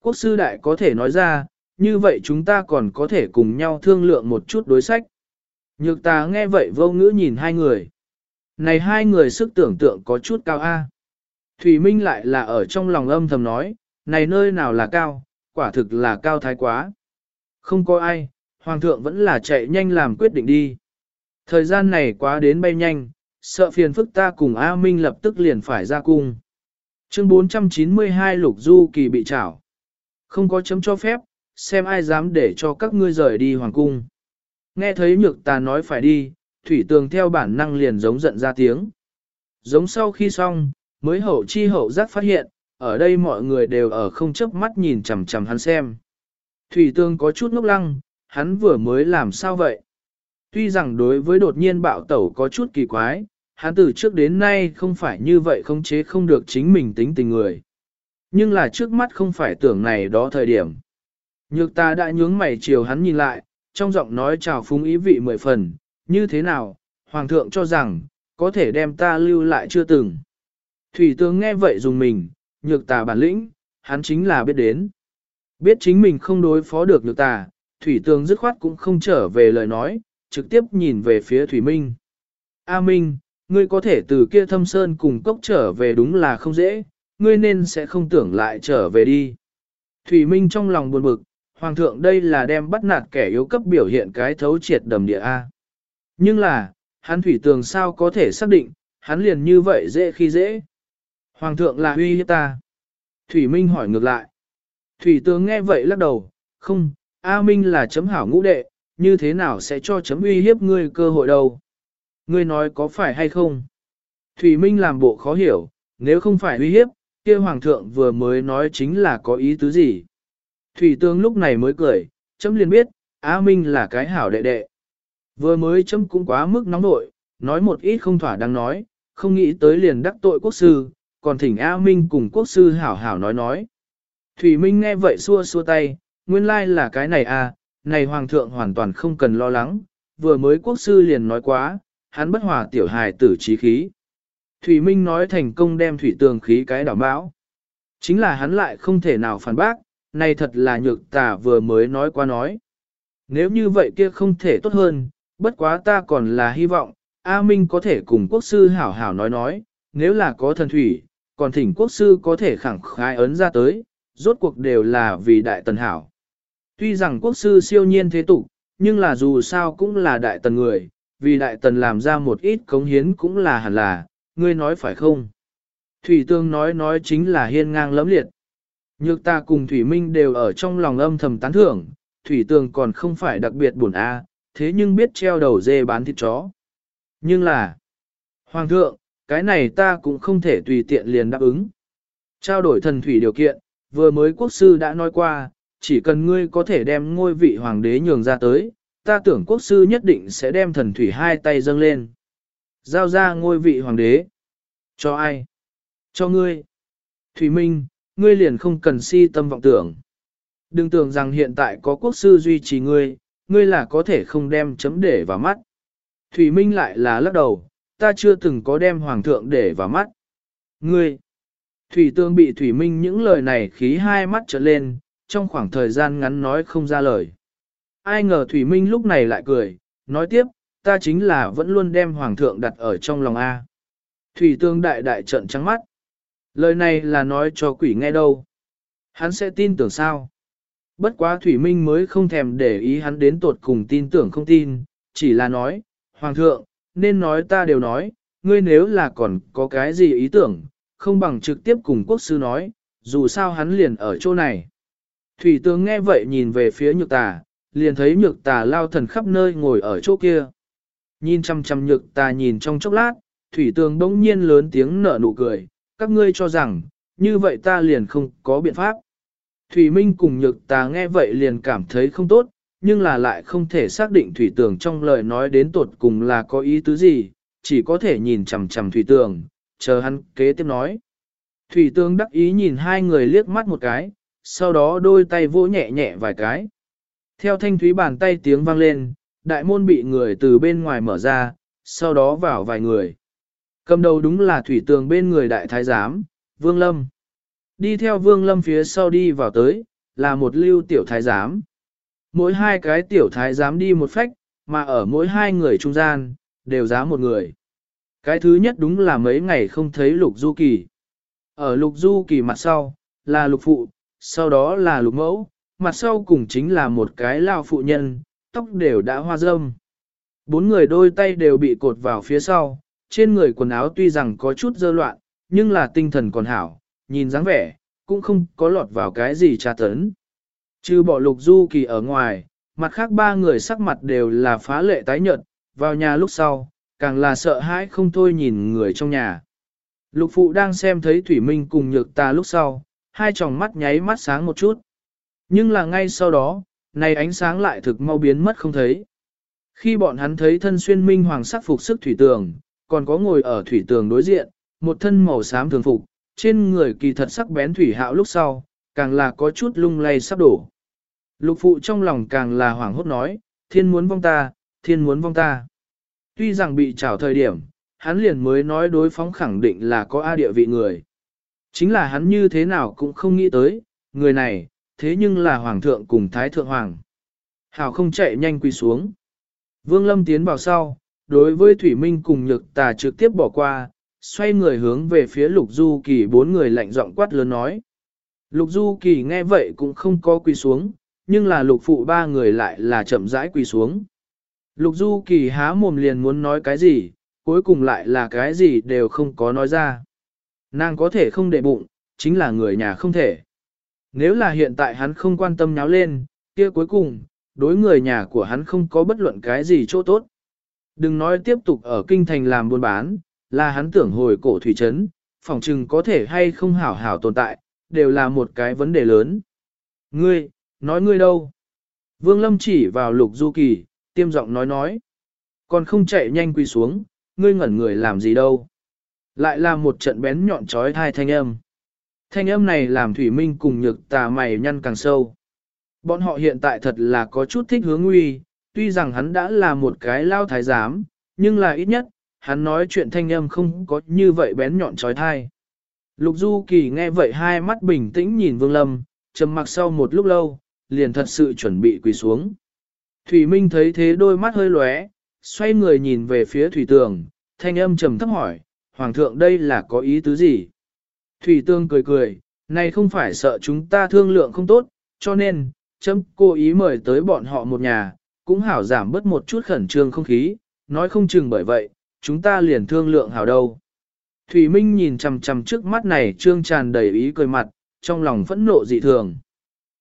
Quốc sư đại có thể nói ra, như vậy chúng ta còn có thể cùng nhau thương lượng một chút đối sách. Nhược ta nghe vậy vô ngữ nhìn hai người. Này hai người sức tưởng tượng có chút cao A. Thủy Minh lại là ở trong lòng âm thầm nói, này nơi nào là cao, quả thực là cao thái quá. Không có ai, Hoàng thượng vẫn là chạy nhanh làm quyết định đi. Thời gian này quá đến bay nhanh, sợ phiền phức ta cùng A Minh lập tức liền phải ra cung. Chương 492 Lục Du Kỳ bị trảo. Không có chấm cho phép, xem ai dám để cho các ngươi rời đi hoàng cung. Nghe thấy nhược ta nói phải đi, thủy tường theo bản năng liền giống giận ra tiếng. Giống sau khi xong, mới hậu chi hậu giác phát hiện, ở đây mọi người đều ở không chớp mắt nhìn chằm chằm hắn xem. Thủy tường có chút ngốc lăng, hắn vừa mới làm sao vậy? Tuy rằng đối với đột nhiên bạo tẩu có chút kỳ quái, hắn từ trước đến nay không phải như vậy không chế không được chính mình tính tình người. Nhưng là trước mắt không phải tưởng này đó thời điểm. Nhược ta đã nhướng mày chiều hắn nhìn lại, trong giọng nói chào phúng ý vị mười phần, như thế nào, Hoàng thượng cho rằng, có thể đem ta lưu lại chưa từng. Thủy tướng nghe vậy dùng mình, nhược tà bản lĩnh, hắn chính là biết đến. Biết chính mình không đối phó được nhược tà, thủy tướng dứt khoát cũng không trở về lời nói, trực tiếp nhìn về phía Thủy Minh. A Minh, ngươi có thể từ kia thâm sơn cùng cốc trở về đúng là không dễ, ngươi nên sẽ không tưởng lại trở về đi. Thủy Minh trong lòng buồn bực, Hoàng thượng đây là đem bắt nạt kẻ yếu cấp biểu hiện cái thấu triệt đầm địa A. Nhưng là, hắn Thủy Tường sao có thể xác định, hắn liền như vậy dễ khi dễ. Hoàng thượng là uy hiếp ta. Thủy Minh hỏi ngược lại. Thủy Tường nghe vậy lắc đầu, không, A Minh là chấm hảo ngũ đệ, như thế nào sẽ cho chấm uy hiếp ngươi cơ hội đâu? Ngươi nói có phải hay không? Thủy Minh làm bộ khó hiểu, nếu không phải uy hiếp, kia hoàng thượng vừa mới nói chính là có ý tứ gì? Thủy tướng lúc này mới cười, chấm liền biết, A Minh là cái hảo đệ đệ. Vừa mới chấm cũng quá mức nóng nội, nói một ít không thỏa đang nói, không nghĩ tới liền đắc tội quốc sư, còn thỉnh A Minh cùng quốc sư hảo hảo nói nói. Thủy Minh nghe vậy xua xua tay, nguyên lai là cái này à, này hoàng thượng hoàn toàn không cần lo lắng, vừa mới quốc sư liền nói quá, hắn bất hòa tiểu hài tử trí khí. Thủy Minh nói thành công đem thủy tường khí cái đảo bão. Chính là hắn lại không thể nào phản bác, này thật là nhược tà vừa mới nói qua nói. Nếu như vậy kia không thể tốt hơn, bất quá ta còn là hy vọng, A Minh có thể cùng quốc sư hảo hảo nói nói, nếu là có thần thủy, còn thỉnh quốc sư có thể khẳng khai ấn ra tới, rốt cuộc đều là vì đại tần hảo. Tuy rằng quốc sư siêu nhiên thế tục, nhưng là dù sao cũng là đại tần người, vì đại tần làm ra một ít cống hiến cũng là hẳn là, ngươi nói phải không? Thủy Tương nói nói chính là hiên ngang lẫm liệt. Nhược ta cùng Thủy Minh đều ở trong lòng âm thầm tán thưởng, Thủy Tương còn không phải đặc biệt buồn a, thế nhưng biết treo đầu dê bán thịt chó. Nhưng là, Hoàng thượng, cái này ta cũng không thể tùy tiện liền đáp ứng. Trao đổi thần thủy điều kiện, vừa mới quốc sư đã nói qua, chỉ cần ngươi có thể đem ngôi vị hoàng đế nhường ra tới, ta tưởng quốc sư nhất định sẽ đem thần thủy hai tay dâng lên. Giao ra ngôi vị hoàng đế. Cho ai? Cho ngươi. Thủy Minh, ngươi liền không cần si tâm vọng tưởng. Đừng tưởng rằng hiện tại có quốc sư duy trì ngươi, ngươi là có thể không đem chấm để vào mắt. Thủy Minh lại là lắc đầu, ta chưa từng có đem hoàng thượng để vào mắt. Ngươi, Thủy Tương bị Thủy Minh những lời này khí hai mắt trở lên, trong khoảng thời gian ngắn nói không ra lời. Ai ngờ Thủy Minh lúc này lại cười, nói tiếp, ta chính là vẫn luôn đem hoàng thượng đặt ở trong lòng A. Thủy Tương đại đại trận trắng mắt. Lời này là nói cho quỷ nghe đâu. Hắn sẽ tin tưởng sao? Bất quá Thủy Minh mới không thèm để ý hắn đến tột cùng tin tưởng không tin, chỉ là nói, Hoàng thượng, nên nói ta đều nói, ngươi nếu là còn có cái gì ý tưởng, không bằng trực tiếp cùng quốc sư nói, dù sao hắn liền ở chỗ này. Thủy tướng nghe vậy nhìn về phía nhược tà, liền thấy nhược tà lao thần khắp nơi ngồi ở chỗ kia. Nhìn chăm chăm nhược ta nhìn trong chốc lát, thủy tường bỗng nhiên lớn tiếng nở nụ cười, các ngươi cho rằng, như vậy ta liền không có biện pháp. Thủy Minh cùng nhược ta nghe vậy liền cảm thấy không tốt, nhưng là lại không thể xác định thủy tường trong lời nói đến tột cùng là có ý tứ gì, chỉ có thể nhìn chằm chằm thủy tường, chờ hắn kế tiếp nói. Thủy tường đắc ý nhìn hai người liếc mắt một cái, sau đó đôi tay vỗ nhẹ nhẹ vài cái. Theo thanh thúy bàn tay tiếng vang lên, đại môn bị người từ bên ngoài mở ra, sau đó vào vài người. Cầm đầu đúng là thủy tường bên người đại thái giám, Vương Lâm. Đi theo vương lâm phía sau đi vào tới, là một lưu tiểu thái giám. Mỗi hai cái tiểu thái giám đi một phách, mà ở mỗi hai người trung gian, đều giá một người. Cái thứ nhất đúng là mấy ngày không thấy lục du kỳ. Ở lục du kỳ mặt sau, là lục phụ, sau đó là lục mẫu, mặt sau cùng chính là một cái lao phụ nhân, tóc đều đã hoa râm. Bốn người đôi tay đều bị cột vào phía sau, trên người quần áo tuy rằng có chút dơ loạn, nhưng là tinh thần còn hảo, nhìn dáng vẻ, cũng không có lọt vào cái gì tra tấn. Trừ bỏ lục du kỳ ở ngoài, mặt khác ba người sắc mặt đều là phá lệ tái nhợt, vào nhà lúc sau, càng là sợ hãi không thôi nhìn người trong nhà. Lục phụ đang xem thấy Thủy Minh cùng nhược ta lúc sau, hai tròng mắt nháy mắt sáng một chút. Nhưng là ngay sau đó, này ánh sáng lại thực mau biến mất không thấy. Khi bọn hắn thấy thân xuyên minh hoàng sắc phục sức thủy tường, còn có ngồi ở thủy tường đối diện, một thân màu xám thường phục, trên người kỳ thật sắc bén thủy hạo lúc sau, càng là có chút lung lay sắp đổ. Lục phụ trong lòng càng là hoảng hốt nói, thiên muốn vong ta, thiên muốn vong ta. Tuy rằng bị trào thời điểm, hắn liền mới nói đối phóng khẳng định là có A địa vị người. Chính là hắn như thế nào cũng không nghĩ tới, người này, thế nhưng là hoàng thượng cùng thái thượng hoàng. Hảo không chạy nhanh quỳ xuống. Vương Lâm tiến vào sau, đối với Thủy Minh cùng nhược tà trực tiếp bỏ qua, xoay người hướng về phía Lục Du Kỳ bốn người lạnh giọng quát lớn nói. Lục Du Kỳ nghe vậy cũng không có quỳ xuống, nhưng là lục phụ ba người lại là chậm rãi quỳ xuống. Lục Du Kỳ há mồm liền muốn nói cái gì, cuối cùng lại là cái gì đều không có nói ra. Nàng có thể không để bụng, chính là người nhà không thể. Nếu là hiện tại hắn không quan tâm nháo lên, kia cuối cùng, đối người nhà của hắn không có bất luận cái gì chỗ tốt. Đừng nói tiếp tục ở kinh thành làm buôn bán, là hắn tưởng hồi cổ thủy trấn, phòng trừng có thể hay không hảo hảo tồn tại, đều là một cái vấn đề lớn. Ngươi, nói ngươi đâu? Vương Lâm chỉ vào lục du kỳ, tiêm giọng nói nói. Còn không chạy nhanh quỳ xuống, ngươi ngẩn người làm gì đâu? Lại là một trận bén nhọn trói thai thanh âm. Thanh âm này làm Thủy Minh cùng nhược tà mày nhăn càng sâu. Bọn họ hiện tại thật là có chút thích hướng nguy, tuy rằng hắn đã là một cái lao thái giám, nhưng là ít nhất, hắn nói chuyện thanh âm không có như vậy bén nhọn trói thai. Lục Du Kỳ nghe vậy hai mắt bình tĩnh nhìn Vương Lâm, trầm mặc sau một lúc lâu, liền thật sự chuẩn bị quỳ xuống. Thủy Minh thấy thế đôi mắt hơi lóe, xoay người nhìn về phía Thủy Tường, thanh âm trầm thấp hỏi, Hoàng thượng đây là có ý tứ gì? Thủy tương cười cười, này không phải sợ chúng ta thương lượng không tốt, cho nên, chấm cố ý mời tới bọn họ một nhà, cũng hảo giảm bớt một chút khẩn trương không khí, nói không chừng bởi vậy, chúng ta liền thương lượng hảo đâu. Thủy Minh nhìn chằm chằm trước mắt này trương tràn đầy ý cười mặt, trong lòng phẫn nộ dị thường.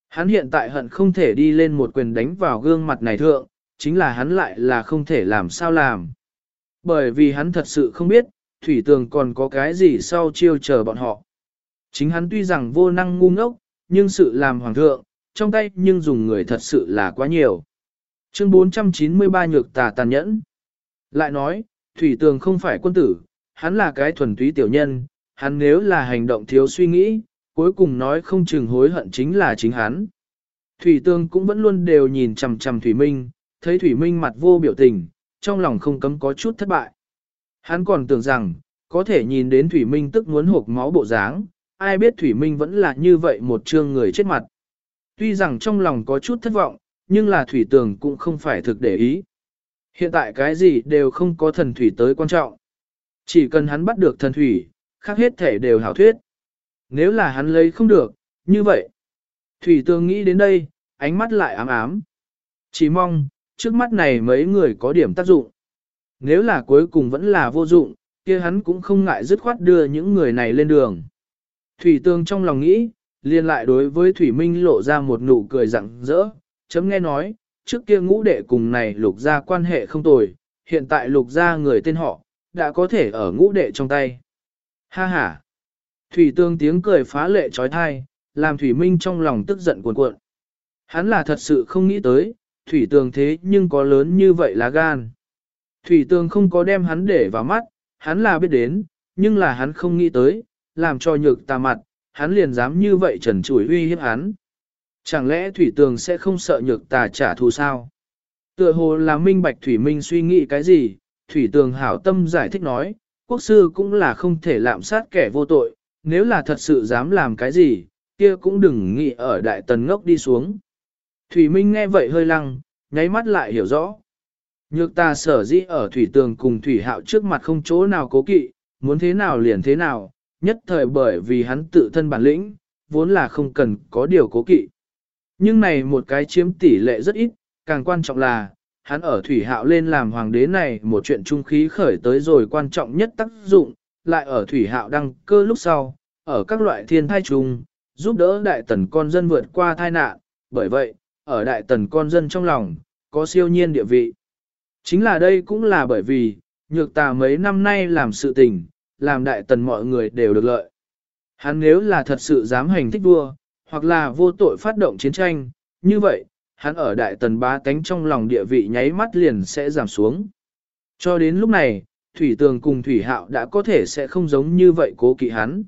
Hắn hiện tại hận không thể đi lên một quyền đánh vào gương mặt này thượng, chính là hắn lại là không thể làm sao làm. Bởi vì hắn thật sự không biết, thủy tường còn có cái gì sau chiêu chờ bọn họ. Chính hắn tuy rằng vô năng ngu ngốc, nhưng sự làm hoàng thượng, trong tay nhưng dùng người thật sự là quá nhiều. Chương 493 nhược tà tàn nhẫn. Lại nói, thủy tường không phải quân tử, hắn là cái thuần túy tiểu nhân, hắn nếu là hành động thiếu suy nghĩ, cuối cùng nói không chừng hối hận chính là chính hắn. Thủy tường cũng vẫn luôn đều nhìn chằm chằm Thủy Minh, thấy Thủy Minh mặt vô biểu tình, trong lòng không cấm có chút thất bại. Hắn còn tưởng rằng, có thể nhìn đến Thủy Minh tức muốn hộp máu bộ dáng, ai biết Thủy Minh vẫn là như vậy một trương người chết mặt. Tuy rằng trong lòng có chút thất vọng, nhưng là Thủy Tường cũng không phải thực để ý. Hiện tại cái gì đều không có thần thủy tới quan trọng. Chỉ cần hắn bắt được thần thủy, khác hết thể đều hảo thuyết. Nếu là hắn lấy không được, như vậy. Thủy Tường nghĩ đến đây, ánh mắt lại ám ám. Chỉ mong, trước mắt này mấy người có điểm tác dụng. Nếu là cuối cùng vẫn là vô dụng, kia hắn cũng không ngại dứt khoát đưa những người này lên đường. Thủy tương trong lòng nghĩ, liền lại đối với Thủy Minh lộ ra một nụ cười rặng rỡ, chấm nghe nói, trước kia ngũ đệ cùng này lục ra quan hệ không tồi, hiện tại lục ra người tên họ, đã có thể ở ngũ đệ trong tay. Ha ha! Thủy tương tiếng cười phá lệ trói thai, làm Thủy Minh trong lòng tức giận cuồn cuộn. Hắn là thật sự không nghĩ tới, Thủy tường thế nhưng có lớn như vậy là gan. Thủy tường không có đem hắn để vào mắt, hắn là biết đến, nhưng là hắn không nghĩ tới, làm cho nhược tà mặt, hắn liền dám như vậy trần chủi uy hiếp hắn. Chẳng lẽ Thủy tường sẽ không sợ nhược tà trả thù sao? Tựa hồ là minh bạch Thủy Minh suy nghĩ cái gì, Thủy tường hảo tâm giải thích nói, quốc sư cũng là không thể lạm sát kẻ vô tội, nếu là thật sự dám làm cái gì, kia cũng đừng nghĩ ở đại tần ngốc đi xuống. Thủy Minh nghe vậy hơi lăng, nháy mắt lại hiểu rõ. Nhược ta sở dĩ ở thủy tường cùng thủy hạo trước mặt không chỗ nào cố kỵ, muốn thế nào liền thế nào, nhất thời bởi vì hắn tự thân bản lĩnh, vốn là không cần có điều cố kỵ. Nhưng này một cái chiếm tỷ lệ rất ít, càng quan trọng là, hắn ở thủy hạo lên làm hoàng đế này một chuyện trung khí khởi tới rồi quan trọng nhất tác dụng, lại ở thủy hạo đăng cơ lúc sau, ở các loại thiên thai trùng, giúp đỡ đại tần con dân vượt qua tai nạn, bởi vậy, ở đại tần con dân trong lòng, có siêu nhiên địa vị. Chính là đây cũng là bởi vì, nhược tà mấy năm nay làm sự tình, làm đại tần mọi người đều được lợi. Hắn nếu là thật sự dám hành thích vua, hoặc là vô tội phát động chiến tranh, như vậy, hắn ở đại tần bá tánh trong lòng địa vị nháy mắt liền sẽ giảm xuống. Cho đến lúc này, Thủy Tường cùng Thủy Hạo đã có thể sẽ không giống như vậy cố kỵ hắn.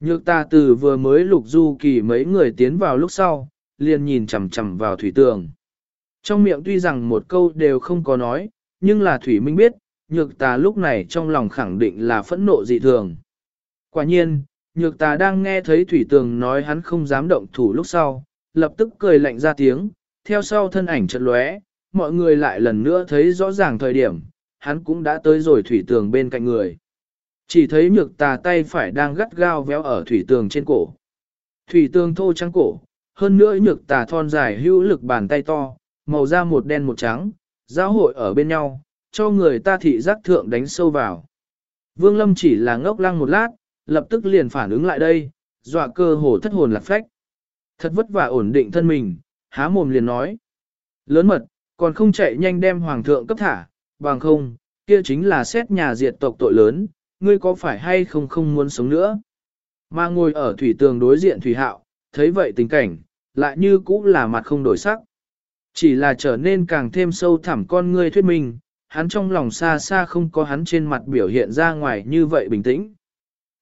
Nhược ta từ vừa mới lục du kỳ mấy người tiến vào lúc sau, liền nhìn chằm chằm vào Thủy Tường. Trong miệng tuy rằng một câu đều không có nói, nhưng là Thủy Minh biết, nhược tà lúc này trong lòng khẳng định là phẫn nộ dị thường. Quả nhiên, nhược tà đang nghe thấy Thủy Tường nói hắn không dám động thủ lúc sau, lập tức cười lạnh ra tiếng, theo sau thân ảnh chợt lóe, mọi người lại lần nữa thấy rõ ràng thời điểm, hắn cũng đã tới rồi thủy tường bên cạnh người. Chỉ thấy nhược tà tay phải đang gắt gao véo ở thủy tường trên cổ. Thủy tường thô trắng cổ, hơn nữa nhược tà thon dài hữu lực bàn tay to, màu da một đen một trắng, giao hội ở bên nhau, cho người ta thị giác thượng đánh sâu vào. Vương Lâm chỉ là ngốc lăng một lát, lập tức liền phản ứng lại đây, dọa cơ hồ thất hồn lạc phách. Thật vất vả ổn định thân mình, há mồm liền nói. Lớn mật, còn không chạy nhanh đem hoàng thượng cấp thả, bằng không, kia chính là xét nhà diệt tộc tội lớn, ngươi có phải hay không không muốn sống nữa. Mà ngồi ở thủy tường đối diện thủy hạo, thấy vậy tình cảnh, lại như cũ là mặt không đổi sắc. Chỉ là trở nên càng thêm sâu thẳm con ngươi thuyết minh, hắn trong lòng xa xa không có hắn trên mặt biểu hiện ra ngoài như vậy bình tĩnh.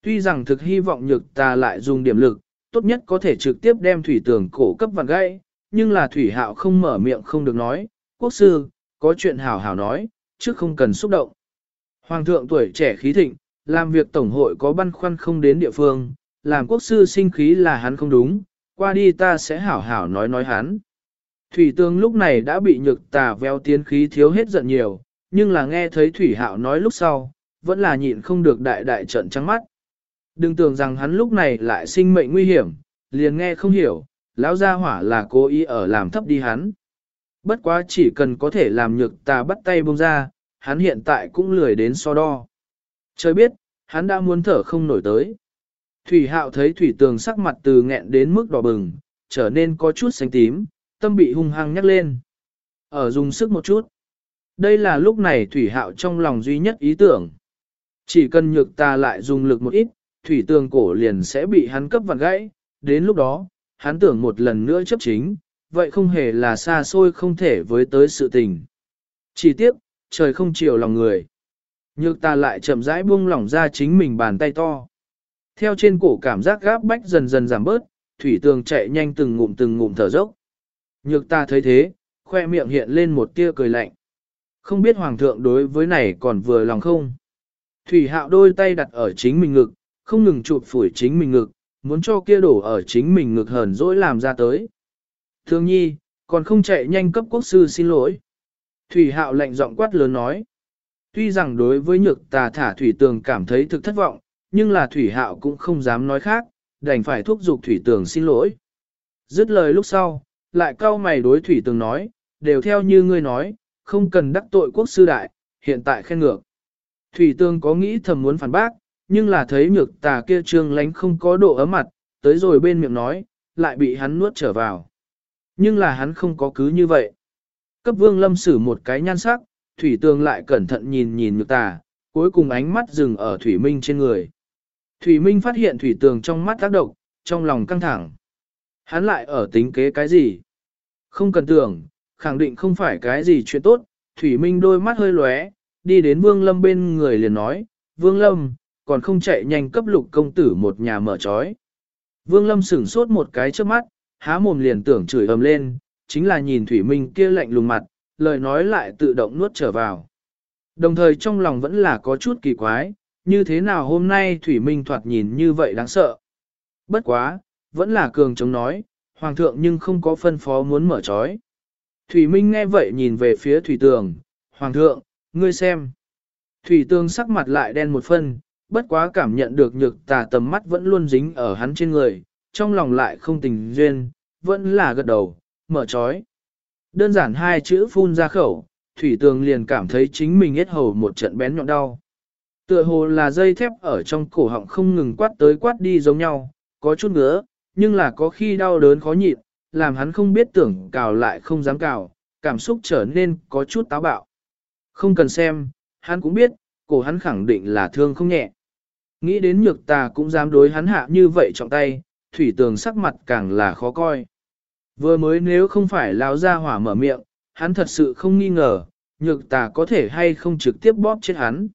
Tuy rằng thực hy vọng nhược ta lại dùng điểm lực, tốt nhất có thể trực tiếp đem thủy tường cổ cấp vặn gãy, nhưng là thủy hạo không mở miệng không được nói, quốc sư, có chuyện hảo hảo nói, trước không cần xúc động. Hoàng thượng tuổi trẻ khí thịnh, làm việc tổng hội có băn khoăn không đến địa phương, làm quốc sư sinh khí là hắn không đúng, qua đi ta sẽ hảo hảo nói nói hắn. Thủy tương lúc này đã bị nhược tà veo tiến khí thiếu hết giận nhiều, nhưng là nghe thấy Thủy Hạo nói lúc sau, vẫn là nhịn không được đại đại trận trắng mắt. Đừng tưởng rằng hắn lúc này lại sinh mệnh nguy hiểm, liền nghe không hiểu, lão gia hỏa là cố ý ở làm thấp đi hắn. Bất quá chỉ cần có thể làm nhược ta bắt tay buông ra, hắn hiện tại cũng lười đến so đo. Trời biết, hắn đã muốn thở không nổi tới. Thủy hạo thấy thủy tường sắc mặt từ nghẹn đến mức đỏ bừng, trở nên có chút xanh tím, tâm bị hung hăng nhắc lên. Ở dùng sức một chút. Đây là lúc này thủy hạo trong lòng duy nhất ý tưởng. Chỉ cần nhược ta lại dùng lực một ít, thủy tường cổ liền sẽ bị hắn cấp vặn gãy, đến lúc đó, hắn tưởng một lần nữa chấp chính, vậy không hề là xa xôi không thể với tới sự tình. Chỉ tiếc, trời không chiều lòng người. Nhược ta lại chậm rãi buông lỏng ra chính mình bàn tay to. Theo trên cổ cảm giác gáp bách dần dần giảm bớt, thủy tường chạy nhanh từng ngụm từng ngụm thở dốc. Nhược ta thấy thế, khoe miệng hiện lên một tia cười lạnh. Không biết hoàng thượng đối với này còn vừa lòng không? Thủy hạo đôi tay đặt ở chính mình ngực, không ngừng chụp phủi chính mình ngực, muốn cho kia đổ ở chính mình ngực hờn dỗi làm ra tới. Thương nhi, còn không chạy nhanh cấp quốc sư xin lỗi. Thủy hạo lệnh giọng quát lớn nói. Tuy rằng đối với nhược tà thả thủy tường cảm thấy thực thất vọng, nhưng là thủy hạo cũng không dám nói khác, đành phải thúc giục thủy tường xin lỗi. Dứt lời lúc sau, lại cau mày đối thủy tường nói, đều theo như ngươi nói, không cần đắc tội quốc sư đại, hiện tại khen ngược. Thủy tương có nghĩ thầm muốn phản bác, nhưng là thấy nhược tà kia trương lánh không có độ ấm mặt, tới rồi bên miệng nói, lại bị hắn nuốt trở vào. Nhưng là hắn không có cứ như vậy. Cấp vương lâm sử một cái nhan sắc, thủy tương lại cẩn thận nhìn nhìn nhược tà, cuối cùng ánh mắt dừng ở thủy minh trên người. Thủy minh phát hiện thủy tường trong mắt tác động, trong lòng căng thẳng. Hắn lại ở tính kế cái gì? Không cần tưởng, khẳng định không phải cái gì chuyện tốt, thủy minh đôi mắt hơi lóe, đi đến vương lâm bên người liền nói, vương lâm, còn không chạy nhanh cấp lục công tử một nhà mở trói. Vương lâm sửng sốt một cái trước mắt, há mồm liền tưởng chửi ầm lên, chính là nhìn Thủy Minh kia lạnh lùng mặt, lời nói lại tự động nuốt trở vào. Đồng thời trong lòng vẫn là có chút kỳ quái, như thế nào hôm nay Thủy Minh thoạt nhìn như vậy đáng sợ. Bất quá, vẫn là cường chống nói, Hoàng thượng nhưng không có phân phó muốn mở trói. Thủy Minh nghe vậy nhìn về phía Thủy Tường, Hoàng thượng, ngươi xem. Thủy Tường sắc mặt lại đen một phân, bất quá cảm nhận được nhược tà tầm mắt vẫn luôn dính ở hắn trên người, trong lòng lại không tình duyên, vẫn là gật đầu, mở trói. Đơn giản hai chữ phun ra khẩu, Thủy Tường liền cảm thấy chính mình hết hầu một trận bén nhọn đau. Tựa hồ là dây thép ở trong cổ họng không ngừng quát tới quát đi giống nhau, có chút ngứa, nhưng là có khi đau đớn khó nhịn, làm hắn không biết tưởng cào lại không dám cào, cảm xúc trở nên có chút táo bạo. Không cần xem, hắn cũng biết, cổ hắn khẳng định là thương không nhẹ. Nghĩ đến nhược tà cũng dám đối hắn hạ như vậy trọng tay, thủy tường sắc mặt càng là khó coi. Vừa mới nếu không phải lao ra hỏa mở miệng, hắn thật sự không nghi ngờ, nhược tà có thể hay không trực tiếp bóp chết hắn.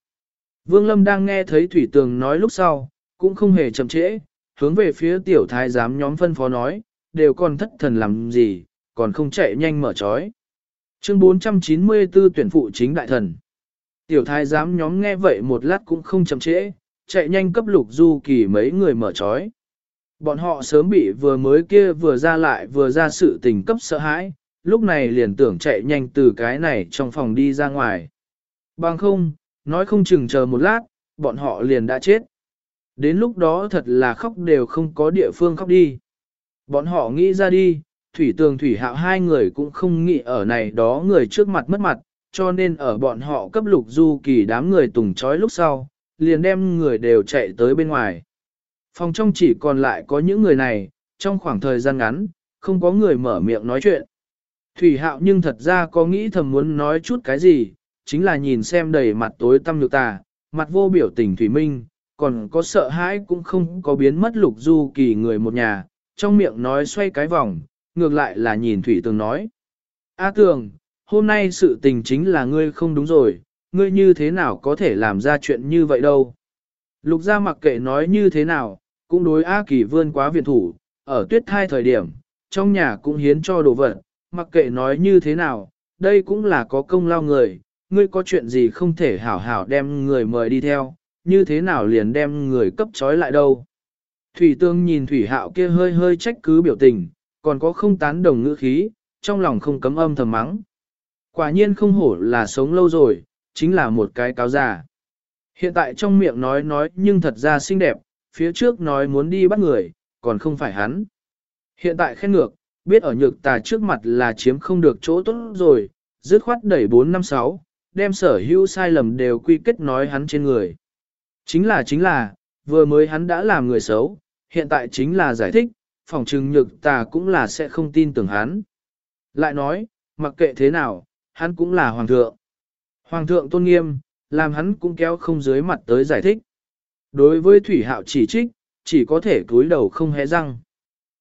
Vương Lâm đang nghe thấy thủy tường nói lúc sau, cũng không hề chậm trễ, hướng về phía tiểu thái giám nhóm phân phó nói, đều còn thất thần làm gì, còn không chạy nhanh mở trói. Chương 494 tuyển phụ chính đại thần. Tiểu thái giám nhóm nghe vậy một lát cũng không chậm trễ, chạy nhanh cấp lục du kỳ mấy người mở trói. Bọn họ sớm bị vừa mới kia vừa ra lại vừa ra sự tình cấp sợ hãi, lúc này liền tưởng chạy nhanh từ cái này trong phòng đi ra ngoài. Bằng không, nói không chừng chờ một lát, bọn họ liền đã chết. Đến lúc đó thật là khóc đều không có địa phương khóc đi. Bọn họ nghĩ ra đi, thủy tường thủy hạo hai người cũng không nghĩ ở này đó người trước mặt mất mặt, cho nên ở bọn họ cấp lục du kỳ đám người tùng trói lúc sau, liền đem người đều chạy tới bên ngoài. Phòng trong chỉ còn lại có những người này, trong khoảng thời gian ngắn, không có người mở miệng nói chuyện. Thủy hạo nhưng thật ra có nghĩ thầm muốn nói chút cái gì, chính là nhìn xem đầy mặt tối tăm nhược tà, mặt vô biểu tình Thủy Minh, còn có sợ hãi cũng không có biến mất lục du kỳ người một nhà, trong miệng nói xoay cái vòng, ngược lại là nhìn Thủy Tường nói. A Tường, hôm nay sự tình chính là ngươi không đúng rồi, ngươi như thế nào có thể làm ra chuyện như vậy đâu. Lục gia mặc kệ nói như thế nào, cũng đối A Kỳ vươn quá viện thủ, ở tuyết thai thời điểm, trong nhà cũng hiến cho đồ vật, mặc kệ nói như thế nào, đây cũng là có công lao người, ngươi có chuyện gì không thể hảo hảo đem người mời đi theo, như thế nào liền đem người cấp trói lại đâu. Thủy tương nhìn Thủy Hạo kia hơi hơi trách cứ biểu tình, còn có không tán đồng ngữ khí, trong lòng không cấm âm thầm mắng. Quả nhiên không hổ là sống lâu rồi, chính là một cái cáo già. Hiện tại trong miệng nói nói nhưng thật ra xinh đẹp, phía trước nói muốn đi bắt người, còn không phải hắn. Hiện tại khen ngược, biết ở nhược tà trước mặt là chiếm không được chỗ tốt rồi, dứt khoát đẩy 456, đem sở hữu sai lầm đều quy kết nói hắn trên người. Chính là chính là, vừa mới hắn đã làm người xấu, hiện tại chính là giải thích, phòng trừng nhược tà cũng là sẽ không tin tưởng hắn. Lại nói, mặc kệ thế nào, hắn cũng là hoàng thượng. Hoàng thượng tôn nghiêm, làm hắn cũng kéo không dưới mặt tới giải thích. Đối với thủy hạo chỉ trích, chỉ có thể cúi đầu không hé răng.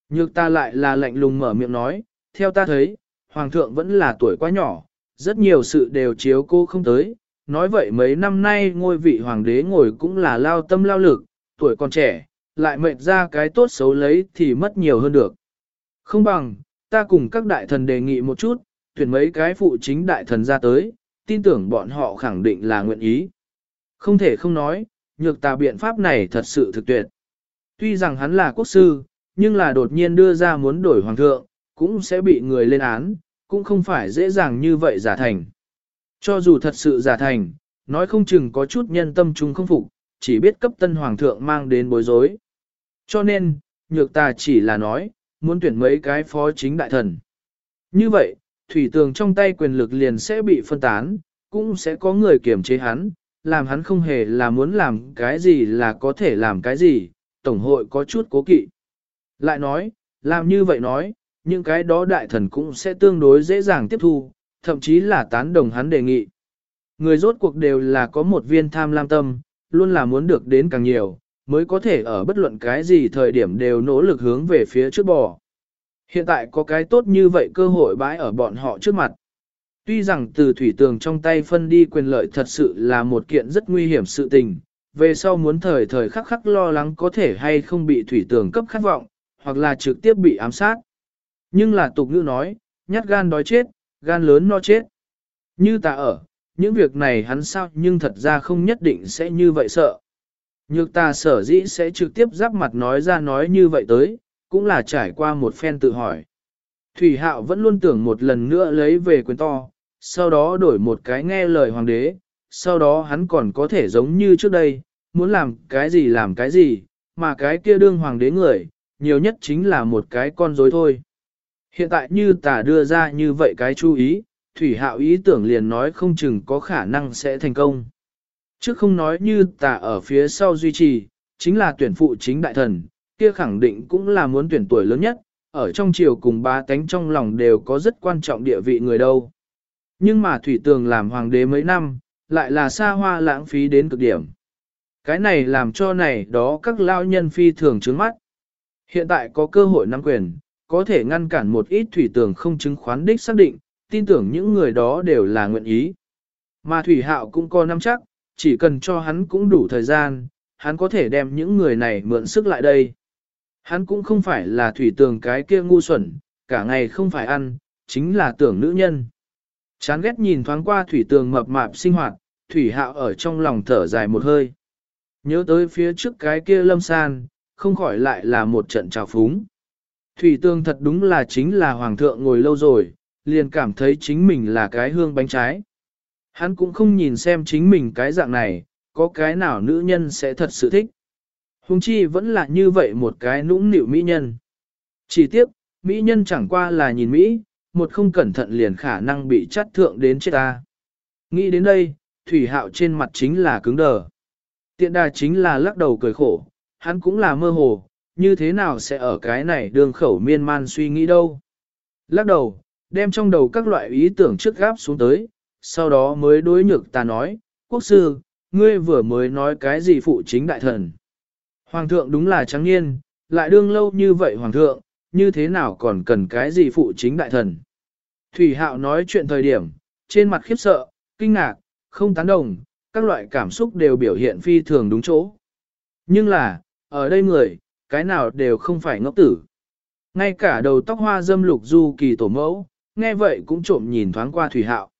Nhược ta lại là lạnh lùng mở miệng nói, theo ta thấy, hoàng thượng vẫn là tuổi quá nhỏ, rất nhiều sự đều chiếu cô không tới. Nói vậy mấy năm nay ngôi vị hoàng đế ngồi cũng là lao tâm lao lực, tuổi còn trẻ, lại mệt ra cái tốt xấu lấy thì mất nhiều hơn được. Không bằng, ta cùng các đại thần đề nghị một chút, tuyển mấy cái phụ chính đại thần ra tới, tin tưởng bọn họ khẳng định là nguyện ý. Không thể không nói, nhược tà biện pháp này thật sự thực tuyệt. Tuy rằng hắn là quốc sư, nhưng là đột nhiên đưa ra muốn đổi hoàng thượng, cũng sẽ bị người lên án, cũng không phải dễ dàng như vậy giả thành. Cho dù thật sự giả thành, nói không chừng có chút nhân tâm chúng không phục, chỉ biết cấp tân hoàng thượng mang đến bối rối. Cho nên, nhược tà chỉ là nói, muốn tuyển mấy cái phó chính đại thần. Như vậy, thủy tường trong tay quyền lực liền sẽ bị phân tán, cũng sẽ có người kiểm chế hắn, làm hắn không hề là muốn làm cái gì là có thể làm cái gì, tổng hội có chút cố kỵ. Lại nói, làm như vậy nói, những cái đó đại thần cũng sẽ tương đối dễ dàng tiếp thu, thậm chí là tán đồng hắn đề nghị. Người rốt cuộc đều là có một viên tham lam tâm, luôn là muốn được đến càng nhiều, mới có thể ở bất luận cái gì thời điểm đều nỗ lực hướng về phía trước bò. Hiện tại có cái tốt như vậy cơ hội bãi ở bọn họ trước mặt. Tuy rằng từ thủy tường trong tay phân đi quyền lợi thật sự là một kiện rất nguy hiểm sự tình, về sau muốn thời thời khắc khắc lo lắng có thể hay không bị thủy tường cấp khát vọng, hoặc là trực tiếp bị ám sát. Nhưng là tục ngữ nói, nhát gan đói chết, gan lớn no chết. Như ta ở, những việc này hắn sao nhưng thật ra không nhất định sẽ như vậy sợ. Nhược ta sở dĩ sẽ trực tiếp giáp mặt nói ra nói như vậy tới, cũng là trải qua một phen tự hỏi. Thủy Hạo vẫn luôn tưởng một lần nữa lấy về quyền to, sau đó đổi một cái nghe lời hoàng đế, sau đó hắn còn có thể giống như trước đây, muốn làm cái gì làm cái gì, mà cái kia đương hoàng đế người, nhiều nhất chính là một cái con rối thôi. Hiện tại như tả đưa ra như vậy cái chú ý, Thủy Hạo ý tưởng liền nói không chừng có khả năng sẽ thành công. Chứ không nói như tà ở phía sau duy trì, chính là tuyển phụ chính đại thần, kia khẳng định cũng là muốn tuyển tuổi lớn nhất, ở trong triều cùng ba tánh trong lòng đều có rất quan trọng địa vị người đâu. Nhưng mà Thủy Tường làm hoàng đế mấy năm, lại là xa hoa lãng phí đến cực điểm. Cái này làm cho này đó các lao nhân phi thường trướng mắt. Hiện tại có cơ hội nắm quyền, có thể ngăn cản một ít thủy tường không chứng khoán đích xác định, tin tưởng những người đó đều là nguyện ý. Mà thủy hạo cũng có nắm chắc, chỉ cần cho hắn cũng đủ thời gian, hắn có thể đem những người này mượn sức lại đây. Hắn cũng không phải là thủy tường cái kia ngu xuẩn, cả ngày không phải ăn, chính là tưởng nữ nhân. Chán ghét nhìn thoáng qua thủy tường mập mạp sinh hoạt, thủy hạo ở trong lòng thở dài một hơi. Nhớ tới phía trước cái kia lâm san, không khỏi lại là một trận trào phúng. Thủy tường thật đúng là chính là hoàng thượng ngồi lâu rồi, liền cảm thấy chính mình là cái hương bánh trái. Hắn cũng không nhìn xem chính mình cái dạng này, có cái nào nữ nhân sẽ thật sự thích. Hùng chi vẫn là như vậy một cái nũng nịu mỹ nhân. Chỉ tiếc, mỹ nhân chẳng qua là nhìn Mỹ, một không cẩn thận liền khả năng bị chắt thượng đến chết ta. Nghĩ đến đây, thủy hạo trên mặt chính là cứng đờ. Tiện đà chính là lắc đầu cười khổ, hắn cũng là mơ hồ, như thế nào sẽ ở cái này đường khẩu miên man suy nghĩ đâu. Lắc đầu, đem trong đầu các loại ý tưởng trước gáp xuống tới, sau đó mới đối nhược ta nói, quốc sư, ngươi vừa mới nói cái gì phụ chính đại thần. Hoàng thượng đúng là trắng niên, lại đương lâu như vậy hoàng thượng, như thế nào còn cần cái gì phụ chính đại thần. Thủy hạo nói chuyện thời điểm, trên mặt khiếp sợ, kinh ngạc, không tán đồng, các loại cảm xúc đều biểu hiện phi thường đúng chỗ. Nhưng là, ở đây người, cái nào đều không phải ngốc tử. Ngay cả đầu tóc hoa dâm lục du kỳ tổ mẫu, nghe vậy cũng trộm nhìn thoáng qua thủy hạo.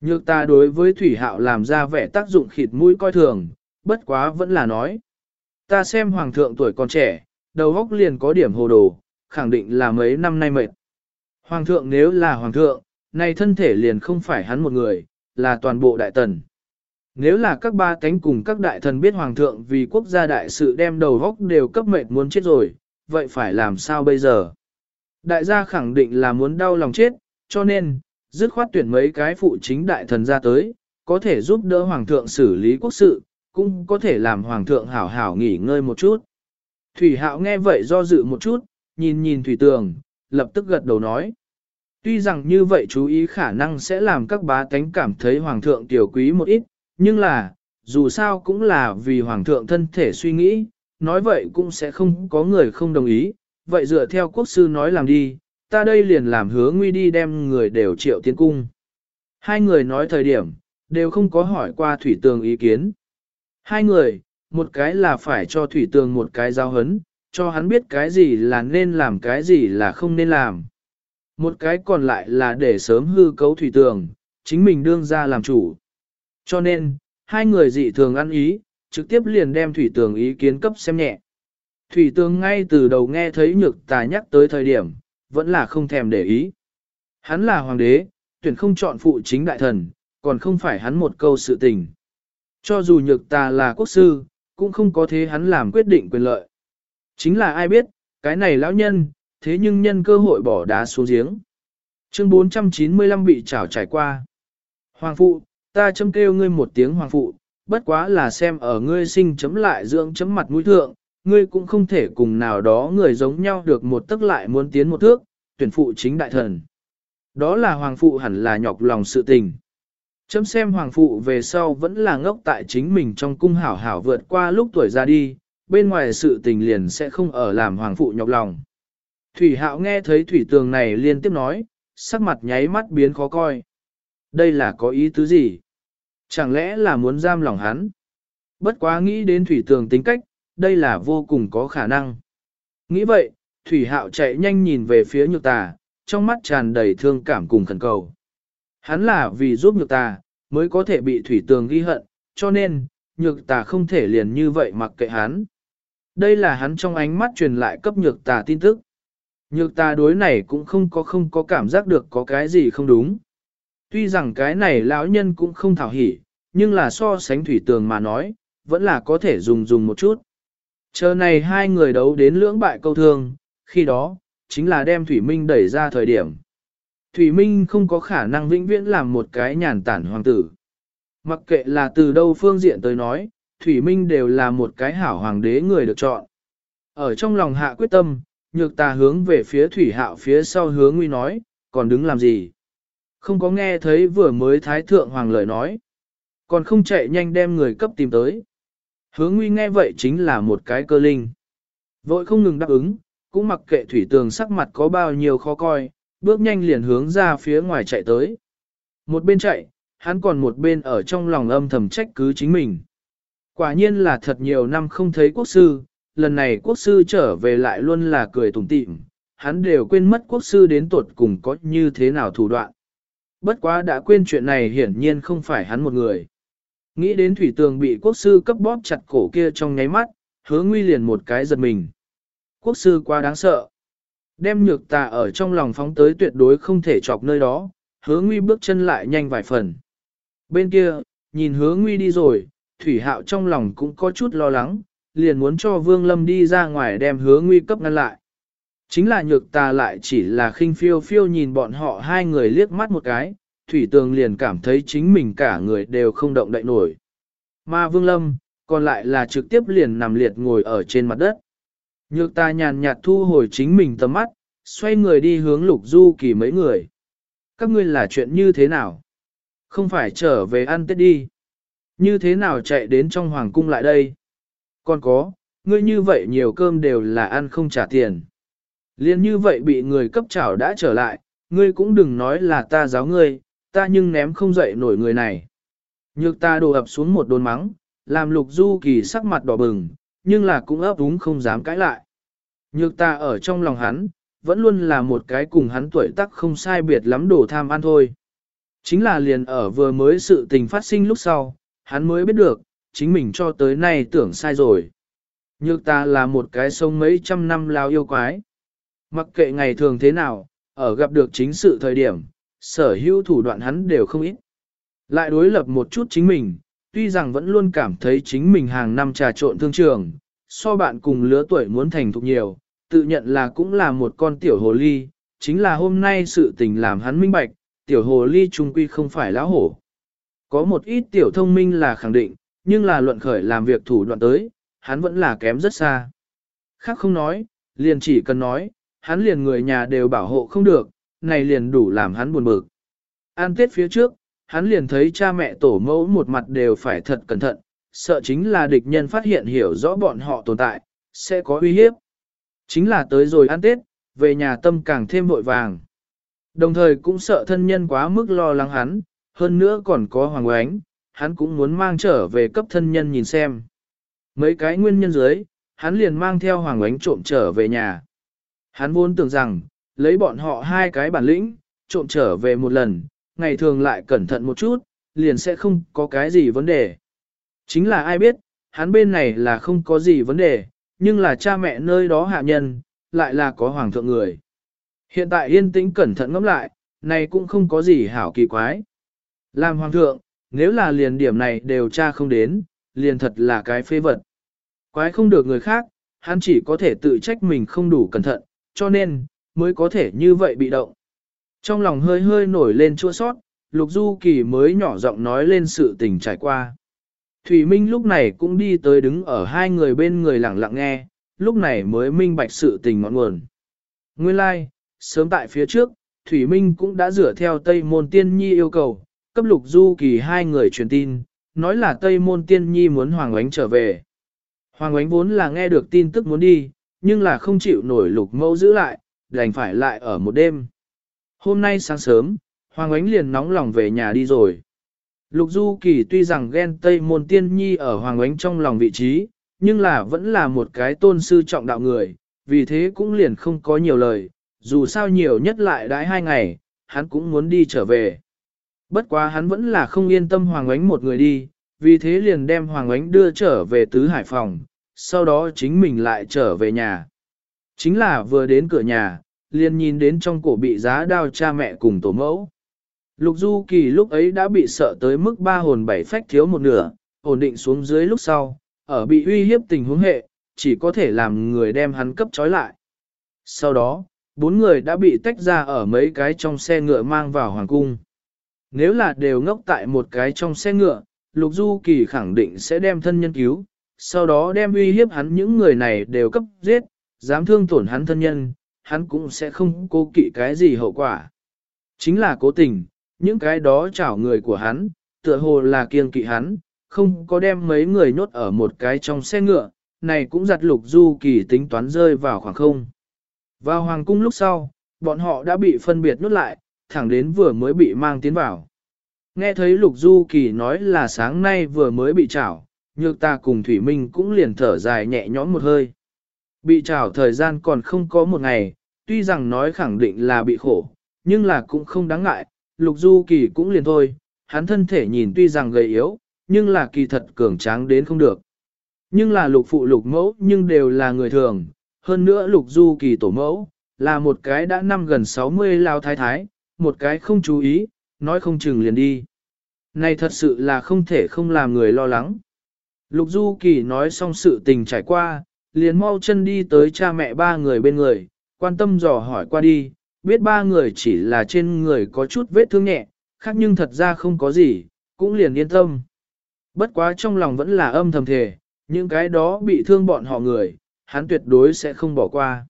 Nhược ta đối với thủy hạo làm ra vẻ tác dụng khịt mũi coi thường, bất quá vẫn là nói. Ta xem hoàng thượng tuổi còn trẻ, đầu óc liền có điểm hồ đồ, khẳng định là mấy năm nay mệt. Hoàng thượng nếu là hoàng thượng, nay thân thể liền không phải hắn một người, là toàn bộ đại tần. Nếu là các ba cánh cùng các đại thần biết hoàng thượng vì quốc gia đại sự đem đầu óc đều cấp mệt muốn chết rồi, vậy phải làm sao bây giờ? Đại gia khẳng định là muốn đau lòng chết, cho nên, dứt khoát tuyển mấy cái phụ chính đại thần ra tới, có thể giúp đỡ hoàng thượng xử lý quốc sự, cũng có thể làm hoàng thượng hảo hảo nghỉ ngơi một chút. Thủy hạo nghe vậy do dự một chút, nhìn nhìn thủy tường, lập tức gật đầu nói. Tuy rằng như vậy chú ý khả năng sẽ làm các bá tánh cảm thấy hoàng thượng tiểu quý một ít, nhưng là, dù sao cũng là vì hoàng thượng thân thể suy nghĩ, nói vậy cũng sẽ không có người không đồng ý, vậy dựa theo quốc sư nói làm đi, ta đây liền làm hứa nguy đi đem người đều triệu tiến cung. Hai người nói thời điểm, đều không có hỏi qua thủy tường ý kiến. Hai người, một cái là phải cho thủy tường một cái giao hấn, cho hắn biết cái gì là nên làm cái gì là không nên làm. Một cái còn lại là để sớm hư cấu thủy tường, chính mình đương ra làm chủ. Cho nên, hai người dị thường ăn ý, trực tiếp liền đem thủy tường ý kiến cấp xem nhẹ. Thủy tường ngay từ đầu nghe thấy nhược tà nhắc tới thời điểm, vẫn là không thèm để ý. Hắn là hoàng đế, tuyển không chọn phụ chính đại thần, còn không phải hắn một câu sự tình. Cho dù nhược ta là quốc sư, cũng không có thế hắn làm quyết định quyền lợi. Chính là ai biết, cái này lão nhân, thế nhưng nhân cơ hội bỏ đá xuống giếng. Chương 495 bị trảo trải qua. Hoàng phụ, ta châm kêu ngươi một tiếng hoàng phụ, bất quá là xem ở ngươi sinh chấm lại dưỡng chấm mặt mũi thượng, ngươi cũng không thể cùng nào đó người giống nhau được một tức lại muốn tiến một thước, tuyển phụ chính đại thần. Đó là hoàng phụ hẳn là nhọc lòng sự tình. Chấm xem hoàng phụ về sau vẫn là ngốc tại chính mình trong cung hảo hảo vượt qua lúc tuổi ra đi, bên ngoài sự tình liền sẽ không ở làm hoàng phụ nhọc lòng. Thủy hạo nghe thấy thủy tường này liên tiếp nói, sắc mặt nháy mắt biến khó coi. Đây là có ý tứ gì? Chẳng lẽ là muốn giam lòng hắn? Bất quá nghĩ đến thủy tường tính cách, đây là vô cùng có khả năng. Nghĩ vậy, thủy hạo chạy nhanh nhìn về phía nhược tà, trong mắt tràn đầy thương cảm cùng khẩn cầu. Hắn là vì giúp nhược tà, mới có thể bị thủy tường ghi hận, cho nên, nhược tà không thể liền như vậy mặc kệ hắn. Đây là hắn trong ánh mắt truyền lại cấp nhược tà tin tức. Nhược tà đối này cũng không có không có cảm giác được có cái gì không đúng. Tuy rằng cái này lão nhân cũng không thảo hỉ, nhưng là so sánh thủy tường mà nói, vẫn là có thể dùng dùng một chút. Chờ này hai người đấu đến lưỡng bại câu thương, khi đó, chính là đem Thủy Minh đẩy ra thời điểm. Thủy Minh không có khả năng vĩnh viễn làm một cái nhàn tản hoàng tử. Mặc kệ là từ đâu phương diện tới nói, Thủy Minh đều là một cái hảo hoàng đế người được chọn. Ở trong lòng hạ quyết tâm, nhược tà hướng về phía Thủy Hạo phía sau hướng nguy nói, còn đứng làm gì? Không có nghe thấy vừa mới Thái Thượng Hoàng lời nói. Còn không chạy nhanh đem người cấp tìm tới. Hứa nguy nghe vậy chính là một cái cơ linh. Vội không ngừng đáp ứng, cũng mặc kệ thủy tường sắc mặt có bao nhiêu khó coi, bước nhanh liền hướng ra phía ngoài chạy tới. Một bên chạy, hắn còn một bên ở trong lòng âm thầm trách cứ chính mình. Quả nhiên là thật nhiều năm không thấy quốc sư, lần này quốc sư trở về lại luôn là cười tủm tỉm, hắn đều quên mất quốc sư đến tuột cùng có như thế nào thủ đoạn. Bất quá đã quên chuyện này hiển nhiên không phải hắn một người. Nghĩ đến thủy tường bị quốc sư cấp bóp chặt cổ kia trong nháy mắt, hứa nguy liền một cái giật mình. Quốc sư quá đáng sợ. Đem nhược tà ở trong lòng phóng tới tuyệt đối không thể chọc nơi đó, hứa nguy bước chân lại nhanh vài phần. Bên kia, nhìn hứa nguy đi rồi, thủy hạo trong lòng cũng có chút lo lắng, liền muốn cho vương lâm đi ra ngoài đem hứa nguy cấp ngăn lại. Chính là nhược tà lại chỉ là khinh phiêu phiêu nhìn bọn họ hai người liếc mắt một cái, thủy tường liền cảm thấy chính mình cả người đều không động đậy nổi. Mà vương lâm, còn lại là trực tiếp liền nằm liệt ngồi ở trên mặt đất. Nhược ta nhàn nhạt thu hồi chính mình tầm mắt, xoay người đi hướng lục du kỳ mấy người. Các ngươi là chuyện như thế nào? Không phải trở về ăn tết đi. Như thế nào chạy đến trong hoàng cung lại đây? Còn có, ngươi như vậy nhiều cơm đều là ăn không trả tiền. Liên như vậy bị người cấp trảo đã trở lại, ngươi cũng đừng nói là ta giáo ngươi, ta nhưng ném không dậy nổi người này. Nhược ta đổ ập xuống một đồn mắng, làm lục du kỳ sắc mặt đỏ bừng, nhưng là cũng ấp úng không dám cãi lại. Nhược ta ở trong lòng hắn, vẫn luôn là một cái cùng hắn tuổi tác không sai biệt lắm đổ tham ăn thôi. Chính là liền ở vừa mới sự tình phát sinh lúc sau, hắn mới biết được, chính mình cho tới nay tưởng sai rồi. Nhược ta là một cái sông mấy trăm năm lao yêu quái. Mặc kệ ngày thường thế nào, ở gặp được chính sự thời điểm, sở hữu thủ đoạn hắn đều không ít. Lại đối lập một chút chính mình, tuy rằng vẫn luôn cảm thấy chính mình hàng năm trà trộn thương trường, so bạn cùng lứa tuổi muốn thành thục nhiều, tự nhận là cũng là một con tiểu hồ ly, chính là hôm nay sự tình làm hắn minh bạch, tiểu hồ ly trung quy không phải lão hổ. Có một ít tiểu thông minh là khẳng định, nhưng là luận khởi làm việc thủ đoạn tới, hắn vẫn là kém rất xa. Khác không nói, liền chỉ cần nói, hắn liền người nhà đều bảo hộ không được, này liền đủ làm hắn buồn bực. An tết phía trước, hắn liền thấy cha mẹ tổ mẫu một mặt đều phải thật cẩn thận, sợ chính là địch nhân phát hiện hiểu rõ bọn họ tồn tại, sẽ có uy hiếp. Chính là tới rồi ăn tết, về nhà tâm càng thêm vội vàng. Đồng thời cũng sợ thân nhân quá mức lo lắng hắn, hơn nữa còn có hoàng oánh, hắn cũng muốn mang trở về cấp thân nhân nhìn xem. Mấy cái nguyên nhân dưới, hắn liền mang theo hoàng oánh trộm trở về nhà. Hắn vốn tưởng rằng, lấy bọn họ hai cái bản lĩnh, trộm trở về một lần, ngày thường lại cẩn thận một chút, liền sẽ không có cái gì vấn đề. Chính là ai biết, hắn bên này là không có gì vấn đề, nhưng là cha mẹ nơi đó hạ nhân, lại là có hoàng thượng người. Hiện tại yên tĩnh cẩn thận ngẫm lại, này cũng không có gì hảo kỳ quái. Làm hoàng thượng, nếu là liền điểm này đều cha không đến, liền thật là cái phê vật. Quái không được người khác, hắn chỉ có thể tự trách mình không đủ cẩn thận, cho nên, mới có thể như vậy bị động. Trong lòng hơi hơi nổi lên chua sót, Lục Du Kỳ mới nhỏ giọng nói lên sự tình trải qua. Thủy Minh lúc này cũng đi tới đứng ở hai người bên người lặng lặng nghe, lúc này mới minh bạch sự tình ngọn nguồn. Nguyên lai, like, sớm tại phía trước, Thủy Minh cũng đã dựa theo Tây Môn Tiên Nhi yêu cầu, cấp Lục Du Kỳ hai người truyền tin, nói là Tây Môn Tiên Nhi muốn Hoàng Oánh trở về. Hoàng Oánh vốn là nghe được tin tức muốn đi, nhưng là không chịu nổi Lục Mẫu giữ lại, đành phải lại ở một đêm. Hôm nay sáng sớm, Hoàng Ánh liền nóng lòng về nhà đi rồi. Lục Du Kỳ tuy rằng ghen Tây Môn Tiên Nhi ở Hoàng Ánh trong lòng vị trí, nhưng là vẫn là một cái tôn sư trọng đạo người, vì thế cũng liền không có nhiều lời, dù sao nhiều nhất lại đãi hai ngày, hắn cũng muốn đi trở về. Bất quá hắn vẫn là không yên tâm Hoàng Ánh một người đi, vì thế liền đem Hoàng Ánh đưa trở về Tứ Hải Phòng, sau đó chính mình lại trở về nhà. Chính là vừa đến cửa nhà, liền nhìn đến trong cổ bị giá đao cha mẹ cùng tổ mẫu. Lục Du Kỳ lúc ấy đã bị sợ tới mức ba hồn bảy phách thiếu một nửa, ổn định xuống dưới lúc sau, ở bị uy hiếp tình huống hệ, chỉ có thể làm người đem hắn cấp trói lại. Sau đó, bốn người đã bị tách ra ở mấy cái trong xe ngựa mang vào hoàng cung. Nếu là đều ngốc tại một cái trong xe ngựa, Lục Du Kỳ khẳng định sẽ đem thân nhân cứu, sau đó đem uy hiếp hắn những người này đều cấp giết, dám thương tổn hắn thân nhân, hắn cũng sẽ không cố kỵ cái gì hậu quả. Chính là cố tình, những cái đó chảo người của hắn, tựa hồ là kiêng kỵ hắn, không có đem mấy người nhốt ở một cái trong xe ngựa, này cũng giặt lục du kỳ tính toán rơi vào khoảng không. Vào hoàng cung lúc sau, bọn họ đã bị phân biệt nhốt lại, thẳng đến vừa mới bị mang tiến vào. Nghe thấy lục du kỳ nói là sáng nay vừa mới bị chảo, nhược ta cùng Thủy Minh cũng liền thở dài nhẹ nhõm một hơi. Bị trảo thời gian còn không có một ngày, tuy rằng nói khẳng định là bị khổ, nhưng là cũng không đáng ngại, lục du kỳ cũng liền thôi, hắn thân thể nhìn tuy rằng gầy yếu, nhưng là kỳ thật cường tráng đến không được. Nhưng là lục phụ lục mẫu nhưng đều là người thường, hơn nữa lục du kỳ tổ mẫu, là một cái đã năm gần 60 lao thái thái, một cái không chú ý, nói không chừng liền đi. Này thật sự là không thể không làm người lo lắng. Lục Du Kỳ nói xong sự tình trải qua, liền mau chân đi tới cha mẹ ba người bên người, quan tâm dò hỏi qua đi, biết ba người chỉ là trên người có chút vết thương nhẹ, khác nhưng thật ra không có gì, cũng liền yên tâm. Bất quá trong lòng vẫn là âm thầm thề, những cái đó bị thương bọn họ người, hắn tuyệt đối sẽ không bỏ qua.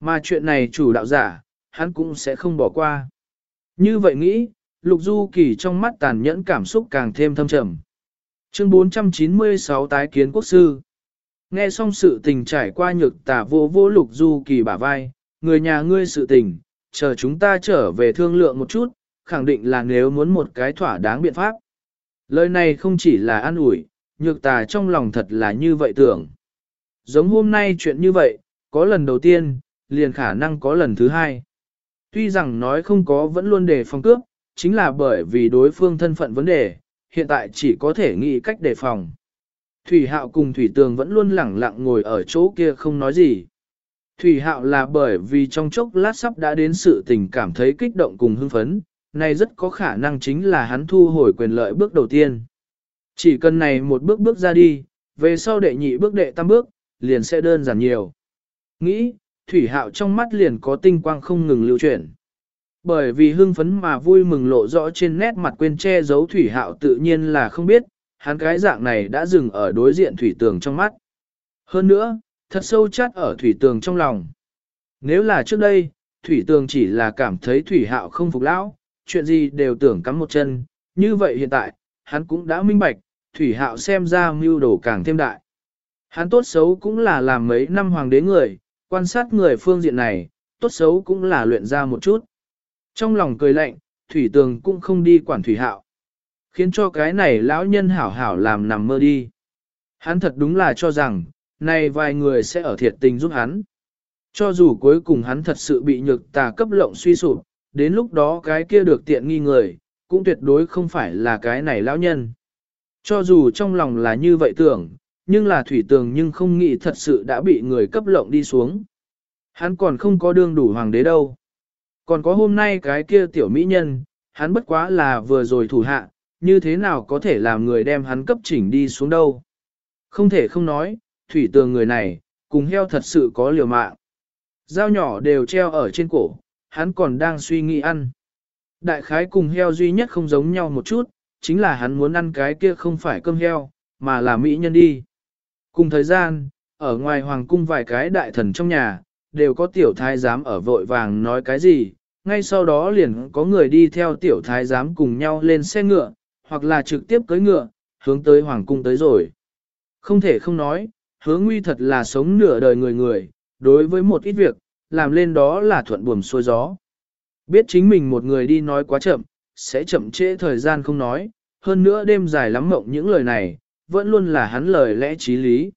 Mà chuyện này chủ đạo giả, hắn cũng sẽ không bỏ qua. Như vậy nghĩ, Lục Du Kỳ trong mắt tàn nhẫn cảm xúc càng thêm thâm trầm. Chương 496 tái kiến quốc sư. Nghe xong sự tình trải qua nhược tả vô vô lục du kỳ bả vai, người nhà ngươi sự tình, chờ chúng ta trở về thương lượng một chút, khẳng định là nếu muốn một cái thỏa đáng biện pháp. Lời này không chỉ là an ủi, nhược tà trong lòng thật là như vậy tưởng. Giống hôm nay chuyện như vậy, có lần đầu tiên, liền khả năng có lần thứ hai. Tuy rằng nói không có vẫn luôn đề phòng cướp, chính là bởi vì đối phương thân phận vấn đề, hiện tại chỉ có thể nghĩ cách đề phòng. Thủy Hạo cùng Thủy Tường vẫn luôn lẳng lặng ngồi ở chỗ kia không nói gì. Thủy Hạo là bởi vì trong chốc lát sắp đã đến sự tình cảm thấy kích động cùng hưng phấn, này rất có khả năng chính là hắn thu hồi quyền lợi bước đầu tiên. Chỉ cần này một bước bước ra đi, về sau đệ nhị bước đệ tam bước, liền sẽ đơn giản nhiều. Nghĩ, Thủy Hạo trong mắt liền có tinh quang không ngừng lưu chuyển. Bởi vì hưng phấn mà vui mừng lộ rõ trên nét mặt quên che giấu thủy hạo tự nhiên là không biết, hắn cái dạng này đã dừng ở đối diện thủy tường trong mắt. Hơn nữa, thật sâu chát ở thủy tường trong lòng. Nếu là trước đây, thủy tường chỉ là cảm thấy thủy hạo không phục lão, chuyện gì đều tưởng cắm một chân, như vậy hiện tại, hắn cũng đã minh bạch, thủy hạo xem ra mưu đồ càng thêm đại. Hắn tốt xấu cũng là làm mấy năm hoàng đế người, quan sát người phương diện này, tốt xấu cũng là luyện ra một chút. Trong lòng cười lạnh, thủy tường cũng không đi quản thủy hạo. Khiến cho cái này lão nhân hảo hảo làm nằm mơ đi. Hắn thật đúng là cho rằng, này vài người sẽ ở thiệt tình giúp hắn. Cho dù cuối cùng hắn thật sự bị nhược tà cấp lộng suy sụp, đến lúc đó cái kia được tiện nghi người, cũng tuyệt đối không phải là cái này lão nhân. Cho dù trong lòng là như vậy tưởng, nhưng là thủy tường nhưng không nghĩ thật sự đã bị người cấp lộng đi xuống. Hắn còn không có đương đủ hoàng đế đâu. Còn có hôm nay cái kia tiểu mỹ nhân, hắn bất quá là vừa rồi thủ hạ, như thế nào có thể làm người đem hắn cấp chỉnh đi xuống đâu. Không thể không nói, thủy tường người này, cùng heo thật sự có liều mạng. Dao nhỏ đều treo ở trên cổ, hắn còn đang suy nghĩ ăn. Đại khái cùng heo duy nhất không giống nhau một chút, chính là hắn muốn ăn cái kia không phải cơm heo, mà là mỹ nhân đi. Cùng thời gian, ở ngoài hoàng cung vài cái đại thần trong nhà, đều có tiểu thái giám ở vội vàng nói cái gì, ngay sau đó liền có người đi theo tiểu thái giám cùng nhau lên xe ngựa, hoặc là trực tiếp cưỡi ngựa, hướng tới hoàng cung tới rồi. Không thể không nói, hướng nguy thật là sống nửa đời người người, đối với một ít việc, làm lên đó là thuận buồm xuôi gió. Biết chính mình một người đi nói quá chậm, sẽ chậm trễ thời gian không nói, hơn nữa đêm dài lắm mộng những lời này, vẫn luôn là hắn lời lẽ trí lý.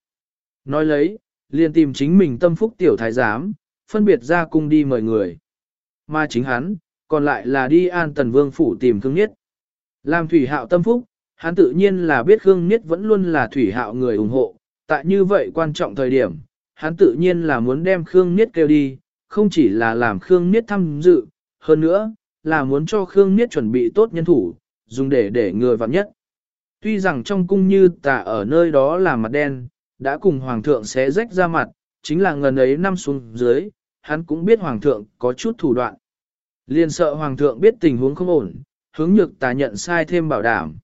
Nói lấy, liền tìm chính mình tâm phúc tiểu thái giám, phân biệt ra cung đi mời người. Mà chính hắn, còn lại là đi an tần vương phủ tìm thương nhất. Làm thủy hạo tâm phúc, hắn tự nhiên là biết Khương Niết vẫn luôn là thủy hạo người ủng hộ, tại như vậy quan trọng thời điểm, hắn tự nhiên là muốn đem Khương Niết kêu đi, không chỉ là làm Khương Niết tham dự, hơn nữa, là muốn cho Khương Niết chuẩn bị tốt nhân thủ, dùng để để người vặn nhất. Tuy rằng trong cung như tà ở nơi đó là mặt đen, đã cùng Hoàng thượng xé rách ra mặt, chính là ngần ấy năm xuống dưới, hắn cũng biết Hoàng thượng có chút thủ đoạn. liền sợ Hoàng thượng biết tình huống không ổn, hướng nhược tà nhận sai thêm bảo đảm.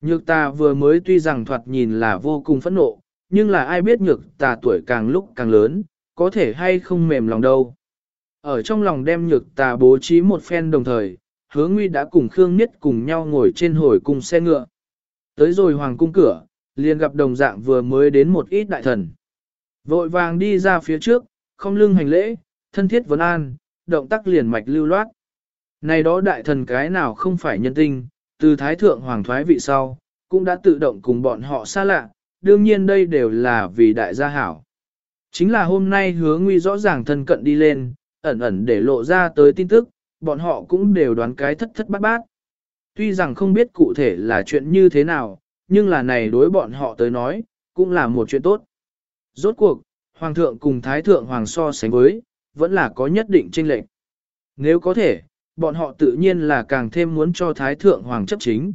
Nhược tà vừa mới tuy rằng thoạt nhìn là vô cùng phẫn nộ, nhưng là ai biết nhược tà tuổi càng lúc càng lớn, có thể hay không mềm lòng đâu. Ở trong lòng đem nhược tà bố trí một phen đồng thời, hứa nguy đã cùng Khương Niết cùng nhau ngồi trên hồi cung xe ngựa. Tới rồi hoàng cung cửa, liền gặp đồng dạng vừa mới đến một ít đại thần. Vội vàng đi ra phía trước, không lưng hành lễ, thân thiết vấn an, động tác liền mạch lưu loát. Này đó đại thần cái nào không phải nhân tinh, từ thái thượng hoàng thoái vị sau, cũng đã tự động cùng bọn họ xa lạ, đương nhiên đây đều là vì đại gia hảo. Chính là hôm nay hứa nguy rõ ràng thân cận đi lên, ẩn ẩn để lộ ra tới tin tức, bọn họ cũng đều đoán cái thất thất bát bát. Tuy rằng không biết cụ thể là chuyện như thế nào, nhưng là này đối bọn họ tới nói, cũng là một chuyện tốt. Rốt cuộc, Hoàng thượng cùng Thái thượng Hoàng so sánh với, vẫn là có nhất định chênh lệch. Nếu có thể, bọn họ tự nhiên là càng thêm muốn cho Thái thượng Hoàng chấp chính.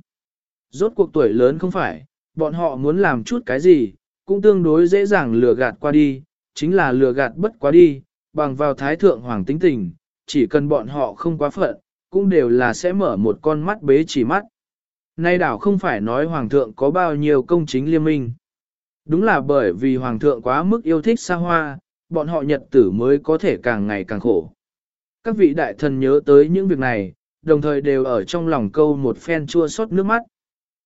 Rốt cuộc tuổi lớn không phải, bọn họ muốn làm chút cái gì, cũng tương đối dễ dàng lừa gạt qua đi, chính là lừa gạt bất quá đi, bằng vào Thái thượng Hoàng tính tình, chỉ cần bọn họ không quá phận, cũng đều là sẽ mở một con mắt bế chỉ mắt. Nay đảo không phải nói Hoàng thượng có bao nhiêu công chính liên minh. Đúng là bởi vì Hoàng thượng quá mức yêu thích xa hoa, bọn họ nhật tử mới có thể càng ngày càng khổ. Các vị đại thần nhớ tới những việc này, đồng thời đều ở trong lòng câu một phen chua xót nước mắt.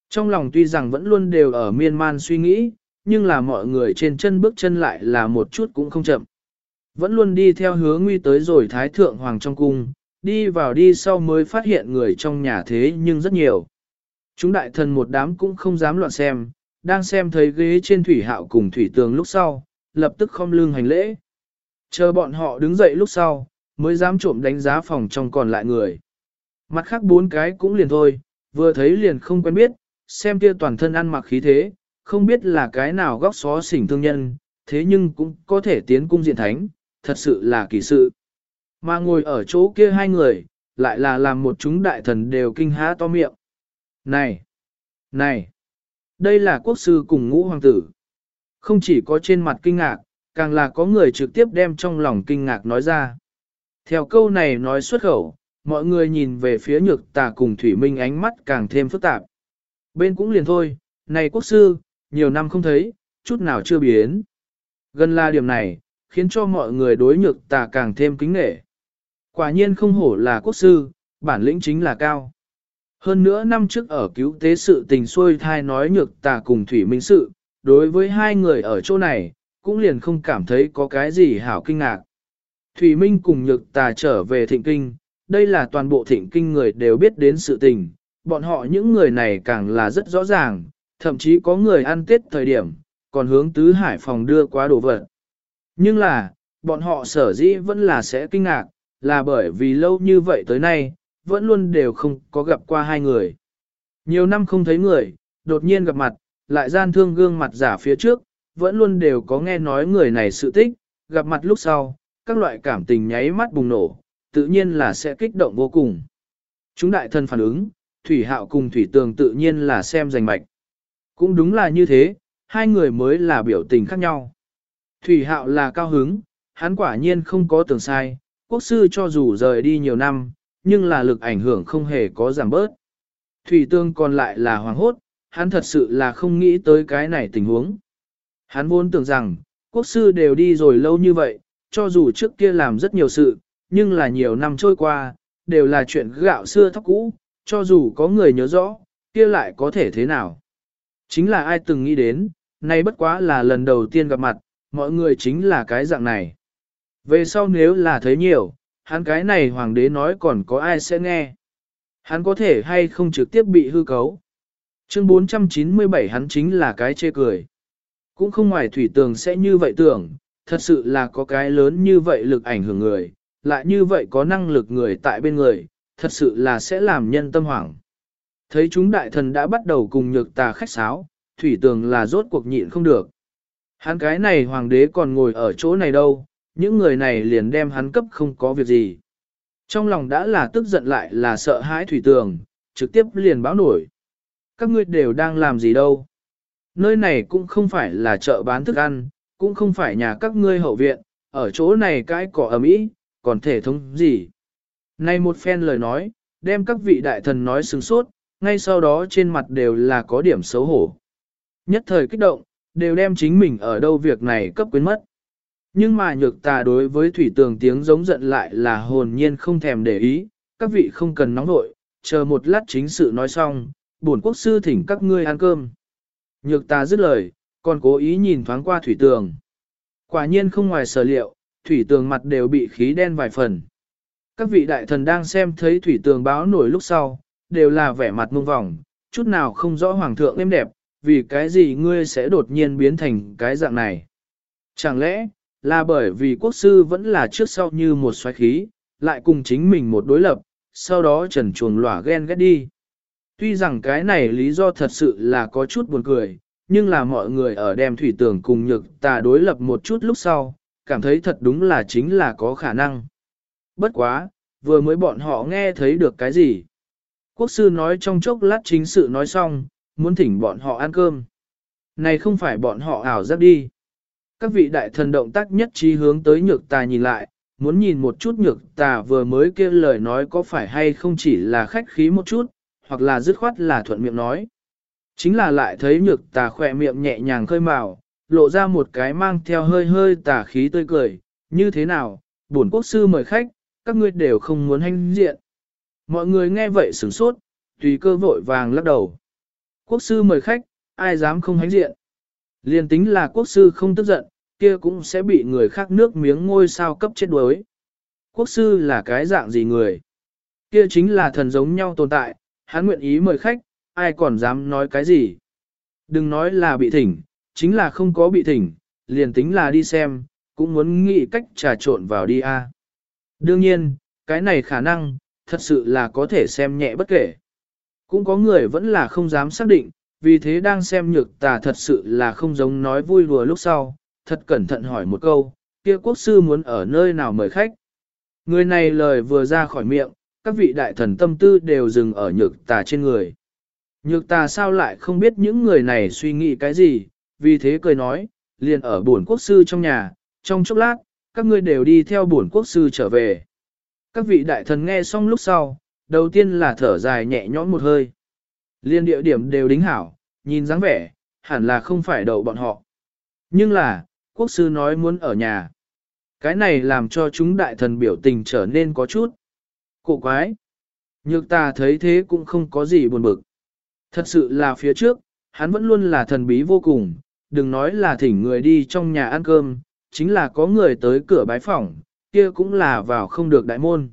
Trong lòng tuy rằng vẫn luôn đều ở miên man suy nghĩ, nhưng là mọi người trên chân bước chân lại là một chút cũng không chậm. Vẫn luôn đi theo hướng nguy tới rồi Thái Thượng Hoàng trong cung, đi vào đi sau mới phát hiện người trong nhà thế nhưng rất nhiều. Chúng đại thần một đám cũng không dám loạn xem, đang xem thấy ghế trên thủy hạo cùng thủy tường lúc sau, lập tức không lưng hành lễ. Chờ bọn họ đứng dậy lúc sau, mới dám trộm đánh giá phòng trong còn lại người. Mặt khác bốn cái cũng liền thôi, vừa thấy liền không quen biết, xem kia toàn thân ăn mặc khí thế, không biết là cái nào góc xó xỉnh thương nhân, thế nhưng cũng có thể tiến cung diện thánh, thật sự là kỳ sự. Mà ngồi ở chỗ kia hai người, lại là làm một chúng đại thần đều kinh há to miệng. Này! Này! Đây là quốc sư cùng ngũ hoàng tử. Không chỉ có trên mặt kinh ngạc, càng là có người trực tiếp đem trong lòng kinh ngạc nói ra. Theo câu này nói xuất khẩu, mọi người nhìn về phía nhược tà cùng Thủy Minh ánh mắt càng thêm phức tạp. Bên cũng liền thôi, này quốc sư, nhiều năm không thấy, chút nào chưa biến. Gần là điểm này, khiến cho mọi người đối nhược tà càng thêm kính nghệ. Quả nhiên không hổ là quốc sư, bản lĩnh chính là cao. Hơn nữa năm trước ở cứu tế sự tình xuôi thai nói nhược tà cùng Thủy Minh sự, đối với hai người ở chỗ này, cũng liền không cảm thấy có cái gì hảo kinh ngạc. Thủy Minh cùng nhược tà trở về thịnh kinh, đây là toàn bộ thịnh kinh người đều biết đến sự tình, bọn họ những người này càng là rất rõ ràng, thậm chí có người ăn tết thời điểm, còn hướng tứ hải phòng đưa qua đồ vật. Nhưng là, bọn họ sở dĩ vẫn là sẽ kinh ngạc, là bởi vì lâu như vậy tới nay, vẫn luôn đều không có gặp qua hai người. Nhiều năm không thấy người, đột nhiên gặp mặt, lại gian thương gương mặt giả phía trước, vẫn luôn đều có nghe nói người này sự tích, gặp mặt lúc sau, các loại cảm tình nháy mắt bùng nổ, tự nhiên là sẽ kích động vô cùng. Chúng đại thân phản ứng, Thủy Hạo cùng Thủy Tường tự nhiên là xem giành mạch. Cũng đúng là như thế, hai người mới là biểu tình khác nhau. Thủy Hạo là cao hứng, hắn quả nhiên không có tưởng sai, quốc sư cho dù rời đi nhiều năm, nhưng là lực ảnh hưởng không hề có giảm bớt. Thủy Tương còn lại là hoàng hốt, hắn thật sự là không nghĩ tới cái này tình huống. Hắn vốn tưởng rằng, quốc sư đều đi rồi lâu như vậy, cho dù trước kia làm rất nhiều sự, nhưng là nhiều năm trôi qua, đều là chuyện gạo xưa thóc cũ, cho dù có người nhớ rõ, kia lại có thể thế nào. Chính là ai từng nghĩ đến, nay bất quá là lần đầu tiên gặp mặt, mọi người chính là cái dạng này. Về sau nếu là thấy nhiều, hắn cái này hoàng đế nói còn có ai sẽ nghe. Hắn có thể hay không trực tiếp bị hư cấu. Chương 497 hắn chính là cái chê cười. Cũng không ngoài thủy tường sẽ như vậy tưởng, thật sự là có cái lớn như vậy lực ảnh hưởng người, lại như vậy có năng lực người tại bên người, thật sự là sẽ làm nhân tâm hoảng. Thấy chúng đại thần đã bắt đầu cùng nhược tà khách sáo, thủy tường là rốt cuộc nhịn không được. Hắn cái này hoàng đế còn ngồi ở chỗ này đâu, những người này liền đem hắn cấp không có việc gì. Trong lòng đã là tức giận lại là sợ hãi thủy tường, trực tiếp liền báo nổi. Các ngươi đều đang làm gì đâu. Nơi này cũng không phải là chợ bán thức ăn, cũng không phải nhà các ngươi hậu viện, ở chỗ này cái cỏ ầm ý, còn thể thống gì. Này một phen lời nói, đem các vị đại thần nói sừng sốt, ngay sau đó trên mặt đều là có điểm xấu hổ. Nhất thời kích động, đều đem chính mình ở đâu việc này cấp quyến mất. Nhưng mà nhược tà đối với thủy tường tiếng giống giận lại là hồn nhiên không thèm để ý, các vị không cần nóng nội, chờ một lát chính sự nói xong, bổn quốc sư thỉnh các ngươi ăn cơm. Nhược tà dứt lời, còn cố ý nhìn thoáng qua thủy tường. Quả nhiên không ngoài sở liệu, thủy tường mặt đều bị khí đen vài phần. Các vị đại thần đang xem thấy thủy tường báo nổi lúc sau, đều là vẻ mặt mông vòng, chút nào không rõ hoàng thượng êm đẹp, vì cái gì ngươi sẽ đột nhiên biến thành cái dạng này. Chẳng lẽ, là bởi vì quốc sư vẫn là trước sau như một xoáy khí, lại cùng chính mình một đối lập, sau đó trần chuồng lỏa ghen ghét đi. Tuy rằng cái này lý do thật sự là có chút buồn cười, nhưng là mọi người ở đem thủy tưởng cùng nhược tà đối lập một chút lúc sau, cảm thấy thật đúng là chính là có khả năng. Bất quá, vừa mới bọn họ nghe thấy được cái gì. Quốc sư nói trong chốc lát chính sự nói xong, muốn thỉnh bọn họ ăn cơm. Này không phải bọn họ ảo giác đi. Các vị đại thần động tác nhất trí hướng tới nhược tà nhìn lại, muốn nhìn một chút nhược tà vừa mới kêu lời nói có phải hay không chỉ là khách khí một chút, hoặc là dứt khoát là thuận miệng nói. Chính là lại thấy nhược tà khỏe miệng nhẹ nhàng khơi màu, lộ ra một cái mang theo hơi hơi tà khí tươi cười, như thế nào, bổn quốc sư mời khách, các ngươi đều không muốn hành diện. Mọi người nghe vậy sửng sốt, tùy cơ vội vàng lắc đầu. Quốc sư mời khách, ai dám không hánh diện. Liên tính là quốc sư không tức giận, kia cũng sẽ bị người khác nước miếng ngôi sao cấp chết đuối. Quốc sư là cái dạng gì người? Kia chính là thần giống nhau tồn tại, hắn nguyện ý mời khách, ai còn dám nói cái gì? Đừng nói là bị thỉnh, chính là không có bị thỉnh, liền tính là đi xem, cũng muốn nghĩ cách trà trộn vào đi a. Đương nhiên, cái này khả năng, thật sự là có thể xem nhẹ bất kể. Cũng có người vẫn là không dám xác định, vì thế đang xem nhược tà thật sự là không giống nói vui đùa lúc sau, thật cẩn thận hỏi một câu, kia quốc sư muốn ở nơi nào mời khách. Người này lời vừa ra khỏi miệng, các vị đại thần tâm tư đều dừng ở nhược tà trên người. Nhược tà sao lại không biết những người này suy nghĩ cái gì, vì thế cười nói, liền ở bổn quốc sư trong nhà, trong chốc lát, các ngươi đều đi theo bổn quốc sư trở về. Các vị đại thần nghe xong lúc sau, đầu tiên là thở dài nhẹ nhõm một hơi. Liên địa điểm đều đính hảo, nhìn dáng vẻ, hẳn là không phải đậu bọn họ. Nhưng là, quốc sư nói muốn ở nhà. Cái này làm cho chúng đại thần biểu tình trở nên có chút. Cổ quái. Nhược ta thấy thế cũng không có gì buồn bực. Thật sự là phía trước, hắn vẫn luôn là thần bí vô cùng, đừng nói là thỉnh người đi trong nhà ăn cơm, chính là có người tới cửa bái phỏng, kia cũng là vào không được đại môn.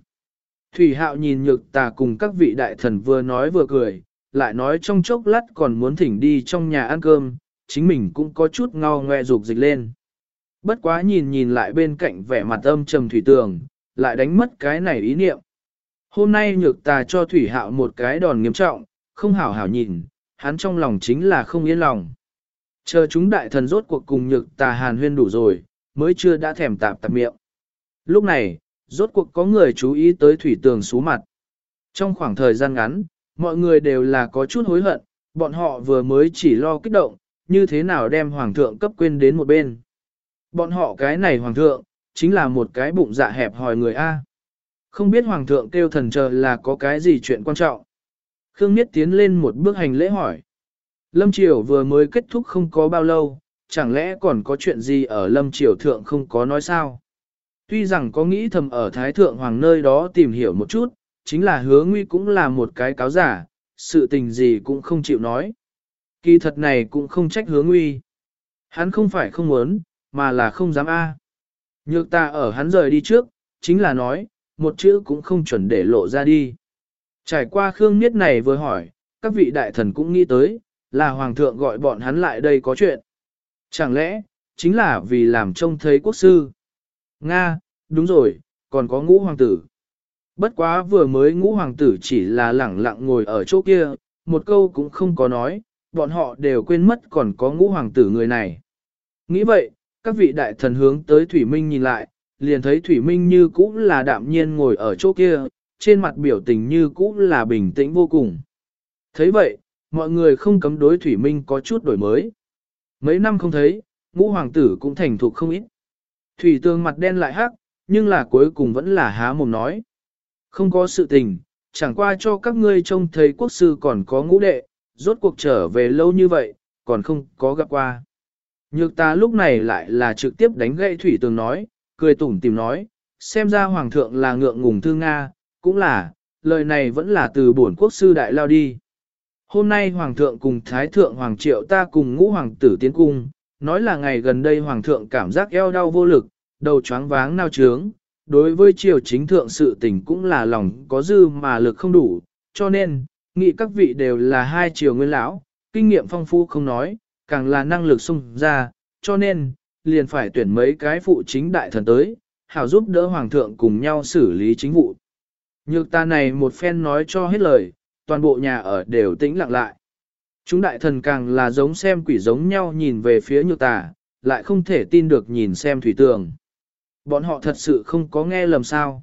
Thủy hạo nhìn nhược tà cùng các vị đại thần vừa nói vừa cười, lại nói trong chốc lát còn muốn thỉnh đi trong nhà ăn cơm, chính mình cũng có chút ngao ngoe rục dịch lên. Bất quá nhìn nhìn lại bên cạnh vẻ mặt âm trầm thủy tường, lại đánh mất cái này ý niệm. Hôm nay nhược tà cho thủy hạo một cái đòn nghiêm trọng, không hảo hảo nhìn, hắn trong lòng chính là không yên lòng. Chờ chúng đại thần rốt cuộc cùng nhược tà hàn huyên đủ rồi, mới chưa đã thèm tạp tạp miệng. Lúc này, rốt cuộc có người chú ý tới thủy tường xú mặt. Trong khoảng thời gian ngắn, mọi người đều là có chút hối hận, bọn họ vừa mới chỉ lo kích động, như thế nào đem hoàng thượng cấp quên đến một bên. Bọn họ cái này hoàng thượng, chính là một cái bụng dạ hẹp hòi người A. Không biết hoàng thượng kêu thần chờ là có cái gì chuyện quan trọng. Khương Niết tiến lên một bước hành lễ hỏi. Lâm Triều vừa mới kết thúc không có bao lâu, chẳng lẽ còn có chuyện gì ở Lâm Triều Thượng không có nói sao? Tuy rằng có nghĩ thầm ở Thái Thượng Hoàng nơi đó tìm hiểu một chút, chính là hứa nguy cũng là một cái cáo giả, sự tình gì cũng không chịu nói. Kỳ thật này cũng không trách hứa nguy. Hắn không phải không muốn, mà là không dám a. Nhược ta ở hắn rời đi trước, chính là nói, một chữ cũng không chuẩn để lộ ra đi. Trải qua Khương Niết này vừa hỏi, các vị đại thần cũng nghĩ tới, là Hoàng thượng gọi bọn hắn lại đây có chuyện. Chẳng lẽ, chính là vì làm trông thấy quốc sư? Nga, đúng rồi, còn có ngũ hoàng tử. Bất quá vừa mới ngũ hoàng tử chỉ là lẳng lặng ngồi ở chỗ kia, một câu cũng không có nói, bọn họ đều quên mất còn có ngũ hoàng tử người này. Nghĩ vậy, các vị đại thần hướng tới Thủy Minh nhìn lại, liền thấy Thủy Minh như cũ là đạm nhiên ngồi ở chỗ kia, trên mặt biểu tình như cũ là bình tĩnh vô cùng. thấy vậy, mọi người không cấm đối Thủy Minh có chút đổi mới. Mấy năm không thấy, ngũ hoàng tử cũng thành thục không ít. Thủy tương mặt đen lại hắc, nhưng là cuối cùng vẫn là há mồm nói. Không có sự tình, chẳng qua cho các ngươi trông thấy quốc sư còn có ngũ đệ, rốt cuộc trở về lâu như vậy, còn không có gặp qua. Nhược ta lúc này lại là trực tiếp đánh gậy thủy tường nói, cười tủm tìm nói, xem ra hoàng thượng là ngượng ngùng thương Nga, cũng là, lời này vẫn là từ bổn quốc sư đại lao đi. Hôm nay hoàng thượng cùng thái thượng hoàng triệu ta cùng ngũ hoàng tử tiến cung, nói là ngày gần đây hoàng thượng cảm giác eo đau vô lực, đầu choáng váng nao trướng, đối với triều chính thượng sự tình cũng là lòng có dư mà lực không đủ, cho nên, nghị các vị đều là hai triều nguyên lão, kinh nghiệm phong phú không nói, càng là năng lực sung ra, cho nên, liền phải tuyển mấy cái phụ chính đại thần tới, hảo giúp đỡ hoàng thượng cùng nhau xử lý chính vụ. Nhược ta này một phen nói cho hết lời, toàn bộ nhà ở đều tĩnh lặng lại. Chúng đại thần càng là giống xem quỷ giống nhau nhìn về phía nhược tà, lại không thể tin được nhìn xem thủy tường. Bọn họ thật sự không có nghe lầm sao.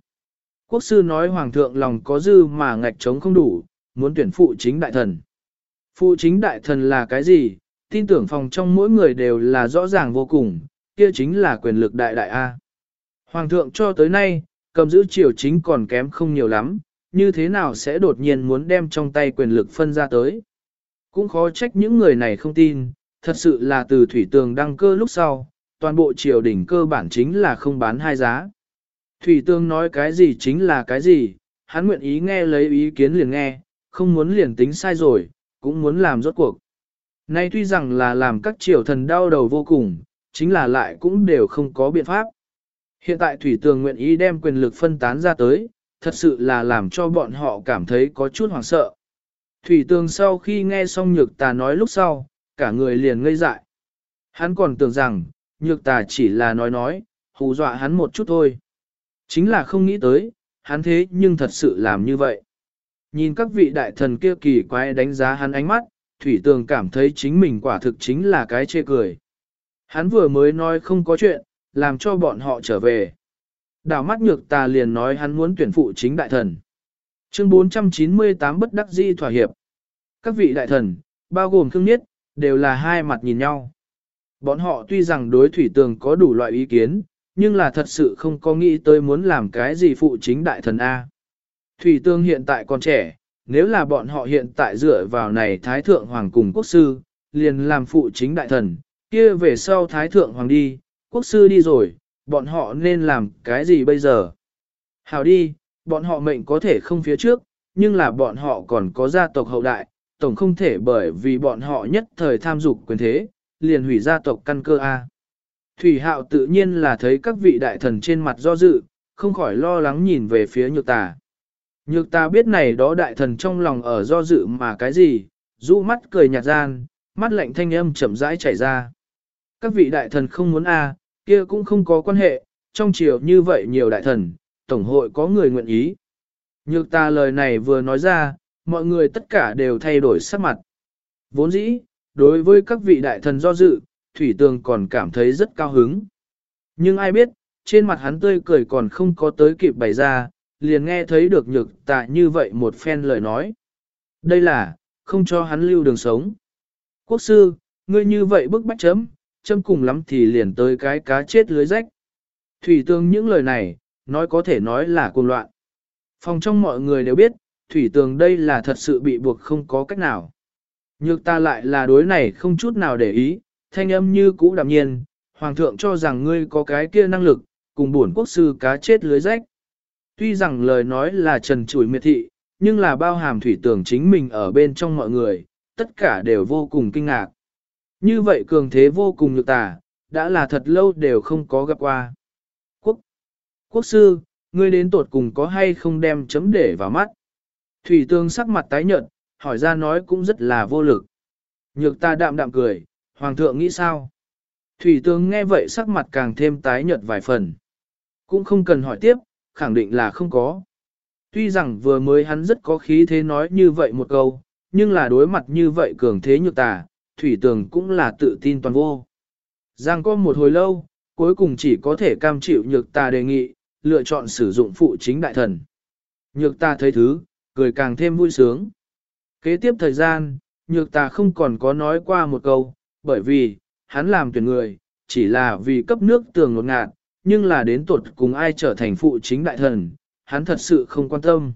Quốc sư nói hoàng thượng lòng có dư mà ngạch trống không đủ, muốn tuyển phụ chính đại thần. Phụ chính đại thần là cái gì? Tin tưởng phòng trong mỗi người đều là rõ ràng vô cùng, kia chính là quyền lực đại đại A. Hoàng thượng cho tới nay, cầm giữ triều chính còn kém không nhiều lắm, như thế nào sẽ đột nhiên muốn đem trong tay quyền lực phân ra tới. Cũng khó trách những người này không tin, thật sự là từ thủy tường đăng cơ lúc sau, toàn bộ triều đỉnh cơ bản chính là không bán hai giá. Thủy tường nói cái gì chính là cái gì, hắn nguyện ý nghe lấy ý kiến liền nghe, không muốn liền tính sai rồi, cũng muốn làm rốt cuộc. Nay tuy rằng là làm các triều thần đau đầu vô cùng, chính là lại cũng đều không có biện pháp. Hiện tại Thủy Tường nguyện ý đem quyền lực phân tán ra tới, thật sự là làm cho bọn họ cảm thấy có chút hoảng sợ. Thủy Tường sau khi nghe xong Nhược Tà nói lúc sau, cả người liền ngây dại. Hắn còn tưởng rằng, Nhược Tà chỉ là nói nói, hù dọa hắn một chút thôi. Chính là không nghĩ tới, hắn thế nhưng thật sự làm như vậy. Nhìn các vị đại thần kia kỳ quái đánh giá hắn ánh mắt, Thủy Tường cảm thấy chính mình quả thực chính là cái chê cười. Hắn vừa mới nói không có chuyện, làm cho bọn họ trở về. Đảo mắt nhược tà liền nói hắn muốn tuyển phụ chính đại thần. Chương 498 bất đắc di thỏa hiệp. Các vị đại thần, bao gồm thương niết, đều là hai mặt nhìn nhau. Bọn họ tuy rằng đối thủy tường có đủ loại ý kiến, nhưng là thật sự không có nghĩ tới muốn làm cái gì phụ chính đại thần A. Thủy tương hiện tại còn trẻ, nếu là bọn họ hiện tại dựa vào này Thái Thượng Hoàng cùng Quốc Sư, liền làm phụ chính đại thần, kia về sau Thái Thượng Hoàng đi, Quốc Sư đi rồi, bọn họ nên làm cái gì bây giờ? Hào đi, bọn họ mệnh có thể không phía trước, nhưng là bọn họ còn có gia tộc hậu đại, tổng không thể bởi vì bọn họ nhất thời tham dục quyền thế, liền hủy gia tộc căn cơ A. Thủy hạo tự nhiên là thấy các vị đại thần trên mặt do dự, không khỏi lo lắng nhìn về phía nhược tà. Nhược ta biết này đó đại thần trong lòng ở do dự mà cái gì, rũ mắt cười nhạt gian, mắt lạnh thanh âm chậm rãi chảy ra. Các vị đại thần không muốn a, kia cũng không có quan hệ, trong chiều như vậy nhiều đại thần, tổng hội có người nguyện ý. Nhược ta lời này vừa nói ra, mọi người tất cả đều thay đổi sắc mặt. Vốn dĩ, đối với các vị đại thần do dự, Thủy Tường còn cảm thấy rất cao hứng. Nhưng ai biết, trên mặt hắn tươi cười còn không có tới kịp bày ra, liền nghe thấy được nhược tạ như vậy một phen lời nói. Đây là, không cho hắn lưu đường sống. Quốc sư, ngươi như vậy bức bách chấm, châm cùng lắm thì liền tới cái cá chết lưới rách. Thủy tường những lời này, nói có thể nói là cuồng loạn. Phòng trong mọi người đều biết, thủy tường đây là thật sự bị buộc không có cách nào. Nhược ta lại là đối này không chút nào để ý, thanh âm như cũ đạm nhiên, hoàng thượng cho rằng ngươi có cái kia năng lực, cùng bổn quốc sư cá chết lưới rách. Tuy rằng lời nói là trần trụi miệt thị, nhưng là bao hàm thủy tường chính mình ở bên trong mọi người, tất cả đều vô cùng kinh ngạc. Như vậy cường thế vô cùng nhược tả, đã là thật lâu đều không có gặp qua. Quốc, quốc sư, ngươi đến tột cùng có hay không đem chấm để vào mắt. Thủy tương sắc mặt tái nhợt, hỏi ra nói cũng rất là vô lực. Nhược ta đạm đạm cười, hoàng thượng nghĩ sao? Thủy tương nghe vậy sắc mặt càng thêm tái nhợt vài phần. Cũng không cần hỏi tiếp, khẳng định là không có. Tuy rằng vừa mới hắn rất có khí thế nói như vậy một câu, nhưng là đối mặt như vậy cường thế nhược tà, thủy tường cũng là tự tin toàn vô. Giang có một hồi lâu, cuối cùng chỉ có thể cam chịu nhược ta đề nghị, lựa chọn sử dụng phụ chính đại thần. Nhược ta thấy thứ, cười càng thêm vui sướng. Kế tiếp thời gian, nhược ta không còn có nói qua một câu, bởi vì, hắn làm tuyển người, chỉ là vì cấp nước tường ngột ngạt, nhưng là đến tuột cùng ai trở thành phụ chính đại thần, hắn thật sự không quan tâm.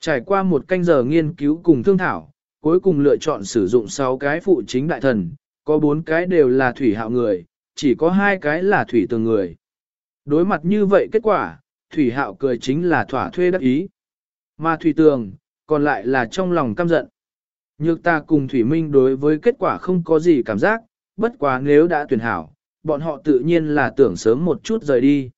Trải qua một canh giờ nghiên cứu cùng thương thảo, cuối cùng lựa chọn sử dụng 6 cái phụ chính đại thần, có 4 cái đều là thủy hạo người, chỉ có 2 cái là thủy tường người. Đối mặt như vậy kết quả, thủy hạo cười chính là thỏa thuê đắc ý. Mà thủy tường, còn lại là trong lòng căm giận. Nhược ta cùng thủy minh đối với kết quả không có gì cảm giác, bất quá nếu đã tuyển hảo, bọn họ tự nhiên là tưởng sớm một chút rời đi.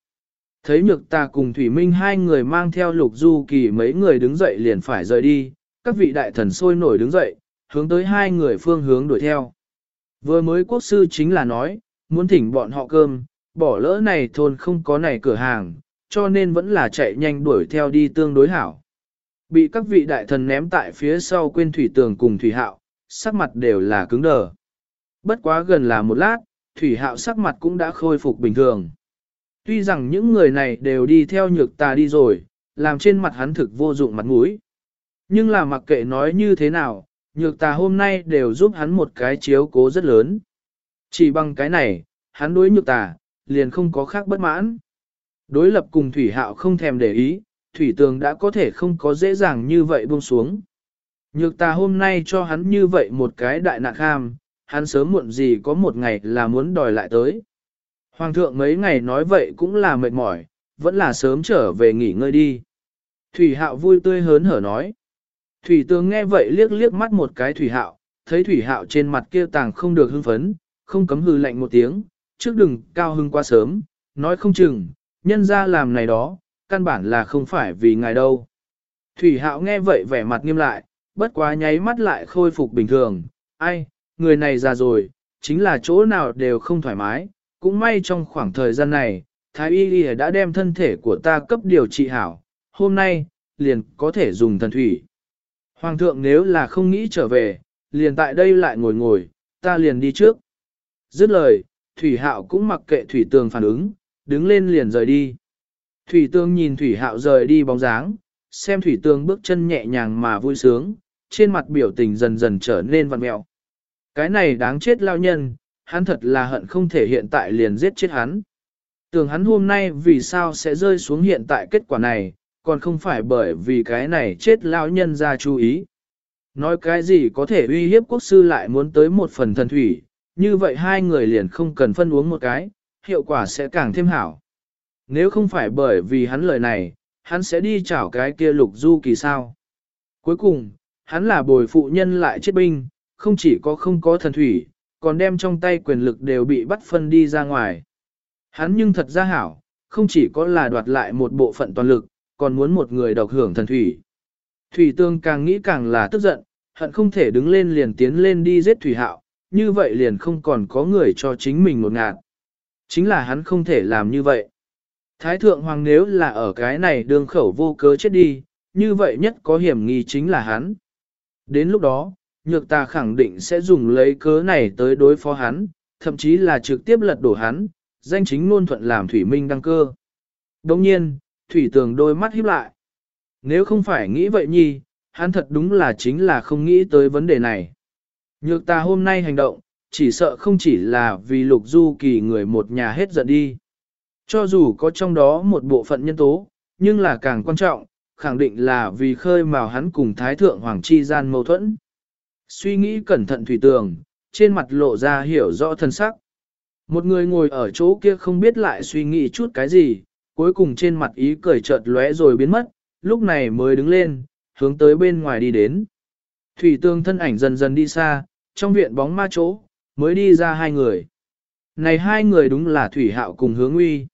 Thấy nhược ta cùng Thủy Minh hai người mang theo lục du kỳ mấy người đứng dậy liền phải rời đi, các vị đại thần sôi nổi đứng dậy, hướng tới hai người phương hướng đuổi theo. Vừa mới quốc sư chính là nói, muốn thỉnh bọn họ cơm, bỏ lỡ này thôn không có này cửa hàng, cho nên vẫn là chạy nhanh đuổi theo đi tương đối hảo. Bị các vị đại thần ném tại phía sau quên thủy tường cùng thủy hạo, sắc mặt đều là cứng đờ. Bất quá gần là một lát, thủy hạo sắc mặt cũng đã khôi phục bình thường. Tuy rằng những người này đều đi theo nhược tà đi rồi, làm trên mặt hắn thực vô dụng mặt mũi. Nhưng là mặc kệ nói như thế nào, nhược tà hôm nay đều giúp hắn một cái chiếu cố rất lớn. Chỉ bằng cái này, hắn đối nhược tà, liền không có khác bất mãn. Đối lập cùng thủy hạo không thèm để ý, thủy tường đã có thể không có dễ dàng như vậy buông xuống. Nhược tà hôm nay cho hắn như vậy một cái đại nạn kham, hắn sớm muộn gì có một ngày là muốn đòi lại tới. Hoàng thượng mấy ngày nói vậy cũng là mệt mỏi, vẫn là sớm trở về nghỉ ngơi đi. Thủy hạo vui tươi hớn hở nói. Thủy tướng nghe vậy liếc liếc mắt một cái thủy hạo, thấy thủy hạo trên mặt kia tàng không được hưng phấn, không cấm hư lạnh một tiếng, trước đừng cao hưng quá sớm, nói không chừng, nhân ra làm này đó, căn bản là không phải vì ngài đâu. Thủy hạo nghe vậy vẻ mặt nghiêm lại, bất quá nháy mắt lại khôi phục bình thường, ai, người này già rồi, chính là chỗ nào đều không thoải mái, cũng may trong khoảng thời gian này, Thái Y đã đem thân thể của ta cấp điều trị hảo, hôm nay, liền có thể dùng thần thủy. Hoàng thượng nếu là không nghĩ trở về, liền tại đây lại ngồi ngồi, ta liền đi trước. Dứt lời, Thủy Hạo cũng mặc kệ Thủy Tường phản ứng, đứng lên liền rời đi. Thủy Tường nhìn Thủy Hạo rời đi bóng dáng, xem Thủy Tường bước chân nhẹ nhàng mà vui sướng, trên mặt biểu tình dần dần trở nên vặn mẹo. Cái này đáng chết lao nhân, hắn thật là hận không thể hiện tại liền giết chết hắn. Tưởng hắn hôm nay vì sao sẽ rơi xuống hiện tại kết quả này, còn không phải bởi vì cái này chết lão nhân ra chú ý. Nói cái gì có thể uy hiếp quốc sư lại muốn tới một phần thần thủy, như vậy hai người liền không cần phân uống một cái, hiệu quả sẽ càng thêm hảo. Nếu không phải bởi vì hắn lời này, hắn sẽ đi chảo cái kia lục du kỳ sao. Cuối cùng, hắn là bồi phụ nhân lại chết binh, không chỉ có không có thần thủy, còn đem trong tay quyền lực đều bị bắt phân đi ra ngoài. Hắn nhưng thật ra hảo, không chỉ có là đoạt lại một bộ phận toàn lực, còn muốn một người độc hưởng thần thủy. Thủy tương càng nghĩ càng là tức giận, hận không thể đứng lên liền tiến lên đi giết thủy hạo, như vậy liền không còn có người cho chính mình một ngạt. Chính là hắn không thể làm như vậy. Thái thượng hoàng nếu là ở cái này đường khẩu vô cớ chết đi, như vậy nhất có hiểm nghi chính là hắn. Đến lúc đó, nhược ta khẳng định sẽ dùng lấy cớ này tới đối phó hắn, thậm chí là trực tiếp lật đổ hắn, danh chính luôn thuận làm thủy minh đăng cơ. Đồng nhiên, thủy tường đôi mắt híp lại. Nếu không phải nghĩ vậy nhi, hắn thật đúng là chính là không nghĩ tới vấn đề này. Nhược ta hôm nay hành động, chỉ sợ không chỉ là vì lục du kỳ người một nhà hết giận đi. Cho dù có trong đó một bộ phận nhân tố, nhưng là càng quan trọng, khẳng định là vì khơi mào hắn cùng Thái Thượng Hoàng chi gian mâu thuẫn. Suy nghĩ cẩn thận thủy tường, trên mặt lộ ra hiểu rõ thân sắc. Một người ngồi ở chỗ kia không biết lại suy nghĩ chút cái gì, cuối cùng trên mặt ý cười chợt lóe rồi biến mất, lúc này mới đứng lên, hướng tới bên ngoài đi đến. Thủy tương thân ảnh dần dần đi xa, trong viện bóng ma chỗ, mới đi ra hai người. Này hai người đúng là Thủy Hạo cùng hướng uy.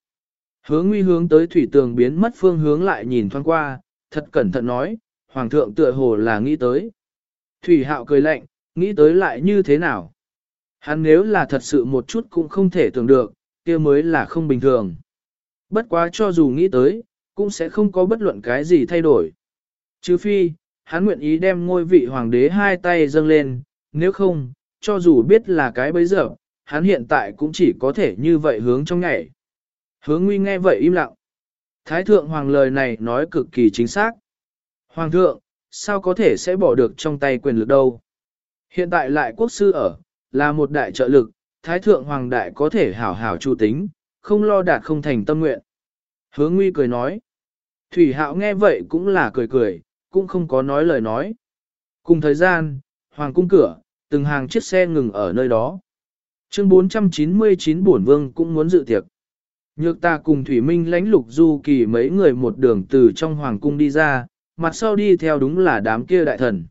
Hướng uy hướng tới Thủy tường biến mất phương hướng lại nhìn thoáng qua, thật cẩn thận nói, Hoàng thượng tựa hồ là nghĩ tới. Thủy Hạo cười lạnh, nghĩ tới lại như thế nào? Hắn nếu là thật sự một chút cũng không thể tưởng được, kia mới là không bình thường. Bất quá cho dù nghĩ tới, cũng sẽ không có bất luận cái gì thay đổi. Chứ phi, hắn nguyện ý đem ngôi vị hoàng đế hai tay dâng lên, nếu không, cho dù biết là cái bấy giờ, hắn hiện tại cũng chỉ có thể như vậy hướng trong ngày. Hướng nguy nghe vậy im lặng. Thái thượng hoàng lời này nói cực kỳ chính xác. Hoàng thượng, sao có thể sẽ bỏ được trong tay quyền lực đâu? Hiện tại lại quốc sư ở, là một đại trợ lực, thái thượng hoàng đại có thể hảo hảo chu tính, không lo đạt không thành tâm nguyện. hứa nguy cười nói. Thủy hạo nghe vậy cũng là cười cười, cũng không có nói lời nói. Cùng thời gian, hoàng cung cửa, từng hàng chiếc xe ngừng ở nơi đó. Chương 499 bổn vương cũng muốn dự tiệc. Nhược ta cùng Thủy Minh lãnh lục du kỳ mấy người một đường từ trong hoàng cung đi ra, mặt sau đi theo đúng là đám kia đại thần.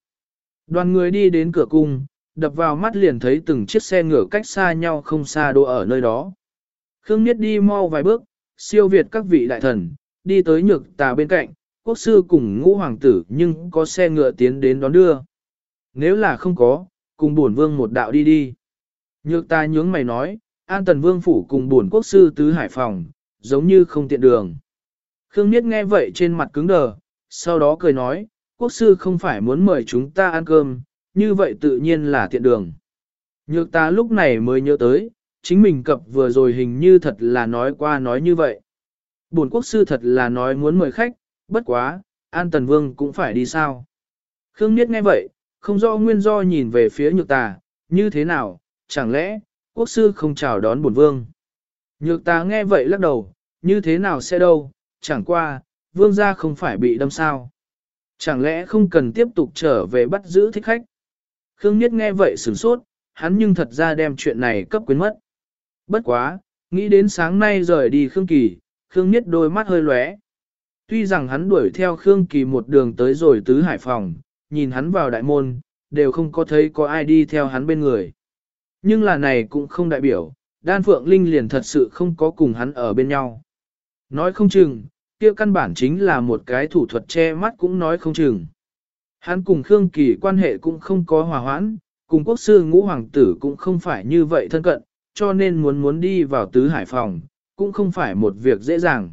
Đoàn người đi đến cửa cung, đập vào mắt liền thấy từng chiếc xe ngựa cách xa nhau không xa đỗ ở nơi đó. Khương Niết đi mau vài bước, siêu việt các vị đại thần, đi tới nhược tà bên cạnh, quốc sư cùng ngũ hoàng tử nhưng có xe ngựa tiến đến đón đưa. Nếu là không có, cùng bổn vương một đạo đi đi. Nhược ta nhướng mày nói, an tần vương phủ cùng bổn quốc sư tứ hải phòng, giống như không tiện đường. Khương Niết nghe vậy trên mặt cứng đờ, sau đó cười nói, quốc sư không phải muốn mời chúng ta ăn cơm, như vậy tự nhiên là tiện đường. Nhược ta lúc này mới nhớ tới, chính mình cập vừa rồi hình như thật là nói qua nói như vậy. Bổn quốc sư thật là nói muốn mời khách, bất quá, An Tần Vương cũng phải đi sao. Khương Niết nghe vậy, không rõ nguyên do nhìn về phía nhược tà, như thế nào, chẳng lẽ, quốc sư không chào đón bổn vương. Nhược tà nghe vậy lắc đầu, như thế nào sẽ đâu, chẳng qua, vương gia không phải bị đâm sao. Chẳng lẽ không cần tiếp tục trở về bắt giữ thích khách. Khương Niết nghe vậy sửng sốt, hắn nhưng thật ra đem chuyện này cấp quyến mất. Bất quá, nghĩ đến sáng nay rời đi Khương Kỳ, Khương Niết đôi mắt hơi lóe. Tuy rằng hắn đuổi theo Khương Kỳ một đường tới rồi tứ hải phòng, nhìn hắn vào đại môn, đều không có thấy có ai đi theo hắn bên người. Nhưng là này cũng không đại biểu, đan phượng linh liền thật sự không có cùng hắn ở bên nhau. Nói không chừng, kia căn bản chính là một cái thủ thuật che mắt cũng nói không chừng. Hắn cùng Khương Kỳ quan hệ cũng không có hòa hoãn, cùng quốc sư ngũ hoàng tử cũng không phải như vậy thân cận, cho nên muốn muốn đi vào tứ hải phòng, cũng không phải một việc dễ dàng.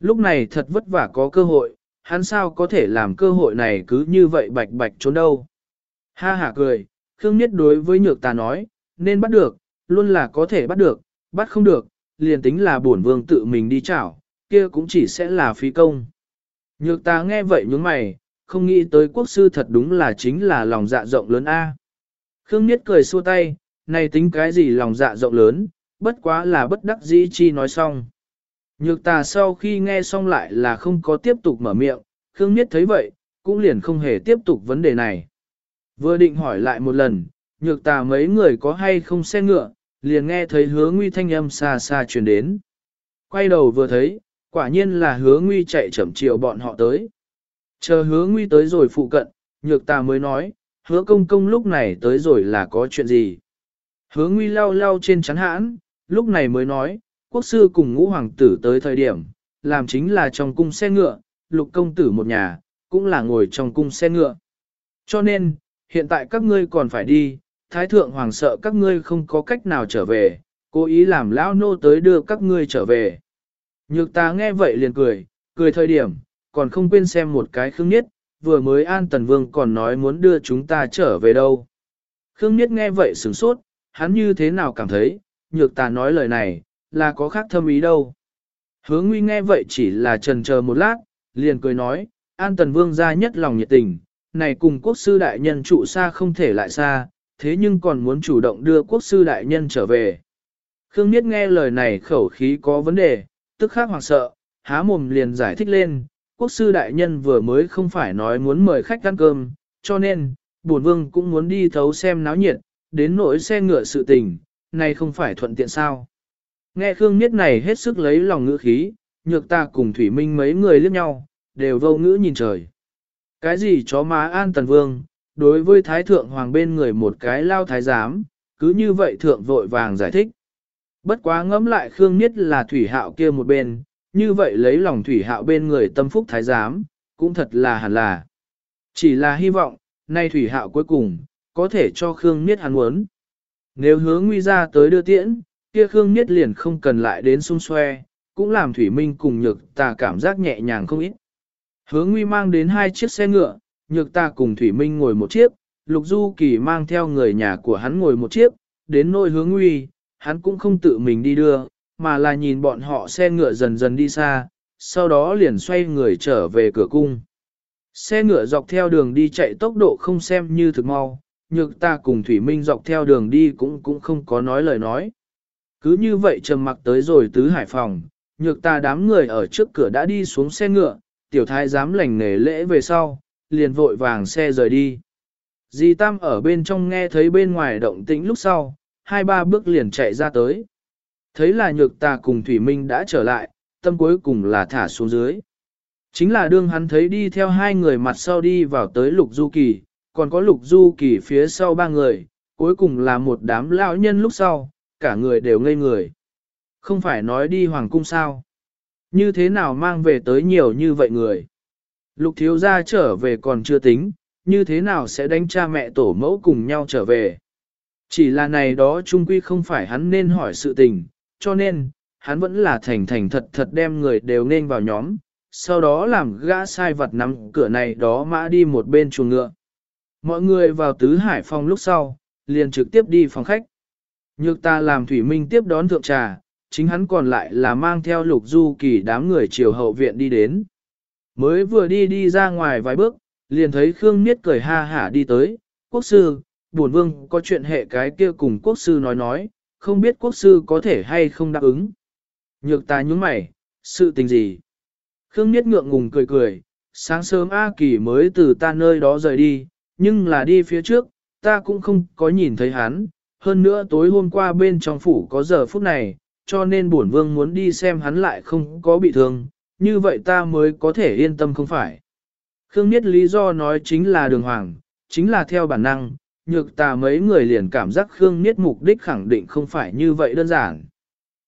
Lúc này thật vất vả có cơ hội, hắn sao có thể làm cơ hội này cứ như vậy bạch bạch trốn đâu. Ha ha cười, Khương Niết đối với nhược ta nói, nên bắt được, luôn là có thể bắt được, bắt không được, liền tính là bổn vương tự mình đi chảo, kia cũng chỉ sẽ là phí công. Nhược ta nghe vậy nhướng mày, không nghĩ tới quốc sư thật đúng là chính là lòng dạ rộng lớn A. Khương Niết cười xua tay, này tính cái gì lòng dạ rộng lớn, bất quá là bất đắc dĩ chi nói xong. Nhược tà sau khi nghe xong lại là không có tiếp tục mở miệng, Khương Niết thấy vậy, cũng liền không hề tiếp tục vấn đề này. Vừa định hỏi lại một lần, nhược tà mấy người có hay không xe ngựa, liền nghe thấy hứa nguy thanh âm xa xa truyền đến. Quay đầu vừa thấy, quả nhiên là hứa nguy chạy chậm chiều bọn họ tới. Chờ hứa nguy tới rồi phụ cận, nhược tà mới nói, hứa công công lúc này tới rồi là có chuyện gì. Hứa nguy lau lau trên chắn hãn, lúc này mới nói, quốc sư cùng ngũ hoàng tử tới thời điểm, làm chính là trong cung xe ngựa, lục công tử một nhà, cũng là ngồi trong cung xe ngựa. Cho nên, hiện tại các ngươi còn phải đi, thái thượng hoàng sợ các ngươi không có cách nào trở về, cố ý làm lão nô tới đưa các ngươi trở về. Nhược ta nghe vậy liền cười, cười thời điểm, còn không quên xem một cái khương niết, vừa mới an tần vương còn nói muốn đưa chúng ta trở về đâu. Khương niết nghe vậy sửng sốt, hắn như thế nào cảm thấy, nhược ta nói lời này, là có khác thâm ý đâu. Hứa nguy nghe vậy chỉ là trần chờ một lát, liền cười nói, an tần vương ra nhất lòng nhiệt tình, này cùng quốc sư đại nhân trụ xa không thể lại xa, thế nhưng còn muốn chủ động đưa quốc sư đại nhân trở về. Khương Niết nghe lời này khẩu khí có vấn đề, tức khắc hoảng sợ, há mồm liền giải thích lên, quốc sư đại nhân vừa mới không phải nói muốn mời khách ăn cơm, cho nên, bổn vương cũng muốn đi thấu xem náo nhiệt, đến nỗi xe ngựa sự tình, này không phải thuận tiện sao. Nghe Khương Niết này hết sức lấy lòng ngữ khí, nhược ta cùng Thủy Minh mấy người liếc nhau, đều vô ngữ nhìn trời. Cái gì chó má an tần vương, đối với thái thượng hoàng bên người một cái lao thái giám, cứ như vậy thượng vội vàng giải thích. Bất quá ngẫm lại Khương Niết là thủy hạo kia một bên, như vậy lấy lòng thủy hạo bên người tâm phúc thái giám, cũng thật là hẳn là. Chỉ là hy vọng, nay thủy hạo cuối cùng, có thể cho Khương Niết hắn muốn. Nếu hướng nguy ra tới đưa tiễn, kia Khương Niết liền không cần lại đến xung xoe, cũng làm Thủy Minh cùng nhược tà cảm giác nhẹ nhàng không ít. Hứa Nguy mang đến hai chiếc xe ngựa, nhược ta cùng Thủy Minh ngồi một chiếc, Lục Du Kỳ mang theo người nhà của hắn ngồi một chiếc, đến nỗi hướng nguy, hắn cũng không tự mình đi đưa, mà là nhìn bọn họ xe ngựa dần dần đi xa, sau đó liền xoay người trở về cửa cung. Xe ngựa dọc theo đường đi chạy tốc độ không xem như thực mau, nhược ta cùng Thủy Minh dọc theo đường đi cũng cũng không có nói lời nói. Cứ như vậy trầm mặc tới rồi tứ hải phòng, nhược ta đám người ở trước cửa đã đi xuống xe ngựa, tiểu thái dám lành nghề lễ về sau, liền vội vàng xe rời đi. Di Tam ở bên trong nghe thấy bên ngoài động tĩnh lúc sau, hai ba bước liền chạy ra tới. Thấy là nhược ta cùng Thủy Minh đã trở lại, tâm cuối cùng là thả xuống dưới. Chính là đương hắn thấy đi theo hai người mặt sau đi vào tới lục du kỳ, còn có lục du kỳ phía sau ba người, cuối cùng là một đám lão nhân lúc sau, cả người đều ngây người. Không phải nói đi hoàng cung sao? Như thế nào mang về tới nhiều như vậy người? Lục thiếu gia trở về còn chưa tính, như thế nào sẽ đánh cha mẹ tổ mẫu cùng nhau trở về? Chỉ là này đó trung quy không phải hắn nên hỏi sự tình, cho nên, hắn vẫn là thành thành thật thật đem người đều nên vào nhóm, sau đó làm gã sai vật nắm cửa này đó mã đi một bên chuồng ngựa. Mọi người vào tứ hải phòng lúc sau, liền trực tiếp đi phòng khách. Nhược ta làm thủy minh tiếp đón thượng trà, chính hắn còn lại là mang theo lục du kỳ đám người chiều hậu viện đi đến. Mới vừa đi đi ra ngoài vài bước, liền thấy Khương Niết cười ha hả đi tới, quốc sư, buồn vương có chuyện hệ cái kia cùng quốc sư nói nói, không biết quốc sư có thể hay không đáp ứng. Nhược ta nhúng mày, sự tình gì? Khương Niết ngượng ngùng cười cười, sáng sớm A Kỳ mới từ ta nơi đó rời đi, nhưng là đi phía trước, ta cũng không có nhìn thấy hắn, hơn nữa tối hôm qua bên trong phủ có giờ phút này, cho nên bổn vương muốn đi xem hắn lại không có bị thương, như vậy ta mới có thể yên tâm không phải. Khương Niết lý do nói chính là đường hoàng, chính là theo bản năng, nhược ta mấy người liền cảm giác Khương Niết mục đích khẳng định không phải như vậy đơn giản.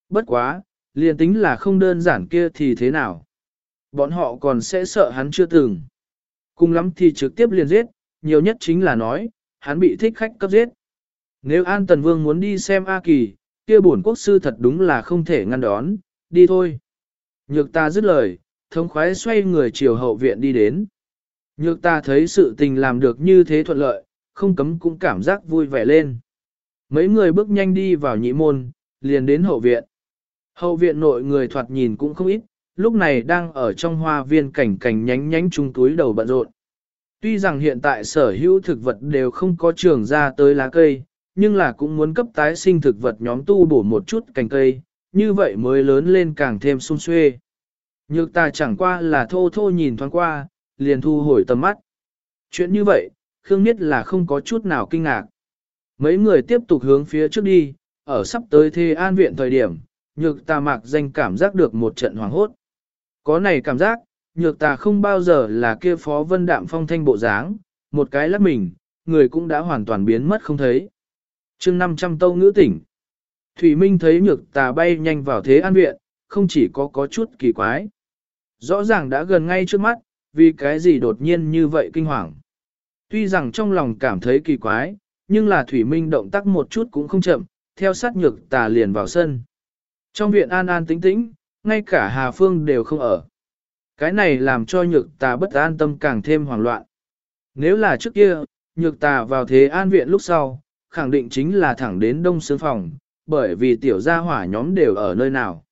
Bất quá, liền tính là không đơn giản kia thì thế nào? Bọn họ còn sẽ sợ hắn chưa từng. Cùng lắm thì trực tiếp liền giết, nhiều nhất chính là nói, hắn bị thích khách cấp giết. Nếu An Tần Vương muốn đi xem A Kỳ, kia bổn quốc sư thật đúng là không thể ngăn đón, đi thôi. Nhược ta dứt lời, thông khoái xoay người chiều hậu viện đi đến. Nhược ta thấy sự tình làm được như thế thuận lợi, không cấm cũng cảm giác vui vẻ lên. Mấy người bước nhanh đi vào nhị môn, liền đến hậu viện. Hậu viện nội người thoạt nhìn cũng không ít, lúc này đang ở trong hoa viên cảnh cảnh nhánh nhánh trung túi đầu bận rộn. Tuy rằng hiện tại sở hữu thực vật đều không có trường ra tới lá cây, nhưng là cũng muốn cấp tái sinh thực vật nhóm tu bổ một chút cành cây, như vậy mới lớn lên càng thêm sung xuê. Nhược ta chẳng qua là thô thô nhìn thoáng qua, liền thu hồi tầm mắt. Chuyện như vậy, Khương Niết là không có chút nào kinh ngạc. Mấy người tiếp tục hướng phía trước đi, ở sắp tới thê an viện thời điểm, nhược ta mạc danh cảm giác được một trận hoàng hốt. Có này cảm giác, nhược ta không bao giờ là kia phó vân đạm phong thanh bộ dáng, một cái lắc mình, người cũng đã hoàn toàn biến mất không thấy. chương 500 tâu ngữ tỉnh. Thủy Minh thấy nhược tà bay nhanh vào thế an viện, không chỉ có có chút kỳ quái. Rõ ràng đã gần ngay trước mắt, vì cái gì đột nhiên như vậy kinh hoàng. Tuy rằng trong lòng cảm thấy kỳ quái, nhưng là Thủy Minh động tác một chút cũng không chậm, theo sát nhược tà liền vào sân. Trong viện an an tĩnh tĩnh, ngay cả Hà Phương đều không ở. Cái này làm cho nhược tà bất an tâm càng thêm hoảng loạn. Nếu là trước kia, nhược tà vào thế an viện lúc sau, khẳng định chính là thẳng đến đông sướng phòng, bởi vì tiểu gia hỏa nhóm đều ở nơi nào.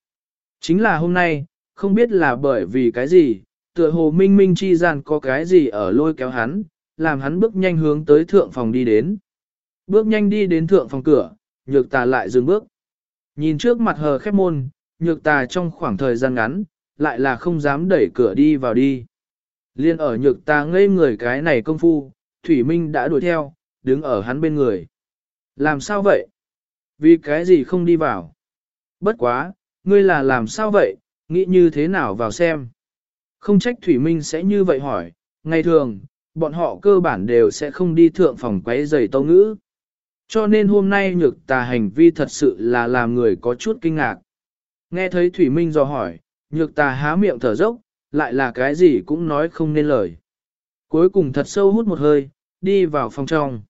Chính là hôm nay, không biết là bởi vì cái gì, tựa hồ minh minh chi gian có cái gì ở lôi kéo hắn, làm hắn bước nhanh hướng tới thượng phòng đi đến. Bước nhanh đi đến thượng phòng cửa, nhược tà lại dừng bước. Nhìn trước mặt hờ khép môn, nhược tà trong khoảng thời gian ngắn, lại là không dám đẩy cửa đi vào đi. Liên ở nhược ta ngây người cái này công phu, Thủy Minh đã đuổi theo, đứng ở hắn bên người. Làm sao vậy? Vì cái gì không đi vào? Bất quá, ngươi là làm sao vậy, nghĩ như thế nào vào xem? Không trách Thủy Minh sẽ như vậy hỏi, ngày thường, bọn họ cơ bản đều sẽ không đi thượng phòng quấy giày tâu ngữ. Cho nên hôm nay nhược tà hành vi thật sự là làm người có chút kinh ngạc. Nghe thấy Thủy Minh dò hỏi, nhược tà há miệng thở dốc, lại là cái gì cũng nói không nên lời. Cuối cùng thật sâu hút một hơi, đi vào phòng trong.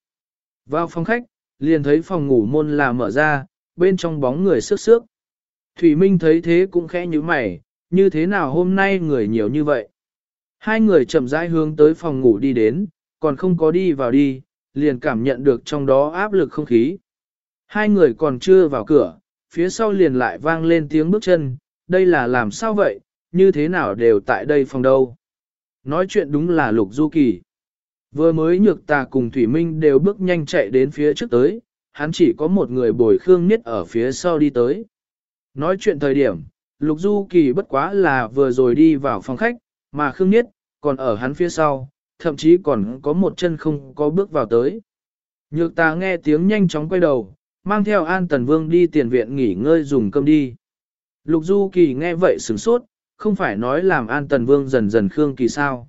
Vào phòng khách, liền thấy phòng ngủ môn là mở ra, bên trong bóng người sức sước. Thủy Minh thấy thế cũng khẽ như mày, như thế nào hôm nay người nhiều như vậy. Hai người chậm rãi hướng tới phòng ngủ đi đến, còn không có đi vào đi, liền cảm nhận được trong đó áp lực không khí. Hai người còn chưa vào cửa, phía sau liền lại vang lên tiếng bước chân, đây là làm sao vậy, như thế nào đều tại đây phòng đâu. Nói chuyện đúng là Lục Du Kỳ. Vừa mới nhược tà cùng Thủy Minh đều bước nhanh chạy đến phía trước tới, hắn chỉ có một người bồi Khương Niết ở phía sau đi tới. Nói chuyện thời điểm, Lục Du Kỳ bất quá là vừa rồi đi vào phòng khách, mà Khương Niết, còn ở hắn phía sau, thậm chí còn có một chân không có bước vào tới. Nhược ta nghe tiếng nhanh chóng quay đầu, mang theo An Tần Vương đi tiền viện nghỉ ngơi dùng cơm đi. Lục Du Kỳ nghe vậy sửng sốt, không phải nói làm An Tần Vương dần dần Khương Kỳ sao.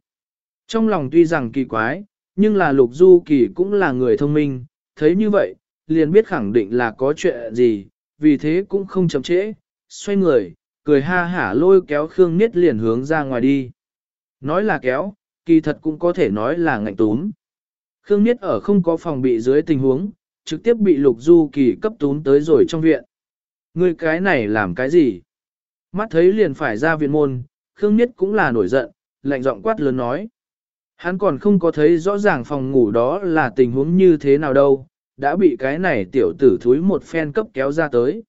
Trong lòng tuy rằng kỳ quái, nhưng là Lục Du Kỳ cũng là người thông minh, thấy như vậy, liền biết khẳng định là có chuyện gì, vì thế cũng không chậm trễ, xoay người, cười ha hả lôi kéo Khương Niết liền hướng ra ngoài đi. Nói là kéo, kỳ thật cũng có thể nói là ngạnh túm. Khương Niết ở không có phòng bị dưới tình huống, trực tiếp bị Lục Du Kỳ cấp túm tới rồi trong viện. Người cái này làm cái gì? Mắt thấy liền phải ra viện môn, Khương Niết cũng là nổi giận, lạnh giọng quát lớn nói. Hắn còn không có thấy rõ ràng phòng ngủ đó là tình huống như thế nào đâu, đã bị cái này tiểu tử thúi một phen cấp kéo ra tới.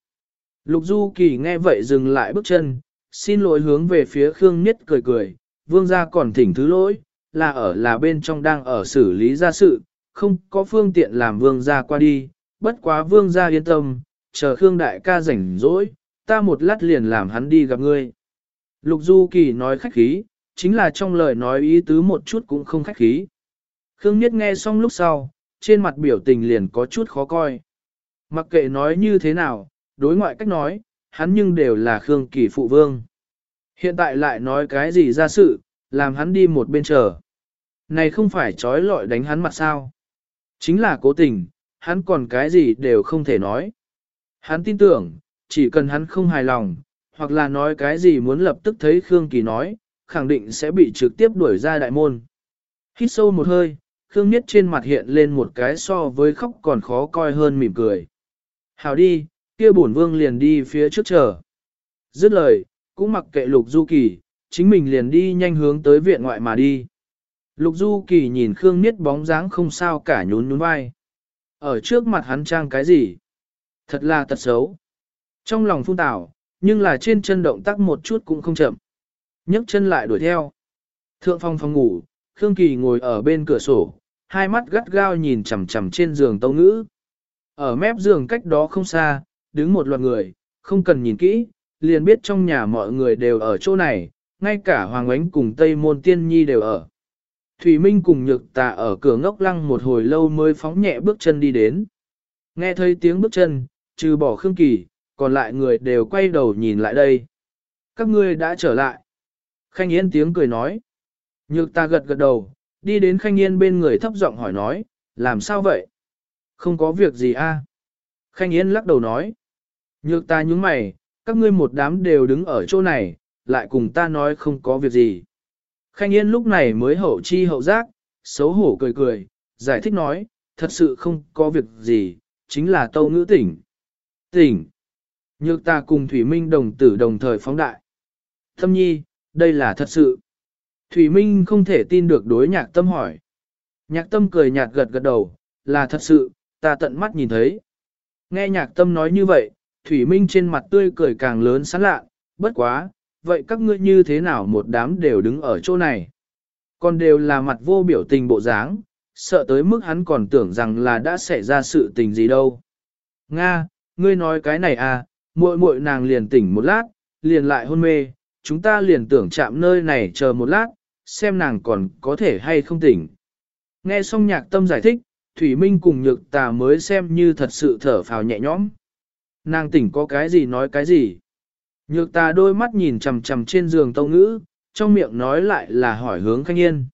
Lục Du Kỳ nghe vậy dừng lại bước chân, xin lỗi hướng về phía Khương Niết cười cười, vương gia còn thỉnh thứ lỗi, là ở là bên trong đang ở xử lý gia sự, không có phương tiện làm vương gia qua đi, bất quá vương gia yên tâm, chờ Khương đại ca rảnh rỗi, ta một lát liền làm hắn đi gặp ngươi. Lục Du Kỳ nói khách khí, chính là trong lời nói ý tứ một chút cũng không khách khí. Khương Niết nghe xong lúc sau, trên mặt biểu tình liền có chút khó coi. Mặc kệ nói như thế nào, đối ngoại cách nói, hắn nhưng đều là Khương Kỳ phụ vương. Hiện tại lại nói cái gì ra sự, làm hắn đi một bên chờ. Này không phải trói lọi đánh hắn mặt sao. Chính là cố tình, hắn còn cái gì đều không thể nói. Hắn tin tưởng, chỉ cần hắn không hài lòng, hoặc là nói cái gì muốn lập tức thấy Khương Kỳ nói, khẳng định sẽ bị trực tiếp đuổi ra đại môn. Hít sâu một hơi, Khương Niết trên mặt hiện lên một cái so với khóc còn khó coi hơn mỉm cười. Hào đi, kia bổn vương liền đi phía trước chờ. Dứt lời, cũng mặc kệ Lục Du Kỳ, chính mình liền đi nhanh hướng tới viện ngoại mà đi. Lục Du Kỳ nhìn Khương Niết bóng dáng không sao cả nhún nhún vai. Ở trước mặt hắn trang cái gì? Thật là tật xấu. Trong lòng phun tảo, nhưng là trên chân động tác một chút cũng không chậm. nhấc chân lại đuổi theo. Thượng phong phòng ngủ, Khương Kỳ ngồi ở bên cửa sổ, hai mắt gắt gao nhìn chằm chằm trên giường tâu ngữ. Ở mép giường cách đó không xa, đứng một loạt người, không cần nhìn kỹ, liền biết trong nhà mọi người đều ở chỗ này, ngay cả Hoàng Ánh cùng Tây Môn Tiên Nhi đều ở. Thủy Minh cùng Nhược Tà ở cửa ngốc lăng một hồi lâu mới phóng nhẹ bước chân đi đến. Nghe thấy tiếng bước chân, trừ bỏ Khương Kỳ, còn lại người đều quay đầu nhìn lại đây. Các ngươi đã trở lại. Khanh Yên tiếng cười nói. Nhược ta gật gật đầu, đi đến Khanh Yên bên người thấp giọng hỏi nói, làm sao vậy? Không có việc gì a. Khanh Yên lắc đầu nói. Nhược ta nhúng mày, các ngươi một đám đều đứng ở chỗ này, lại cùng ta nói không có việc gì. Khanh Yên lúc này mới hậu chi hậu giác, xấu hổ cười cười, giải thích nói, thật sự không có việc gì, chính là tâu ngữ tỉnh. Tỉnh. Nhược ta cùng Thủy Minh đồng tử đồng thời phóng đại. Thâm nhi, đây là thật sự. Thủy Minh không thể tin được đối nhạc tâm hỏi. Nhạc tâm cười nhạt gật gật đầu, là thật sự, ta tận mắt nhìn thấy. Nghe nhạc tâm nói như vậy, Thủy Minh trên mặt tươi cười càng lớn sán lạ, bất quá, vậy các ngươi như thế nào một đám đều đứng ở chỗ này? Còn đều là mặt vô biểu tình bộ dáng, sợ tới mức hắn còn tưởng rằng là đã xảy ra sự tình gì đâu. Nga, ngươi nói cái này à, muội muội nàng liền tỉnh một lát, liền lại hôn mê, chúng ta liền tưởng chạm nơi này chờ một lát, xem nàng còn có thể hay không tỉnh. Nghe xong nhạc tâm giải thích, Thủy Minh cùng nhược tà mới xem như thật sự thở phào nhẹ nhõm. Nàng tỉnh có cái gì nói cái gì. Nhược tà đôi mắt nhìn chằm chằm trên giường tâu ngữ, trong miệng nói lại là hỏi hướng Khanh Yên.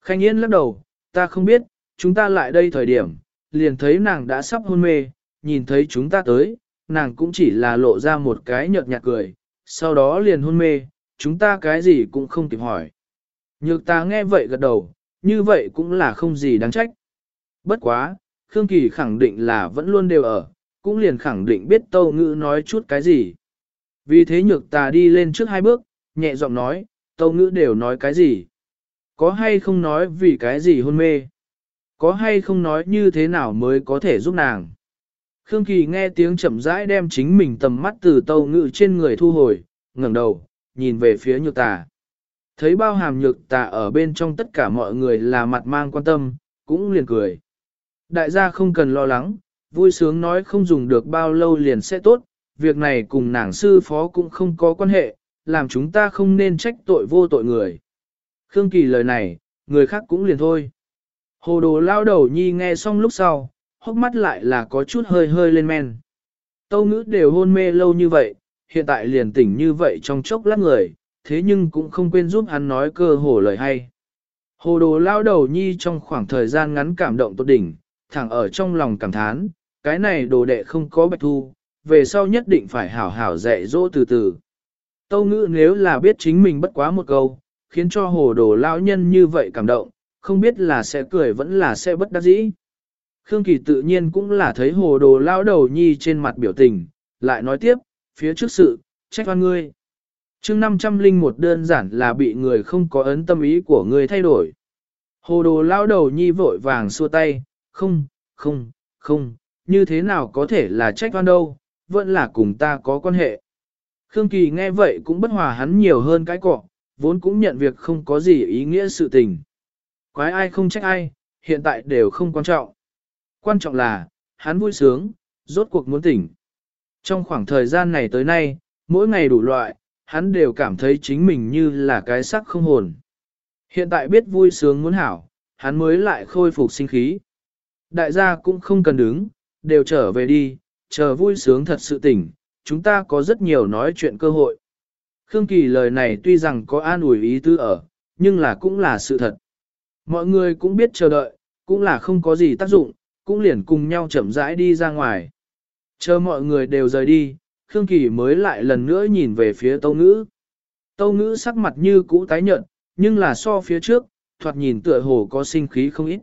Khanh Yên lắc đầu, ta không biết, chúng ta lại đây thời điểm, liền thấy nàng đã sắp hôn mê, nhìn thấy chúng ta tới, nàng cũng chỉ là lộ ra một cái nhợt nhạt cười, sau đó liền hôn mê, chúng ta cái gì cũng không kịp hỏi. Nhược ta nghe vậy gật đầu, như vậy cũng là không gì đáng trách. Bất quá, Khương Kỳ khẳng định là vẫn luôn đều ở, cũng liền khẳng định biết Tâu Ngữ nói chút cái gì. Vì thế nhược ta đi lên trước hai bước, nhẹ giọng nói, Tâu Ngữ đều nói cái gì. Có hay không nói vì cái gì hôn mê? Có hay không nói như thế nào mới có thể giúp nàng? Khương Kỳ nghe tiếng chậm rãi đem chính mình tầm mắt từ tâu ngự trên người thu hồi, ngẩng đầu, nhìn về phía nhược tà. Thấy bao hàm nhược tà ở bên trong tất cả mọi người là mặt mang quan tâm, cũng liền cười. Đại gia không cần lo lắng, vui sướng nói không dùng được bao lâu liền sẽ tốt, việc này cùng nàng sư phó cũng không có quan hệ, làm chúng ta không nên trách tội vô tội người. Khương Kỳ lời này, người khác cũng liền thôi. Hồ đồ lao đầu nhi nghe xong lúc sau, hốc mắt lại là có chút hơi hơi lên men. Tâu ngữ đều hôn mê lâu như vậy, hiện tại liền tỉnh như vậy trong chốc lát người, thế nhưng cũng không quên giúp hắn nói cơ hồ lời hay. Hồ đồ lao đầu nhi trong khoảng thời gian ngắn cảm động tốt đỉnh, thẳng ở trong lòng cảm thán, cái này đồ đệ không có bạch thu, về sau nhất định phải hảo hảo dạy dỗ từ từ. Tâu ngữ nếu là biết chính mình bất quá một câu, khiến cho hồ đồ lao nhân như vậy cảm động, không biết là sẽ cười vẫn là sẽ bất đắc dĩ. Khương Kỳ tự nhiên cũng là thấy hồ đồ lao đầu nhi trên mặt biểu tình, lại nói tiếp, phía trước sự, trách oan ngươi. chương 500 linh một đơn giản là bị người không có ấn tâm ý của ngươi thay đổi. Hồ đồ lao đầu nhi vội vàng xua tay, không, không, không, như thế nào có thể là trách oan đâu, vẫn là cùng ta có quan hệ. Khương Kỳ nghe vậy cũng bất hòa hắn nhiều hơn cái cọ, vốn cũng nhận việc không có gì ý nghĩa sự tình. Quái ai không trách ai, hiện tại đều không quan trọng. Quan trọng là, hắn vui sướng, rốt cuộc muốn tỉnh. Trong khoảng thời gian này tới nay, mỗi ngày đủ loại, hắn đều cảm thấy chính mình như là cái sắc không hồn. Hiện tại biết vui sướng muốn hảo, hắn mới lại khôi phục sinh khí. Đại gia cũng không cần đứng, đều trở về đi, chờ vui sướng thật sự tỉnh, chúng ta có rất nhiều nói chuyện cơ hội. Khương Kỳ lời này tuy rằng có an ủi ý tư ở, nhưng là cũng là sự thật. Mọi người cũng biết chờ đợi, cũng là không có gì tác dụng, cũng liền cùng nhau chậm rãi đi ra ngoài. Chờ mọi người đều rời đi, Khương Kỳ mới lại lần nữa nhìn về phía Tâu Ngữ. Tâu Ngữ sắc mặt như cũ tái nhợt, nhưng là so phía trước, thoạt nhìn tựa hồ có sinh khí không ít.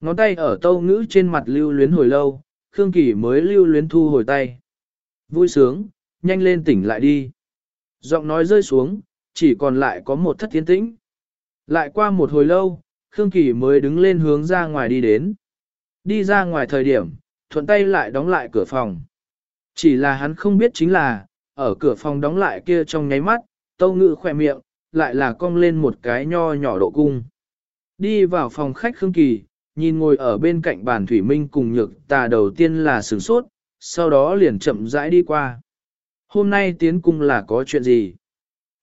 Ngón tay ở Tâu Ngữ trên mặt lưu luyến hồi lâu, Khương Kỳ mới lưu luyến thu hồi tay. Vui sướng, nhanh lên tỉnh lại đi. Giọng nói rơi xuống, chỉ còn lại có một thất thiên tĩnh. Lại qua một hồi lâu, Khương Kỳ mới đứng lên hướng ra ngoài đi đến. Đi ra ngoài thời điểm, thuận tay lại đóng lại cửa phòng. Chỉ là hắn không biết chính là, ở cửa phòng đóng lại kia trong nháy mắt, tâu ngự khỏe miệng, lại là cong lên một cái nho nhỏ độ cung. Đi vào phòng khách Khương Kỳ, nhìn ngồi ở bên cạnh bàn Thủy Minh cùng nhược tà đầu tiên là sửng sốt, sau đó liền chậm rãi đi qua. Hôm nay tiến cung là có chuyện gì?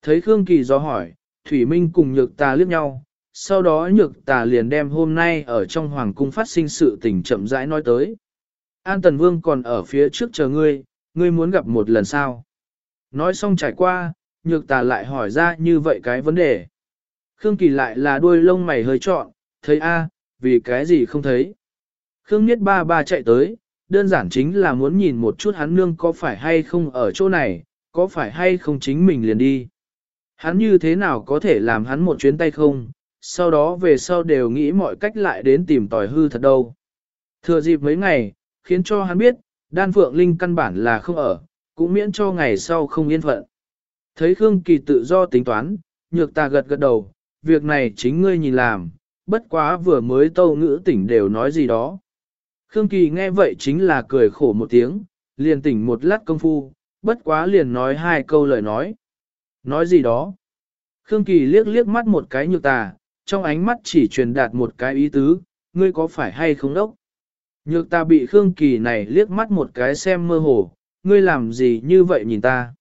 Thấy Khương Kỳ do hỏi, Thủy Minh cùng nhược tà liếc nhau, sau đó nhược tà liền đem hôm nay ở trong hoàng cung phát sinh sự tình chậm rãi nói tới. An Tần Vương còn ở phía trước chờ ngươi, ngươi muốn gặp một lần sao? Nói xong trải qua, nhược tà lại hỏi ra như vậy cái vấn đề. Khương Kỳ lại là đuôi lông mày hơi trọn, thấy a, vì cái gì không thấy. Khương Niết ba ba chạy tới, đơn giản chính là muốn nhìn một chút hắn nương có phải hay không ở chỗ này, có phải hay không chính mình liền đi. Hắn như thế nào có thể làm hắn một chuyến tay không, sau đó về sau đều nghĩ mọi cách lại đến tìm tòi hư thật đâu. Thừa dịp mấy ngày, khiến cho hắn biết, đan phượng linh căn bản là không ở, cũng miễn cho ngày sau không yên phận. Thấy Khương Kỳ tự do tính toán, nhược ta gật gật đầu, việc này chính ngươi nhìn làm, bất quá vừa mới tâu ngữ tỉnh đều nói gì đó. Khương Kỳ nghe vậy chính là cười khổ một tiếng, liền tỉnh một lát công phu, bất quá liền nói hai câu lời nói. Nói gì đó? Khương Kỳ liếc liếc mắt một cái nhược tà, trong ánh mắt chỉ truyền đạt một cái ý tứ, ngươi có phải hay không đốc? Nhược ta bị Khương Kỳ này liếc mắt một cái xem mơ hồ, ngươi làm gì như vậy nhìn ta?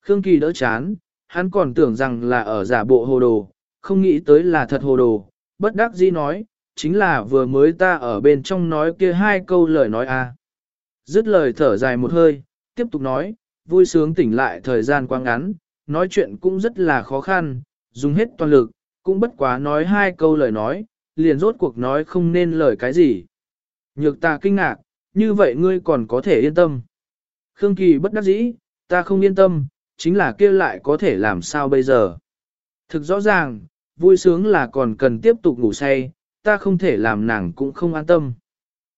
Khương Kỳ đỡ chán, hắn còn tưởng rằng là ở giả bộ hồ đồ, không nghĩ tới là thật hồ đồ, bất đắc dĩ nói, chính là vừa mới ta ở bên trong nói kia hai câu lời nói a. À. Dứt lời thở dài một hơi, tiếp tục nói, vui sướng tỉnh lại thời gian quá ngắn, nói chuyện cũng rất là khó khăn, dùng hết toàn lực, cũng bất quá nói hai câu lời nói, liền rốt cuộc nói không nên lời cái gì. Nhược ta kinh ngạc, như vậy ngươi còn có thể yên tâm. Khương Kỳ bất đắc dĩ, ta không yên tâm, chính là kia lại có thể làm sao bây giờ. Thực rõ ràng, vui sướng là còn cần tiếp tục ngủ say, ta không thể làm nàng cũng không an tâm.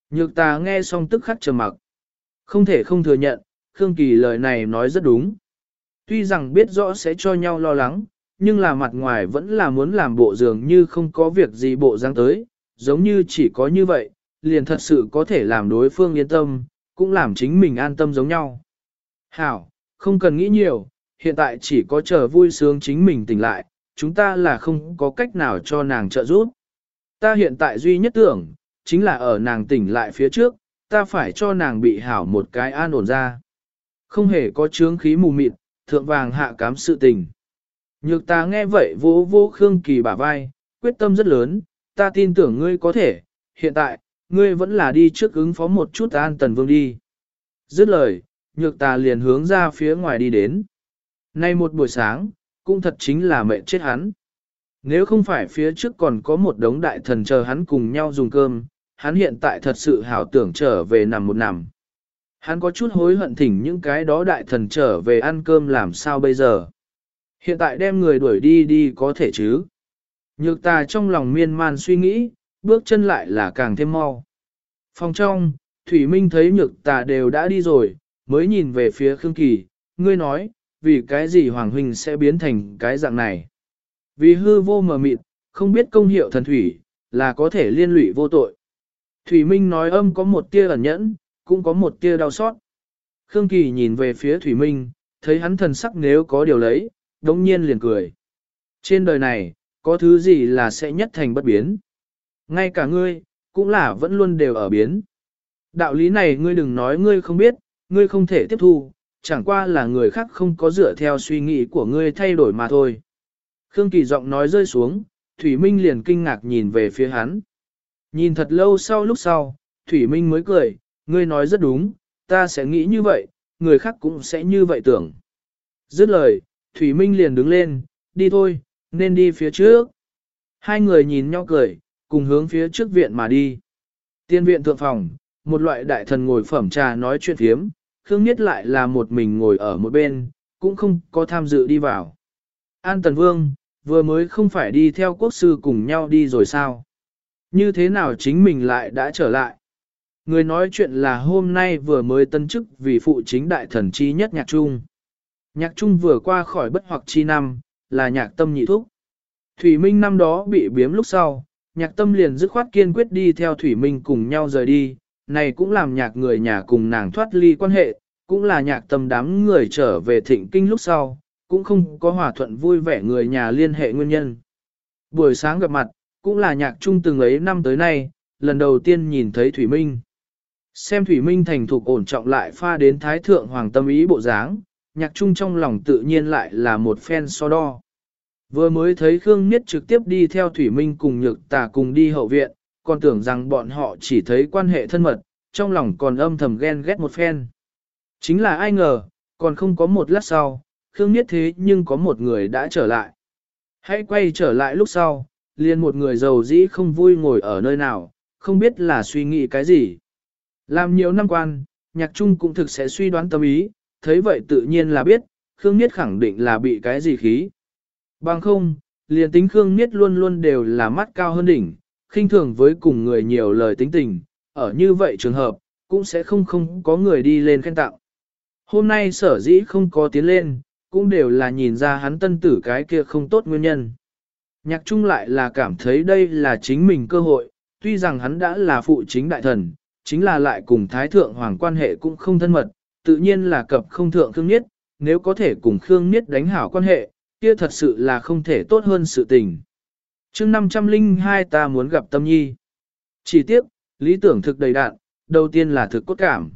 Nhược ta nghe xong tức khắc trầm mặc. Không thể không thừa nhận, Khương Kỳ lời này nói rất đúng. Tuy rằng biết rõ sẽ cho nhau lo lắng, nhưng là mặt ngoài vẫn là muốn làm bộ dường như không có việc gì bộ dáng tới, giống như chỉ có như vậy, liền thật sự có thể làm đối phương yên tâm, cũng làm chính mình an tâm giống nhau. Hảo, không cần nghĩ nhiều, hiện tại chỉ có chờ vui sướng chính mình tỉnh lại, chúng ta là không có cách nào cho nàng trợ giúp. Ta hiện tại duy nhất tưởng, chính là ở nàng tỉnh lại phía trước, ta phải cho nàng bị hảo một cái an ổn ra. Không hề có chướng khí mù mịt, thượng vàng hạ cám sự tình. Nhược ta nghe vậy vô vô Khương Kỳ bả vai, quyết tâm rất lớn, ta tin tưởng ngươi có thể, hiện tại, ngươi vẫn là đi trước ứng phó một chút an tần vương đi. Dứt lời, nhược ta liền hướng ra phía ngoài đi đến. Nay một buổi sáng, cũng thật chính là mẹ chết hắn. Nếu không phải phía trước còn có một đống đại thần chờ hắn cùng nhau dùng cơm, hắn hiện tại thật sự hảo tưởng trở về nằm một nằm. Hắn có chút hối hận thỉnh những cái đó đại thần trở về ăn cơm làm sao bây giờ. Hiện tại đem người đuổi đi đi có thể chứ. Nhược ta trong lòng miên man suy nghĩ, bước chân lại là càng thêm mau. Phòng trong, Thủy Minh thấy nhược tà đều đã đi rồi, mới nhìn về phía Khương Kỳ, ngươi nói, vì cái gì Hoàng Huynh sẽ biến thành cái dạng này. Vì hư vô mờ mịt, không biết công hiệu thần thủy, là có thể liên lụy vô tội. Thủy Minh nói âm có một tia ẩn nhẫn, cũng có một tia đau xót. Khương Kỳ nhìn về phía Thủy Minh, thấy hắn thần sắc nếu có điều lấy, đống nhiên liền cười. Trên đời này, có thứ gì là sẽ nhất thành bất biến. Ngay cả ngươi, cũng là vẫn luôn đều ở biến. Đạo lý này ngươi đừng nói ngươi không biết, ngươi không thể tiếp thu, chẳng qua là người khác không có dựa theo suy nghĩ của ngươi thay đổi mà thôi. Khương Kỳ giọng nói rơi xuống, Thủy Minh liền kinh ngạc nhìn về phía hắn. Nhìn thật lâu sau lúc sau, Thủy Minh mới cười, ngươi nói rất đúng, ta sẽ nghĩ như vậy, người khác cũng sẽ như vậy tưởng. Dứt lời, Thủy Minh liền đứng lên, đi thôi, nên đi phía trước. Hai người nhìn nhau cười, cùng hướng phía trước viện mà đi. Tiên viện thượng phòng, một loại đại thần ngồi phẩm trà nói chuyện thiếm, Khương Nhiết lại là một mình ngồi ở một bên, cũng không có tham dự đi vào. An Tần Vương, vừa mới không phải đi theo quốc sư cùng nhau đi rồi sao? Như thế nào chính mình lại đã trở lại? Người nói chuyện là hôm nay vừa mới tân chức vì phụ chính đại thần chi nhất nhạc trung. Nhạc trung vừa qua khỏi bất hoặc chi năm, là nhạc tâm nhị thúc. Thủy Minh năm đó bị biếm lúc sau, nhạc tâm liền dứt khoát kiên quyết đi theo Thủy Minh cùng nhau rời đi, này cũng làm nhạc người nhà cùng nàng thoát ly quan hệ, cũng là nhạc tâm đám người trở về thịnh kinh lúc sau, cũng không có hòa thuận vui vẻ người nhà liên hệ nguyên nhân. Buổi sáng gặp mặt, cũng là nhạc trung từng ấy năm tới nay, lần đầu tiên nhìn thấy Thủy Minh. Xem Thủy Minh thành thục ổn trọng lại pha đến Thái Thượng Hoàng tâm ý bộ dáng, nhạc trung trong lòng tự nhiên lại là một phen so đo. Vừa mới thấy Khương Niết trực tiếp đi theo Thủy Minh cùng nhược tà cùng đi hậu viện, còn tưởng rằng bọn họ chỉ thấy quan hệ thân mật, trong lòng còn âm thầm ghen ghét một phen. Chính là ai ngờ, còn không có một lát sau, Khương Niết thế nhưng có một người đã trở lại. Hãy quay trở lại lúc sau, liền một người giàu dĩ không vui ngồi ở nơi nào, không biết là suy nghĩ cái gì. Làm nhiều năm quan, nhạc trung cũng thực sẽ suy đoán tâm ý, thấy vậy tự nhiên là biết, Khương Niết khẳng định là bị cái gì khí. Bằng không, liền tính Khương Niết luôn luôn đều là mắt cao hơn đỉnh, khinh thường với cùng người nhiều lời tính tình, ở như vậy trường hợp, cũng sẽ không không có người đi lên khen tặng. Hôm nay sở dĩ không có tiến lên, cũng đều là nhìn ra hắn tân tử cái kia không tốt nguyên nhân. Nhạc trung lại là cảm thấy đây là chính mình cơ hội, tuy rằng hắn đã là phụ chính đại thần, chính là lại cùng Thái Thượng Hoàng quan hệ cũng không thân mật, tự nhiên là cập không thượng Khương Niết, nếu có thể cùng Khương Niết đánh hảo quan hệ, kia thật sự là không thể tốt hơn sự tình. chương 502 ta muốn gặp Tâm Nhi. Chỉ tiếc, lý tưởng thực đầy đạn, đầu tiên là thực cốt cảm.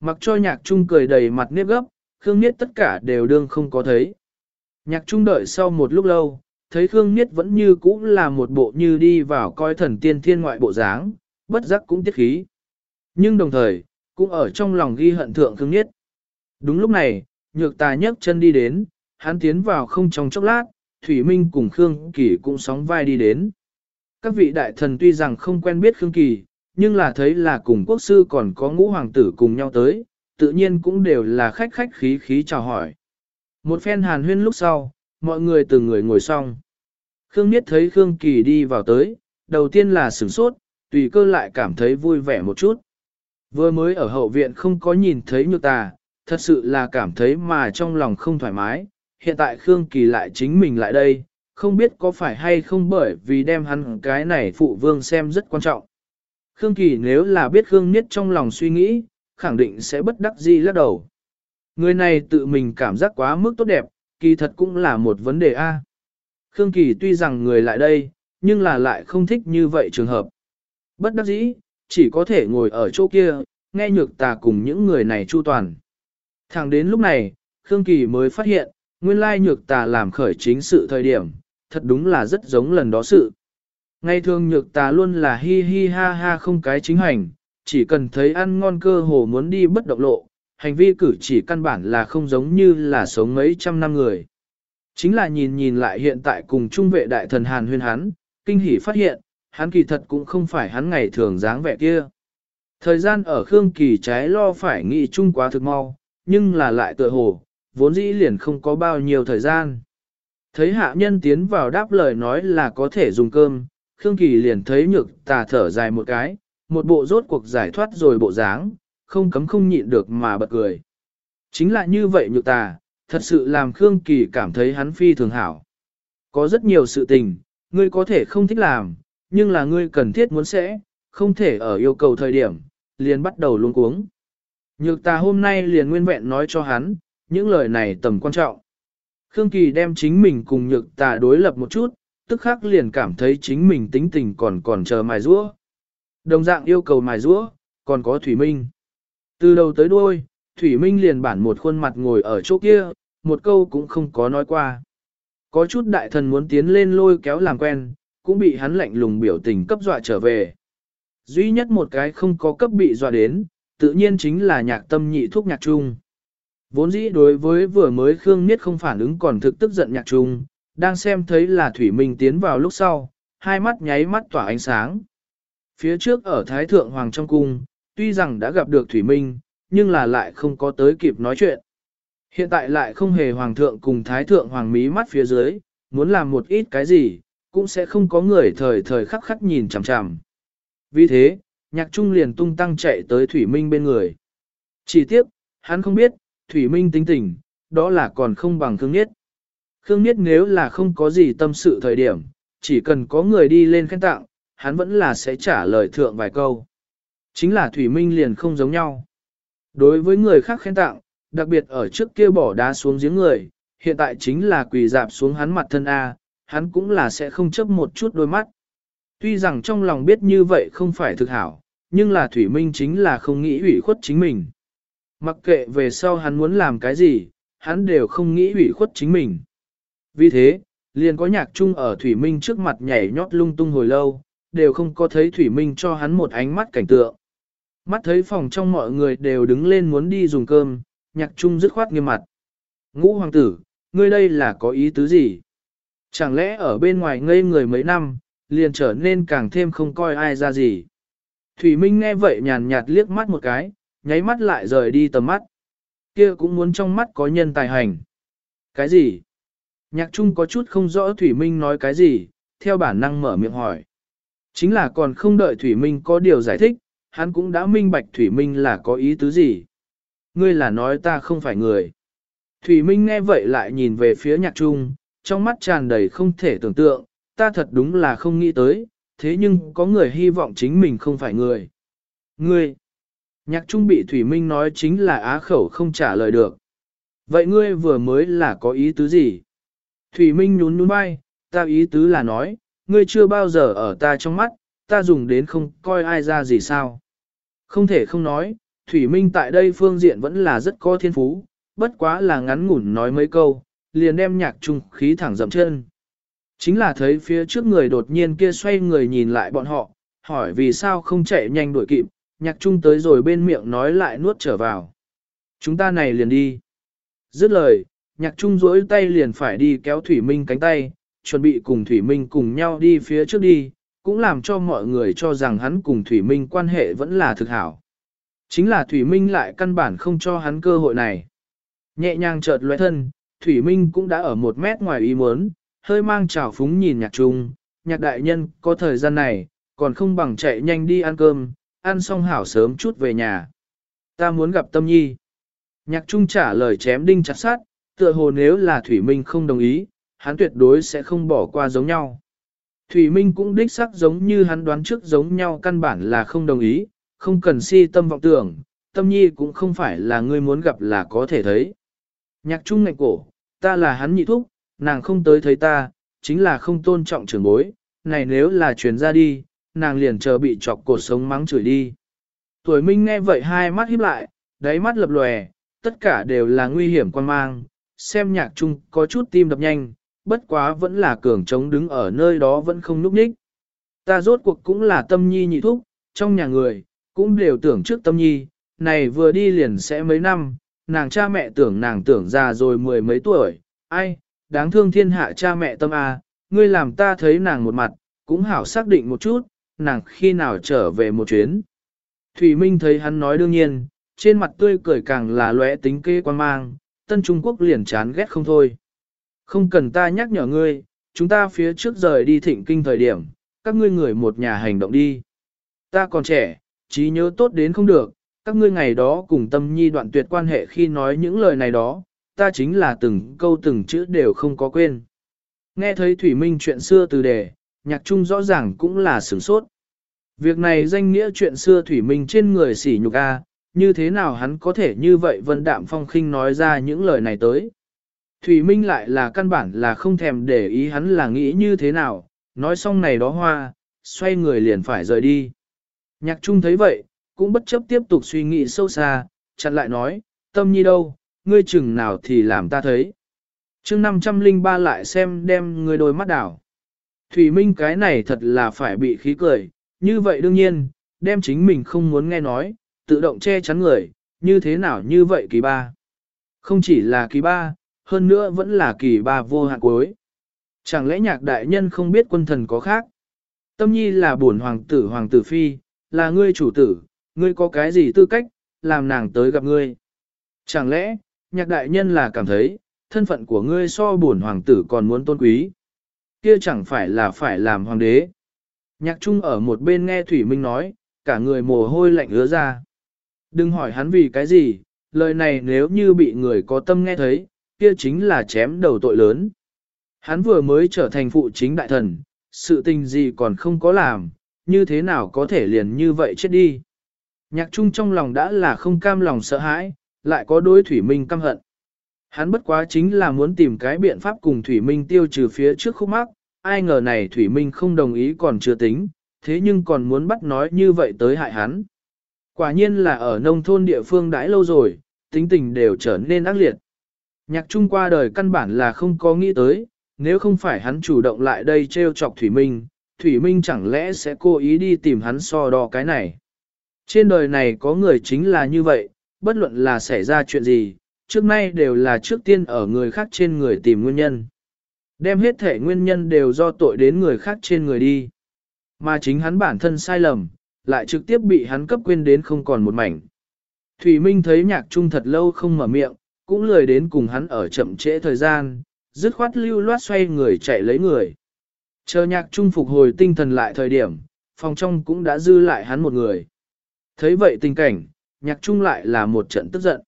Mặc cho nhạc trung cười đầy mặt nếp gấp, Khương Niết tất cả đều đương không có thấy. Nhạc trung đợi sau một lúc lâu, thấy Khương Niết vẫn như cũ là một bộ như đi vào coi thần tiên thiên ngoại bộ dáng, bất giác cũng tiết khí. Nhưng đồng thời, cũng ở trong lòng ghi hận thượng Khương Niết. Đúng lúc này, nhược tà nhấc chân đi đến, hắn tiến vào không trong chốc lát, Thủy Minh cùng Khương Kỳ cũng sóng vai đi đến. Các vị đại thần tuy rằng không quen biết Khương Kỳ, nhưng là thấy là cùng quốc sư còn có ngũ hoàng tử cùng nhau tới, tự nhiên cũng đều là khách khách khí khí chào hỏi. Một phen hàn huyên lúc sau, mọi người từng người ngồi xong. Khương Niết thấy Khương Kỳ đi vào tới, đầu tiên là sửng sốt, tùy cơ lại cảm thấy vui vẻ một chút. Vừa mới ở hậu viện không có nhìn thấy nhược tà, thật sự là cảm thấy mà trong lòng không thoải mái, hiện tại Khương Kỳ lại chính mình lại đây, không biết có phải hay không bởi vì đem hắn cái này phụ vương xem rất quan trọng. Khương Kỳ nếu là biết Khương Niết trong lòng suy nghĩ, khẳng định sẽ bất đắc dĩ lắc đầu. Người này tự mình cảm giác quá mức tốt đẹp, kỳ thật cũng là một vấn đề A. Khương Kỳ tuy rằng người lại đây, nhưng là lại không thích như vậy trường hợp. Bất đắc dĩ, chỉ có thể ngồi ở chỗ kia, nghe nhược tà cùng những người này chu toàn. Thẳng đến lúc này, Khương Kỳ mới phát hiện, nguyên lai nhược tà làm khởi chính sự thời điểm, thật đúng là rất giống lần đó sự. Ngày thường nhược tà luôn là hi hi ha ha không cái chính hành, chỉ cần thấy ăn ngon cơ hồ muốn đi bất động lộ, hành vi cử chỉ căn bản là không giống như là sống mấy trăm năm người. Chính là nhìn nhìn lại hiện tại cùng trung vệ đại thần Hàn huyên hắn, kinh hỉ phát hiện, hắn kỳ thật cũng không phải hắn ngày thường dáng vẻ kia. Thời gian ở Khương Kỳ trái lo phải nghĩ chung quá thực mau, nhưng là lại tựa hồ, vốn dĩ liền không có bao nhiêu thời gian. Thấy hạ nhân tiến vào đáp lời nói là có thể dùng cơm, Khương Kỳ liền thấy nhược tà thở dài một cái, một bộ rốt cuộc giải thoát rồi bộ dáng, không cấm không nhịn được mà bật cười. Chính là như vậy nhược tà, thật sự làm Khương Kỳ cảm thấy hắn phi thường hảo. Có rất nhiều sự tình, ngươi có thể không thích làm, nhưng là ngươi cần thiết muốn sẽ, không thể ở yêu cầu thời điểm, liền bắt đầu luôn cuống. Nhược tà hôm nay liền nguyên vẹn nói cho hắn, những lời này tầm quan trọng. Khương Kỳ đem chính mình cùng nhược tà đối lập một chút, tức khắc liền cảm thấy chính mình tính tình còn còn chờ mài rũa. Đồng dạng yêu cầu mài rũa, còn có Thủy Minh. Từ đầu tới đuôi, Thủy Minh liền bản một khuôn mặt ngồi ở chỗ kia, một câu cũng không có nói qua. Có chút đại thần muốn tiến lên lôi kéo làm quen, cũng bị hắn lạnh lùng biểu tình cấp dọa trở về. Duy nhất một cái không có cấp bị dọa đến, tự nhiên chính là nhạc tâm nhị thuốc nhạc trung. Vốn dĩ đối với vừa mới Khương Niết không phản ứng còn thực tức giận nhạc trung, đang xem thấy là Thủy Minh tiến vào lúc sau, hai mắt nháy mắt tỏa ánh sáng. Phía trước ở Thái Thượng Hoàng trong cung, tuy rằng đã gặp được Thủy Minh, nhưng là lại không có tới kịp nói chuyện. Hiện tại lại không hề Hoàng thượng cùng Thái Thượng Hoàng mí mắt phía dưới, muốn làm một ít cái gì, cũng sẽ không có người thời thời khắc khắc nhìn chằm chằm. Vì thế, nhạc trung liền tung tăng chạy tới Thủy Minh bên người. Chỉ tiếc, hắn không biết, Thủy Minh tính tình, đó là còn không bằng Khương Niết. Khương Niết nếu là không có gì tâm sự thời điểm, chỉ cần có người đi lên khen tặng, hắn vẫn là sẽ trả lời thượng vài câu. Chính là Thủy Minh liền không giống nhau. Đối với người khác khen tặng, đặc biệt ở trước kia bỏ đá xuống giếng người, hiện tại chính là quỳ dạp xuống hắn mặt thân A, hắn cũng là sẽ không chấp một chút đôi mắt. Tuy rằng trong lòng biết như vậy không phải thực hảo, nhưng là Thủy Minh chính là không nghĩ ủy khuất chính mình. Mặc kệ về sau hắn muốn làm cái gì, hắn đều không nghĩ ủy khuất chính mình. Vì thế, liền có nhạc chung ở Thủy Minh trước mặt nhảy nhót lung tung hồi lâu, đều không có thấy Thủy Minh cho hắn một ánh mắt cảnh tượng. Mắt thấy phòng trong mọi người đều đứng lên muốn đi dùng cơm, nhạc chung dứt khoát nghiêm mặt. Ngũ hoàng tử, ngươi đây là có ý tứ gì? Chẳng lẽ ở bên ngoài ngây người mấy năm, liền trở nên càng thêm không coi ai ra gì? Thủy Minh nghe vậy nhàn nhạt liếc mắt một cái, nháy mắt lại rời đi tầm mắt. Kia cũng muốn trong mắt có nhân tài hành. Cái gì? Nhạc Trung có chút không rõ Thủy Minh nói cái gì, theo bản năng mở miệng hỏi. Chính là còn không đợi Thủy Minh có điều giải thích, hắn cũng đã minh bạch Thủy Minh là có ý tứ gì. Ngươi là nói ta không phải người. Thủy Minh nghe vậy lại nhìn về phía nhạc trung, trong mắt tràn đầy không thể tưởng tượng, ta thật đúng là không nghĩ tới, thế nhưng có người hy vọng chính mình không phải người. Ngươi, nhạc trung bị Thủy Minh nói chính là á khẩu không trả lời được. Vậy ngươi vừa mới là có ý tứ gì? Thủy Minh nhún nhún vai, ta ý tứ là nói, ngươi chưa bao giờ ở ta trong mắt, ta dùng đến không coi ai ra gì sao. Không thể không nói, Thủy Minh tại đây phương diện vẫn là rất có thiên phú, bất quá là ngắn ngủn nói mấy câu, liền đem nhạc trung khí thẳng dậm chân. Chính là thấy phía trước người đột nhiên kia xoay người nhìn lại bọn họ, hỏi vì sao không chạy nhanh đuổi kịp, nhạc trung tới rồi bên miệng nói lại nuốt trở vào. Chúng ta này liền đi. Dứt lời, nhạc trung rỗi tay liền phải đi kéo Thủy Minh cánh tay, chuẩn bị cùng Thủy Minh cùng nhau đi phía trước đi, cũng làm cho mọi người cho rằng hắn cùng Thủy Minh quan hệ vẫn là thực hảo. Chính là Thủy Minh lại căn bản không cho hắn cơ hội này. Nhẹ nhàng chợt lóe thân, Thủy Minh cũng đã ở một mét ngoài ý muốn, hơi mang trào phúng nhìn nhạc trung, nhạc đại nhân có thời gian này, còn không bằng chạy nhanh đi ăn cơm, ăn xong hảo sớm chút về nhà. Ta muốn gặp tâm nhi. Nhạc trung trả lời chém đinh chặt sát, tựa hồ nếu là Thủy Minh không đồng ý, hắn tuyệt đối sẽ không bỏ qua giống nhau. Thủy Minh cũng đích xác giống như hắn đoán trước giống nhau căn bản là không đồng ý, không cần si tâm vọng tưởng, tâm nhi cũng không phải là người muốn gặp là có thể thấy. Nhạc trung ngạnh cổ, ta là hắn nhị thúc, nàng không tới thấy ta, chính là không tôn trọng trưởng bối, này nếu là truyền ra đi, nàng liền chờ bị chọc cột sống mắng chửi đi. Tuổi Minh nghe vậy hai mắt híp lại, đáy mắt lập lòe, tất cả đều là nguy hiểm quan mang, xem nhạc trung có chút tim đập nhanh, bất quá vẫn là cường trống đứng ở nơi đó vẫn không núp ních. Ta rốt cuộc cũng là tâm nhi nhị thúc, trong nhà người, cũng đều tưởng trước tâm nhi, này vừa đi liền sẽ mấy năm, nàng cha mẹ tưởng nàng tưởng già rồi mười mấy tuổi, ai, đáng thương thiên hạ cha mẹ tâm à, ngươi làm ta thấy nàng một mặt, cũng hảo xác định một chút, nàng khi nào trở về một chuyến. Thủy Minh thấy hắn nói đương nhiên, trên mặt tươi cười càng là lóe tính kê quan mang, Tân Trung Quốc liền chán ghét không thôi. Không cần ta nhắc nhở ngươi, chúng ta phía trước rời đi thịnh kinh thời điểm, các ngươi người một nhà hành động đi. Ta còn trẻ, trí nhớ tốt đến không được, các ngươi ngày đó cùng tâm nhi đoạn tuyệt quan hệ khi nói những lời này đó, ta chính là từng câu từng chữ đều không có quên. Nghe thấy Thủy Minh chuyện xưa từ đề, nhạc trung rõ ràng cũng là sửng sốt. Việc này danh nghĩa chuyện xưa Thủy Minh trên người sỉ nhục A, như thế nào hắn có thể như vậy vân đạm phong khinh nói ra những lời này tới. Thủy Minh lại là căn bản là không thèm để ý hắn là nghĩ như thế nào, nói xong này đó hoa, xoay người liền phải rời đi. Nhạc Trung thấy vậy, cũng bất chấp tiếp tục suy nghĩ sâu xa, chặn lại nói, tâm nhi đâu, ngươi chừng nào thì làm ta thấy. chương 503 lại xem đem ngươi đôi mắt đảo. Thủy Minh cái này thật là phải bị khí cười, như vậy đương nhiên, đem chính mình không muốn nghe nói, tự động che chắn người, như thế nào như vậy kỳ ba. Không chỉ là kỳ ba, hơn nữa vẫn là kỳ ba vô hạn cuối. Chẳng lẽ nhạc đại nhân không biết quân thần có khác? Tâm nhi là bổn hoàng tử hoàng tử phi, là ngươi chủ tử, ngươi có cái gì tư cách, làm nàng tới gặp ngươi? Chẳng lẽ, nhạc đại nhân là cảm thấy, thân phận của ngươi so bổn hoàng tử còn muốn tôn quý? Kia chẳng phải là phải làm hoàng đế. Nhạc trung ở một bên nghe Thủy Minh nói, cả người mồ hôi lạnh ứa ra. Đừng hỏi hắn vì cái gì, lời này nếu như bị người có tâm nghe thấy, kia chính là chém đầu tội lớn. Hắn vừa mới trở thành phụ chính đại thần, sự tình gì còn không có làm, như thế nào có thể liền như vậy chết đi. Nhạc trung trong lòng đã là không cam lòng sợ hãi, lại có đối Thủy Minh căm hận. Hắn bất quá chính là muốn tìm cái biện pháp cùng Thủy Minh tiêu trừ phía trước khúc mắc, ai ngờ này Thủy Minh không đồng ý còn chưa tính, thế nhưng còn muốn bắt nói như vậy tới hại hắn. Quả nhiên là ở nông thôn địa phương đãi lâu rồi, tính tình đều trở nên ác liệt. Nhạc Trung qua đời căn bản là không có nghĩ tới, nếu không phải hắn chủ động lại đây treo chọc Thủy Minh, Thủy Minh chẳng lẽ sẽ cố ý đi tìm hắn so đo cái này. Trên đời này có người chính là như vậy, bất luận là xảy ra chuyện gì, trước nay đều là trước tiên ở người khác trên người tìm nguyên nhân. Đem hết thể nguyên nhân đều do tội đến người khác trên người đi. Mà chính hắn bản thân sai lầm, lại trực tiếp bị hắn cấp quên đến không còn một mảnh. Thủy Minh thấy nhạc trung thật lâu không mở miệng, cũng lười đến cùng hắn ở chậm trễ thời gian, dứt khoát lưu loát xoay người chạy lấy người. Chờ nhạc trung phục hồi tinh thần lại thời điểm, phòng trong cũng đã dư lại hắn một người. Thấy vậy tình cảnh, nhạc trung lại là một trận tức giận.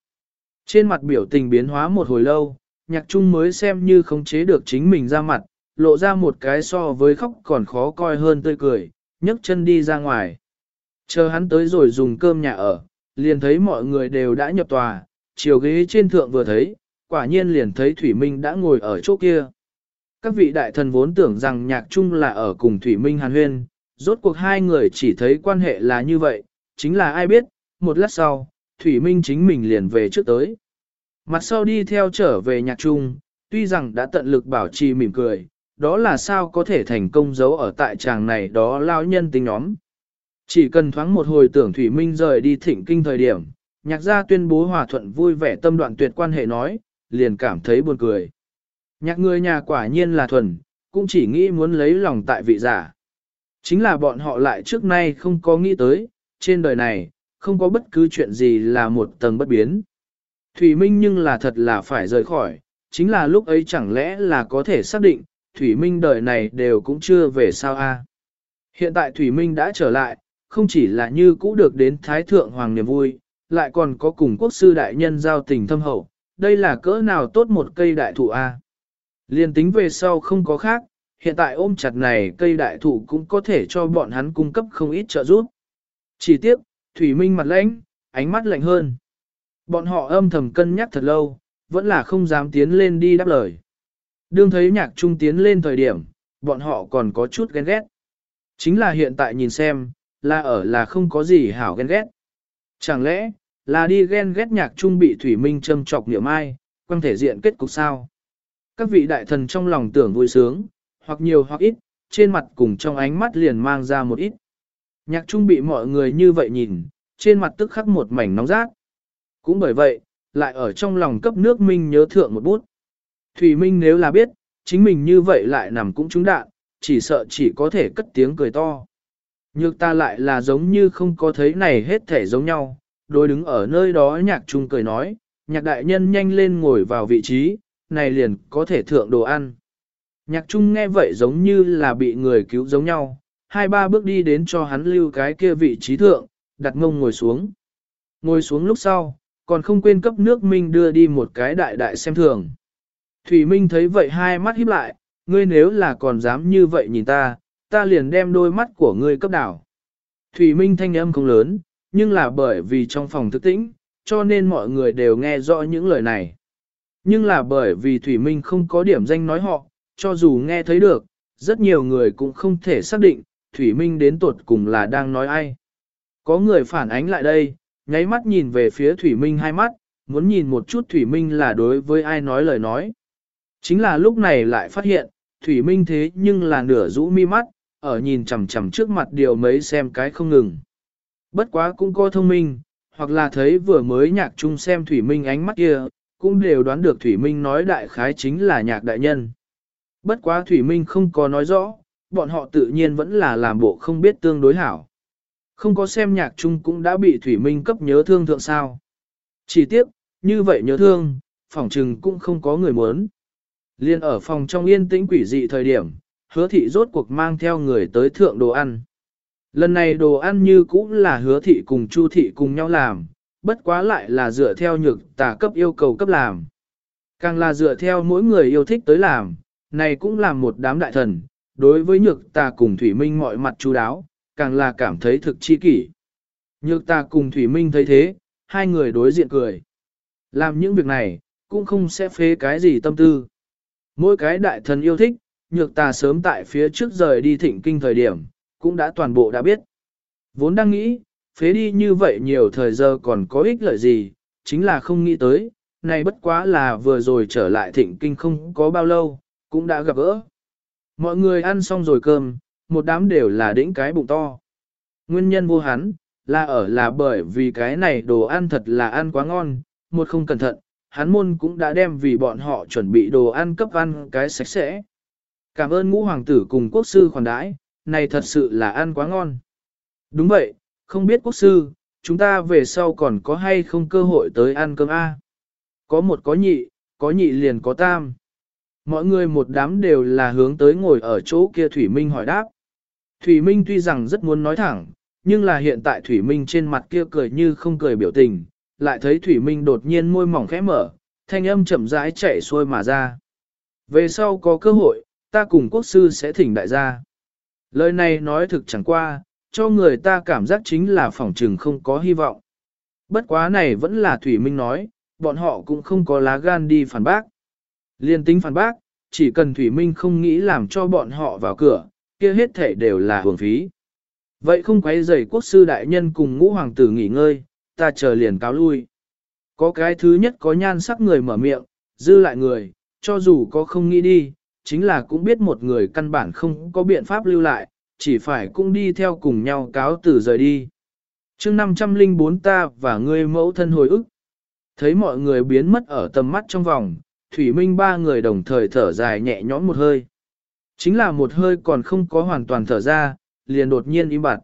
Trên mặt biểu tình biến hóa một hồi lâu, nhạc trung mới xem như khống chế được chính mình ra mặt, lộ ra một cái so với khóc còn khó coi hơn tươi cười, nhấc chân đi ra ngoài. Chờ hắn tới rồi dùng cơm nhà ở, liền thấy mọi người đều đã nhập tòa, chiều ghế trên thượng vừa thấy, quả nhiên liền thấy Thủy Minh đã ngồi ở chỗ kia. Các vị đại thần vốn tưởng rằng nhạc trung là ở cùng Thủy Minh hàn huyên, rốt cuộc hai người chỉ thấy quan hệ là như vậy, chính là ai biết, một lát sau, Thủy Minh chính mình liền về trước tới. Mặt sau đi theo trở về nhạc trung, tuy rằng đã tận lực bảo trì mỉm cười, đó là sao có thể thành công giấu ở tại tràng này đó lao nhân tính nhóm. Chỉ cần thoáng một hồi tưởng Thủy Minh rời đi thịnh kinh thời điểm, nhạc gia tuyên bố hòa thuận vui vẻ tâm đoạn tuyệt quan hệ nói, liền cảm thấy buồn cười. Nhạc người nhà quả nhiên là thuần, cũng chỉ nghĩ muốn lấy lòng tại vị giả. Chính là bọn họ lại trước nay không có nghĩ tới, trên đời này, không có bất cứ chuyện gì là một tầng bất biến. Thủy Minh nhưng là thật là phải rời khỏi, chính là lúc ấy chẳng lẽ là có thể xác định, Thủy Minh đời này đều cũng chưa về sao a. Hiện tại Thủy Minh đã trở lại, không chỉ là như cũ được đến Thái Thượng Hoàng niềm vui, lại còn có cùng quốc sư đại nhân giao tình thâm hậu, đây là cỡ nào tốt một cây đại thụ A. Liên tính về sau không có khác, hiện tại ôm chặt này cây đại thụ cũng có thể cho bọn hắn cung cấp không ít trợ giúp. Chỉ tiếc, Thủy Minh mặt lãnh, ánh mắt lạnh hơn. Bọn họ âm thầm cân nhắc thật lâu, vẫn là không dám tiến lên đi đáp lời. Đương thấy nhạc trung tiến lên thời điểm, bọn họ còn có chút ghen ghét. Chính là hiện tại nhìn xem, là ở là không có gì hảo ghen ghét. Chẳng lẽ, là đi ghen ghét nhạc trung bị Thủy Minh châm chọc niệm ai, quăng thể diện kết cục sao? Các vị đại thần trong lòng tưởng vui sướng, hoặc nhiều hoặc ít, trên mặt cùng trong ánh mắt liền mang ra một ít. Nhạc trung bị mọi người như vậy nhìn, trên mặt tức khắc một mảnh nóng rát. Cũng bởi vậy, lại ở trong lòng cấp nước Minh nhớ thượng một bút. Thủy Minh nếu là biết, chính mình như vậy lại nằm cũng trúng đạn, chỉ sợ chỉ có thể cất tiếng cười to. Nhược ta lại là giống như không có thấy này hết thể giống nhau, đôi đứng ở nơi đó nhạc trung cười nói, nhạc đại nhân nhanh lên ngồi vào vị trí, này liền có thể thượng đồ ăn. Nhạc trung nghe vậy giống như là bị người cứu giống nhau, hai ba bước đi đến cho hắn lưu cái kia vị trí thượng, đặt ngông ngồi xuống. Ngồi xuống lúc sau, còn không quên cấp nước Minh đưa đi một cái đại đại xem thường. Thủy Minh thấy vậy hai mắt híp lại, ngươi nếu là còn dám như vậy nhìn ta, ta liền đem đôi mắt của ngươi cấp đảo. Thủy Minh thanh âm không lớn, nhưng là bởi vì trong phòng thức tĩnh, cho nên mọi người đều nghe rõ những lời này. Nhưng là bởi vì Thủy Minh không có điểm danh nói họ, cho dù nghe thấy được, rất nhiều người cũng không thể xác định, Thủy Minh đến tuột cùng là đang nói ai. Có người phản ánh lại đây, nháy mắt nhìn về phía Thủy Minh hai mắt, muốn nhìn một chút Thủy Minh là đối với ai nói lời nói. Chính là lúc này lại phát hiện, Thủy Minh thế nhưng là nửa rũ mi mắt, ở nhìn chằm chằm trước mặt điều mấy xem cái không ngừng. Bất quá cũng có thông minh, hoặc là thấy vừa mới nhạc chung xem Thủy Minh ánh mắt kia, cũng đều đoán được Thủy Minh nói đại khái chính là nhạc đại nhân. Bất quá Thủy Minh không có nói rõ, bọn họ tự nhiên vẫn là làm bộ không biết tương đối hảo. Không có xem nhạc chung cũng đã bị Thủy Minh cấp nhớ thương thượng sao. Chỉ tiếc, như vậy nhớ thương, phỏng trừng cũng không có người muốn. Liên ở phòng trong yên tĩnh quỷ dị thời điểm, hứa thị rốt cuộc mang theo người tới thượng đồ ăn. Lần này đồ ăn như cũng là hứa thị cùng chu thị cùng nhau làm, bất quá lại là dựa theo nhược tà cấp yêu cầu cấp làm. Càng là dựa theo mỗi người yêu thích tới làm, này cũng là một đám đại thần, đối với nhược ta cùng Thủy Minh mọi mặt chú đáo, càng là cảm thấy thực chi kỷ. Nhược ta cùng Thủy Minh thấy thế, hai người đối diện cười. Làm những việc này, cũng không sẽ phế cái gì tâm tư. Mỗi cái đại thần yêu thích, nhược ta sớm tại phía trước rời đi thịnh kinh thời điểm, cũng đã toàn bộ đã biết. Vốn đang nghĩ, phế đi như vậy nhiều thời giờ còn có ích lợi gì, chính là không nghĩ tới, này bất quá là vừa rồi trở lại thịnh kinh không có bao lâu, cũng đã gặp gỡ. Mọi người ăn xong rồi cơm, một đám đều là đĩnh cái bụng to. Nguyên nhân vô hắn, là ở là bởi vì cái này đồ ăn thật là ăn quá ngon, một không cẩn thận, hắn môn cũng đã đem vì bọn họ chuẩn bị đồ ăn cấp ăn cái sạch sẽ. Cảm ơn ngũ hoàng tử cùng quốc sư khoản đãi, này thật sự là ăn quá ngon. Đúng vậy, không biết quốc sư, chúng ta về sau còn có hay không cơ hội tới ăn cơm A. Có một có nhị, có nhị liền có tam. Mọi người một đám đều là hướng tới ngồi ở chỗ kia Thủy Minh hỏi đáp. Thủy Minh tuy rằng rất muốn nói thẳng, nhưng là hiện tại Thủy Minh trên mặt kia cười như không cười biểu tình, lại thấy Thủy Minh đột nhiên môi mỏng khẽ mở, thanh âm chậm rãi chảy xuôi mà ra. Về sau có cơ hội, ta cùng quốc sư sẽ thỉnh đại gia. Lời này nói thực chẳng qua, cho người ta cảm giác chính là phỏng trừng không có hy vọng. Bất quá này vẫn là Thủy Minh nói, bọn họ cũng không có lá gan đi phản bác. Liên tính phản bác, chỉ cần Thủy Minh không nghĩ làm cho bọn họ vào cửa, kia hết thể đều là hưởng phí. Vậy không quấy rầy quốc sư đại nhân cùng ngũ hoàng tử nghỉ ngơi, ta chờ liền cáo lui. Có cái thứ nhất có nhan sắc người mở miệng, dư lại người, cho dù có không nghĩ đi, chính là cũng biết một người căn bản không có biện pháp lưu lại, chỉ phải cũng đi theo cùng nhau cáo từ rời đi. chương 504 ta và ngươi mẫu thân hồi ức. Thấy mọi người biến mất ở tầm mắt trong vòng, Thủy Minh ba người đồng thời thở dài nhẹ nhõm một hơi. Chính là một hơi còn không có hoàn toàn thở ra, liền đột nhiên im bặt.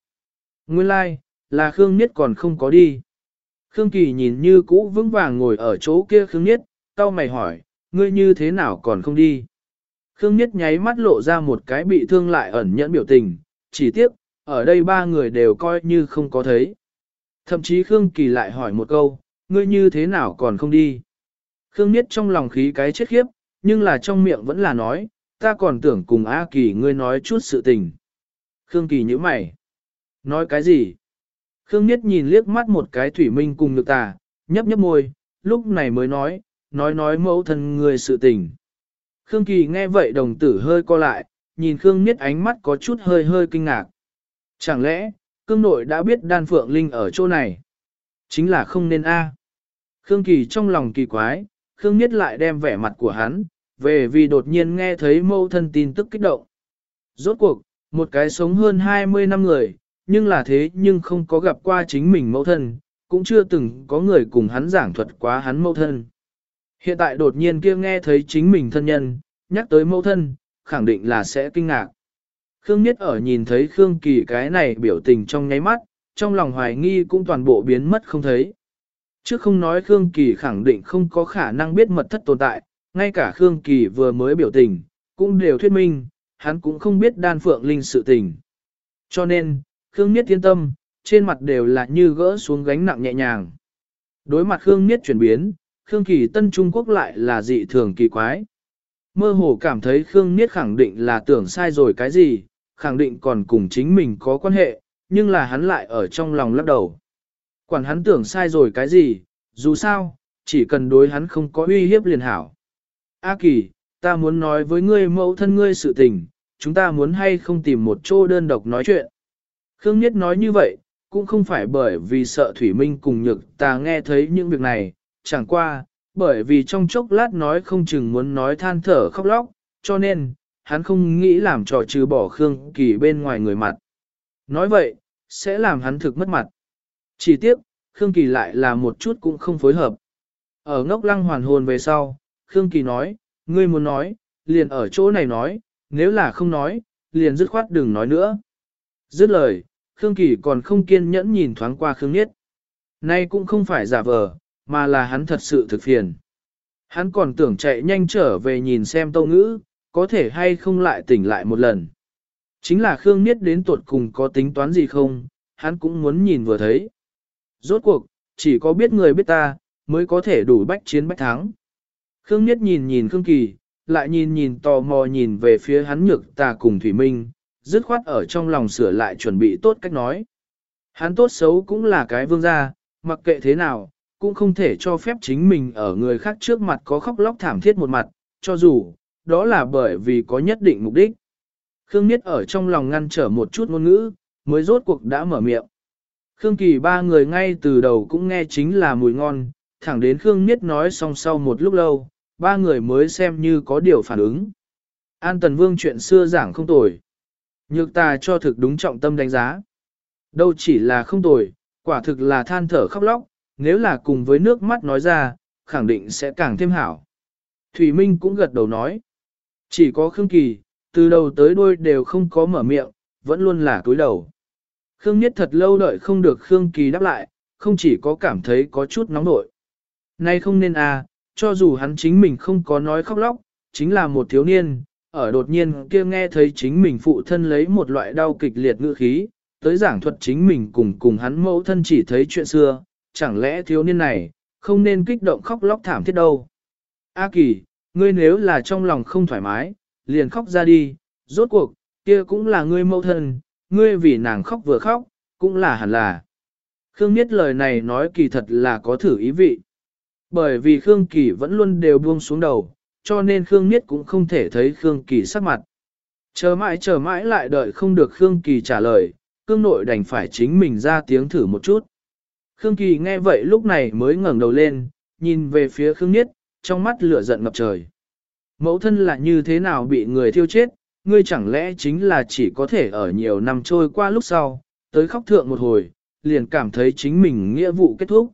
Nguyên lai, like, là Khương Niết còn không có đi. Khương Kỳ nhìn như cũ vững vàng ngồi ở chỗ kia Khương Niết, tao mày hỏi, ngươi như thế nào còn không đi? Khương Niết nháy mắt lộ ra một cái bị thương lại ẩn nhẫn biểu tình, chỉ tiếc, ở đây ba người đều coi như không có thấy. Thậm chí Khương Kỳ lại hỏi một câu, ngươi như thế nào còn không đi? Khương Niết trong lòng khí cái chết khiếp, nhưng là trong miệng vẫn là nói, ta còn tưởng cùng A Kỳ ngươi nói chút sự tình. Khương Kỳ nhíu mày. Nói cái gì? Khương Niết nhìn liếc mắt một cái thủy minh cùng nhược tà, nhấp nhấp môi, lúc này mới nói, nói nói mẫu thân người sự tình. Khương Kỳ nghe vậy đồng tử hơi co lại, nhìn Khương Niết ánh mắt có chút hơi hơi kinh ngạc. Chẳng lẽ, cương nội đã biết đan phượng linh ở chỗ này? Chính là không nên A. Khương Kỳ trong lòng kỳ quái, Khương Nhiết lại đem vẻ mặt của hắn, về vì đột nhiên nghe thấy mâu thân tin tức kích động. Rốt cuộc, một cái sống hơn 20 năm người, nhưng là thế nhưng không có gặp qua chính mình mẫu thân, cũng chưa từng có người cùng hắn giảng thuật quá hắn mẫu thân. Hiện tại đột nhiên kia nghe thấy chính mình thân nhân, nhắc tới mẫu thân, khẳng định là sẽ kinh ngạc. Khương Niết ở nhìn thấy Khương Kỳ cái này biểu tình trong nháy mắt, trong lòng hoài nghi cũng toàn bộ biến mất không thấy. Chứ không nói Khương Kỳ khẳng định không có khả năng biết mật thất tồn tại, ngay cả Khương Kỳ vừa mới biểu tình, cũng đều thuyết minh, hắn cũng không biết đan phượng linh sự tình. Cho nên, Khương Niết yên tâm, trên mặt đều là như gỡ xuống gánh nặng nhẹ nhàng. Đối mặt Khương Niết chuyển biến, Khương Kỳ Tân Trung Quốc lại là dị thường kỳ quái. Mơ hồ cảm thấy Khương Niết khẳng định là tưởng sai rồi cái gì, khẳng định còn cùng chính mình có quan hệ, nhưng là hắn lại ở trong lòng lắc đầu. Quản hắn tưởng sai rồi cái gì, dù sao, chỉ cần đối hắn không có uy hiếp liền hảo. A Kỳ, ta muốn nói với ngươi mẫu thân ngươi sự tình, chúng ta muốn hay không tìm một chỗ đơn độc nói chuyện. Khương Nhiết nói như vậy, cũng không phải bởi vì sợ Thủy Minh cùng nhược ta nghe thấy những việc này, chẳng qua, bởi vì trong chốc lát nói không chừng muốn nói than thở khóc lóc, cho nên, hắn không nghĩ làm trò trừ bỏ Khương Kỳ bên ngoài người mặt. Nói vậy, sẽ làm hắn thực mất mặt. Chỉ tiếc, Khương Kỳ lại là một chút cũng không phối hợp. Ở ngốc lăng hoàn hồn về sau, Khương Kỳ nói, ngươi muốn nói, liền ở chỗ này nói, nếu là không nói, liền dứt khoát đừng nói nữa. Dứt lời, Khương Kỳ còn không kiên nhẫn nhìn thoáng qua Khương Niết. Nay cũng không phải giả vờ, mà là hắn thật sự thực phiền. Hắn còn tưởng chạy nhanh trở về nhìn xem tâu ngữ, có thể hay không lại tỉnh lại một lần. Chính là Khương Niết đến tuột cùng có tính toán gì không, hắn cũng muốn nhìn vừa thấy. Rốt cuộc, chỉ có biết người biết ta, mới có thể đủ bách chiến bách thắng. Khương Niết nhìn nhìn Khương Kỳ, lại nhìn nhìn tò mò nhìn về phía hắn nhược ta cùng Thủy Minh, dứt khoát ở trong lòng sửa lại chuẩn bị tốt cách nói. Hắn tốt xấu cũng là cái vương gia, mặc kệ thế nào, cũng không thể cho phép chính mình ở người khác trước mặt có khóc lóc thảm thiết một mặt, cho dù, đó là bởi vì có nhất định mục đích. Khương Niết ở trong lòng ngăn trở một chút ngôn ngữ, mới rốt cuộc đã mở miệng. Khương Kỳ ba người ngay từ đầu cũng nghe chính là mùi ngon, thẳng đến Khương Niết nói xong sau một lúc lâu, ba người mới xem như có điều phản ứng. An Tần Vương chuyện xưa giảng không tồi. Nhược ta cho thực đúng trọng tâm đánh giá. Đâu chỉ là không tồi, quả thực là than thở khóc lóc, nếu là cùng với nước mắt nói ra, khẳng định sẽ càng thêm hảo. Thủy Minh cũng gật đầu nói. Chỉ có Khương Kỳ, từ đầu tới đuôi đều không có mở miệng, vẫn luôn là cúi đầu. Khương Niết thật lâu đợi không được Khương Kỳ đáp lại, không chỉ có cảm thấy có chút nóng nội. Nay không nên à, cho dù hắn chính mình không có nói khóc lóc, chính là một thiếu niên, ở đột nhiên kia nghe thấy chính mình phụ thân lấy một loại đau kịch liệt ngữ khí, tới giảng thuật chính mình cùng cùng hắn mẫu thân chỉ thấy chuyện xưa, chẳng lẽ thiếu niên này, không nên kích động khóc lóc thảm thiết đâu. A kỳ, ngươi nếu là trong lòng không thoải mái, liền khóc ra đi, rốt cuộc, kia cũng là ngươi mẫu thân, ngươi vì nàng khóc vừa khóc, cũng là hẳn là. Khương Niết lời này nói kỳ thật là có thử ý vị. Bởi vì Khương Kỳ vẫn luôn đều buông xuống đầu, cho nên Khương Niết cũng không thể thấy Khương Kỳ sắc mặt. Chờ mãi chờ mãi lại đợi không được Khương Kỳ trả lời, cương nội đành phải chính mình ra tiếng thử một chút. Khương Kỳ nghe vậy lúc này mới ngẩng đầu lên, nhìn về phía Khương Niết, trong mắt lửa giận ngập trời. Mẫu thân là như thế nào bị người thiêu chết, ngươi chẳng lẽ chính là chỉ có thể ở nhiều năm trôi qua lúc sau, tới khóc thượng một hồi, liền cảm thấy chính mình nghĩa vụ kết thúc.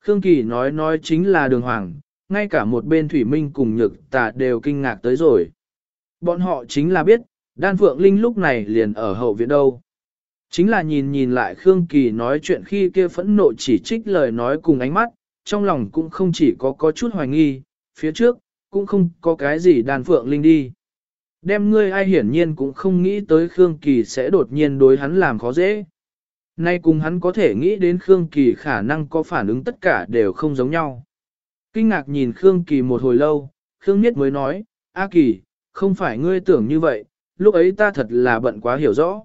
Khương Kỳ nói nói chính là đường hoàng, ngay cả một bên thủy minh cùng nhược tà đều kinh ngạc tới rồi. Bọn họ chính là biết, đan phượng linh lúc này liền ở hậu viện đâu. Chính là nhìn nhìn lại Khương Kỳ nói chuyện khi kia phẫn nộ chỉ trích lời nói cùng ánh mắt, trong lòng cũng không chỉ có có chút hoài nghi, phía trước, cũng không có cái gì đan phượng linh đi. Đem ngươi ai hiển nhiên cũng không nghĩ tới Khương Kỳ sẽ đột nhiên đối hắn làm khó dễ. Nay cùng hắn có thể nghĩ đến Khương Kỳ khả năng có phản ứng tất cả đều không giống nhau. Kinh ngạc nhìn Khương Kỳ một hồi lâu, Khương Niết mới nói, A Kỳ, không phải ngươi tưởng như vậy, lúc ấy ta thật là bận quá hiểu rõ.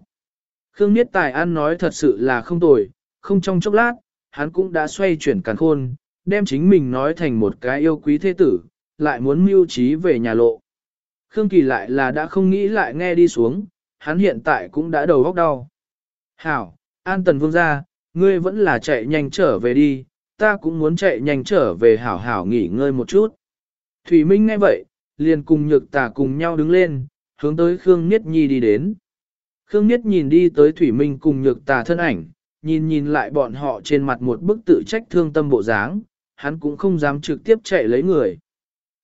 Khương Niết Tài An nói thật sự là không tồi, không trong chốc lát, hắn cũng đã xoay chuyển càn khôn, đem chính mình nói thành một cái yêu quý thế tử, lại muốn mưu trí về nhà lộ. Khương Kỳ lại là đã không nghĩ lại nghe đi xuống, hắn hiện tại cũng đã đầu góc đau. Hảo, An Tần Vương ra, ngươi vẫn là chạy nhanh trở về đi, ta cũng muốn chạy nhanh trở về hảo hảo nghỉ ngơi một chút. Thủy Minh nghe vậy, liền cùng nhược tà cùng nhau đứng lên, hướng tới Khương Niết Nhi đi đến. Khương Niết nhìn đi tới Thủy Minh cùng nhược tà thân ảnh, nhìn nhìn lại bọn họ trên mặt một bức tự trách thương tâm bộ dáng, hắn cũng không dám trực tiếp chạy lấy người.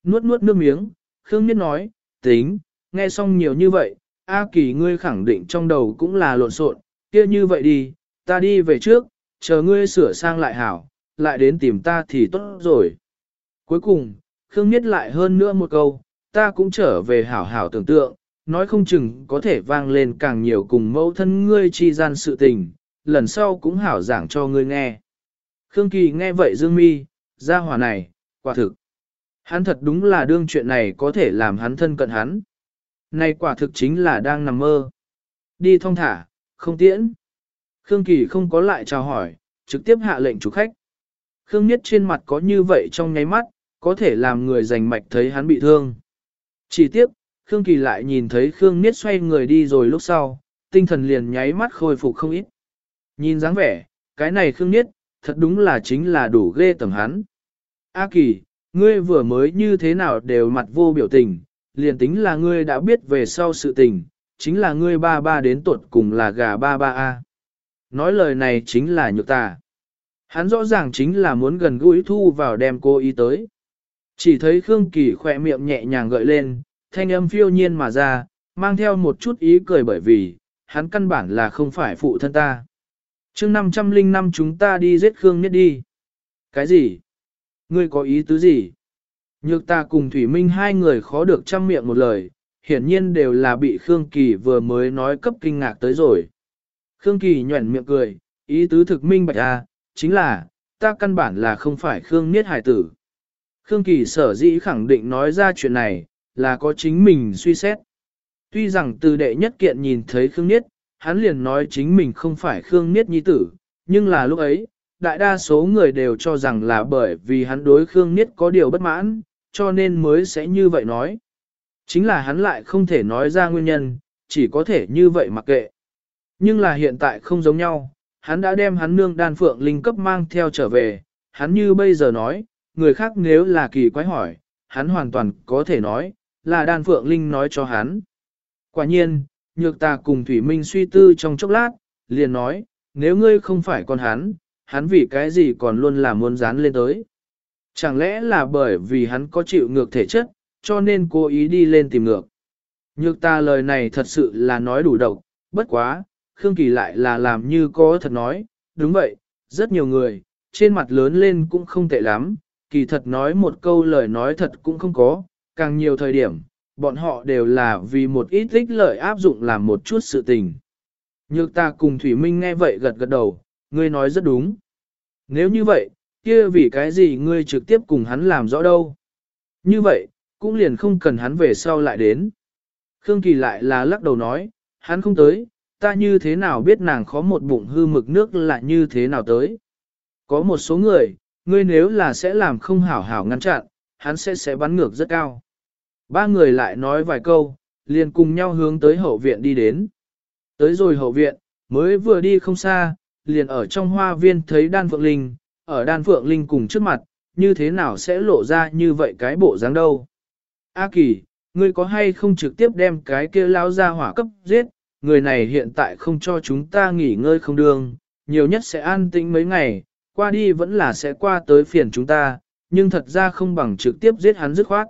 Nuốt nuốt nước miếng, Khương Niết nói, tính, nghe xong nhiều như vậy, A Kỳ ngươi khẳng định trong đầu cũng là lộn xộn, kia như vậy đi, ta đi về trước, chờ ngươi sửa sang lại hảo, lại đến tìm ta thì tốt rồi. Cuối cùng, Khương Nhất lại hơn nữa một câu, ta cũng trở về hảo hảo tưởng tượng, nói không chừng có thể vang lên càng nhiều cùng mẫu thân ngươi chi gian sự tình, lần sau cũng hảo giảng cho ngươi nghe. Khương Kỳ nghe vậy dương mi, ra hòa này, quả thực. Hắn thật đúng là đương chuyện này có thể làm hắn thân cận hắn. Này quả thực chính là đang nằm mơ. Đi thong thả, không tiễn. Khương Kỳ không có lại chào hỏi, trực tiếp hạ lệnh chủ khách. Khương Niết trên mặt có như vậy trong nháy mắt, có thể làm người giành mạch thấy hắn bị thương. Chỉ tiếc, Khương Kỳ lại nhìn thấy Khương Niết xoay người đi rồi lúc sau, tinh thần liền nháy mắt khôi phục không ít. Nhìn dáng vẻ, cái này Khương Niết, thật đúng là chính là đủ ghê tầm hắn. A Kỳ, ngươi vừa mới như thế nào đều mặt vô biểu tình, liền tính là ngươi đã biết về sau sự tình, chính là ngươi ba ba đến tuột cùng là gà ba ba A. Nói lời này chính là nhược tà. Hắn rõ ràng chính là muốn gần gũi thu vào đem cô ý tới. Chỉ thấy Khương Kỳ khỏe miệng nhẹ nhàng gợi lên, thanh âm phiêu nhiên mà ra, mang theo một chút ý cười bởi vì, hắn căn bản là không phải phụ thân ta. chương 505 chúng ta đi giết Khương Nhất đi. Cái gì? Ngươi có ý tứ gì? Nhược ta cùng Thủy Minh hai người khó được chăm miệng một lời, hiển nhiên đều là bị Khương Kỳ vừa mới nói cấp kinh ngạc tới rồi. Khương Kỳ nhuẩn miệng cười, ý tứ thực minh bạch à, chính là, ta căn bản là không phải Khương Niết Hải tử. Khương Kỳ sở dĩ khẳng định nói ra chuyện này, là có chính mình suy xét. Tuy rằng từ đệ nhất kiện nhìn thấy Khương Niết, hắn liền nói chính mình không phải Khương Niết nhi tử, nhưng là lúc ấy, đại đa số người đều cho rằng là bởi vì hắn đối Khương Niết có điều bất mãn, cho nên mới sẽ như vậy nói. Chính là hắn lại không thể nói ra nguyên nhân, chỉ có thể như vậy mặc kệ. Nhưng là hiện tại không giống nhau, hắn đã đem hắn nương đan phượng linh cấp mang theo trở về, hắn như bây giờ nói, người khác nếu là kỳ quái hỏi, hắn hoàn toàn có thể nói, là đan phượng linh nói cho hắn. Quả nhiên, nhược ta cùng Thủy Minh suy tư trong chốc lát, liền nói, nếu ngươi không phải con hắn, hắn vì cái gì còn luôn là muốn dán lên tới. Chẳng lẽ là bởi vì hắn có chịu ngược thể chất, cho nên cố ý đi lên tìm ngược. Nhược ta lời này thật sự là nói đủ độc, bất quá, Khương Kỳ lại là làm như có thật nói, đúng vậy, rất nhiều người, trên mặt lớn lên cũng không tệ lắm, kỳ thật nói một câu lời nói thật cũng không có, càng nhiều thời điểm, bọn họ đều là vì một ít ích lợi áp dụng làm một chút sự tình. Nhược ta cùng Thủy Minh nghe vậy gật gật đầu, ngươi nói rất đúng. Nếu như vậy, kia vì cái gì ngươi trực tiếp cùng hắn làm rõ đâu? Như vậy, cũng liền không cần hắn về sau lại đến. Khương Kỳ lại là lắc đầu nói, hắn không tới, ta như thế nào biết nàng khó một bụng hư mực nước là như thế nào tới. Có một số người, ngươi nếu là sẽ làm không hảo hảo ngăn chặn, hắn sẽ sẽ bắn ngược rất cao. Ba người lại nói vài câu, liền cùng nhau hướng tới hậu viện đi đến. Tới rồi hậu viện, mới vừa đi không xa, liền ở trong hoa viên thấy đan phượng linh, ở đan phượng linh cùng trước mặt, như thế nào sẽ lộ ra như vậy cái bộ dáng đâu. A kỳ, ngươi có hay không trực tiếp đem cái kia lao ra hỏa cấp giết, người này hiện tại không cho chúng ta nghỉ ngơi không đường nhiều nhất sẽ an tĩnh mấy ngày, qua đi vẫn là sẽ qua tới phiền chúng ta, nhưng thật ra không bằng trực tiếp giết hắn dứt khoát.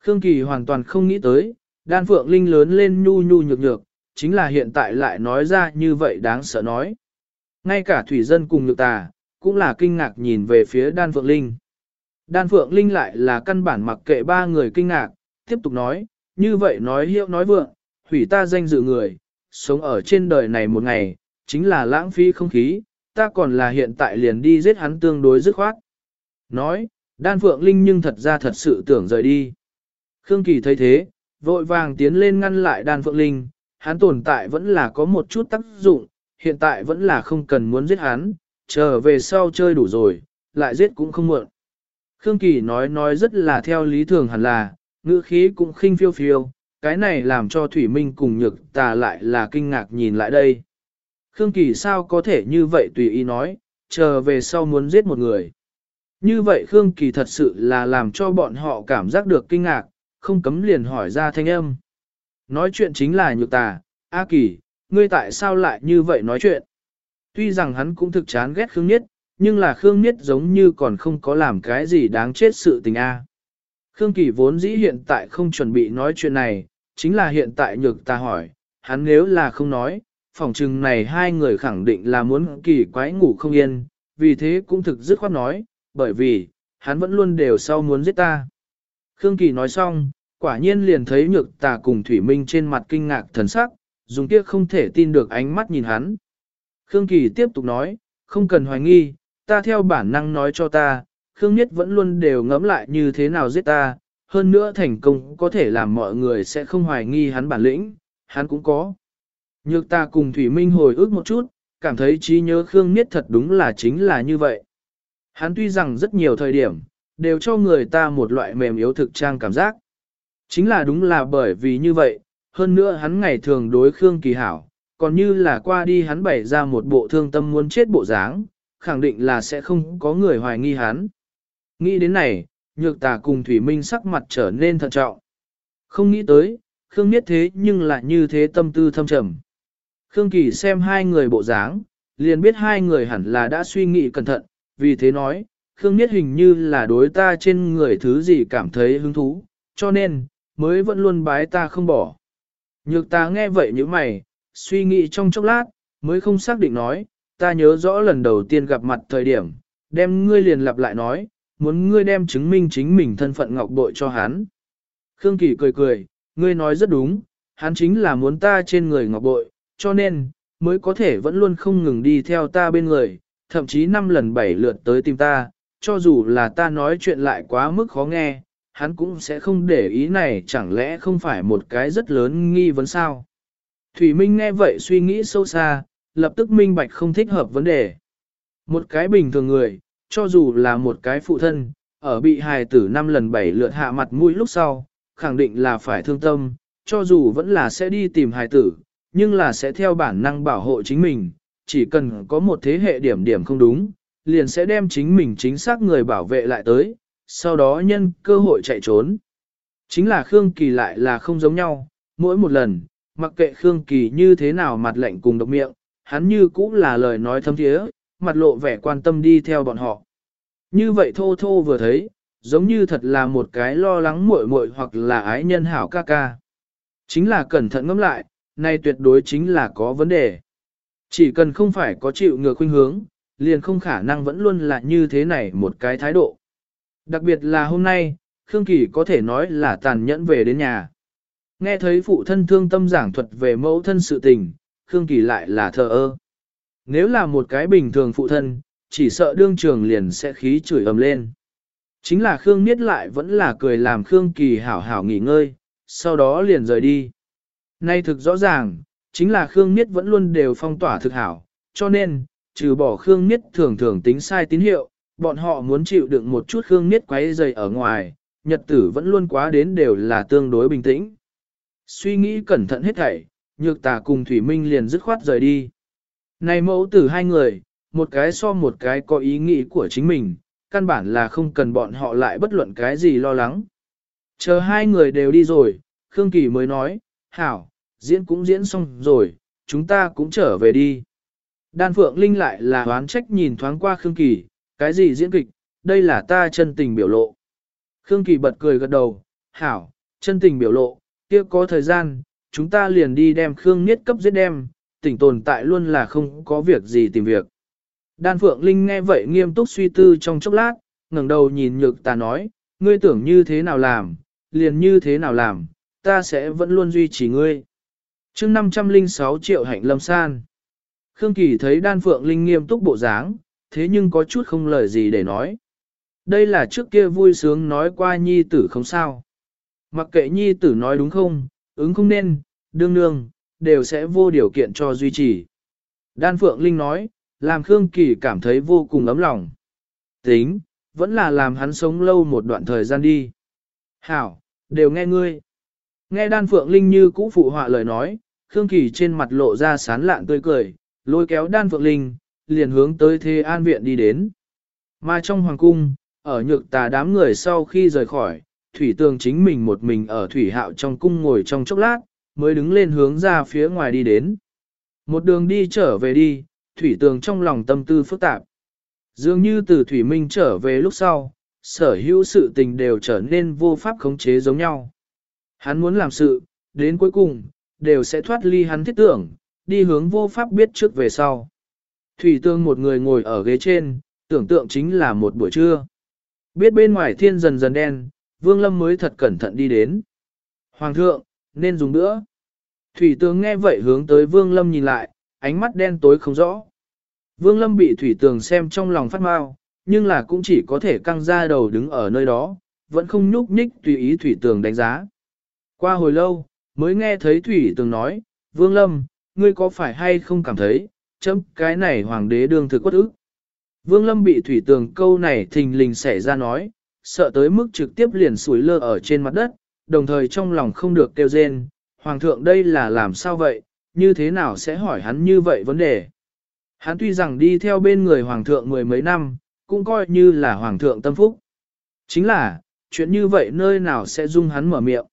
Khương Kỳ hoàn toàn không nghĩ tới, đan phượng linh lớn lên nhu nhu nhược nhược, chính là hiện tại lại nói ra như vậy đáng sợ nói. Ngay cả thủy dân cùng nhược tà, cũng là kinh ngạc nhìn về phía đan phượng linh. Đan phượng linh lại là căn bản mặc kệ ba người kinh ngạc, tiếp tục nói, như vậy nói hiệu nói vượng, hủy ta danh dự người, sống ở trên đời này một ngày, chính là lãng phí không khí, ta còn là hiện tại liền đi giết hắn tương đối dứt khoát. Nói, Đan Phượng Linh nhưng thật ra thật sự tưởng rời đi. Khương Kỳ thấy thế, vội vàng tiến lên ngăn lại Đan Phượng Linh, hắn tồn tại vẫn là có một chút tác dụng, hiện tại vẫn là không cần muốn giết hắn, chờ về sau chơi đủ rồi, lại giết cũng không muộn. Khương Kỳ nói nói rất là theo lý thường hẳn là, ngữ khí cũng khinh phiêu phiêu, cái này làm cho Thủy Minh cùng nhược tà lại là kinh ngạc nhìn lại đây. Khương Kỳ sao có thể như vậy tùy ý nói, chờ về sau muốn giết một người. Như vậy Khương Kỳ thật sự là làm cho bọn họ cảm giác được kinh ngạc, không cấm liền hỏi ra thanh âm. Nói chuyện chính là nhược tà, A Kỳ, ngươi tại sao lại như vậy nói chuyện? Tuy rằng hắn cũng thực chán ghét Khương Niết, nhưng là Khương Niết giống như còn không có làm cái gì đáng chết sự tình A. Khương Kỳ vốn dĩ hiện tại không chuẩn bị nói chuyện này, chính là hiện tại nhược ta hỏi, hắn nếu là không nói, phỏng chừng này hai người khẳng định là muốn kỳ quái ngủ không yên, vì thế cũng thực dứt khoát nói, bởi vì, hắn vẫn luôn đều sau muốn giết ta. Khương Kỳ nói xong, quả nhiên liền thấy nhược tà cùng Thủy Minh trên mặt kinh ngạc thần sắc, dùng kia không thể tin được ánh mắt nhìn hắn. Khương Kỳ tiếp tục nói, không cần hoài nghi, ta theo bản năng nói cho ta, Khương Niết vẫn luôn đều ngẫm lại như thế nào giết ta, hơn nữa thành công có thể làm mọi người sẽ không hoài nghi hắn bản lĩnh, hắn cũng có. Nhược ta cùng Thủy Minh hồi ức một chút, cảm thấy trí nhớ Khương Niết thật đúng là chính là như vậy. Hắn tuy rằng rất nhiều thời điểm, đều cho người ta một loại mềm yếu thực trang cảm giác. Chính là đúng là bởi vì như vậy, hơn nữa hắn ngày thường đối Khương Kỳ hảo, còn như là qua đi hắn bày ra một bộ thương tâm muốn chết bộ dáng, khẳng định là sẽ không có người hoài nghi hắn. Nghĩ đến này, nhược tà cùng Thủy Minh sắc mặt trở nên thận trọng. Không nghĩ tới, Khương Niết thế nhưng lại như thế tâm tư thâm trầm. Khương Kỳ xem hai người bộ dáng, liền biết hai người hẳn là đã suy nghĩ cẩn thận, vì thế nói, Khương Niết hình như là đối ta trên người thứ gì cảm thấy hứng thú, cho nên, mới vẫn luôn bái ta không bỏ. Nhược ta nghe vậy như mày, suy nghĩ trong chốc lát, mới không xác định nói, ta nhớ rõ lần đầu tiên gặp mặt thời điểm, đem ngươi liền lặp lại nói, muốn ngươi đem chứng minh chính mình thân phận ngọc bội cho hắn. Khương Kỳ cười cười, ngươi nói rất đúng, hắn chính là muốn ta trên người ngọc bội, cho nên, mới có thể vẫn luôn không ngừng đi theo ta bên người, thậm chí năm lần bảy lượt tới tìm ta, cho dù là ta nói chuyện lại quá mức khó nghe, hắn cũng sẽ không để ý này chẳng lẽ không phải một cái rất lớn nghi vấn sao. Thủy Minh nghe vậy suy nghĩ sâu xa, lập tức minh bạch không thích hợp vấn đề. Một cái bình thường người, cho dù là một cái phụ thân, ở bị hài tử năm lần bảy lượt hạ mặt mũi lúc sau, khẳng định là phải thương tâm, cho dù vẫn là sẽ đi tìm hài tử, nhưng là sẽ theo bản năng bảo hộ chính mình, chỉ cần có một thế hệ điểm điểm không đúng, liền sẽ đem chính mình chính xác người bảo vệ lại tới, sau đó nhân cơ hội chạy trốn. Chính là Khương Kỳ lại là không giống nhau, mỗi một lần, mặc kệ Khương Kỳ như thế nào mặt lạnh cùng độc miệng, hắn như cũng là lời nói thâm thiế, mặt lộ vẻ quan tâm đi theo bọn họ. Như vậy thô thô vừa thấy, giống như thật là một cái lo lắng muội muội hoặc là ái nhân hảo ca ca. Chính là cẩn thận ngẫm lại, nay tuyệt đối chính là có vấn đề. Chỉ cần không phải có chịu ngược khuynh hướng, liền không khả năng vẫn luôn là như thế này một cái thái độ. Đặc biệt là hôm nay, Khương Kỳ có thể nói là tàn nhẫn về đến nhà. Nghe thấy phụ thân thương tâm giảng thuật về mẫu thân sự tình, Khương Kỳ lại là thờ ơ. Nếu là một cái bình thường phụ thân, chỉ sợ đương trường liền sẽ khí chửi ầm lên. Chính là Khương Niết lại vẫn là cười làm Khương Kỳ hảo hảo nghỉ ngơi, sau đó liền rời đi. Nay thực rõ ràng, chính là Khương Niết vẫn luôn đều phong tỏa thực hảo, cho nên, trừ bỏ Khương Niết thường thường tính sai tín hiệu, bọn họ muốn chịu đựng một chút Khương Niết quấy dày ở ngoài, nhật tử vẫn luôn quá đến đều là tương đối bình tĩnh. Suy nghĩ cẩn thận hết thảy, nhược tà cùng Thủy Minh liền dứt khoát rời đi. Này mẫu tử hai người, một cái so một cái có ý nghĩ của chính mình, căn bản là không cần bọn họ lại bất luận cái gì lo lắng. Chờ hai người đều đi rồi, Khương Kỳ mới nói, hảo, diễn cũng diễn xong rồi, chúng ta cũng trở về đi. Đan Phượng Linh lại là hoán trách nhìn thoáng qua Khương Kỳ, cái gì diễn kịch, đây là ta chân tình biểu lộ. Khương Kỳ bật cười gật đầu, hảo, chân tình biểu lộ, kia có thời gian, chúng ta liền đi đem Khương Niết cấp giết đem, tỉnh tồn tại luôn là không có việc gì tìm việc. Đan Phượng Linh nghe vậy nghiêm túc suy tư trong chốc lát, ngẩng đầu nhìn nhược ta nói, ngươi tưởng như thế nào làm, liền như thế nào làm, ta sẽ vẫn luôn duy trì ngươi. chương 506 triệu hạnh lâm san. Khương Kỳ thấy Đan Phượng Linh nghiêm túc bộ dáng, thế nhưng có chút không lời gì để nói. Đây là trước kia vui sướng nói qua nhi tử không sao. Mặc kệ nhi tử nói đúng không, ứng không nên, đương nương đều sẽ vô điều kiện cho duy trì. Đan Phượng Linh nói, làm Khương Kỳ cảm thấy vô cùng ấm lòng. Tính, vẫn là làm hắn sống lâu một đoạn thời gian đi. Hảo, đều nghe ngươi. Nghe Đan Phượng Linh như cũ phụ họa lời nói, Khương Kỳ trên mặt lộ ra sán lạn tươi cười, lôi kéo Đan Phượng Linh, liền hướng tới Thế An Viện đi đến. Mà trong Hoàng Cung, ở nhược tà đám người sau khi rời khỏi, Thủy Tường chính mình một mình ở Thủy Hạo trong cung ngồi trong chốc lát, mới đứng lên hướng ra phía ngoài đi đến. Một đường đi trở về đi, Thủy Tường trong lòng tâm tư phức tạp. Dường như từ Thủy Minh trở về lúc sau, sở hữu sự tình đều trở nên vô pháp khống chế giống nhau. Hắn muốn làm sự, đến cuối cùng, đều sẽ thoát ly hắn thiết tưởng, đi hướng vô pháp biết trước về sau. Thủy Tương một người ngồi ở ghế trên, tưởng tượng chính là một buổi trưa. Biết bên ngoài thiên dần dần đen, Vương Lâm mới thật cẩn thận đi đến. Hoàng thượng, nên dùng nữa. Thủy Tương nghe vậy hướng tới Vương Lâm nhìn lại, ánh mắt đen tối không rõ. Vương Lâm bị Thủy Tường xem trong lòng phát mau, nhưng là cũng chỉ có thể căng ra đầu đứng ở nơi đó, vẫn không nhúc nhích tùy ý Thủy Tường đánh giá. Qua hồi lâu, mới nghe thấy Thủy Tường nói, Vương Lâm, ngươi có phải hay không cảm thấy, chấm cái này hoàng đế đương thực quất ức. Vương Lâm bị Thủy Tường câu này thình lình xảy ra nói, sợ tới mức trực tiếp liền sủi lơ ở trên mặt đất, đồng thời trong lòng không được kêu rên, Hoàng thượng đây là làm sao vậy, như thế nào sẽ hỏi hắn như vậy vấn đề. Hắn tuy rằng đi theo bên người Hoàng thượng mười mấy năm, cũng coi như là Hoàng thượng tâm phúc. Chính là, chuyện như vậy nơi nào sẽ dung hắn mở miệng.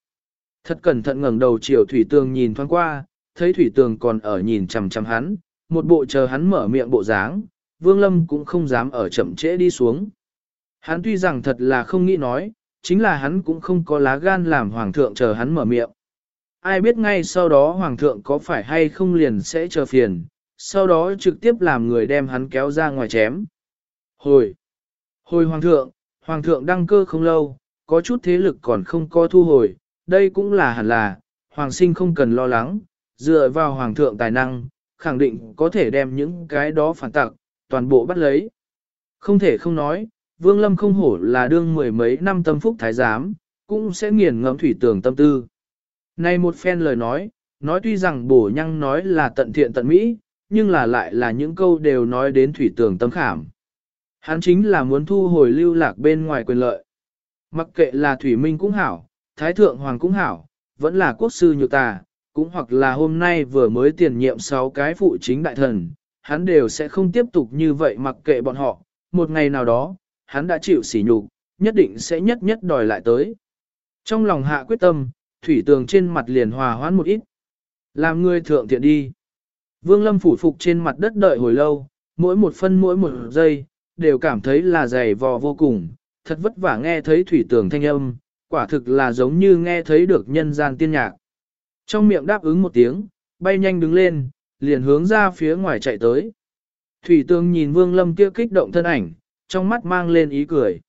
Thật cẩn thận ngẩng đầu chiều Thủy Tường nhìn thoáng qua, thấy Thủy Tường còn ở nhìn chằm chằm hắn, một bộ chờ hắn mở miệng bộ dáng, Vương Lâm cũng không dám ở chậm trễ đi xuống. Hắn tuy rằng thật là không nghĩ nói, chính là hắn cũng không có lá gan làm Hoàng thượng chờ hắn mở miệng. Ai biết ngay sau đó Hoàng thượng có phải hay không liền sẽ chờ phiền, sau đó trực tiếp làm người đem hắn kéo ra ngoài chém. Hồi! Hồi Hoàng thượng, Hoàng thượng đăng cơ không lâu, có chút thế lực còn không có thu hồi, đây cũng là hẳn là, Hoàng sinh không cần lo lắng, dựa vào Hoàng thượng tài năng, khẳng định có thể đem những cái đó phản tặc, toàn bộ bắt lấy. Không thể không nói, Vương Lâm không hổ là đương mười mấy năm tâm phúc thái giám, cũng sẽ nghiền ngẫm thủy tường tâm tư. Này một phen lời nói, nói tuy rằng bổ nhăng nói là tận thiện tận mỹ, nhưng là lại là những câu đều nói đến thủy tường tâm khảm. Hắn chính là muốn thu hồi lưu lạc bên ngoài quyền lợi. Mặc kệ là thủy minh cũng hảo, thái thượng hoàng cũng hảo, vẫn là quốc sư nhược tà, cũng hoặc là hôm nay vừa mới tiền nhiệm 6 cái phụ chính đại thần, hắn đều sẽ không tiếp tục như vậy mặc kệ bọn họ, một ngày nào đó, hắn đã chịu sỉ nhục, nhất định sẽ nhất nhất đòi lại tới. Trong lòng hạ quyết tâm, thủy tường trên mặt liền hòa hoãn một ít. Làm người thượng thiện đi. Vương Lâm phủ phục trên mặt đất đợi hồi lâu, mỗi một phân mỗi một giây, đều cảm thấy là dày vò vô cùng, thật vất vả nghe thấy thủy tường thanh âm, quả thực là giống như nghe thấy được nhân gian tiên nhạc. Trong miệng đáp ứng một tiếng, bay nhanh đứng lên, liền hướng ra phía ngoài chạy tới. Thủy tương nhìn Vương Lâm kia kích động thân ảnh, trong mắt mang lên ý cười.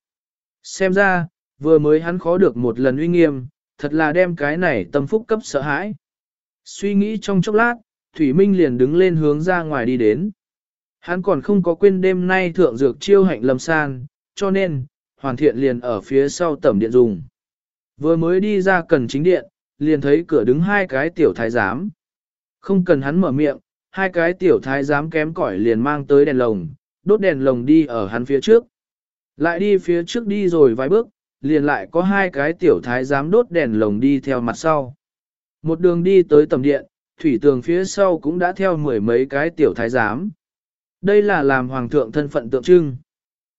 Xem ra, vừa mới hắn khó được một lần uy nghiêm, thật là đem cái này tâm phúc cấp sợ hãi. Suy nghĩ trong chốc lát, Thủy Minh liền đứng lên hướng ra ngoài đi đến. Hắn còn không có quên đêm nay thượng dược chiêu hạnh lâm san, cho nên, hoàn thiện liền ở phía sau tẩm điện dùng. Vừa mới đi ra cần chính điện, liền thấy cửa đứng hai cái tiểu thái giám. Không cần hắn mở miệng, hai cái tiểu thái giám kém cỏi liền mang tới đèn lồng, đốt đèn lồng đi ở hắn phía trước. Lại đi phía trước đi rồi vài bước, liền lại có hai cái tiểu thái giám đốt đèn lồng đi theo mặt sau. Một đường đi tới tầm điện, thủy tường phía sau cũng đã theo mười mấy cái tiểu thái giám. Đây là làm hoàng thượng thân phận tượng trưng.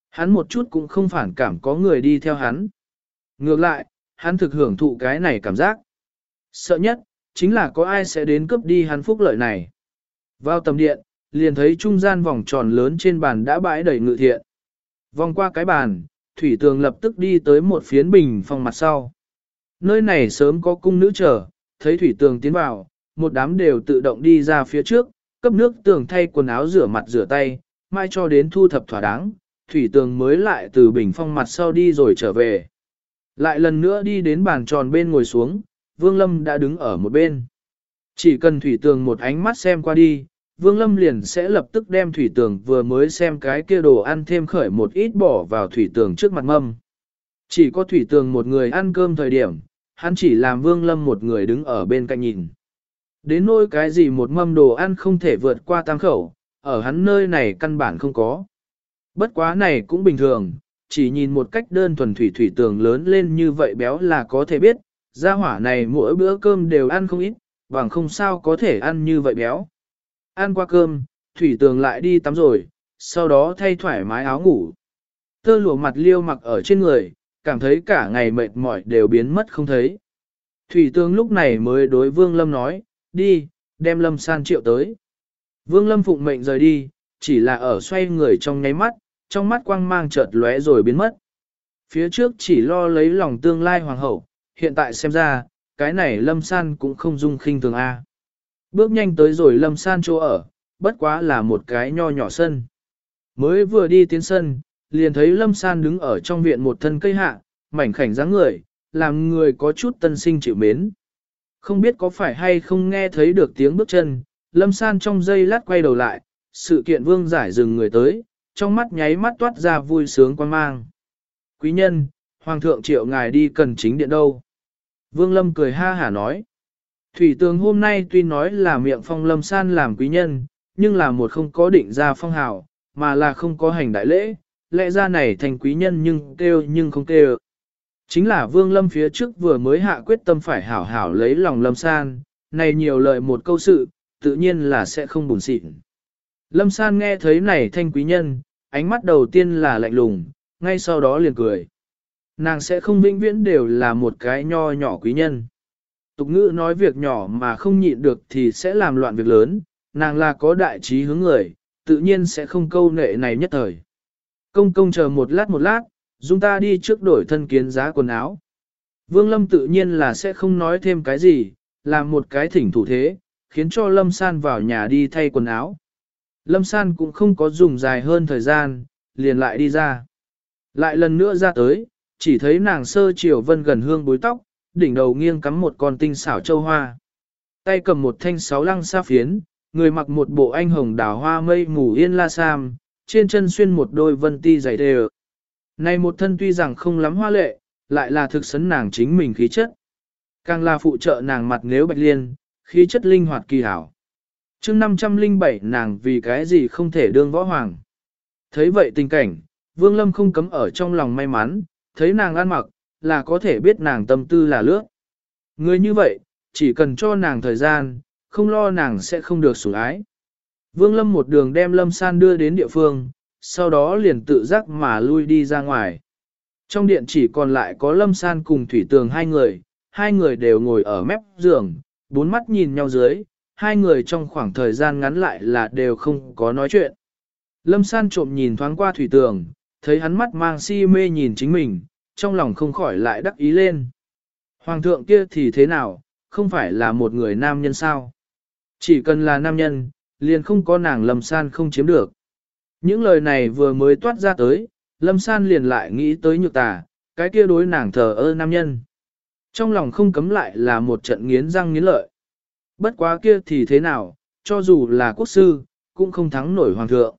Hắn một chút cũng không phản cảm có người đi theo hắn. Ngược lại, hắn thực hưởng thụ cái này cảm giác. Sợ nhất, chính là có ai sẽ đến cướp đi hắn phúc lợi này. Vào tầm điện, liền thấy trung gian vòng tròn lớn trên bàn đã bãi đầy ngự thiện. Vòng qua cái bàn, thủy tường lập tức đi tới một phiến bình phòng mặt sau. Nơi này sớm có cung nữ chờ, thấy thủy tường tiến vào, một đám đều tự động đi ra phía trước, cấp nước tường thay quần áo rửa mặt rửa tay, mai cho đến thu thập thỏa đáng, thủy tường mới lại từ bình phong mặt sau đi rồi trở về. Lại lần nữa đi đến bàn tròn bên ngồi xuống, Vương Lâm đã đứng ở một bên. Chỉ cần thủy tường một ánh mắt xem qua đi, Vương Lâm liền sẽ lập tức đem thủy tường vừa mới xem cái kia đồ ăn thêm khởi một ít bỏ vào thủy tường trước mặt mâm. Chỉ có thủy tường một người ăn cơm thời điểm, hắn chỉ làm Vương Lâm một người đứng ở bên cạnh nhìn. Đến nỗi cái gì một mâm đồ ăn không thể vượt qua tam khẩu, ở hắn nơi này căn bản không có. Bất quá này cũng bình thường, chỉ nhìn một cách đơn thuần thủy thủy tường lớn lên như vậy béo là có thể biết, gia hỏa này mỗi bữa cơm đều ăn không ít, bằng không sao có thể ăn như vậy béo. Ăn qua cơm, thủy tường lại đi tắm rồi, sau đó thay thoải mái áo ngủ. Tơ lụa mặt liêu mặc ở trên người, cảm thấy cả ngày mệt mỏi đều biến mất không thấy. Thủy tường lúc này mới đối Vương Lâm nói, đi, đem Lâm san triệu tới. Vương Lâm phụng mệnh rời đi, chỉ là ở xoay người trong nháy mắt, trong mắt quang mang chợt lóe rồi biến mất. Phía trước chỉ lo lấy lòng tương lai hoàng hậu, hiện tại xem ra, cái này Lâm San cũng không dung khinh thường A. Bước nhanh tới rồi Lâm San chỗ ở, bất quá là một cái nho nhỏ sân. Mới vừa đi tiến sân, liền thấy Lâm San đứng ở trong viện một thân cây hạ, mảnh khảnh dáng người, làm người có chút tân sinh chịu mến. Không biết có phải hay không nghe thấy được tiếng bước chân, Lâm San trong giây lát quay đầu lại, sự kiện vương giải dừng người tới, trong mắt nháy mắt toát ra vui sướng quan mang. Quý nhân, Hoàng thượng triệu ngài đi cần chính điện đâu. Vương Lâm cười ha hả nói. Thủy tường hôm nay tuy nói là miệng phong Lâm San làm quý nhân, nhưng là một không có định ra phong hào, mà là không có hành đại lễ, lẽ ra này thành quý nhân nhưng kêu nhưng không kêu. Chính là Vương Lâm phía trước vừa mới hạ quyết tâm phải hảo hảo lấy lòng Lâm San, này nhiều lời một câu sự, tự nhiên là sẽ không buồn xịn. Lâm San nghe thấy này thanh quý nhân, ánh mắt đầu tiên là lạnh lùng, ngay sau đó liền cười. Nàng sẽ không vĩnh viễn đều là một cái nho nhỏ quý nhân. Tục ngữ nói việc nhỏ mà không nhịn được thì sẽ làm loạn việc lớn, nàng là có đại trí hướng người, tự nhiên sẽ không câu nệ này nhất thời. Công công chờ một lát một lát, chúng ta đi trước đổi thân kiến giá quần áo. Vương Lâm tự nhiên là sẽ không nói thêm cái gì, làm một cái thỉnh thủ thế, khiến cho Lâm San vào nhà đi thay quần áo. Lâm San cũng không có dùng dài hơn thời gian, liền lại đi ra. Lại lần nữa ra tới, chỉ thấy nàng sơ chiều vân gần hương bối tóc, đỉnh đầu nghiêng cắm một con tinh xảo châu hoa. Tay cầm một thanh sáu lăng sa phiến, người mặc một bộ anh hồng đào hoa mây mù yên la sam, trên chân xuyên một đôi vân ti dày đều. Này một thân tuy rằng không lắm hoa lệ, lại là thực sấn nàng chính mình khí chất. Càng là phụ trợ nàng mặt nếu bạch liên, khí chất linh hoạt kỳ hảo. chương 507 nàng vì cái gì không thể đương võ hoàng. Thấy vậy tình cảnh, Vương Lâm không cấm ở trong lòng may mắn, thấy nàng ăn mặc, là có thể biết nàng tâm tư là lướt. Người như vậy, chỉ cần cho nàng thời gian, không lo nàng sẽ không được sủng ái. Vương Lâm một đường đem Lâm San đưa đến địa phương, sau đó liền tự giác mà lui đi ra ngoài. Trong điện chỉ còn lại có Lâm San cùng Thủy Tường hai người, hai người đều ngồi ở mép giường, bốn mắt nhìn nhau dưới, hai người trong khoảng thời gian ngắn lại là đều không có nói chuyện. Lâm San trộm nhìn thoáng qua Thủy Tường, thấy hắn mắt mang si mê nhìn chính mình, trong lòng không khỏi lại đắc ý lên. Hoàng thượng kia thì thế nào, không phải là một người nam nhân sao? Chỉ cần là nam nhân, liền không có nàng Lâm San không chiếm được. Những lời này vừa mới toát ra tới, Lâm San liền lại nghĩ tới nhược tà, cái kia đối nàng thờ ơ nam nhân. Trong lòng không cấm lại là một trận nghiến răng nghiến lợi. Bất quá kia thì thế nào, cho dù là quốc sư, cũng không thắng nổi hoàng thượng.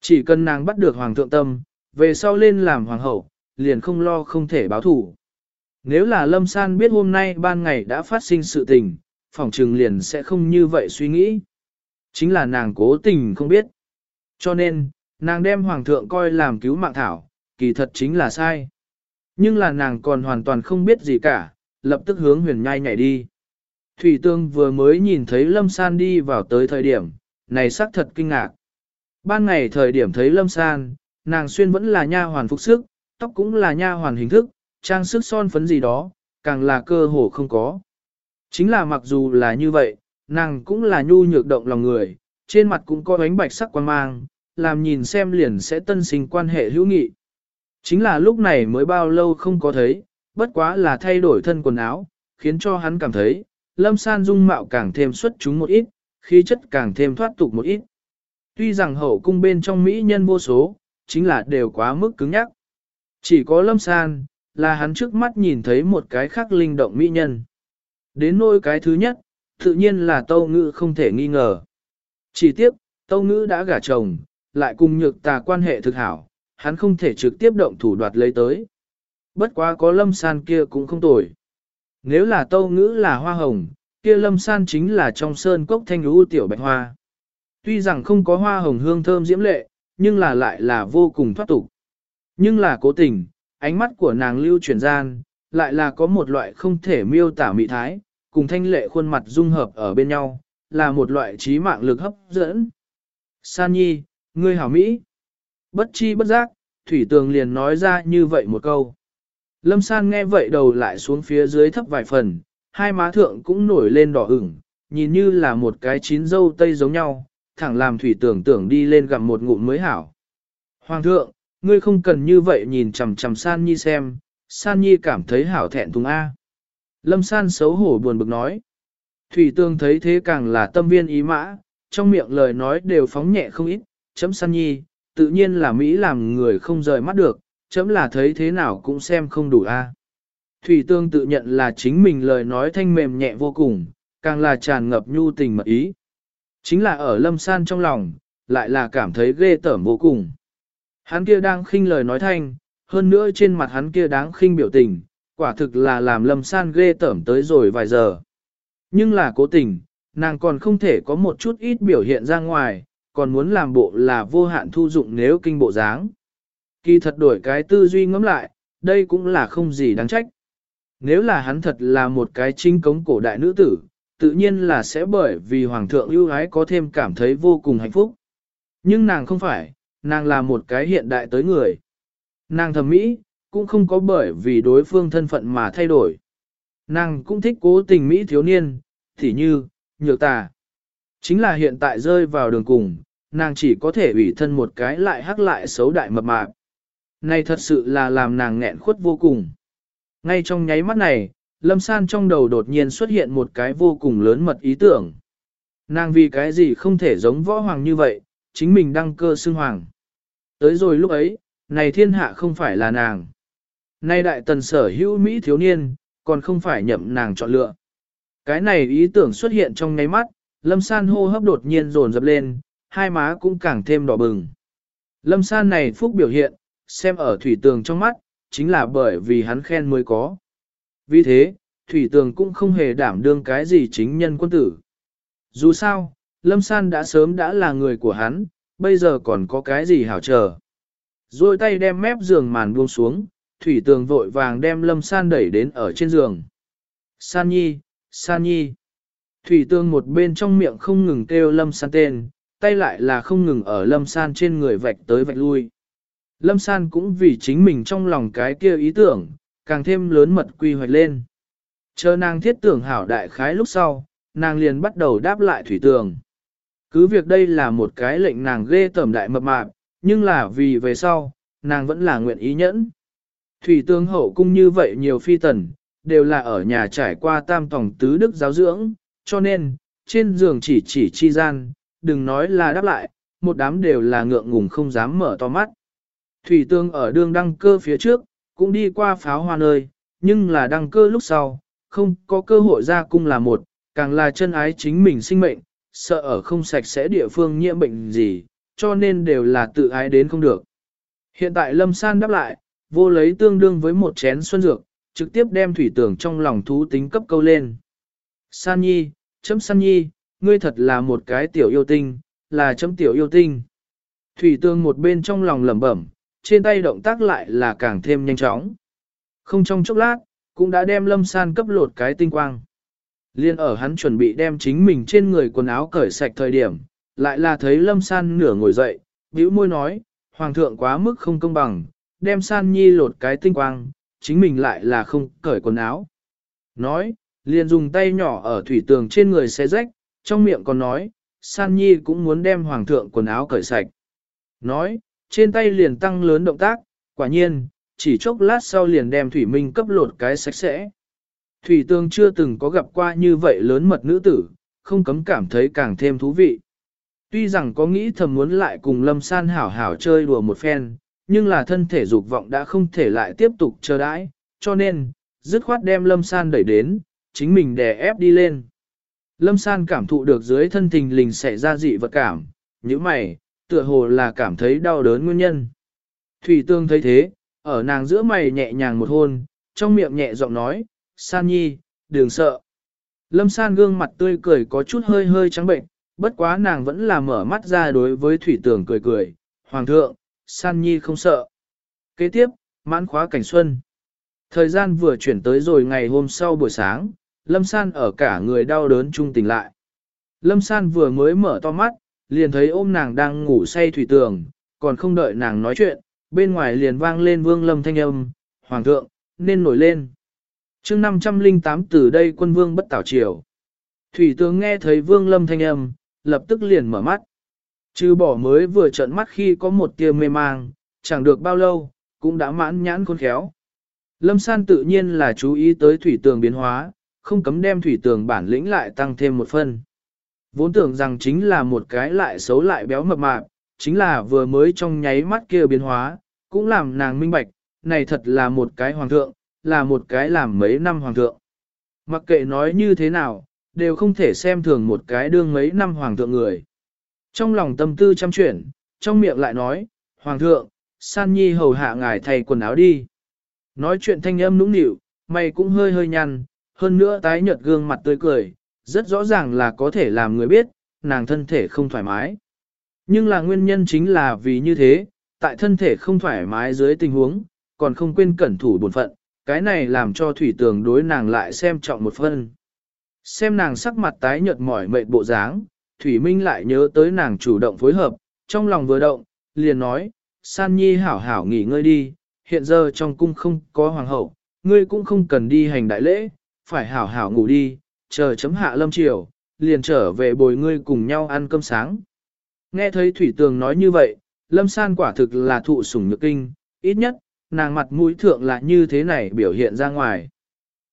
Chỉ cần nàng bắt được hoàng thượng tâm, về sau lên làm hoàng hậu, liền không lo không thể báo thủ. Nếu là Lâm San biết hôm nay ban ngày đã phát sinh sự tình, phỏng trừng liền sẽ không như vậy suy nghĩ. Chính là nàng cố tình không biết. Cho nên, nàng đem hoàng thượng coi làm cứu mạng thảo, kỳ thật chính là sai. Nhưng là nàng còn hoàn toàn không biết gì cả, lập tức hướng huyền nhai nhảy đi. Thủy Tương vừa mới nhìn thấy Lâm San đi vào tới thời điểm, này xác thật kinh ngạc. Ban ngày thời điểm thấy Lâm San, nàng xuyên vẫn là nha hoàn phục sức, tóc cũng là nha hoàn hình thức, trang sức son phấn gì đó, càng là cơ hồ không có. Chính là mặc dù là như vậy, nàng cũng là nhu nhược động lòng người, trên mặt cũng có ánh bạch sắc quan mang, làm nhìn xem liền sẽ tân sinh quan hệ hữu nghị. Chính là lúc này mới bao lâu không có thấy, bất quá là thay đổi thân quần áo, khiến cho hắn cảm thấy, lâm san dung mạo càng thêm xuất chúng một ít, khí chất càng thêm thoát tục một ít. Tuy rằng hậu cung bên trong mỹ nhân vô số, chính là đều quá mức cứng nhắc. Chỉ có lâm san, là hắn trước mắt nhìn thấy một cái khác linh động mỹ nhân. Đến nôi cái thứ nhất, tự nhiên là tâu ngữ không thể nghi ngờ. Chỉ tiếp, tâu ngữ đã gả chồng, lại cùng nhược tà quan hệ thực hảo, hắn không thể trực tiếp động thủ đoạt lấy tới. Bất quá có lâm san kia cũng không tồi. Nếu là tâu ngữ là hoa hồng, kia lâm san chính là trong sơn cốc thanh lũ tiểu bạch hoa. Tuy rằng không có hoa hồng hương thơm diễm lệ, nhưng là lại là vô cùng thoát tục. Nhưng là cố tình, ánh mắt của nàng lưu chuyển gian, lại là có một loại không thể miêu tả mị thái, cùng thanh lệ khuôn mặt dung hợp ở bên nhau, là một loại trí mạng lực hấp dẫn. San nhi, ngươi hảo Mỹ. Bất chi bất giác, Thủy Tường liền nói ra như vậy một câu. Lâm San nghe vậy đầu lại xuống phía dưới thấp vài phần, hai má thượng cũng nổi lên đỏ ửng, nhìn như là một cái chín dâu tây giống nhau, thẳng làm Thủy tưởng tưởng đi lên gặm một ngụm mới hảo. Hoàng thượng, ngươi không cần như vậy nhìn chằm chằm San Nhi xem, San Nhi cảm thấy hảo thẹn thùng A. Lâm San xấu hổ buồn bực nói. Thủy tương thấy thế càng là tâm viên ý mã, trong miệng lời nói đều phóng nhẹ không ít, chấm San Nhi, tự nhiên là Mỹ làm người không rời mắt được, chấm là thấy thế nào cũng xem không đủ a. Thủy Tương tự nhận là chính mình lời nói thanh mềm nhẹ vô cùng, càng là tràn ngập nhu tình mật ý. Chính là ở lâm san trong lòng, lại là cảm thấy ghê tởm vô cùng. Hắn kia đang khinh lời nói thanh, hơn nữa trên mặt hắn kia đáng khinh biểu tình, quả thực là làm lâm san ghê tởm tới rồi vài giờ. Nhưng là cố tình, nàng còn không thể có một chút ít biểu hiện ra ngoài, còn muốn làm bộ là vô hạn thu dụng nếu kinh bộ dáng. Kỳ thật đổi cái tư duy ngẫm lại, đây cũng là không gì đáng trách. Nếu là hắn thật là một cái chính cống cổ đại nữ tử, tự nhiên là sẽ bởi vì hoàng thượng ưu ái có thêm cảm thấy vô cùng hạnh phúc. Nhưng nàng không phải, nàng là một cái hiện đại tới người. Nàng thẩm mỹ, cũng không có bởi vì đối phương thân phận mà thay đổi. Nàng cũng thích cố tình Mỹ thiếu niên, thì như, nhược tà. Chính là hiện tại rơi vào đường cùng, nàng chỉ có thể ủy thân một cái lại hắc lại xấu đại mập mạp. Này thật sự là làm nàng nghẹn khuất vô cùng. Ngay trong nháy mắt này, Lâm San trong đầu đột nhiên xuất hiện một cái vô cùng lớn mật ý tưởng. Nàng vì cái gì không thể giống võ hoàng như vậy, chính mình đăng cơ xưng hoàng. Tới rồi lúc ấy, này thiên hạ không phải là nàng. Nay đại tần sở hữu Mỹ thiếu niên, còn không phải nhậm nàng chọn lựa. Cái này ý tưởng xuất hiện trong ngay mắt, Lâm San hô hấp đột nhiên dồn dập lên, hai má cũng càng thêm đỏ bừng. Lâm San này phúc biểu hiện, xem ở thủy tường trong mắt, chính là bởi vì hắn khen mới có. Vì thế, thủy tường cũng không hề đảm đương cái gì chính nhân quân tử. Dù sao, Lâm San đã sớm đã là người của hắn, bây giờ còn có cái gì hảo chờ. Rồi tay đem mép giường màn buông xuống, thủy tường vội vàng đem Lâm San đẩy đến ở trên giường. San Nhi, San Nhi. Thủy tường một bên trong miệng không ngừng kêu lâm san tên, tay lại là không ngừng ở lâm san trên người vạch tới vạch lui. Lâm san cũng vì chính mình trong lòng cái kia ý tưởng, càng thêm lớn mật quy hoạch lên. Chờ nàng thiết tưởng hảo đại khái lúc sau, nàng liền bắt đầu đáp lại thủy tường. Cứ việc đây là một cái lệnh nàng ghê tởm đại mập mạp, nhưng là vì về sau, nàng vẫn là nguyện ý nhẫn. Thủy tường hậu cung như vậy nhiều phi tần, đều là ở nhà trải qua tam tổng tứ đức giáo dưỡng, cho nên, trên giường chỉ chỉ chi gian, đừng nói là đáp lại, một đám đều là ngượng ngùng không dám mở to mắt. Thủy tương ở đương đăng cơ phía trước, cũng đi qua pháo hoa nơi, nhưng là đăng cơ lúc sau, không có cơ hội ra cung là một, càng là chân ái chính mình sinh mệnh, sợ ở không sạch sẽ địa phương nhiễm bệnh gì, cho nên đều là tự ái đến không được. Hiện tại Lâm San đáp lại, vô lấy tương đương với một chén xuân dược, trực tiếp đem thủy tưởng trong lòng thú tính cấp câu lên. San Nhi, chấm San Nhi, ngươi thật là một cái tiểu yêu tinh, là chấm tiểu yêu tinh. Thủy tương một bên trong lòng lẩm bẩm, trên tay động tác lại là càng thêm nhanh chóng. Không trong chốc lát, cũng đã đem lâm san cấp lột cái tinh quang. Liên ở hắn chuẩn bị đem chính mình trên người quần áo cởi sạch thời điểm, lại là thấy lâm san nửa ngồi dậy, bĩu môi nói, hoàng thượng quá mức không công bằng, đem san nhi lột cái tinh quang, chính mình lại là không cởi quần áo. Nói, liền dùng tay nhỏ ở thủy tường trên người xé rách, trong miệng còn nói, San Nhi cũng muốn đem hoàng thượng quần áo cởi sạch. Nói, trên tay liền tăng lớn động tác, quả nhiên, chỉ chốc lát sau liền đem thủy minh cấp lột cái sạch sẽ. Thủy tương chưa từng có gặp qua như vậy lớn mật nữ tử, không cấm cảm thấy càng thêm thú vị. Tuy rằng có nghĩ thầm muốn lại cùng Lâm San hảo hảo chơi đùa một phen, nhưng là thân thể dục vọng đã không thể lại tiếp tục chờ đãi, cho nên, dứt khoát đem Lâm San đẩy đến, chính mình đè ép đi lên. Lâm San cảm thụ được dưới thân tình lình xảy ra dị vật cảm, như mày, tựa hồ là cảm thấy đau đớn nguyên nhân. Thủy Tương thấy thế, ở nàng giữa mày nhẹ nhàng một hôn, trong miệng nhẹ giọng nói, San Nhi, đừng sợ. Lâm San gương mặt tươi cười có chút hơi hơi trắng bệnh, bất quá nàng vẫn là mở mắt ra đối với Thủy Tường cười cười, Hoàng thượng, San Nhi không sợ. Kế tiếp, mãn khóa cảnh xuân. Thời gian vừa chuyển tới rồi ngày hôm sau buổi sáng, Lâm San ở cả người đau đớn trung tỉnh lại. Lâm San vừa mới mở to mắt, liền thấy ôm nàng đang ngủ say Thủy Tường, còn không đợi nàng nói chuyện, bên ngoài liền vang lên vương lâm thanh âm, Hoàng thượng, nên nổi lên. chương 508 từ đây quân vương bất tảo triều. Thủy tướng nghe thấy vương lâm thanh âm, lập tức liền mở mắt. Chứ bỏ mới vừa trận mắt khi có một tia mê mang, chẳng được bao lâu, cũng đã mãn nhãn khôn khéo. Lâm san tự nhiên là chú ý tới thủy tường biến hóa, không cấm đem thủy tường bản lĩnh lại tăng thêm một phần Vốn tưởng rằng chính là một cái lại xấu lại béo mập mạp, chính là vừa mới trong nháy mắt kia biến hóa, cũng làm nàng minh bạch, này thật là một cái hoàng thượng, là một cái làm mấy năm hoàng thượng. Mặc kệ nói như thế nào, đều không thể xem thường một cái đương mấy năm hoàng thượng người. Trong lòng tâm tư chăm chuyển, trong miệng lại nói, Hoàng thượng, San Nhi hầu hạ ngài thay quần áo đi. Nói chuyện thanh âm nũng nịu, mày cũng hơi hơi nhăn, hơn nữa tái nhợt gương mặt tươi cười, rất rõ ràng là có thể làm người biết, nàng thân thể không thoải mái. Nhưng là nguyên nhân chính là vì như thế, tại thân thể không thoải mái dưới tình huống, còn không quên cẩn thủ bổn phận, cái này làm cho thủy tường đối nàng lại xem trọng một phân. Xem nàng sắc mặt tái nhợt mỏi mệt bộ dáng, Thủy Minh lại nhớ tới nàng chủ động phối hợp, trong lòng vừa động, liền nói, San Nhi hảo hảo nghỉ ngơi đi, hiện giờ trong cung không có hoàng hậu, ngươi cũng không cần đi hành đại lễ, phải hảo hảo ngủ đi, chờ chấm hạ lâm chiều, liền trở về bồi ngươi cùng nhau ăn cơm sáng. Nghe thấy Thủy Tường nói như vậy, Lâm San quả thực là thụ sủng nhược kinh, ít nhất, nàng mặt mũi thượng là như thế này biểu hiện ra ngoài.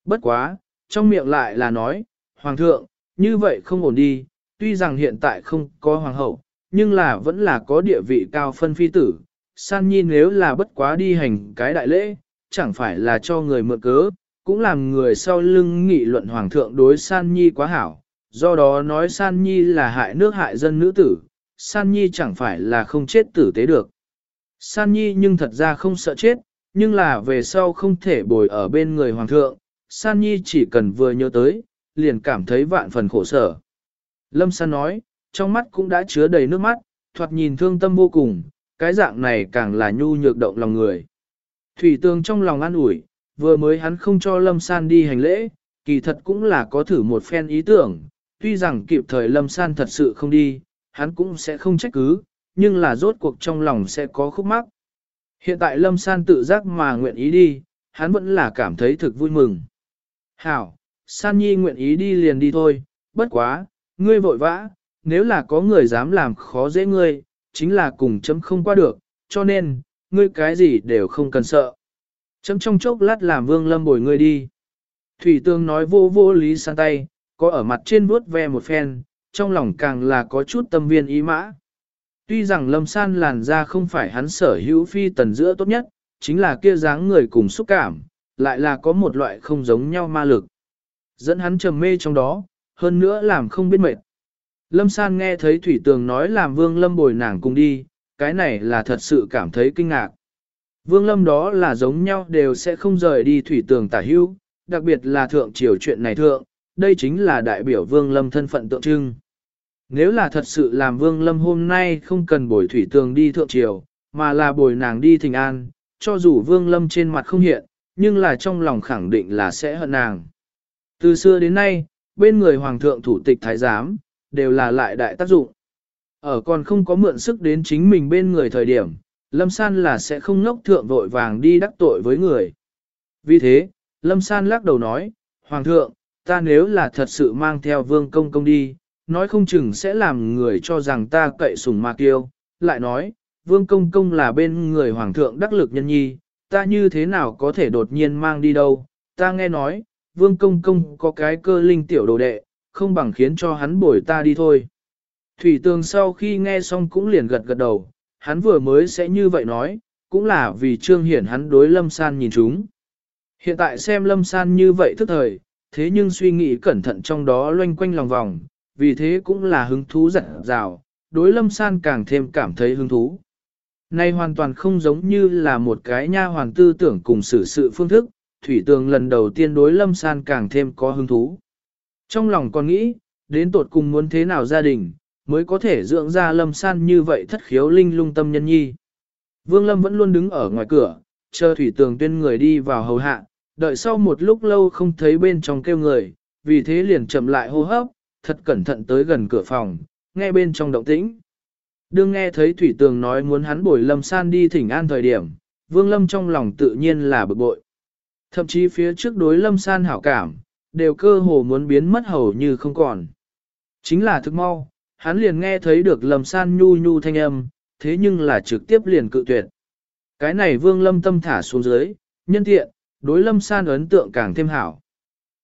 Bất quá, trong miệng lại là nói, Hoàng thượng, như vậy không ổn đi, tuy rằng hiện tại không có hoàng hậu, nhưng là vẫn là có địa vị cao phân phi tử. San Nhi nếu là bất quá đi hành cái đại lễ, chẳng phải là cho người mượn cớ, cũng làm người sau lưng nghị luận hoàng thượng đối San Nhi quá hảo. Do đó nói San Nhi là hại nước hại dân nữ tử, San Nhi chẳng phải là không chết tử tế được. San Nhi nhưng thật ra không sợ chết, nhưng là về sau không thể bồi ở bên người hoàng thượng, San Nhi chỉ cần vừa nhớ tới, liền cảm thấy vạn phần khổ sở. Lâm San nói, trong mắt cũng đã chứa đầy nước mắt, thoạt nhìn thương tâm vô cùng, cái dạng này càng là nhu nhược động lòng người. Thủy Tương trong lòng an ủi, vừa mới hắn không cho Lâm San đi hành lễ, kỳ thật cũng là có thử một phen ý tưởng, tuy rằng kịp thời Lâm San thật sự không đi, hắn cũng sẽ không trách cứ, nhưng là rốt cuộc trong lòng sẽ có khúc mắc. Hiện tại Lâm San tự giác mà nguyện ý đi, hắn vẫn là cảm thấy thực vui mừng. Hảo, San Nhi nguyện ý đi liền đi thôi, bất quá, ngươi vội vã, nếu là có người dám làm khó dễ ngươi, chính là cùng chấm không qua được, cho nên, ngươi cái gì đều không cần sợ. Chấm trong chốc lát làm vương lâm bồi ngươi đi. Thủy tương nói vô vô lý san tay, có ở mặt trên vuốt ve một phen, trong lòng càng là có chút tâm viên ý mã. Tuy rằng lâm san làn da không phải hắn sở hữu phi tần giữa tốt nhất, chính là kia dáng người cùng xúc cảm, lại là có một loại không giống nhau ma lực. Dẫn hắn trầm mê trong đó, hơn nữa làm không biết mệt. Lâm San nghe thấy Thủy Tường nói làm Vương Lâm bồi nàng cùng đi, cái này là thật sự cảm thấy kinh ngạc. Vương Lâm đó là giống nhau đều sẽ không rời đi Thủy Tường tả hưu, đặc biệt là thượng triều chuyện này thượng, đây chính là đại biểu Vương Lâm thân phận tượng trưng. Nếu là thật sự làm Vương Lâm hôm nay không cần bồi Thủy Tường đi thượng triều, mà là bồi nàng đi thình an, cho dù Vương Lâm trên mặt không hiện, nhưng là trong lòng khẳng định là sẽ hận nàng. Từ xưa đến nay, bên người hoàng thượng thủ tịch thái giám, đều là lại đại tác dụng. Ở còn không có mượn sức đến chính mình bên người thời điểm, Lâm San là sẽ không ngốc thượng vội vàng đi đắc tội với người. Vì thế, Lâm San lắc đầu nói, Hoàng thượng, ta nếu là thật sự mang theo vương công công đi, nói không chừng sẽ làm người cho rằng ta cậy sùng ma kiêu. Lại nói, vương công công là bên người Hoàng thượng đắc lực nhân nhi, ta như thế nào có thể đột nhiên mang đi đâu, ta nghe nói, vương công công có cái cơ linh tiểu đồ đệ, không bằng khiến cho hắn bổi ta đi thôi. Thủy tường sau khi nghe xong cũng liền gật gật đầu, hắn vừa mới sẽ như vậy nói, cũng là vì trương hiển hắn đối lâm san nhìn chúng. Hiện tại xem lâm san như vậy thức thời, thế nhưng suy nghĩ cẩn thận trong đó loanh quanh lòng vòng, vì thế cũng là hứng thú dặn rào, đối lâm san càng thêm cảm thấy hứng thú. Này hoàn toàn không giống như là một cái nha hoàn tư tưởng cùng xử sự phương thức, thủy tường lần đầu tiên đối lâm san càng thêm có hứng thú. Trong lòng còn nghĩ, đến tột cùng muốn thế nào gia đình, mới có thể dưỡng ra lâm san như vậy thất khiếu linh lung tâm nhân nhi. Vương Lâm vẫn luôn đứng ở ngoài cửa, chờ thủy tường tuyên người đi vào hầu hạ, đợi sau một lúc lâu không thấy bên trong kêu người, vì thế liền chậm lại hô hấp, thật cẩn thận tới gần cửa phòng, nghe bên trong động tĩnh. Đương nghe thấy thủy tường nói muốn hắn bồi lâm san đi thỉnh an thời điểm, vương lâm trong lòng tự nhiên là bực bội. Thậm chí phía trước đối lâm san hảo cảm, đều cơ hồ muốn biến mất hầu như không còn. Chính là thức mau, hắn liền nghe thấy được lâm san nhu nhu thanh âm, thế nhưng là trực tiếp liền cự tuyệt. Cái này vương lâm tâm thả xuống dưới, nhân tiện, đối lâm san ấn tượng càng thêm hảo.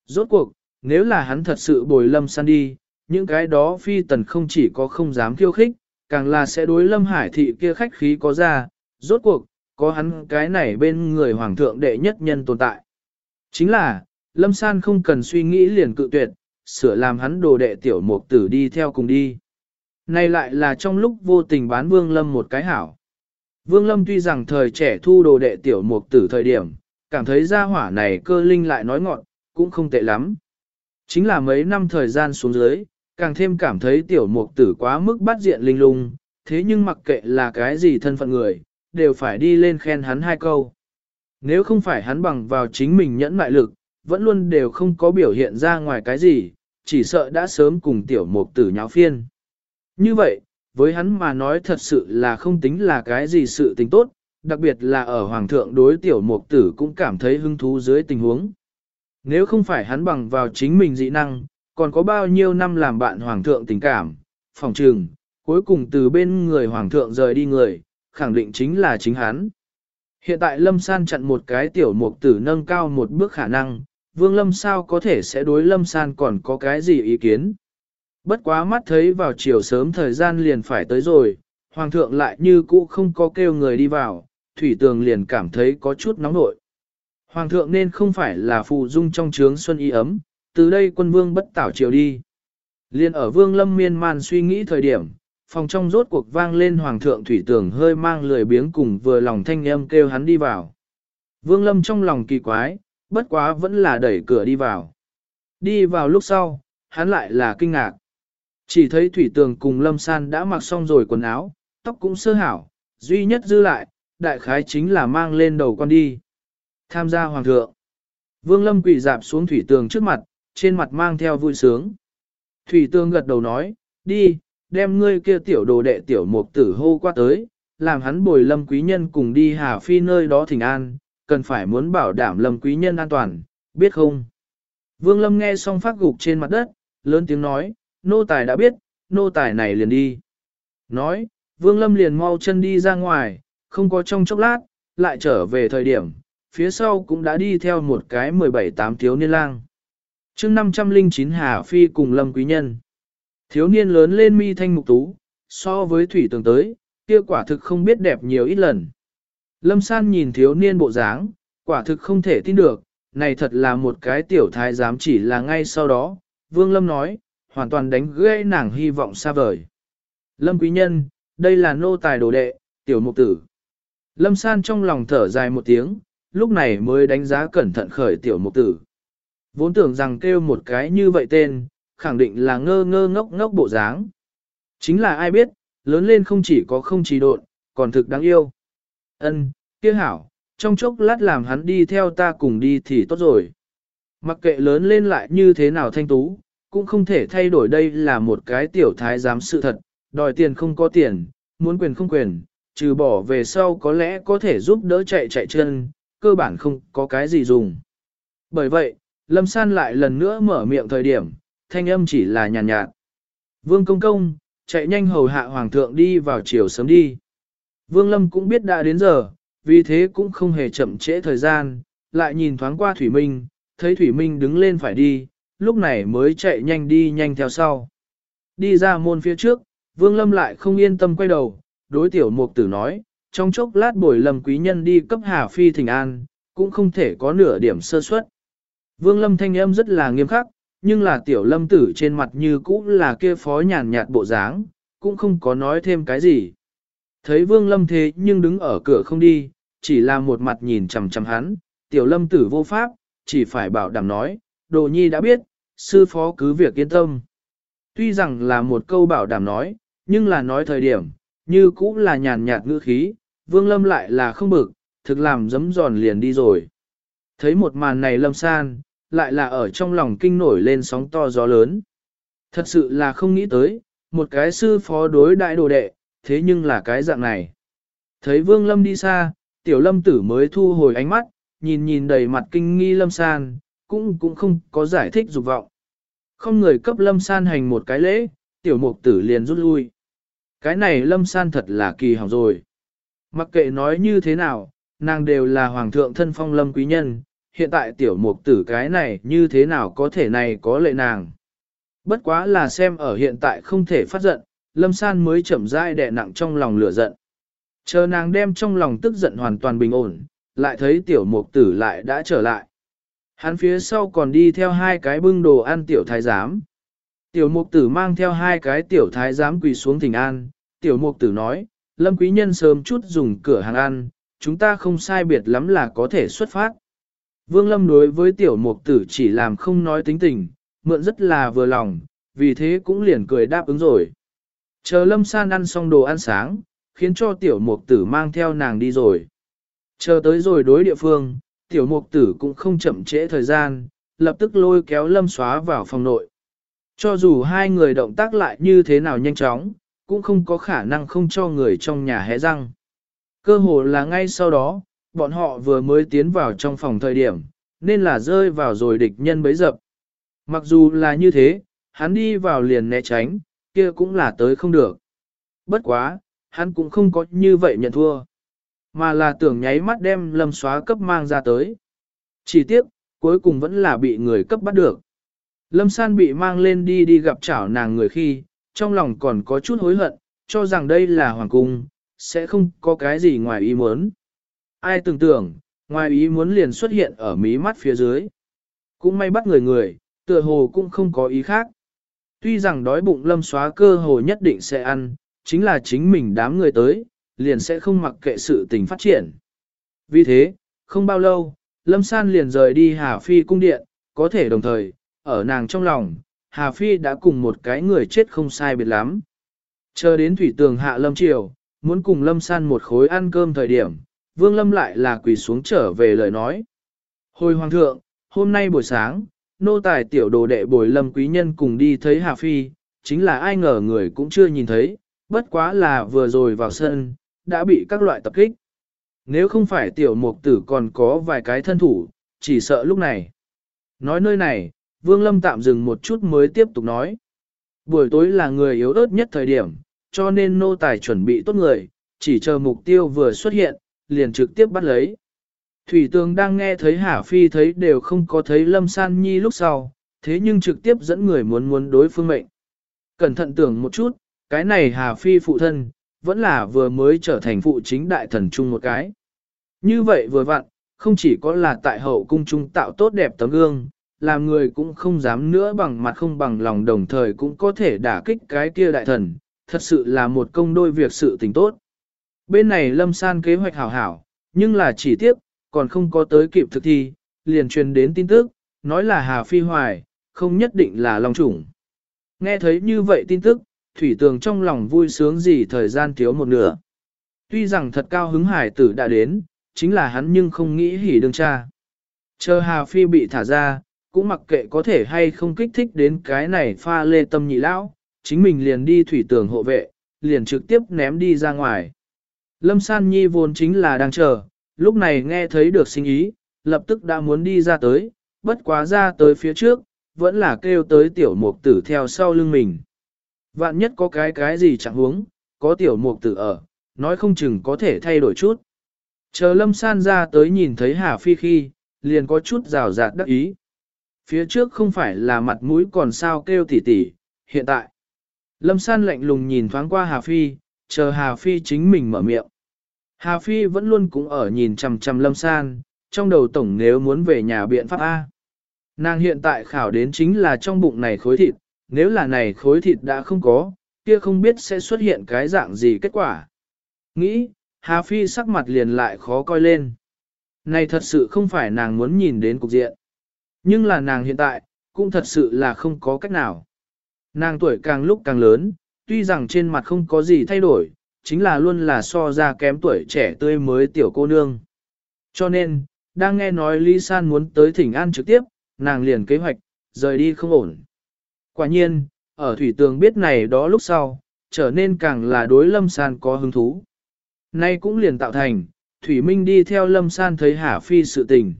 Rốt cuộc, nếu là hắn thật sự bồi lâm san đi, những cái đó phi tần không chỉ có không dám khiêu khích, càng là sẽ đối lâm hải thị kia khách khí có ra, rốt cuộc, có hắn cái này bên người hoàng thượng đệ nhất nhân tồn tại. Chính là, lâm san không cần suy nghĩ liền cự tuyệt, sửa làm hắn đồ đệ tiểu mục tử đi theo cùng đi. Này lại là trong lúc vô tình bán Vương Lâm một cái hảo. Vương Lâm tuy rằng thời trẻ thu đồ đệ tiểu mục tử thời điểm, cảm thấy gia hỏa này cơ linh lại nói ngọn, cũng không tệ lắm. Chính là mấy năm thời gian xuống dưới, càng thêm cảm thấy tiểu mục tử quá mức bắt diện linh lung, thế nhưng mặc kệ là cái gì thân phận người, đều phải đi lên khen hắn hai câu. Nếu không phải hắn bằng vào chính mình nhẫn mại lực, vẫn luôn đều không có biểu hiện ra ngoài cái gì, chỉ sợ đã sớm cùng tiểu mục tử nháo phiên. Như vậy, với hắn mà nói thật sự là không tính là cái gì sự tình tốt, đặc biệt là ở hoàng thượng đối tiểu mục tử cũng cảm thấy hứng thú dưới tình huống. Nếu không phải hắn bằng vào chính mình dị năng, còn có bao nhiêu năm làm bạn hoàng thượng tình cảm, phòng trừng, cuối cùng từ bên người hoàng thượng rời đi người, khẳng định chính là chính hắn. Hiện tại Lâm San chặn một cái tiểu mục tử nâng cao một bước khả năng, Vương Lâm sao có thể sẽ đối Lâm San còn có cái gì ý kiến. Bất quá mắt thấy vào chiều sớm thời gian liền phải tới rồi, Hoàng thượng lại như cũ không có kêu người đi vào, Thủy Tường liền cảm thấy có chút nóng nội. Hoàng thượng nên không phải là phụ dung trong trướng xuân y ấm, từ đây quân vương bất tảo chiều đi. Liên ở vương lâm miên man suy nghĩ thời điểm, phòng trong rốt cuộc vang lên hoàng thượng thủy tường hơi mang lười biếng cùng vừa lòng thanh âm kêu hắn đi vào. Vương lâm trong lòng kỳ quái, bất quá vẫn là đẩy cửa đi vào. Đi vào lúc sau, hắn lại là kinh ngạc. Chỉ thấy thủy tường cùng lâm san đã mặc xong rồi quần áo, tóc cũng sơ hảo, duy nhất dư lại, đại khái chính là mang lên đầu con đi. Tham gia hoàng thượng. Vương lâm quỳ dạp xuống thủy tường trước mặt, trên mặt mang theo vui sướng. Thủy tường gật đầu nói, đi, đem ngươi kia tiểu đồ đệ tiểu mục tử hô qua tới, làm hắn bồi lâm quý nhân cùng đi hà phi nơi đó thỉnh an, cần phải muốn bảo đảm lâm quý nhân an toàn, biết không? Vương lâm nghe xong phát gục trên mặt đất, lớn tiếng nói, nô tài đã biết, nô tài này liền đi. Nói, vương lâm liền mau chân đi ra ngoài, không có trong chốc lát, lại trở về thời điểm, phía sau cũng đã đi theo một cái 17-8 thiếu niên lang. chương 509 Hà Phi cùng Lâm Quý Nhân. Thiếu niên lớn lên mi thanh mục tú, so với thủy tường tới, kia quả thực không biết đẹp nhiều ít lần. Lâm San nhìn thiếu niên bộ dáng, quả thực không thể tin được, này thật là một cái tiểu thái giám chỉ là ngay sau đó, Vương Lâm nói, hoàn toàn đánh gãy nàng hy vọng xa vời. Lâm Quý Nhân, đây là nô tài đồ đệ, tiểu mục tử. Lâm San trong lòng thở dài một tiếng, lúc này mới đánh giá cẩn thận khởi tiểu mục tử. Vốn tưởng rằng kêu một cái như vậy tên, khẳng định là ngơ ngơ ngốc ngốc bộ dáng. Chính là ai biết, lớn lên không chỉ có không trì độn, còn thực đáng yêu. Ân, kia hảo, trong chốc lát làm hắn đi theo ta cùng đi thì tốt rồi. Mặc kệ lớn lên lại như thế nào thanh tú, cũng không thể thay đổi đây là một cái tiểu thái giám sự thật, đòi tiền không có tiền, muốn quyền không quyền, trừ bỏ về sau có lẽ có thể giúp đỡ chạy chạy chân, cơ bản không có cái gì dùng. Bởi vậy, Lâm San lại lần nữa mở miệng thời điểm, thanh âm chỉ là nhàn nhạt, nhạt. Vương Công Công, chạy nhanh hầu hạ Hoàng thượng đi vào chiều sớm đi. Vương Lâm cũng biết đã đến giờ, vì thế cũng không hề chậm trễ thời gian, lại nhìn thoáng qua Thủy Minh, thấy Thủy Minh đứng lên phải đi, lúc này mới chạy nhanh đi nhanh theo sau. Đi ra môn phía trước, Vương Lâm lại không yên tâm quay đầu, đối tiểu mục tử nói, trong chốc lát bồi lâm quý nhân đi cấp Hà Phi thỉnh An, cũng không thể có nửa điểm sơ suất. Vương lâm thanh âm rất là nghiêm khắc, nhưng là tiểu lâm tử trên mặt như cũ là kia phó nhàn nhạt bộ dáng, cũng không có nói thêm cái gì. Thấy vương lâm thế nhưng đứng ở cửa không đi, chỉ là một mặt nhìn chằm chằm hắn, tiểu lâm tử vô pháp, chỉ phải bảo đảm nói, đồ nhi đã biết, sư phó cứ việc yên tâm. Tuy rằng là một câu bảo đảm nói, nhưng là nói thời điểm, như cũng là nhàn nhạt ngữ khí, vương lâm lại là không bực, thực làm giấm giòn liền đi rồi. Thấy một màn này lâm san, lại là ở trong lòng kinh nổi lên sóng to gió lớn. Thật sự là không nghĩ tới, một cái sư phó đối đại đồ đệ, thế nhưng là cái dạng này. Thấy vương lâm đi xa, tiểu lâm tử mới thu hồi ánh mắt, nhìn nhìn đầy mặt kinh nghi lâm san, cũng cũng không có giải thích dục vọng. Không người cấp lâm san hành một cái lễ, tiểu mục tử liền rút lui. Cái này lâm san thật là kỳ hỏng rồi. Mặc kệ nói như thế nào, nàng đều là hoàng thượng thân phong lâm quý nhân, hiện tại tiểu mục tử cái này như thế nào có thể này có lệ nàng. Bất quá là xem ở hiện tại không thể phát giận, lâm san mới chậm rãi đè nặng trong lòng lửa giận. Chờ nàng đem trong lòng tức giận hoàn toàn bình ổn, lại thấy tiểu mục tử lại đã trở lại. Hắn phía sau còn đi theo hai cái bưng đồ ăn tiểu thái giám. Tiểu mục tử mang theo hai cái tiểu thái giám quỳ xuống thỉnh an. Tiểu mục tử nói, lâm quý nhân sớm chút dùng cửa hàng ăn, chúng ta không sai biệt lắm là có thể xuất phát. Vương lâm đối với tiểu mục tử chỉ làm không nói tính tình, mượn rất là vừa lòng, vì thế cũng liền cười đáp ứng rồi. Chờ lâm san ăn xong đồ ăn sáng, khiến cho tiểu mục tử mang theo nàng đi rồi. Chờ tới rồi đối địa phương, tiểu mục tử cũng không chậm trễ thời gian, lập tức lôi kéo lâm xóa vào phòng nội. Cho dù hai người động tác lại như thế nào nhanh chóng, cũng không có khả năng không cho người trong nhà hé răng. Cơ hồ là ngay sau đó, bọn họ vừa mới tiến vào trong phòng thời điểm, nên là rơi vào rồi địch nhân bấy dập. Mặc dù là như thế, hắn đi vào liền né tránh, kia cũng là tới không được. Bất quá, hắn cũng không có như vậy nhận thua mà là tưởng nháy mắt đem lâm xóa cấp mang ra tới. Chỉ tiếc, cuối cùng vẫn là bị người cấp bắt được. Lâm san bị mang lên đi đi gặp chảo nàng người khi, trong lòng còn có chút hối hận, cho rằng đây là hoàng cung, sẽ không có cái gì ngoài ý muốn. Ai tưởng tưởng, ngoài ý muốn liền xuất hiện ở mí mắt phía dưới. Cũng may bắt người người, tựa hồ cũng không có ý khác. Tuy rằng đói bụng lâm xóa cơ hồ nhất định sẽ ăn, chính là chính mình đám người tới, liền sẽ không mặc kệ sự tình phát triển. Vì thế, không bao lâu, Lâm San liền rời đi Hà Phi cung điện, có thể đồng thời, ở nàng trong lòng, Hà Phi đã cùng một cái người chết không sai biệt lắm. Chờ đến thủy tường hạ Lâm Triều, muốn cùng Lâm San một khối ăn cơm thời điểm, Vương Lâm lại là quỳ xuống trở về lời nói. Hồi Hoàng thượng, hôm nay buổi sáng, nô tài tiểu đồ đệ bồi Lâm Quý Nhân cùng đi thấy Hà Phi, chính là ai ngờ người cũng chưa nhìn thấy, bất quá là vừa rồi vào sân, đã bị các loại tập kích. Nếu không phải tiểu mục tử còn có vài cái thân thủ, chỉ sợ lúc này. Nói nơi này, Vương Lâm tạm dừng một chút mới tiếp tục nói. Buổi tối là người yếu ớt nhất thời điểm, cho nên nô tài chuẩn bị tốt người, chỉ chờ mục tiêu vừa xuất hiện, liền trực tiếp bắt lấy. Thủy Tường đang nghe thấy Hà Phi thấy đều không có thấy Lâm San Nhi lúc sau, thế nhưng trực tiếp dẫn người muốn muốn đối phương mệnh. Cẩn thận tưởng một chút, cái này Hà Phi phụ thân, vẫn là vừa mới trở thành phụ chính đại thần chung một cái. Như vậy vừa vặn, không chỉ có là tại hậu cung trung tạo tốt đẹp tấm gương, làm người cũng không dám nữa bằng mặt không bằng lòng đồng thời cũng có thể đả kích cái kia đại thần, thật sự là một công đôi việc sự tình tốt. Bên này lâm san kế hoạch hảo hảo, nhưng là chỉ tiếp, còn không có tới kịp thực thi, liền truyền đến tin tức, nói là Hà Phi Hoài, không nhất định là Long Chủng. Nghe thấy như vậy tin tức, thủy tường trong lòng vui sướng gì thời gian thiếu một nửa. Tuy rằng thật cao hứng hải tử đã đến, chính là hắn nhưng không nghĩ hỉ đương cha. Chờ Hà Phi bị thả ra, cũng mặc kệ có thể hay không kích thích đến cái này pha lê tâm nhị lão, chính mình liền đi thủy tường hộ vệ, liền trực tiếp ném đi ra ngoài. Lâm San Nhi vốn chính là đang chờ, lúc này nghe thấy được sinh ý, lập tức đã muốn đi ra tới, bất quá ra tới phía trước, vẫn là kêu tới tiểu mục tử theo sau lưng mình. Vạn nhất có cái cái gì chẳng huống, có tiểu mục tử ở, nói không chừng có thể thay đổi chút. Chờ lâm san ra tới nhìn thấy Hà Phi khi, liền có chút rào rạt đắc ý. Phía trước không phải là mặt mũi còn sao kêu tỉ tỉ, hiện tại. Lâm san lạnh lùng nhìn thoáng qua Hà Phi, chờ Hà Phi chính mình mở miệng. Hà Phi vẫn luôn cũng ở nhìn chằm chằm lâm san, trong đầu tổng nếu muốn về nhà biện pháp A. Nàng hiện tại khảo đến chính là trong bụng này khối thịt, nếu là này khối thịt đã không có, kia không biết sẽ xuất hiện cái dạng gì kết quả. Nghĩ, Hà Phi sắc mặt liền lại khó coi lên. Này thật sự không phải nàng muốn nhìn đến cục diện. Nhưng là nàng hiện tại, cũng thật sự là không có cách nào. Nàng tuổi càng lúc càng lớn, tuy rằng trên mặt không có gì thay đổi, chính là luôn là so ra kém tuổi trẻ tươi mới tiểu cô nương. Cho nên, đang nghe nói Lý San muốn tới thỉnh an trực tiếp, nàng liền kế hoạch, rời đi không ổn. Quả nhiên, ở thủy tường biết này đó lúc sau, trở nên càng là đối Lâm San có hứng thú. Nay cũng liền tạo thành, Thủy Minh đi theo Lâm San thấy Hà Phi sự tình.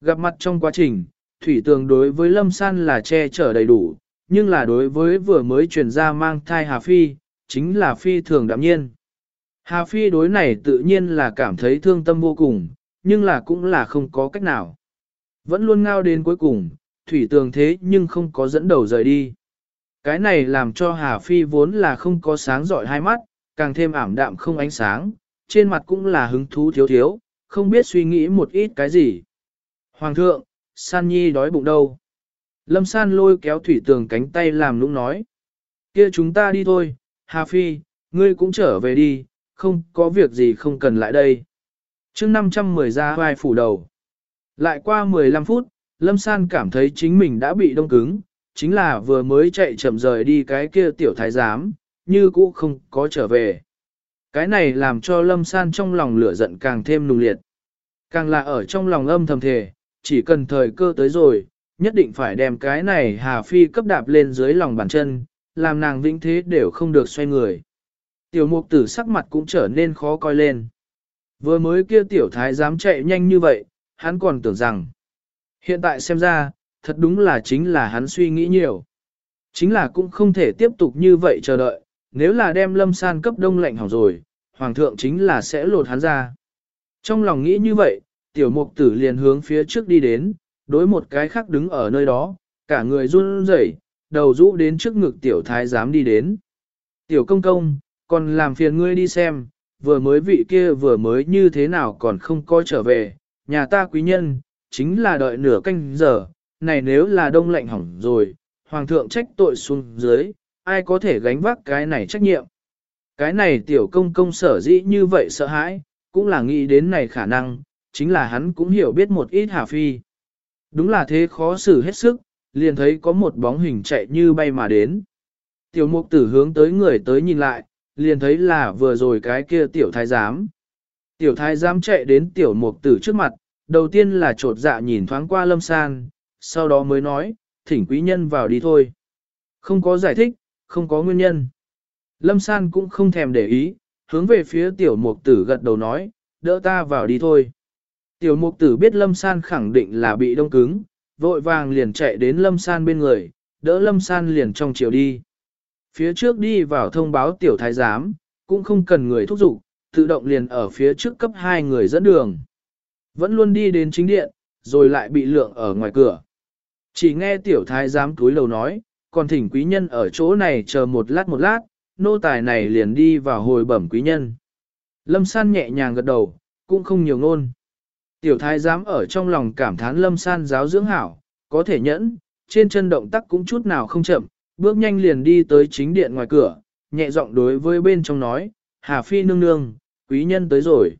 Gặp mặt trong quá trình, Thủy Tường đối với Lâm San là che chở đầy đủ, nhưng là đối với vừa mới truyền ra mang thai Hà Phi, chính là Phi thường đạm nhiên. Hà Phi đối này tự nhiên là cảm thấy thương tâm vô cùng, nhưng là cũng là không có cách nào. Vẫn luôn ngao đến cuối cùng, Thủy Tường thế nhưng không có dẫn đầu rời đi. Cái này làm cho Hà Phi vốn là không có sáng giỏi hai mắt, càng thêm ảm đạm không ánh sáng, trên mặt cũng là hứng thú thiếu thiếu, không biết suy nghĩ một ít cái gì. Hoàng thượng, San Nhi đói bụng đâu? Lâm San lôi kéo thủy tường cánh tay làm nũng nói. kia chúng ta đi thôi, Hà Phi, ngươi cũng trở về đi, không có việc gì không cần lại đây. chương 510 ra vai phủ đầu. Lại qua 15 phút, Lâm San cảm thấy chính mình đã bị đông cứng, chính là vừa mới chạy chậm rời đi cái kia tiểu thái giám, như cũ không có trở về. Cái này làm cho Lâm San trong lòng lửa giận càng thêm nung liệt. Càng là ở trong lòng âm thầm thề, chỉ cần thời cơ tới rồi, nhất định phải đem cái này Hà Phi cấp đạp lên dưới lòng bàn chân, làm nàng vĩnh thế đều không được xoay người. Tiểu mục tử sắc mặt cũng trở nên khó coi lên. Vừa mới kia tiểu thái dám chạy nhanh như vậy, hắn còn tưởng rằng. Hiện tại xem ra, thật đúng là chính là hắn suy nghĩ nhiều. Chính là cũng không thể tiếp tục như vậy chờ đợi, nếu là đem lâm san cấp đông lạnh hỏng rồi, hoàng thượng chính là sẽ lột hắn ra. Trong lòng nghĩ như vậy, tiểu mục tử liền hướng phía trước đi đến, đối một cái khác đứng ở nơi đó, cả người run rẩy, đầu rũ đến trước ngực tiểu thái giám đi đến. Tiểu công công, còn làm phiền ngươi đi xem, vừa mới vị kia vừa mới như thế nào còn không coi trở về, nhà ta quý nhân, chính là đợi nửa canh giờ, này nếu là đông lạnh hỏng rồi, hoàng thượng trách tội xuống dưới, ai có thể gánh vác cái này trách nhiệm. Cái này tiểu công công sở dĩ như vậy sợ hãi, cũng là nghĩ đến này khả năng, chính là hắn cũng hiểu biết một ít Hà Phi. Đúng là thế khó xử hết sức, liền thấy có một bóng hình chạy như bay mà đến. Tiểu mục tử hướng tới người tới nhìn lại, liền thấy là vừa rồi cái kia tiểu thái giám. Tiểu thái giám chạy đến tiểu mục tử trước mặt, đầu tiên là trột dạ nhìn thoáng qua lâm san, sau đó mới nói, thỉnh quý nhân vào đi thôi. Không có giải thích, không có nguyên nhân. Lâm san cũng không thèm để ý, hướng về phía tiểu mục tử gật đầu nói, đỡ ta vào đi thôi. Tiểu mục tử biết lâm san khẳng định là bị đông cứng, vội vàng liền chạy đến lâm san bên người, đỡ lâm san liền trong chiều đi. Phía trước đi vào thông báo tiểu thái giám, cũng không cần người thúc giục, tự động liền ở phía trước cấp hai người dẫn đường. Vẫn luôn đi đến chính điện, rồi lại bị lượng ở ngoài cửa. Chỉ nghe tiểu thái giám túi lầu nói, còn thỉnh quý nhân ở chỗ này chờ một lát một lát, nô tài này liền đi vào hồi bẩm quý nhân. Lâm san nhẹ nhàng gật đầu, cũng không nhiều ngôn. Tiểu thái giám ở trong lòng cảm thán lâm san giáo dưỡng hảo, có thể nhẫn, trên chân động tác cũng chút nào không chậm, bước nhanh liền đi tới chính điện ngoài cửa, nhẹ giọng đối với bên trong nói, Hà Phi nương nương, quý nhân tới rồi.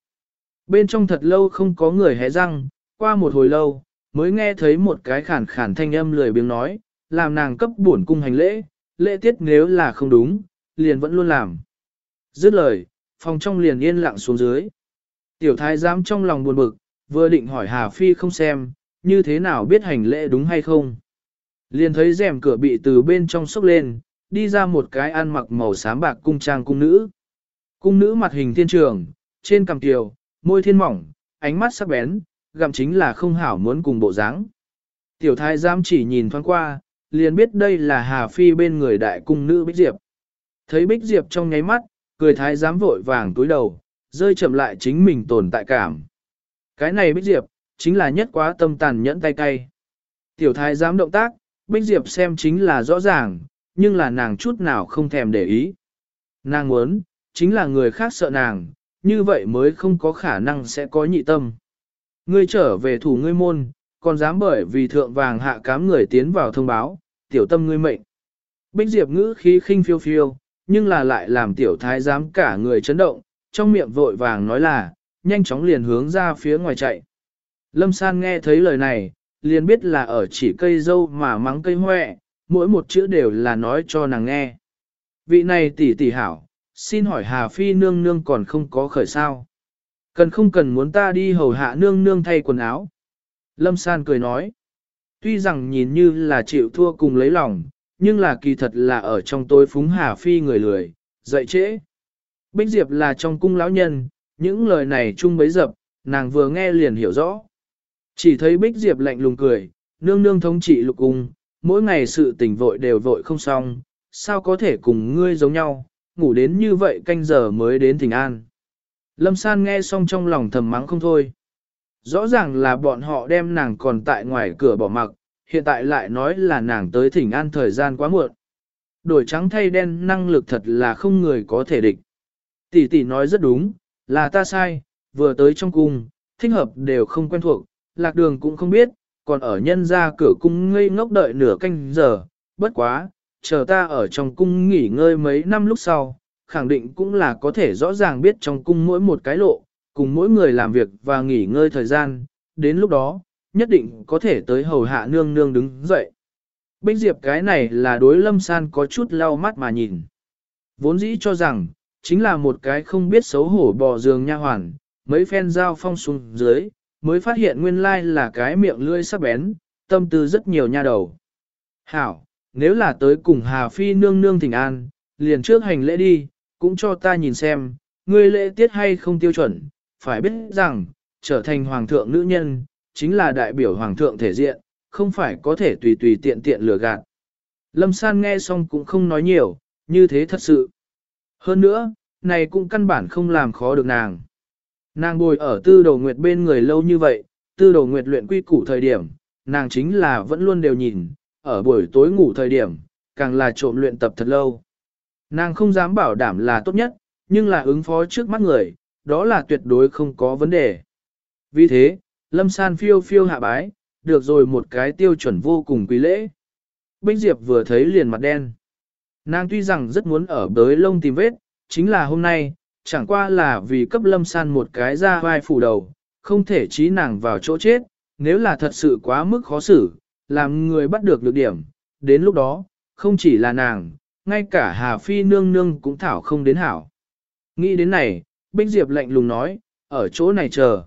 Bên trong thật lâu không có người hé răng, qua một hồi lâu, mới nghe thấy một cái khản khản thanh âm lười biếng nói, làm nàng cấp bổn cung hành lễ, lễ tiết nếu là không đúng, liền vẫn luôn làm. Dứt lời, phòng trong liền yên lặng xuống dưới. Tiểu thái giám trong lòng buồn bực, vừa định hỏi Hà Phi không xem, như thế nào biết hành lễ đúng hay không. Liền thấy rèm cửa bị từ bên trong sốc lên, đi ra một cái ăn mặc màu xám bạc cung trang cung nữ. Cung nữ mặt hình thiên trường, trên cằm tiều, môi thiên mỏng, ánh mắt sắc bén, gặm chính là không hảo muốn cùng bộ dáng. Tiểu thái giám chỉ nhìn thoáng qua, liền biết đây là Hà Phi bên người đại cung nữ Bích Diệp. Thấy Bích Diệp trong nháy mắt, cười thái giám vội vàng túi đầu, rơi chậm lại chính mình tồn tại cảm. Cái này Bích Diệp, chính là nhất quá tâm tàn nhẫn tay cay. Tiểu thái giám động tác, Bích Diệp xem chính là rõ ràng, nhưng là nàng chút nào không thèm để ý. Nàng muốn, chính là người khác sợ nàng, như vậy mới không có khả năng sẽ có nhị tâm. Ngươi trở về thủ ngươi môn, còn dám bởi vì thượng vàng hạ cám người tiến vào thông báo, tiểu tâm ngươi mệnh. Bích Diệp ngữ khí khinh phiêu phiêu, nhưng là lại làm tiểu thái giám cả người chấn động, trong miệng vội vàng nói là, nhanh chóng liền hướng ra phía ngoài chạy. Lâm San nghe thấy lời này, liền biết là ở chỉ cây dâu mà mắng cây hoẹ, mỗi một chữ đều là nói cho nàng nghe. Vị này tỷ tỷ hảo, xin hỏi Hà Phi nương nương còn không có khởi sao. Cần không cần muốn ta đi hầu hạ nương nương thay quần áo. Lâm San cười nói. Tuy rằng nhìn như là chịu thua cùng lấy lòng, nhưng là kỳ thật là ở trong tối phúng Hà Phi người lười, dậy trễ. Bích Diệp là trong cung lão nhân, những lời này chung bấy dập, nàng vừa nghe liền hiểu rõ. Chỉ thấy Bích Diệp lạnh lùng cười, nương nương thống trị lục cung, mỗi ngày sự tình vội đều vội không xong, sao có thể cùng ngươi giống nhau, ngủ đến như vậy canh giờ mới đến thỉnh an. Lâm San nghe xong trong lòng thầm mắng không thôi. Rõ ràng là bọn họ đem nàng còn tại ngoài cửa bỏ mặc, hiện tại lại nói là nàng tới thỉnh an thời gian quá muộn. Đổi trắng thay đen năng lực thật là không người có thể địch. Tỷ tỷ nói rất đúng, là ta sai, vừa tới trong cung, thích hợp đều không quen thuộc, lạc đường cũng không biết, còn ở nhân ra cửa cung ngây ngốc đợi nửa canh giờ, bất quá, chờ ta ở trong cung nghỉ ngơi mấy năm lúc sau, khẳng định cũng là có thể rõ ràng biết trong cung mỗi một cái lộ, cùng mỗi người làm việc và nghỉ ngơi thời gian, đến lúc đó, nhất định có thể tới hầu hạ nương nương đứng dậy. Bích Diệp cái này là đối lâm san có chút lau mắt mà nhìn. Vốn dĩ cho rằng, chính là một cái không biết xấu hổ bò giường nha hoàn, mấy phen dao phong xuống dưới, mới phát hiện nguyên lai là cái miệng lưỡi sắc bén, tâm tư rất nhiều nha đầu. Hảo, nếu là tới cùng Hà Phi nương nương thỉnh an, liền trước hành lễ đi, cũng cho ta nhìn xem, ngươi lễ tiết hay không tiêu chuẩn, phải biết rằng, trở thành hoàng thượng nữ nhân, chính là đại biểu hoàng thượng thể diện, không phải có thể tùy tùy tiện tiện lừa gạt. Lâm San nghe xong cũng không nói nhiều, như thế thật sự. Hơn nữa, này cũng căn bản không làm khó được nàng. Nàng bồi ở tư đầu nguyệt bên người lâu như vậy, tư đầu nguyệt luyện quy củ thời điểm, nàng chính là vẫn luôn đều nhìn, ở buổi tối ngủ thời điểm, càng là trộm luyện tập thật lâu. Nàng không dám bảo đảm là tốt nhất, nhưng là ứng phó trước mắt người, đó là tuyệt đối không có vấn đề. Vì thế, Lâm San phiêu phiêu hạ bái, được rồi một cái tiêu chuẩn vô cùng quý lễ. Bích Diệp vừa thấy liền mặt đen. Nàng tuy rằng rất muốn ở bới lông tìm vết, chính là hôm nay, chẳng qua là vì cấp Lâm San một cái ra vai phủ đầu, không thể trí nàng vào chỗ chết, nếu là thật sự quá mức khó xử, làm người bắt được được điểm, đến lúc đó, không chỉ là nàng, ngay cả Hà Phi nương nương cũng thảo không đến hảo. Nghĩ đến này, Bích Diệp lạnh lùng nói, ở chỗ này chờ.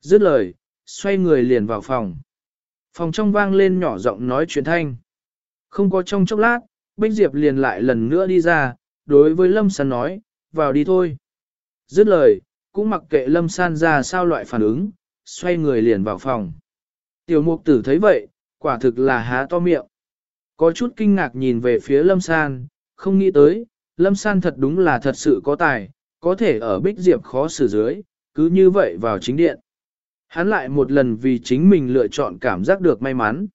Dứt lời, xoay người liền vào phòng. Phòng trong vang lên nhỏ giọng nói chuyện thanh. Không có trong chốc lát, Bích Diệp liền lại lần nữa đi ra, đối với Lâm San nói, vào đi thôi. Dứt lời, cũng mặc kệ Lâm San ra sao loại phản ứng, xoay người liền vào phòng. Tiểu mục tử thấy vậy, quả thực là há to miệng. Có chút kinh ngạc nhìn về phía Lâm San, không nghĩ tới, Lâm San thật đúng là thật sự có tài, có thể ở Bích Diệp khó xử dưới, cứ như vậy vào chính điện. Hắn lại một lần vì chính mình lựa chọn cảm giác được may mắn.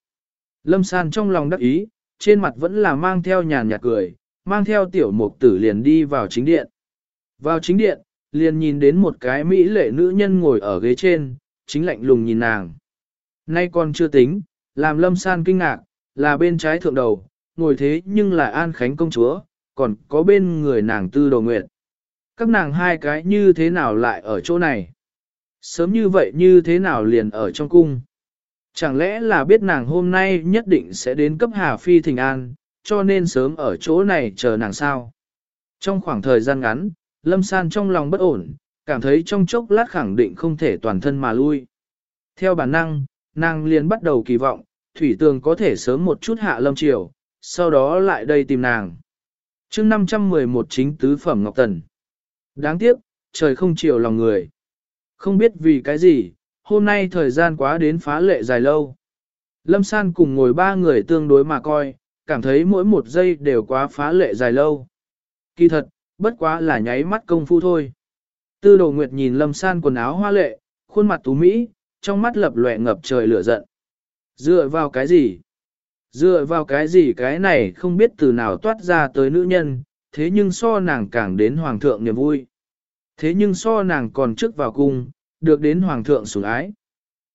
Lâm San trong lòng đắc ý, trên mặt vẫn là mang theo nhàn nhạt cười, mang theo tiểu mục tử liền đi vào chính điện. Vào chính điện, liền nhìn đến một cái mỹ lệ nữ nhân ngồi ở ghế trên, chính lạnh lùng nhìn nàng. Nay còn chưa tính, làm lâm san kinh ngạc, là bên trái thượng đầu, ngồi thế nhưng là An Khánh công chúa, còn có bên người nàng tư đồ Nguyệt Các nàng hai cái như thế nào lại ở chỗ này? Sớm như vậy như thế nào liền ở trong cung? Chẳng lẽ là biết nàng hôm nay nhất định sẽ đến cấp Hà Phi Thình An, cho nên sớm ở chỗ này chờ nàng sao? Trong khoảng thời gian ngắn, Lâm San trong lòng bất ổn, cảm thấy trong chốc lát khẳng định không thể toàn thân mà lui. Theo bản năng, nàng liền bắt đầu kỳ vọng, Thủy Tường có thể sớm một chút hạ Lâm Triều, sau đó lại đây tìm nàng. chương 511 chính tứ phẩm Ngọc Tần. Đáng tiếc, trời không chiều lòng người. Không biết vì cái gì, hôm nay thời gian quá đến phá lệ dài lâu. Lâm San cùng ngồi ba người tương đối mà coi, cảm thấy mỗi một giây đều quá phá lệ dài lâu. Kỳ thật, bất quá là nháy mắt công phu thôi. Tư đồ nguyệt nhìn lâm san quần áo hoa lệ, khuôn mặt tú mỹ, trong mắt lập lòe ngập trời lửa giận. Dựa vào cái gì? Dựa vào cái gì cái này không biết từ nào toát ra tới nữ nhân, thế nhưng so nàng càng đến hoàng thượng niềm vui. Thế nhưng so nàng còn trước vào cung, được đến hoàng thượng sủng ái.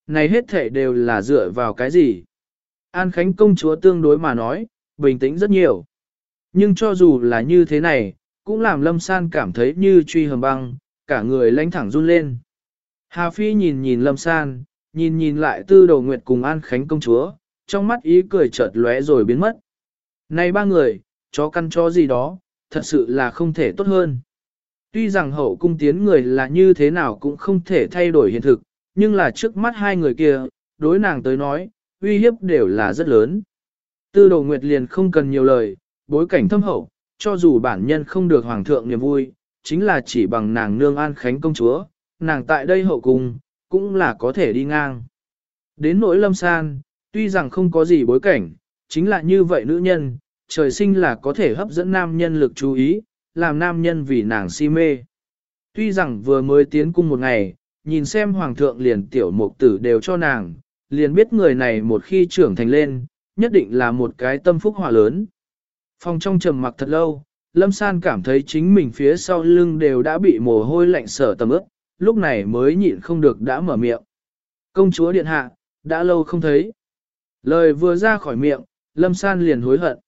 Này hết thể đều là dựa vào cái gì? An Khánh công chúa tương đối mà nói, bình tĩnh rất nhiều. Nhưng cho dù là như thế này, cũng làm Lâm San cảm thấy như truy hầm băng, cả người lãnh thẳng run lên. Hà Phi nhìn nhìn Lâm San, nhìn nhìn lại tư đầu nguyệt cùng An Khánh công chúa, trong mắt ý cười chợt lóe rồi biến mất. Này ba người, chó căn chó gì đó, thật sự là không thể tốt hơn. Tuy rằng hậu cung tiến người là như thế nào cũng không thể thay đổi hiện thực, nhưng là trước mắt hai người kia, đối nàng tới nói, uy hiếp đều là rất lớn. Tư đồ nguyệt liền không cần nhiều lời, bối cảnh thâm hậu, cho dù bản nhân không được hoàng thượng niềm vui, chính là chỉ bằng nàng nương an khánh công chúa, nàng tại đây hậu cung, cũng là có thể đi ngang. Đến nỗi lâm san, tuy rằng không có gì bối cảnh, chính là như vậy nữ nhân, trời sinh là có thể hấp dẫn nam nhân lực chú ý, làm nam nhân vì nàng si mê. Tuy rằng vừa mới tiến cung một ngày, nhìn xem hoàng thượng liền tiểu mục tử đều cho nàng, liền biết người này một khi trưởng thành lên, nhất định là một cái tâm phúc hòa lớn. Phòng trong trầm mặc thật lâu, Lâm San cảm thấy chính mình phía sau lưng đều đã bị mồ hôi lạnh sở tầm ướt, lúc này mới nhịn không được đã mở miệng. Công chúa điện hạ, đã lâu không thấy. Lời vừa ra khỏi miệng, Lâm San liền hối hận.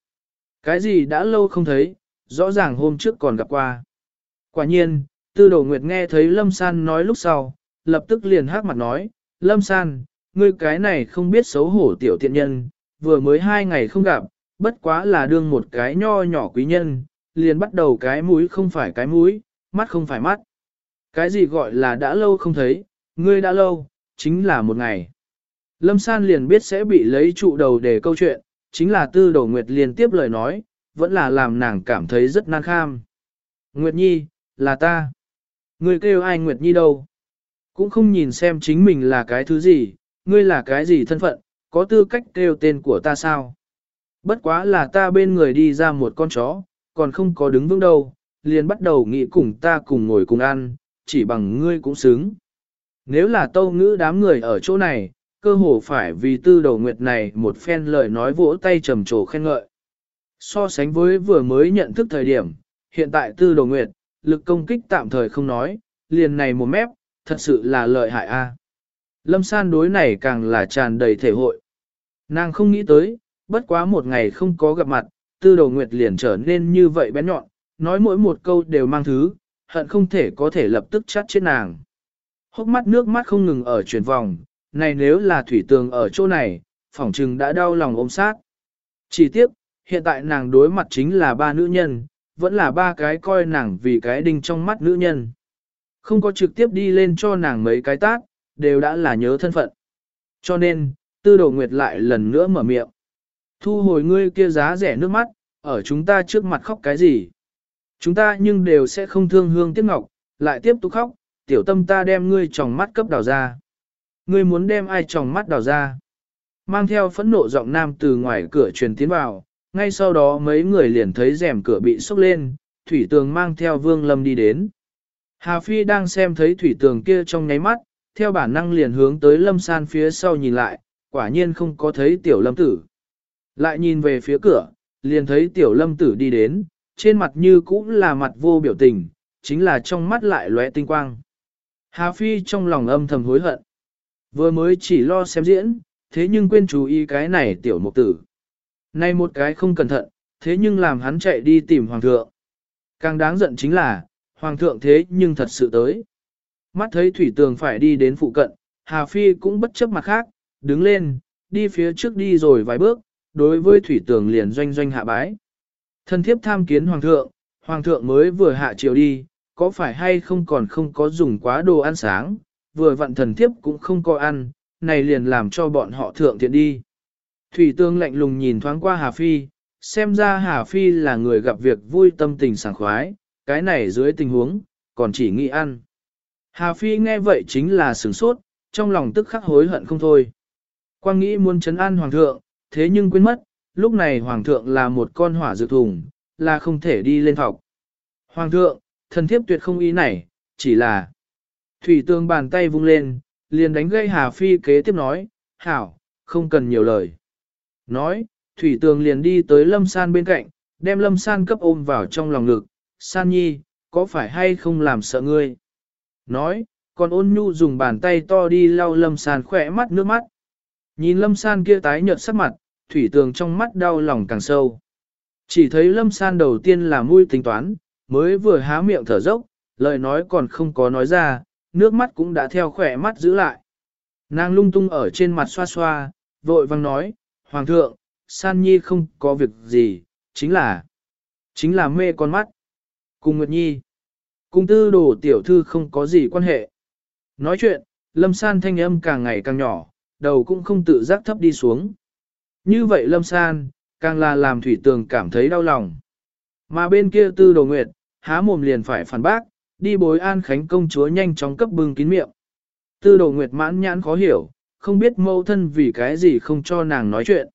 Cái gì đã lâu không thấy, rõ ràng hôm trước còn gặp qua. Quả nhiên, tư đồ nguyệt nghe thấy Lâm San nói lúc sau, lập tức liền hát mặt nói, Lâm San, ngươi cái này không biết xấu hổ tiểu tiện nhân, vừa mới hai ngày không gặp, bất quá là đương một cái nho nhỏ quý nhân, liền bắt đầu cái mũi không phải cái mũi, mắt không phải mắt. Cái gì gọi là đã lâu không thấy, ngươi đã lâu, chính là một ngày. Lâm San liền biết sẽ bị lấy trụ đầu để câu chuyện, chính là tư đầu Nguyệt liên tiếp lời nói, vẫn là làm nàng cảm thấy rất nan kham. Nguyệt Nhi, là ta. Ngươi kêu ai Nguyệt Nhi đâu? Cũng không nhìn xem chính mình là cái thứ gì, ngươi là cái gì thân phận, có tư cách kêu tên của ta sao? Bất quá là ta bên người đi ra một con chó, còn không có đứng vững đâu, liền bắt đầu nghĩ cùng ta cùng ngồi cùng ăn, chỉ bằng ngươi cũng xứng. Nếu là tâu ngữ đám người ở chỗ này, cơ hồ phải vì tư đầu nguyệt này một phen lời nói vỗ tay trầm trồ khen ngợi. So sánh với vừa mới nhận thức thời điểm, hiện tại tư đầu nguyệt, lực công kích tạm thời không nói, liền này một mép, thật sự là lợi hại a. Lâm san đối này càng là tràn đầy thể hội. Nàng không nghĩ tới, bất quá một ngày không có gặp mặt, tư đầu nguyệt liền trở nên như vậy bén nhọn, nói mỗi một câu đều mang thứ, hận không thể có thể lập tức chắt chết nàng. Hốc mắt nước mắt không ngừng ở chuyển vòng, này nếu là thủy tường ở chỗ này, phỏng trừng đã đau lòng ôm sát. Chỉ tiếc, hiện tại nàng đối mặt chính là ba nữ nhân, vẫn là ba cái coi nàng vì cái đinh trong mắt nữ nhân. Không có trực tiếp đi lên cho nàng mấy cái tác, đều đã là nhớ thân phận. Cho nên, tư đồ nguyệt lại lần nữa mở miệng. Thu hồi ngươi kia giá rẻ nước mắt, ở chúng ta trước mặt khóc cái gì? Chúng ta nhưng đều sẽ không thương hương tiếc ngọc, lại tiếp tục khóc, tiểu tâm ta đem ngươi tròng mắt cấp đào ra. Ngươi muốn đem ai tròng mắt đào ra? Mang theo phẫn nộ giọng nam từ ngoài cửa truyền tiến vào, ngay sau đó mấy người liền thấy rèm cửa bị sốc lên, thủy tường mang theo vương lâm đi đến. Hà Phi đang xem thấy thủy tường kia trong nháy mắt, theo bản năng liền hướng tới lâm san phía sau nhìn lại, quả nhiên không có thấy tiểu lâm tử. Lại nhìn về phía cửa, liền thấy tiểu lâm tử đi đến, trên mặt như cũng là mặt vô biểu tình, chính là trong mắt lại lóe tinh quang. Hà Phi trong lòng âm thầm hối hận. Vừa mới chỉ lo xem diễn, thế nhưng quên chú ý cái này tiểu mục tử. Nay một cái không cẩn thận, thế nhưng làm hắn chạy đi tìm hoàng thượng. Càng đáng giận chính là, hoàng thượng thế nhưng thật sự tới. Mắt thấy thủy tường phải đi đến phụ cận, Hà Phi cũng bất chấp mặt khác, đứng lên, đi phía trước đi rồi vài bước, đối với thủy tường liền doanh doanh hạ bái. Thần thiếp tham kiến hoàng thượng, hoàng thượng mới vừa hạ chiều đi, có phải hay không còn không có dùng quá đồ ăn sáng, vừa vặn thần thiếp cũng không có ăn, này liền làm cho bọn họ thượng thiện đi. Thủy tương lạnh lùng nhìn thoáng qua Hà Phi, xem ra Hà Phi là người gặp việc vui tâm tình sảng khoái, cái này dưới tình huống, còn chỉ nghĩ ăn. Hà Phi nghe vậy chính là sửng sốt, trong lòng tức khắc hối hận không thôi. Quang nghĩ muốn chấn an hoàng thượng, thế nhưng quên mất, lúc này hoàng thượng là một con hỏa dược thùng, là không thể đi lên học. Hoàng thượng, thần thiếp tuyệt không ý này, chỉ là Thủy tương bàn tay vung lên, liền đánh gây Hà Phi kế tiếp nói, hảo, không cần nhiều lời. Nói, Thủy tường liền đi tới Lâm San bên cạnh, đem Lâm San cấp ôm vào trong lòng ngực, San Nhi, có phải hay không làm sợ ngươi? Nói, còn ôn nhu dùng bàn tay to đi lau lâm san khỏe mắt nước mắt. Nhìn lâm san kia tái nhợt sắc mặt, thủy tường trong mắt đau lòng càng sâu. Chỉ thấy lâm san đầu tiên là mũi tính toán, mới vừa há miệng thở dốc, lời nói còn không có nói ra, nước mắt cũng đã theo khỏe mắt giữ lại. Nàng lung tung ở trên mặt xoa xoa, vội vang nói, Hoàng thượng, San Nhi không có việc gì, chính là, chính là mê con mắt. Cùng Nguyệt Nhi, cùng tư đồ tiểu thư không có gì quan hệ. Nói chuyện, Lâm San thanh âm càng ngày càng nhỏ, đầu cũng không tự giác thấp đi xuống. Như vậy Lâm San, càng là làm thủy tường cảm thấy đau lòng. Mà bên kia tư đồ nguyệt, há mồm liền phải phản bác, đi bối an khánh công chúa nhanh chóng cấp bưng kín miệng. Tư đồ nguyệt mãn nhãn khó hiểu, không biết mâu thân vì cái gì không cho nàng nói chuyện.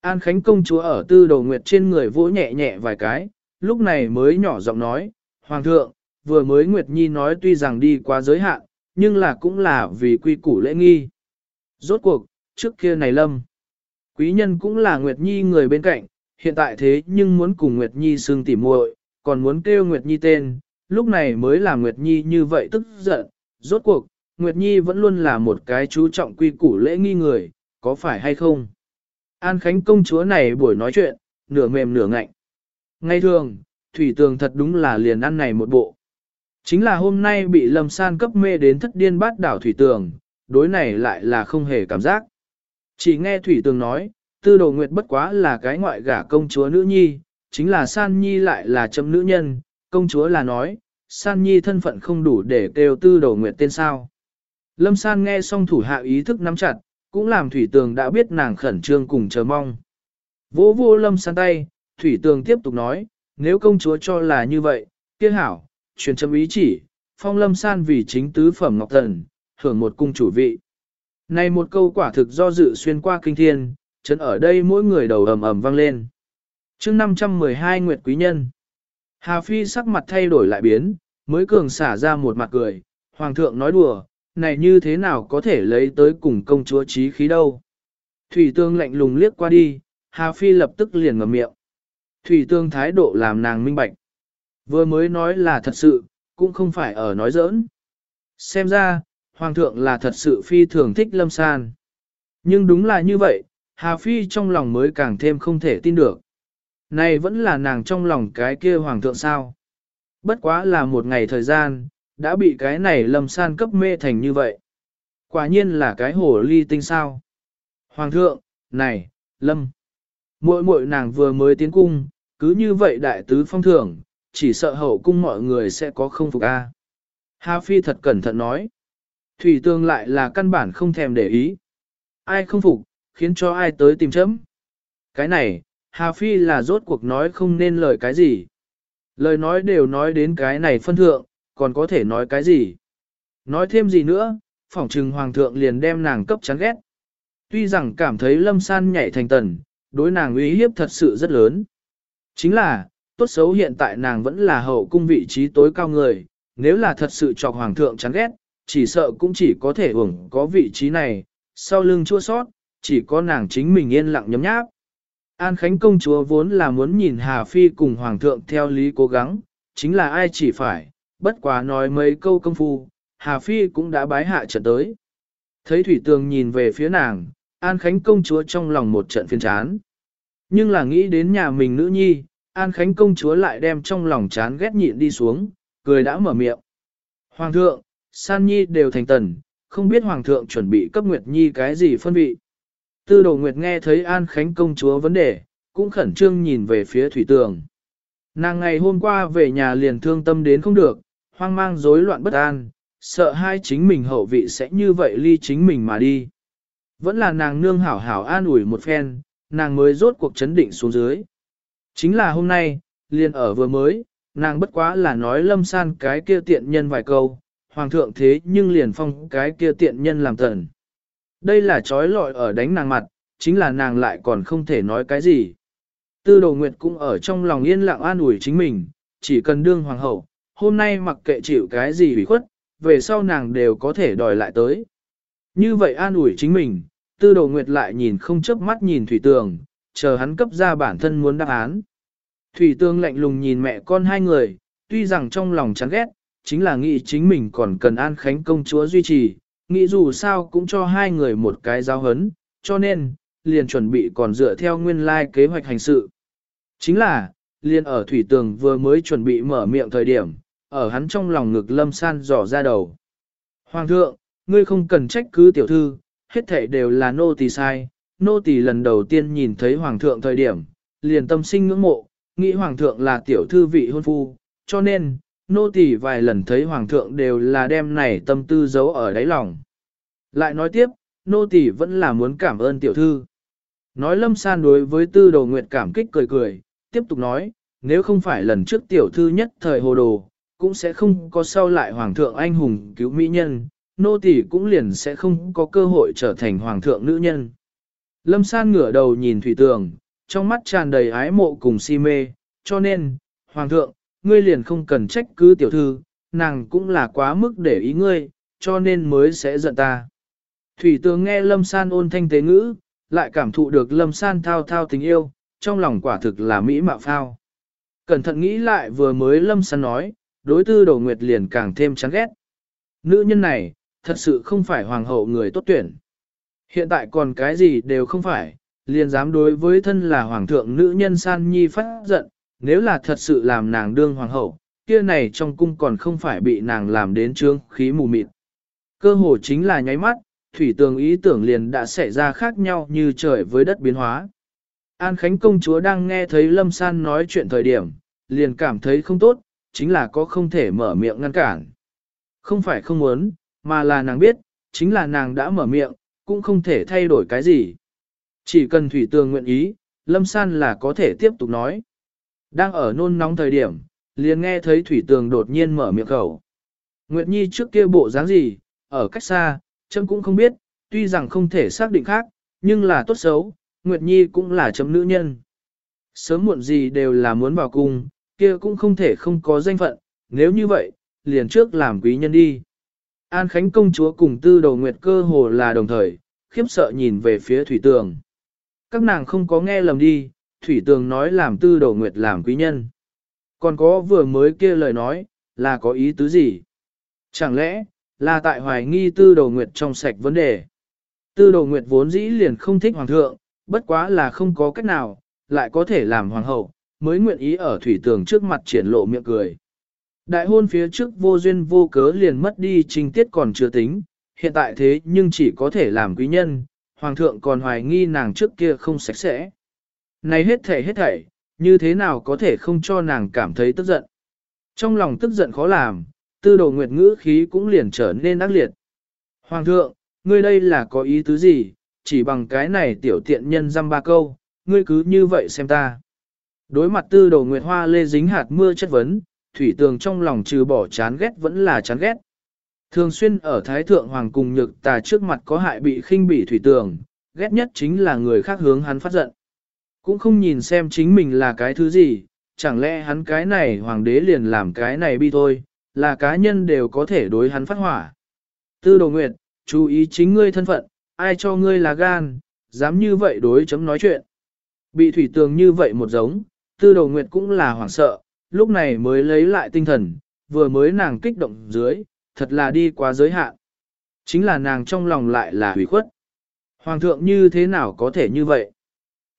An khánh công chúa ở tư đồ nguyệt trên người vỗ nhẹ nhẹ vài cái, lúc này mới nhỏ giọng nói, Hoàng thượng, vừa mới Nguyệt Nhi nói tuy rằng đi quá giới hạn, nhưng là cũng là vì quy củ lễ nghi. Rốt cuộc, trước kia này lâm. Quý nhân cũng là Nguyệt Nhi người bên cạnh, hiện tại thế nhưng muốn cùng Nguyệt Nhi xương tỉ muội, còn muốn kêu Nguyệt Nhi tên, lúc này mới là Nguyệt Nhi như vậy tức giận. Rốt cuộc, Nguyệt Nhi vẫn luôn là một cái chú trọng quy củ lễ nghi người, có phải hay không? An Khánh công chúa này buổi nói chuyện, nửa mềm nửa ngạnh. Ngay thường, Thủy Tường thật đúng là liền ăn này một bộ. Chính là hôm nay bị Lâm San cấp mê đến thất điên bát đảo Thủy Tường, đối này lại là không hề cảm giác. Chỉ nghe Thủy Tường nói, tư đồ nguyệt bất quá là cái ngoại gả công chúa nữ nhi, chính là San Nhi lại là chấm nữ nhân, công chúa là nói, San Nhi thân phận không đủ để kêu tư đồ nguyệt tên sao. Lâm San nghe xong thủ hạ ý thức nắm chặt, cũng làm Thủy Tường đã biết nàng khẩn trương cùng chờ mong. Vỗ vô Lâm San tay, Thủy Tường tiếp tục nói, nếu công chúa cho là như vậy, kia hảo, truyền chấm ý chỉ, phong Lâm San vì chính tứ phẩm Ngọc Thần, hưởng một cung chủ vị. Này một câu quả thực do dự xuyên qua kinh thiên, chấn ở đây mỗi người đầu ầm ầm vang lên. chương 512 Nguyệt Quý Nhân Hà Phi sắc mặt thay đổi lại biến, mới cường xả ra một mặt cười, Hoàng thượng nói đùa, này như thế nào có thể lấy tới cùng công chúa trí khí đâu. Thủy tương lạnh lùng liếc qua đi, Hà Phi lập tức liền ngậm miệng. Thủy tương thái độ làm nàng minh bạch. Vừa mới nói là thật sự, cũng không phải ở nói giỡn. Xem ra, Hoàng thượng là thật sự phi thường thích lâm san. Nhưng đúng là như vậy, Hà Phi trong lòng mới càng thêm không thể tin được. Này vẫn là nàng trong lòng cái kia Hoàng thượng sao. Bất quá là một ngày thời gian, đã bị cái này lâm san cấp mê thành như vậy. Quả nhiên là cái hồ ly tinh sao. Hoàng thượng, này, lâm. muội muội nàng vừa mới tiến cung, cứ như vậy đại tứ phong thưởng, chỉ sợ hậu cung mọi người sẽ có không phục a. Hà Phi thật cẩn thận nói. Thủy tương lại là căn bản không thèm để ý. Ai không phục, khiến cho ai tới tìm chấm. Cái này, Hà Phi là rốt cuộc nói không nên lời cái gì. Lời nói đều nói đến cái này phân thượng, còn có thể nói cái gì. Nói thêm gì nữa, phỏng trừng hoàng thượng liền đem nàng cấp chán ghét. Tuy rằng cảm thấy lâm san nhảy thành tần, đối nàng uy hiếp thật sự rất lớn. Chính là, tốt xấu hiện tại nàng vẫn là hậu cung vị trí tối cao người, nếu là thật sự chọc hoàng thượng chán ghét, chỉ sợ cũng chỉ có thể hưởng có vị trí này, sau lưng chua sót, chỉ có nàng chính mình yên lặng nhấm nháp. An Khánh công chúa vốn là muốn nhìn Hà Phi cùng Hoàng thượng theo lý cố gắng, chính là ai chỉ phải, bất quá nói mấy câu công phu, Hà Phi cũng đã bái hạ trận tới. Thấy Thủy Tường nhìn về phía nàng, An Khánh công chúa trong lòng một trận phiền chán. Nhưng là nghĩ đến nhà mình nữ nhi, An Khánh công chúa lại đem trong lòng chán ghét nhịn đi xuống, cười đã mở miệng. Hoàng thượng, San Nhi đều thành tần, không biết Hoàng thượng chuẩn bị cấp Nguyệt Nhi cái gì phân vị. Tư đồ Nguyệt nghe thấy An Khánh công chúa vấn đề, cũng khẩn trương nhìn về phía Thủy Tường. Nàng ngày hôm qua về nhà liền thương tâm đến không được, hoang mang rối loạn bất an, sợ hai chính mình hậu vị sẽ như vậy ly chính mình mà đi. Vẫn là nàng nương hảo hảo an ủi một phen, nàng mới rốt cuộc chấn định xuống dưới. Chính là hôm nay, liền ở vừa mới, nàng bất quá là nói lâm san cái kia tiện nhân vài câu, hoàng thượng thế nhưng liền phong cái kia tiện nhân làm tần. Đây là trói lọi ở đánh nàng mặt, chính là nàng lại còn không thể nói cái gì. Tư đồ nguyệt cũng ở trong lòng yên lặng an ủi chính mình, chỉ cần đương hoàng hậu, hôm nay mặc kệ chịu cái gì hủy khuất, về sau nàng đều có thể đòi lại tới. Như vậy an ủi chính mình, tư đồ nguyệt lại nhìn không chớp mắt nhìn thủy tường, chờ hắn cấp ra bản thân muốn đáp án. Thủy tường lạnh lùng nhìn mẹ con hai người, tuy rằng trong lòng chán ghét, chính là nghĩ chính mình còn cần An Khánh công chúa duy trì, nghĩ dù sao cũng cho hai người một cái giáo hấn, cho nên, liền chuẩn bị còn dựa theo nguyên lai kế hoạch hành sự. Chính là, liền ở thủy tường vừa mới chuẩn bị mở miệng thời điểm, ở hắn trong lòng ngực lâm san dò ra đầu. Hoàng thượng, ngươi không cần trách cứ tiểu thư, hết thảy đều là nô tỳ sai, nô tỳ lần đầu tiên nhìn thấy hoàng thượng thời điểm, liền tâm sinh ngưỡng mộ, nghĩ hoàng thượng là tiểu thư vị hôn phu, cho nên, nô tỳ vài lần thấy hoàng thượng đều là đem này tâm tư giấu ở đáy lòng. Lại nói tiếp, nô tỳ vẫn là muốn cảm ơn tiểu thư. Nói lâm san đối với tư đồ nguyệt cảm kích cười cười, tiếp tục nói, nếu không phải lần trước tiểu thư nhất thời hồ đồ, cũng sẽ không có sau lại hoàng thượng anh hùng cứu mỹ nhân, nô tỳ cũng liền sẽ không có cơ hội trở thành hoàng thượng nữ nhân. Lâm san ngửa đầu nhìn thủy tường, trong mắt tràn đầy ái mộ cùng si mê, cho nên, hoàng thượng, ngươi liền không cần trách cứ tiểu thư, nàng cũng là quá mức để ý ngươi, cho nên mới sẽ giận ta. Thủy tướng nghe lâm san ôn thanh tế ngữ, lại cảm thụ được lâm san thao thao tình yêu, trong lòng quả thực là mỹ mạo phao. Cẩn thận nghĩ lại vừa mới lâm san nói, đối tư đầu nguyệt liền càng thêm chán ghét. Nữ nhân này, thật sự không phải hoàng hậu người tốt tuyển. Hiện tại còn cái gì đều không phải, liền dám đối với thân là hoàng thượng nữ nhân san nhi phát giận, nếu là thật sự làm nàng đương hoàng hậu, kia này trong cung còn không phải bị nàng làm đến trương khí mù mịt. Cơ hồ chính là nháy mắt, thủy tường ý tưởng liền đã xảy ra khác nhau như trời với đất biến hóa. An Khánh công chúa đang nghe thấy Lâm San nói chuyện thời điểm, liền cảm thấy không tốt, chính là có không thể mở miệng ngăn cản. Không phải không muốn, mà là nàng biết, chính là nàng đã mở miệng, cũng không thể thay đổi cái gì. Chỉ cần thủy tường nguyện ý, Lâm San là có thể tiếp tục nói. Đang ở nôn nóng thời điểm, liền nghe thấy thủy tường đột nhiên mở miệng khẩu. Nguyệt Nhi trước kia bộ dáng gì, ở cách xa, chấm cũng không biết, tuy rằng không thể xác định khác, nhưng là tốt xấu, Nguyệt Nhi cũng là chấm nữ nhân. Sớm muộn gì đều là muốn vào cung, kia cũng không thể không có danh phận, nếu như vậy, liền trước làm quý nhân đi. An Khánh công chúa cùng tư đầu Nguyệt cơ hồ là đồng thời, khiếp sợ nhìn về phía thủy tường. Các nàng không có nghe lầm đi, thủy tường nói làm tư đầu Nguyệt làm quý nhân. Còn có vừa mới kia lời nói, là có ý tứ gì? Chẳng lẽ, là tại hoài nghi tư đầu nguyệt trong sạch vấn đề. Tư đầu nguyệt vốn dĩ liền không thích hoàng thượng, bất quá là không có cách nào, lại có thể làm hoàng hậu, mới nguyện ý ở thủy tường trước mặt triển lộ miệng cười. Đại hôn phía trước vô duyên vô cớ liền mất đi trình tiết còn chưa tính, hiện tại thế nhưng chỉ có thể làm quý nhân, hoàng thượng còn hoài nghi nàng trước kia không sạch sẽ. Này hết thảy hết thảy, như thế nào có thể không cho nàng cảm thấy tức giận. Trong lòng tức giận khó làm, tư đồ nguyệt ngữ khí cũng liền trở nên ác liệt. Hoàng thượng, ngươi đây là có ý tứ gì, chỉ bằng cái này tiểu tiện nhân dăm ba câu, ngươi cứ như vậy xem ta. Đối mặt tư đồ nguyệt hoa lê dính hạt mưa chất vấn, thủy tường trong lòng trừ bỏ chán ghét vẫn là chán ghét. Thường xuyên ở Thái Thượng Hoàng cùng nhược tà trước mặt có hại bị khinh bỉ thủy tường, ghét nhất chính là người khác hướng hắn phát giận. Cũng không nhìn xem chính mình là cái thứ gì, chẳng lẽ hắn cái này hoàng đế liền làm cái này bi thôi, là cá nhân đều có thể đối hắn phát hỏa. Tư đồ nguyệt, chú ý chính ngươi thân phận, ai cho ngươi là gan, dám như vậy đối chấm nói chuyện. Bị thủy tường như vậy một giống, tư đồ nguyệt cũng là hoảng sợ, lúc này mới lấy lại tinh thần, vừa mới nàng kích động dưới, thật là đi quá giới hạn. Chính là nàng trong lòng lại là hủy khuất. Hoàng thượng như thế nào có thể như vậy?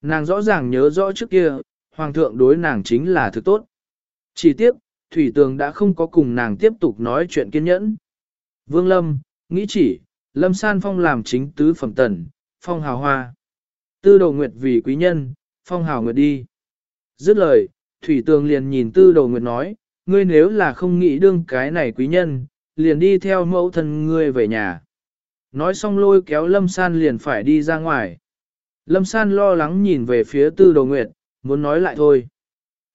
Nàng rõ ràng nhớ rõ trước kia, hoàng thượng đối nàng chính là thứ tốt. Chỉ tiếp Thủy Tường đã không có cùng nàng tiếp tục nói chuyện kiên nhẫn. Vương Lâm, nghĩ chỉ, Lâm San Phong làm chính tứ phẩm tần, phong hào hoa. Tư đồ nguyệt vì quý nhân, phong hào nguyệt đi. Dứt lời, Thủy Tường liền nhìn tư đồ nguyệt nói, ngươi nếu là không nghĩ đương cái này quý nhân, liền đi theo mẫu thân ngươi về nhà. Nói xong lôi kéo Lâm San liền phải đi ra ngoài. Lâm San lo lắng nhìn về phía tư đồ nguyệt, muốn nói lại thôi.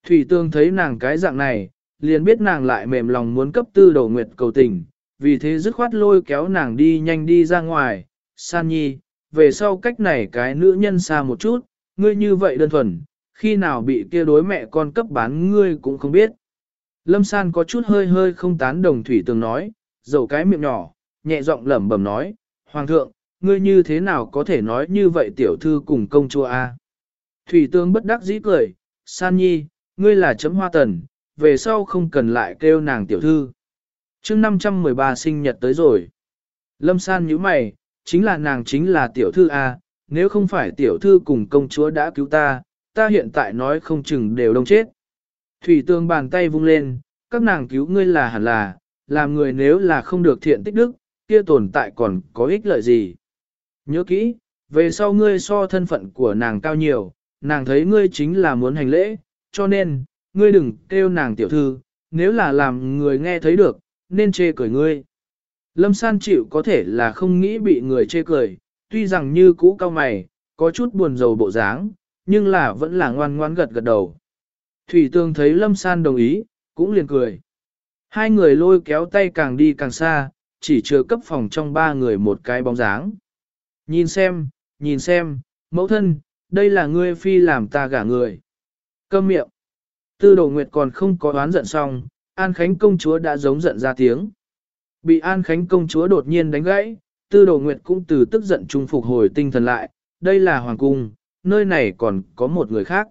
Thủy Tương thấy nàng cái dạng này, liền biết nàng lại mềm lòng muốn cấp tư Đồ nguyệt cầu tình, vì thế dứt khoát lôi kéo nàng đi nhanh đi ra ngoài, san nhi, về sau cách này cái nữ nhân xa một chút, ngươi như vậy đơn thuần, khi nào bị kia đối mẹ con cấp bán ngươi cũng không biết. Lâm san có chút hơi hơi không tán đồng thủy tường nói, dầu cái miệng nhỏ, nhẹ giọng lẩm bẩm nói, Hoàng thượng, ngươi như thế nào có thể nói như vậy tiểu thư cùng công chúa a? Thủy tương bất đắc dĩ cười, san nhi, ngươi là chấm hoa tần, về sau không cần lại kêu nàng tiểu thư. chương 513 sinh nhật tới rồi. Lâm san nhíu mày, chính là nàng chính là tiểu thư A, nếu không phải tiểu thư cùng công chúa đã cứu ta, ta hiện tại nói không chừng đều đông chết. Thủy tương bàn tay vung lên, các nàng cứu ngươi là hẳn là, làm người nếu là không được thiện tích đức, kia tồn tại còn có ích lợi gì. Nhớ kỹ, về sau ngươi so thân phận của nàng cao nhiều, nàng thấy ngươi chính là muốn hành lễ, cho nên, ngươi đừng kêu nàng tiểu thư, nếu là làm người nghe thấy được, nên chê cười ngươi. Lâm san chịu có thể là không nghĩ bị người chê cười, tuy rằng như cũ cao mày, có chút buồn rầu bộ dáng, nhưng là vẫn là ngoan ngoan gật gật đầu. Thủy Tương thấy Lâm San đồng ý, cũng liền cười. Hai người lôi kéo tay càng đi càng xa, chỉ chưa cấp phòng trong ba người một cái bóng dáng. Nhìn xem, nhìn xem, mẫu thân, đây là ngươi phi làm ta gả người. Câm miệng. Tư đồ nguyệt còn không có đoán giận xong, An Khánh công chúa đã giống giận ra tiếng. Bị An Khánh công chúa đột nhiên đánh gãy, tư đồ nguyệt cũng từ tức giận trung phục hồi tinh thần lại, đây là hoàng cung, nơi này còn có một người khác.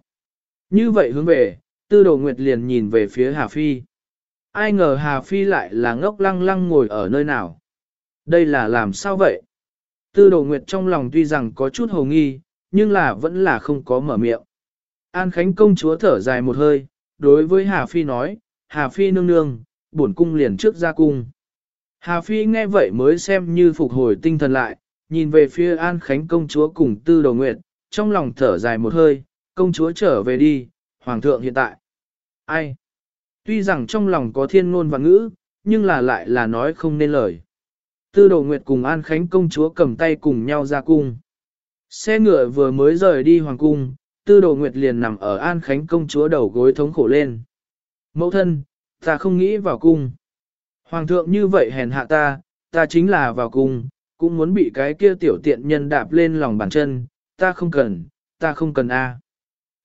Như vậy hướng về, tư đồ nguyệt liền nhìn về phía Hà Phi. Ai ngờ Hà Phi lại là ngốc lăng lăng ngồi ở nơi nào. Đây là làm sao vậy? Tư đồ nguyệt trong lòng tuy rằng có chút hồ nghi, nhưng là vẫn là không có mở miệng. An Khánh công chúa thở dài một hơi, đối với Hà Phi nói, Hà Phi nương nương, bổn cung liền trước ra cung. Hà Phi nghe vậy mới xem như phục hồi tinh thần lại, nhìn về phía An Khánh công chúa cùng tư Đồ Nguyệt trong lòng thở dài một hơi, công chúa trở về đi, hoàng thượng hiện tại. Ai? Tuy rằng trong lòng có thiên ngôn và ngữ, nhưng là lại là nói không nên lời. Tư đồ nguyệt cùng An Khánh công chúa cầm tay cùng nhau ra cung. Xe ngựa vừa mới rời đi hoàng cung, tư đồ nguyệt liền nằm ở An Khánh công chúa đầu gối thống khổ lên. Mẫu thân, ta không nghĩ vào cung. Hoàng thượng như vậy hèn hạ ta, ta chính là vào cung, cũng muốn bị cái kia tiểu tiện nhân đạp lên lòng bàn chân, ta không cần, ta không cần a.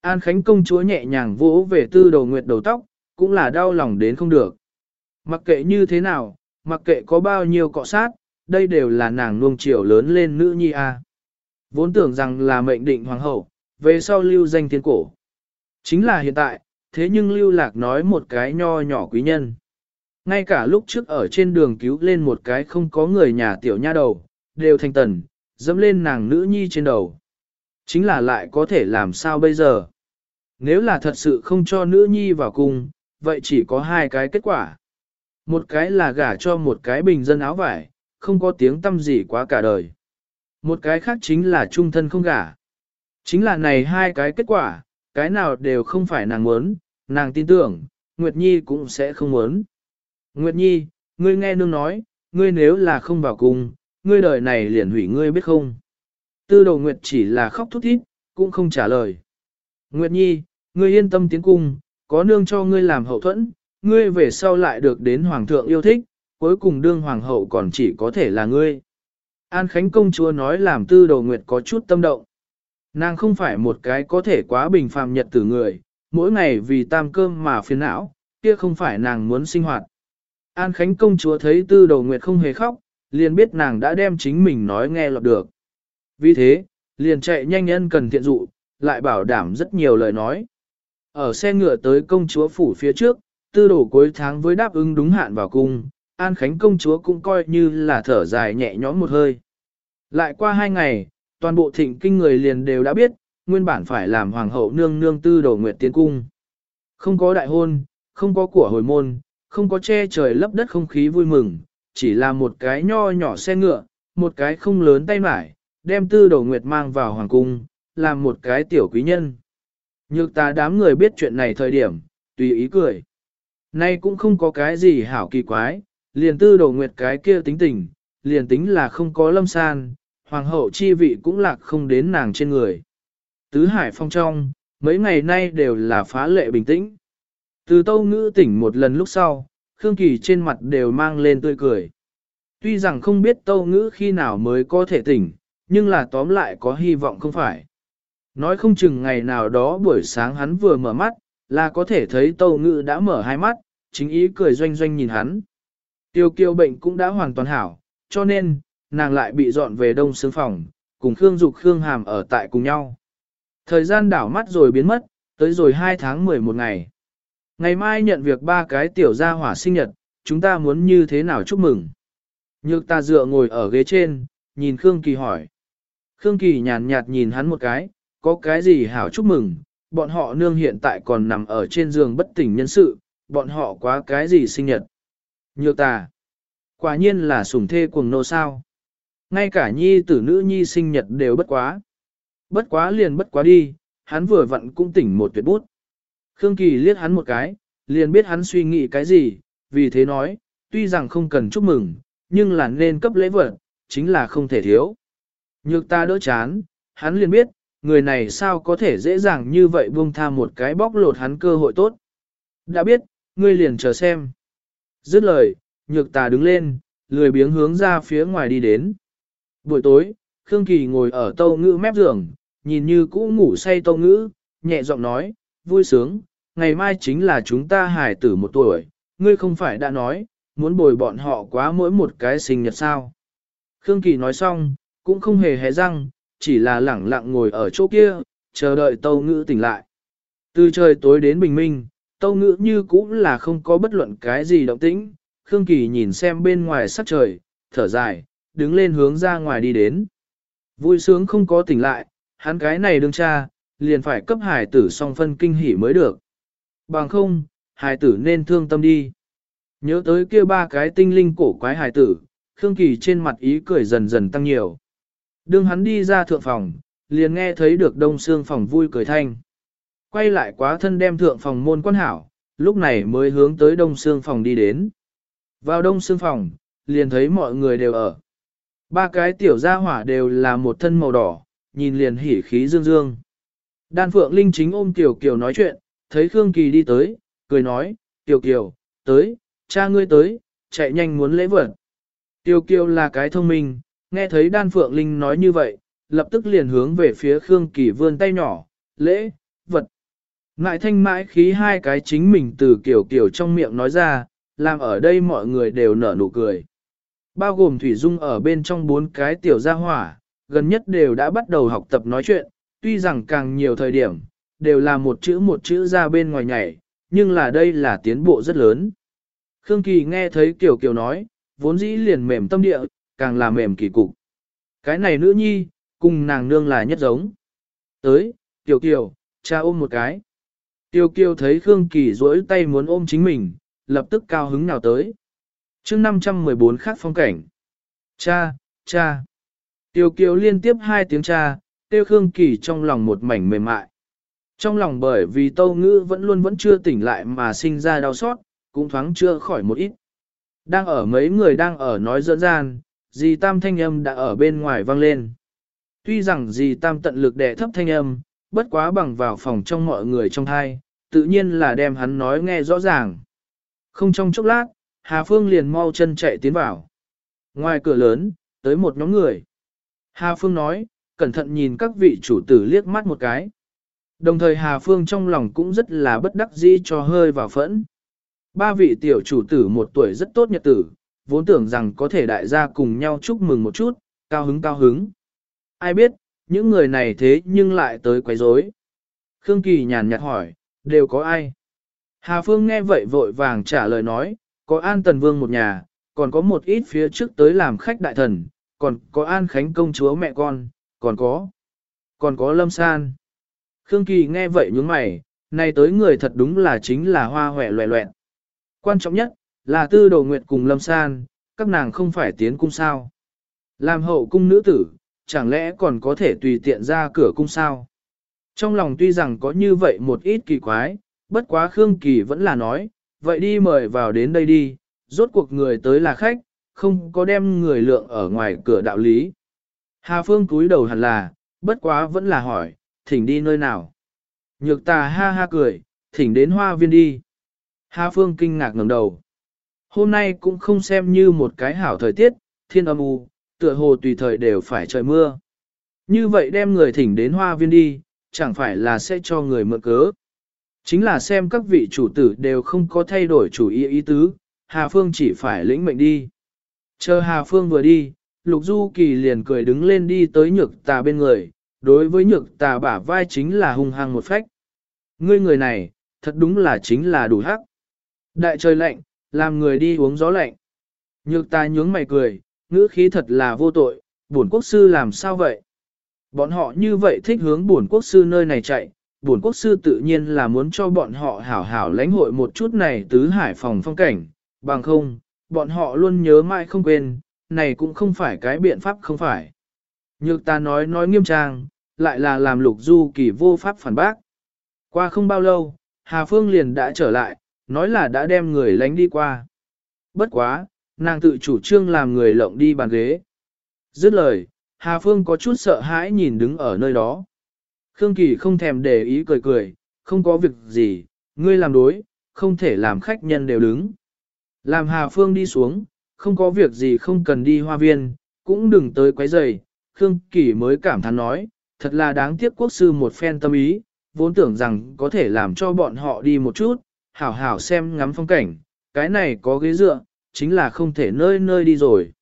An Khánh công chúa nhẹ nhàng vỗ về tư đồ nguyệt đầu tóc, cũng là đau lòng đến không được. Mặc kệ như thế nào, mặc kệ có bao nhiêu cọ sát, đây đều là nàng nuông chiều lớn lên nữ nhi a. Vốn tưởng rằng là mệnh định hoàng hậu, về sau lưu danh thiên cổ. Chính là hiện tại, thế nhưng lưu lạc nói một cái nho nhỏ quý nhân. Ngay cả lúc trước ở trên đường cứu lên một cái không có người nhà tiểu nha đầu, đều thành tần, dẫm lên nàng nữ nhi trên đầu. Chính là lại có thể làm sao bây giờ? Nếu là thật sự không cho nữ nhi vào cung, vậy chỉ có hai cái kết quả. Một cái là gả cho một cái bình dân áo vải, không có tiếng tâm gì quá cả đời. Một cái khác chính là trung thân không gả. Chính là này hai cái kết quả, cái nào đều không phải nàng muốn, nàng tin tưởng, Nguyệt Nhi cũng sẽ không muốn. Nguyệt Nhi, ngươi nghe nương nói, ngươi nếu là không vào cung, ngươi đời này liền hủy ngươi biết không. Tư đồ Nguyệt chỉ là khóc thút thít, cũng không trả lời. Nguyệt Nhi, ngươi yên tâm tiến cung, có nương cho ngươi làm hậu thuẫn, ngươi về sau lại được đến hoàng thượng yêu thích, cuối cùng đương hoàng hậu còn chỉ có thể là ngươi. An Khánh công chúa nói làm tư Đầu Nguyệt có chút tâm động. Nàng không phải một cái có thể quá bình phàm nhật tử người, mỗi ngày vì tam cơm mà phiền não, kia không phải nàng muốn sinh hoạt. An Khánh công chúa thấy tư đầu nguyệt không hề khóc, liền biết nàng đã đem chính mình nói nghe lọt được. Vì thế, liền chạy nhanh nhân cần thiện dụ, lại bảo đảm rất nhiều lời nói. Ở xe ngựa tới công chúa phủ phía trước, tư đổ cuối tháng với đáp ứng đúng hạn vào cung, An Khánh công chúa cũng coi như là thở dài nhẹ nhõm một hơi. Lại qua hai ngày, toàn bộ thịnh kinh người liền đều đã biết, nguyên bản phải làm hoàng hậu nương nương tư đồ nguyệt tiến cung. Không có đại hôn, không có của hồi môn, không có che trời lấp đất không khí vui mừng, chỉ là một cái nho nhỏ xe ngựa, một cái không lớn tay mải, đem tư đồ nguyệt mang vào hoàng cung, làm một cái tiểu quý nhân. Nhược ta đám người biết chuyện này thời điểm, tùy ý cười. Nay cũng không có cái gì hảo kỳ quái, liền tư đồ nguyệt cái kia tính tình, liền tính là không có lâm san, hoàng hậu chi vị cũng lạc không đến nàng trên người. Tứ hải phong trong, mấy ngày nay đều là phá lệ bình tĩnh. Từ tâu ngữ tỉnh một lần lúc sau, Khương Kỳ trên mặt đều mang lên tươi cười. Tuy rằng không biết tâu ngữ khi nào mới có thể tỉnh, nhưng là tóm lại có hy vọng không phải. Nói không chừng ngày nào đó buổi sáng hắn vừa mở mắt, là có thể thấy tâu ngữ đã mở hai mắt, chính ý cười doanh doanh nhìn hắn. Tiêu kiêu bệnh cũng đã hoàn toàn hảo, cho nên, nàng lại bị dọn về đông xương phòng, cùng Khương Dục Khương Hàm ở tại cùng nhau. Thời gian đảo mắt rồi biến mất, tới rồi 2 tháng 11 ngày. Ngày mai nhận việc ba cái tiểu gia hỏa sinh nhật, chúng ta muốn như thế nào chúc mừng. Nhược ta dựa ngồi ở ghế trên, nhìn Khương Kỳ hỏi. Khương Kỳ nhàn nhạt nhìn hắn một cái, có cái gì hảo chúc mừng, bọn họ nương hiện tại còn nằm ở trên giường bất tỉnh nhân sự, bọn họ quá cái gì sinh nhật. Nhược ta, quả nhiên là sủng thê cuồng nô sao. Ngay cả nhi tử nữ nhi sinh nhật đều bất quá. Bất quá liền bất quá đi, hắn vừa vặn cũng tỉnh một tuyệt bút. Khương Kỳ liếc hắn một cái, liền biết hắn suy nghĩ cái gì, vì thế nói, tuy rằng không cần chúc mừng, nhưng là nên cấp lễ vật, chính là không thể thiếu. Nhược ta đỡ chán, hắn liền biết, người này sao có thể dễ dàng như vậy buông tha một cái bóc lột hắn cơ hội tốt. Đã biết, ngươi liền chờ xem. Dứt lời, nhược tà đứng lên, lười biếng hướng ra phía ngoài đi đến. Buổi tối, Khương Kỳ ngồi ở tâu ngữ mép giường, nhìn như cũ ngủ say tâu ngữ, nhẹ giọng nói, vui sướng, ngày mai chính là chúng ta hài tử một tuổi, ngươi không phải đã nói, muốn bồi bọn họ quá mỗi một cái sinh nhật sao. Khương Kỳ nói xong, cũng không hề hé răng, chỉ là lẳng lặng ngồi ở chỗ kia, chờ đợi tâu ngữ tỉnh lại. Từ trời tối đến bình minh, tâu ngữ như cũ là không có bất luận cái gì động tĩnh, Khương Kỳ nhìn xem bên ngoài sắc trời, thở dài, đứng lên hướng ra ngoài đi đến. Vui sướng không có tỉnh lại, hắn cái này đương cha, liền phải cấp hải tử song phân kinh hỉ mới được. Bằng không, hải tử nên thương tâm đi. Nhớ tới kia ba cái tinh linh cổ quái hải tử, Khương Kỳ trên mặt ý cười dần dần tăng nhiều. Đương hắn đi ra thượng phòng, liền nghe thấy được đông xương phòng vui cười thanh. Quay lại quá thân đem thượng phòng môn quan hảo, lúc này mới hướng tới đông xương phòng đi đến. Vào đông xương phòng, liền thấy mọi người đều ở. Ba cái tiểu gia hỏa đều là một thân màu đỏ, nhìn liền hỉ khí dương dương. Đan Phượng Linh chính ôm Tiểu Kiều nói chuyện, thấy Khương Kỳ đi tới, cười nói, Tiểu Kiều, tới, cha ngươi tới, chạy nhanh muốn lễ vật. Tiểu Kiều là cái thông minh, nghe thấy Đan Phượng Linh nói như vậy, lập tức liền hướng về phía Khương Kỳ vươn tay nhỏ, lễ, vật. Ngại thanh mãi khí hai cái chính mình từ kiểu kiểu trong miệng nói ra, làm ở đây mọi người đều nở nụ cười. Bao gồm Thủy Dung ở bên trong bốn cái tiểu gia hỏa, gần nhất đều đã bắt đầu học tập nói chuyện, tuy rằng càng nhiều thời điểm, đều là một chữ một chữ ra bên ngoài nhảy, nhưng là đây là tiến bộ rất lớn. Khương Kỳ nghe thấy Kiều Kiều nói, vốn dĩ liền mềm tâm địa, càng là mềm kỳ cục. Cái này nữ nhi, cùng nàng nương là nhất giống. Tới, Kiều Kiều, cha ôm một cái. Tiêu Kiêu thấy Khương Kỳ duỗi tay muốn ôm chính mình, lập tức cao hứng nào tới. chương 514 khác phong cảnh. Cha, cha. Tiêu Kiều liên tiếp hai tiếng cha, tiêu Khương Kỳ trong lòng một mảnh mềm mại. Trong lòng bởi vì Tâu Ngữ vẫn luôn vẫn chưa tỉnh lại mà sinh ra đau xót, cũng thoáng chưa khỏi một ít. Đang ở mấy người đang ở nói dỡ gian, dì Tam thanh âm đã ở bên ngoài vang lên. Tuy rằng dì Tam tận lực đẻ thấp thanh âm, bất quá bằng vào phòng trong mọi người trong thai, tự nhiên là đem hắn nói nghe rõ ràng. Không trong chốc lát, Hà Phương liền mau chân chạy tiến vào. Ngoài cửa lớn, tới một nhóm người. Hà Phương nói, cẩn thận nhìn các vị chủ tử liếc mắt một cái. Đồng thời Hà Phương trong lòng cũng rất là bất đắc dĩ cho hơi vào phẫn. Ba vị tiểu chủ tử một tuổi rất tốt nhật tử, vốn tưởng rằng có thể đại gia cùng nhau chúc mừng một chút, cao hứng cao hứng. Ai biết, những người này thế nhưng lại tới quấy rối. Khương Kỳ nhàn nhạt hỏi, đều có ai? Hà Phương nghe vậy vội vàng trả lời nói, có An Tần Vương một nhà, còn có một ít phía trước tới làm khách đại thần, còn có An Khánh công chúa mẹ con, còn có, còn có Lâm San. Khương Kỳ nghe vậy nhướng mày, này tới người thật đúng là chính là hoa hòe loẹ loẹn. Quan trọng nhất, là tư đồ nguyệt cùng Lâm San, các nàng không phải tiến cung sao. Làm hậu cung nữ tử, chẳng lẽ còn có thể tùy tiện ra cửa cung sao. Trong lòng tuy rằng có như vậy một ít kỳ quái, bất quá Khương Kỳ vẫn là nói, vậy đi mời vào đến đây đi, rốt cuộc người tới là khách, không có đem người lượng ở ngoài cửa đạo lý. Hà Phương cúi đầu hẳn là, bất quá vẫn là hỏi, thỉnh đi nơi nào. Nhược tà ha ha cười, thỉnh đến hoa viên đi. Hà Phương kinh ngạc ngẩng đầu. Hôm nay cũng không xem như một cái hảo thời tiết, thiên âm u, tựa hồ tùy thời đều phải trời mưa. Như vậy đem người thỉnh đến hoa viên đi, chẳng phải là sẽ cho người mượn cớ. Chính là xem các vị chủ tử đều không có thay đổi chủ ý ý tứ, Hà Phương chỉ phải lĩnh mệnh đi. Chờ Hà Phương vừa đi, Lục Du Kỳ liền cười đứng lên đi tới nhược tà bên người, đối với nhược tà bả vai chính là hung hăng một phách. Ngươi người này, thật đúng là chính là đủ hắc. Đại trời lạnh, làm người đi uống gió lạnh. Nhược ta nhướng mày cười, ngữ khí thật là vô tội, bổn quốc sư làm sao vậy? Bọn họ như vậy thích hướng bổn quốc sư nơi này chạy, bổn quốc sư tự nhiên là muốn cho bọn họ hảo hảo lãnh hội một chút này tứ hải phòng phong cảnh, bằng không, bọn họ luôn nhớ mãi không quên, này cũng không phải cái biện pháp không phải. Nhược ta nói nói nghiêm trang, lại là làm lục du kỳ vô pháp phản bác. Qua không bao lâu, Hà Phương liền đã trở lại, nói là đã đem người lánh đi qua. Bất quá, nàng tự chủ trương làm người lộng đi bàn ghế. Dứt lời, Hà Phương có chút sợ hãi nhìn đứng ở nơi đó. Khương Kỳ không thèm để ý cười cười, không có việc gì, ngươi làm đối, không thể làm khách nhân đều đứng. Làm Hà Phương đi xuống, không có việc gì không cần đi hoa viên, cũng đừng tới quấy rầy. Khương Kỳ mới cảm thán nói, thật là đáng tiếc quốc sư một phen tâm ý, vốn tưởng rằng có thể làm cho bọn họ đi một chút, hảo hảo xem ngắm phong cảnh, cái này có ghế dựa, chính là không thể nơi nơi đi rồi.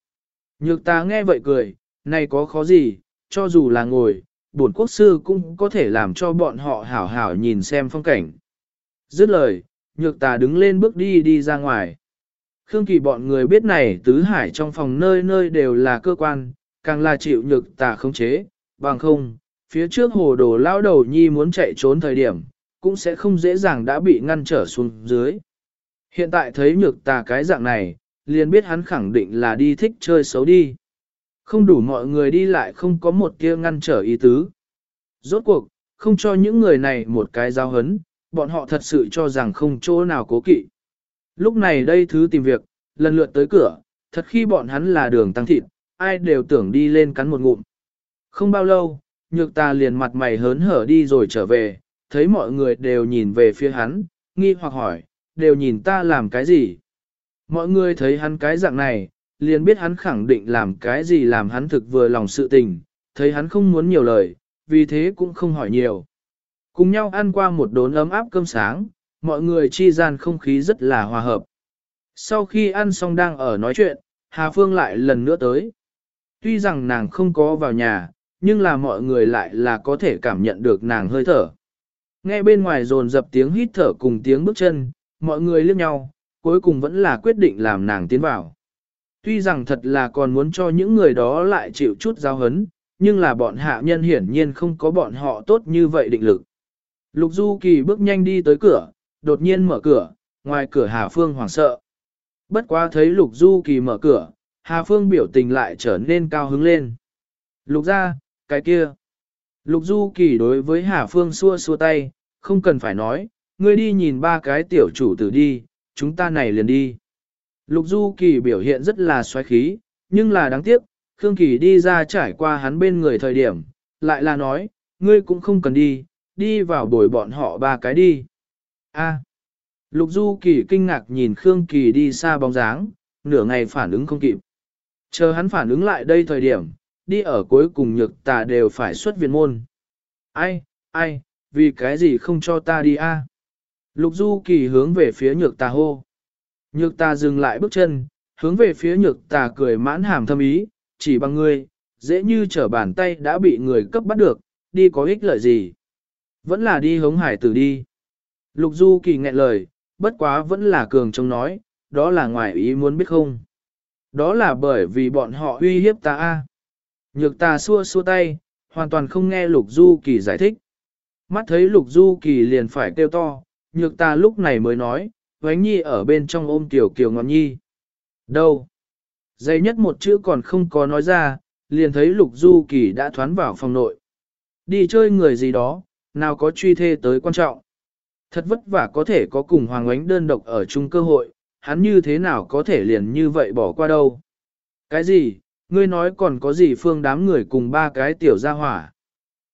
Nhược ta nghe vậy cười, này có khó gì, cho dù là ngồi, bổn quốc sư cũng có thể làm cho bọn họ hảo hảo nhìn xem phong cảnh. Dứt lời, nhược ta đứng lên bước đi đi ra ngoài. Khương Kỳ bọn người biết này tứ hải trong phòng nơi nơi đều là cơ quan, càng là chịu nhược tà khống chế, bằng không, phía trước hồ đồ lao đầu nhi muốn chạy trốn thời điểm, cũng sẽ không dễ dàng đã bị ngăn trở xuống dưới. Hiện tại thấy nhược tà cái dạng này, liền biết hắn khẳng định là đi thích chơi xấu đi. Không đủ mọi người đi lại không có một kia ngăn trở ý tứ. Rốt cuộc, không cho những người này một cái giao hấn, bọn họ thật sự cho rằng không chỗ nào cố kỵ. Lúc này đây thứ tìm việc, lần lượt tới cửa, thật khi bọn hắn là đường tăng thịt, ai đều tưởng đi lên cắn một ngụm. Không bao lâu, nhược ta liền mặt mày hớn hở đi rồi trở về, thấy mọi người đều nhìn về phía hắn, nghi hoặc hỏi, đều nhìn ta làm cái gì. Mọi người thấy hắn cái dạng này, liền biết hắn khẳng định làm cái gì làm hắn thực vừa lòng sự tình, thấy hắn không muốn nhiều lời, vì thế cũng không hỏi nhiều. Cùng nhau ăn qua một đốn ấm áp cơm sáng, mọi người chi gian không khí rất là hòa hợp. Sau khi ăn xong đang ở nói chuyện, Hà Phương lại lần nữa tới. Tuy rằng nàng không có vào nhà, nhưng là mọi người lại là có thể cảm nhận được nàng hơi thở. Nghe bên ngoài rồn dập tiếng hít thở cùng tiếng bước chân, mọi người liếc nhau, cuối cùng vẫn là quyết định làm nàng tiến vào. Tuy rằng thật là còn muốn cho những người đó lại chịu chút giao hấn, nhưng là bọn hạ nhân hiển nhiên không có bọn họ tốt như vậy định lực. Lục Du Kỳ bước nhanh đi tới cửa, đột nhiên mở cửa, ngoài cửa Hà Phương hoảng sợ. Bất quá thấy Lục Du Kỳ mở cửa, Hà Phương biểu tình lại trở nên cao hứng lên. Lục ra, cái kia. Lục Du Kỳ đối với Hà Phương xua xua tay, không cần phải nói, ngươi đi nhìn ba cái tiểu chủ tử đi, chúng ta này liền đi. Lục Du Kỳ biểu hiện rất là xoáy khí, nhưng là đáng tiếc, Khương Kỳ đi ra trải qua hắn bên người thời điểm, lại là nói, ngươi cũng không cần đi, đi vào bồi bọn họ ba cái đi. A. Lục Du Kỳ kinh ngạc nhìn Khương Kỳ đi xa bóng dáng, nửa ngày phản ứng không kịp. Chờ hắn phản ứng lại đây thời điểm, đi ở cuối cùng nhược tà đều phải xuất viện môn. Ai, ai, vì cái gì không cho ta đi a? Lục Du Kỳ hướng về phía nhược tà hô. Nhược tà dừng lại bước chân, hướng về phía nhược tà cười mãn hàm thâm ý, chỉ bằng ngươi, dễ như trở bàn tay đã bị người cấp bắt được, đi có ích lợi gì. Vẫn là đi hống hải tử đi. Lục Du Kỳ nghẹn lời, bất quá vẫn là cường trông nói, đó là ngoài ý muốn biết không. Đó là bởi vì bọn họ uy hiếp ta a. Nhược ta xua xua tay, hoàn toàn không nghe Lục Du Kỳ giải thích. Mắt thấy Lục Du Kỳ liền phải kêu to, nhược ta lúc này mới nói, Vánh Nhi ở bên trong ôm Tiểu Kiều Ngọc Nhi. Đâu? Dây nhất một chữ còn không có nói ra, liền thấy Lục Du Kỳ đã thoán vào phòng nội. Đi chơi người gì đó, nào có truy thê tới quan trọng. Thật vất vả có thể có cùng Hoàng Ánh đơn độc ở chung cơ hội, hắn như thế nào có thể liền như vậy bỏ qua đâu. Cái gì, ngươi nói còn có gì phương đám người cùng ba cái tiểu gia hỏa.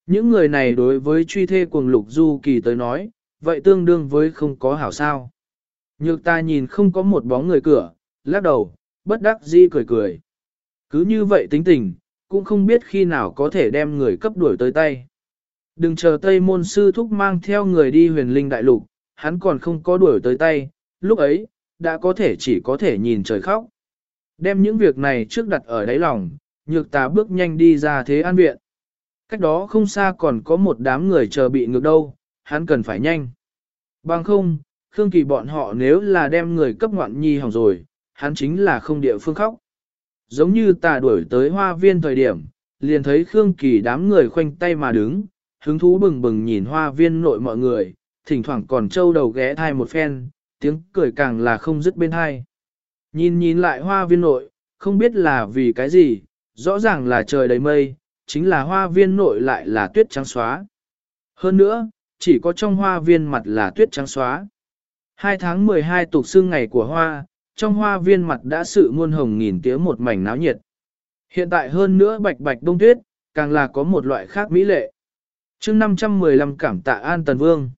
Những người này đối với truy thê cuồng lục du kỳ tới nói, vậy tương đương với không có hảo sao. Nhược ta nhìn không có một bóng người cửa, lắc đầu, bất đắc dĩ cười cười. Cứ như vậy tính tình, cũng không biết khi nào có thể đem người cấp đuổi tới tay. Đừng chờ Tây Môn Sư Thúc mang theo người đi huyền linh đại lục, hắn còn không có đuổi tới tay, lúc ấy, đã có thể chỉ có thể nhìn trời khóc. Đem những việc này trước đặt ở đáy lòng, nhược ta bước nhanh đi ra thế an viện. Cách đó không xa còn có một đám người chờ bị ngược đâu, hắn cần phải nhanh. Bằng không, Khương Kỳ bọn họ nếu là đem người cấp ngoạn nhi hỏng rồi, hắn chính là không địa phương khóc. Giống như tà đuổi tới hoa viên thời điểm, liền thấy Khương Kỳ đám người khoanh tay mà đứng, hứng thú bừng bừng nhìn hoa viên nội mọi người, thỉnh thoảng còn trâu đầu ghé thai một phen, tiếng cười càng là không dứt bên hai. Nhìn nhìn lại hoa viên nội, không biết là vì cái gì, rõ ràng là trời đầy mây, chính là hoa viên nội lại là tuyết trắng xóa. Hơn nữa, chỉ có trong hoa viên mặt là tuyết trắng xóa. Hai tháng 12 tục xương ngày của hoa, trong hoa viên mặt đã sự muôn hồng nghìn tía một mảnh náo nhiệt. Hiện tại hơn nữa bạch bạch đông tuyết, càng là có một loại khác mỹ lệ. chương 515 cảm tạ An Tần Vương.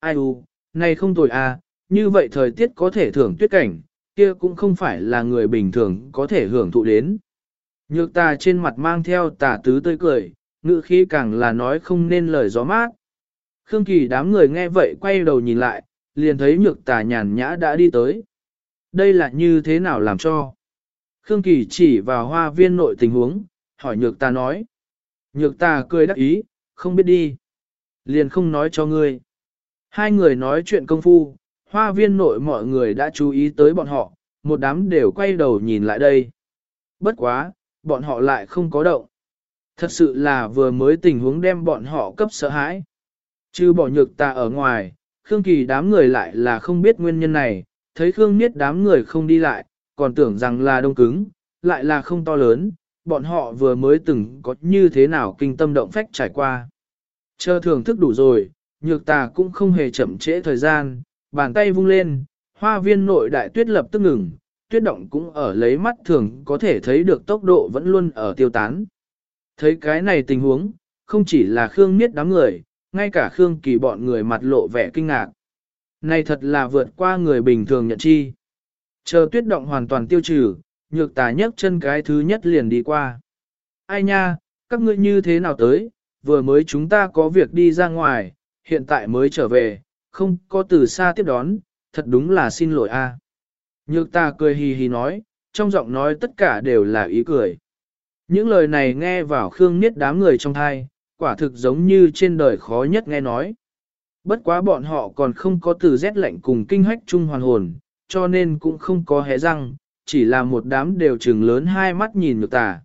Ai u, này không tồi à, như vậy thời tiết có thể thưởng tuyết cảnh, kia cũng không phải là người bình thường có thể hưởng thụ đến. Nhược ta trên mặt mang theo tà tứ tươi cười, ngữ khí càng là nói không nên lời gió mát. Khương Kỳ đám người nghe vậy quay đầu nhìn lại, liền thấy nhược tà nhàn nhã đã đi tới. Đây là như thế nào làm cho? Khương Kỳ chỉ vào hoa viên nội tình huống, hỏi nhược tà nói. Nhược tà cười đắc ý, không biết đi. Liền không nói cho ngươi. Hai người nói chuyện công phu, hoa viên nội mọi người đã chú ý tới bọn họ, một đám đều quay đầu nhìn lại đây. Bất quá, bọn họ lại không có động. Thật sự là vừa mới tình huống đem bọn họ cấp sợ hãi. Chứ bỏ nhược ta ở ngoài, Khương Kỳ đám người lại là không biết nguyên nhân này, thấy Khương Niết đám người không đi lại, còn tưởng rằng là đông cứng, lại là không to lớn, bọn họ vừa mới từng có như thế nào kinh tâm động phách trải qua. Chờ thưởng thức đủ rồi, nhược tà cũng không hề chậm trễ thời gian, bàn tay vung lên, hoa viên nội đại tuyết lập tức ngừng, tuyết động cũng ở lấy mắt thường có thể thấy được tốc độ vẫn luôn ở tiêu tán. Thấy cái này tình huống, không chỉ là Khương Niết đám người, ngay cả Khương Kỳ bọn người mặt lộ vẻ kinh ngạc. Này thật là vượt qua người bình thường nhận chi. Chờ tuyết động hoàn toàn tiêu trừ, nhược tà nhấc chân cái thứ nhất liền đi qua. Ai nha, các ngươi như thế nào tới, vừa mới chúng ta có việc đi ra ngoài, hiện tại mới trở về, không có từ xa tiếp đón, thật đúng là xin lỗi a. Nhược ta cười hì hì nói, trong giọng nói tất cả đều là ý cười. Những lời này nghe vào Khương Niết đám người trong thai, quả thực giống như trên đời khó nhất nghe nói. Bất quá bọn họ còn không có từ rét lạnh cùng kinh hách chung hoàn hồn, cho nên cũng không có hé răng, chỉ là một đám đều trừng lớn hai mắt nhìn nhược tà.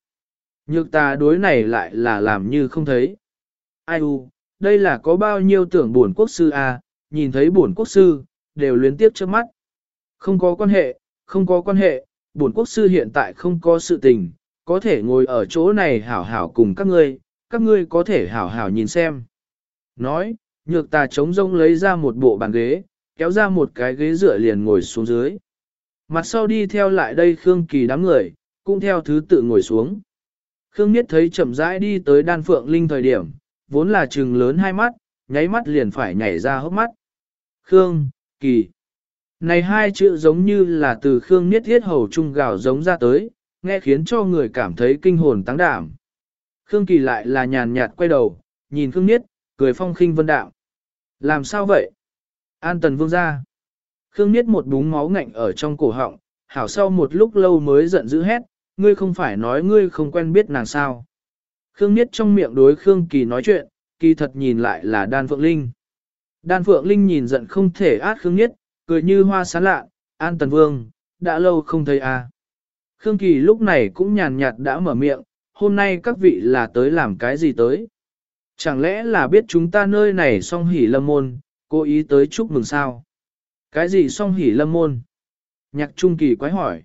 Nhược tà đối này lại là làm như không thấy. Ai u, đây là có bao nhiêu tưởng buồn quốc sư à, nhìn thấy buồn quốc sư, đều luyến tiếp trước mắt. Không có quan hệ, không có quan hệ, buồn quốc sư hiện tại không có sự tình, có thể ngồi ở chỗ này hảo hảo cùng các ngươi, các ngươi có thể hảo hảo nhìn xem. Nói, nhược tà trống rông lấy ra một bộ bàn ghế, kéo ra một cái ghế dựa liền ngồi xuống dưới. Mặt sau đi theo lại đây Khương Kỳ đám người, cũng theo thứ tự ngồi xuống. Khương Niết thấy chậm rãi đi tới đan phượng linh thời điểm, vốn là trừng lớn hai mắt, nháy mắt liền phải nhảy ra hốc mắt. Khương, Kỳ. Này hai chữ giống như là từ Khương Niết thiết hầu trung gạo giống ra tới, nghe khiến cho người cảm thấy kinh hồn tăng đảm. Khương Kỳ lại là nhàn nhạt quay đầu, nhìn Khương Niết, cười phong khinh vân đạo. Làm sao vậy? An tần vương ra. Khương Niết một búng máu ngạnh ở trong cổ họng, hảo sau một lúc lâu mới giận dữ hét, ngươi không phải nói ngươi không quen biết nàng sao. Khương Niết trong miệng đối Khương Kỳ nói chuyện, kỳ thật nhìn lại là Đan Phượng Linh. Đan Phượng Linh nhìn giận không thể át Khương Niết, cười như hoa sán lạ, An Tần Vương, đã lâu không thấy à. Khương Kỳ lúc này cũng nhàn nhạt đã mở miệng, hôm nay các vị là tới làm cái gì tới? Chẳng lẽ là biết chúng ta nơi này song hỉ lâm môn, cố ý tới chúc mừng sao? Cái gì song hỉ lâm môn? Nhạc Trung Kỳ quái hỏi.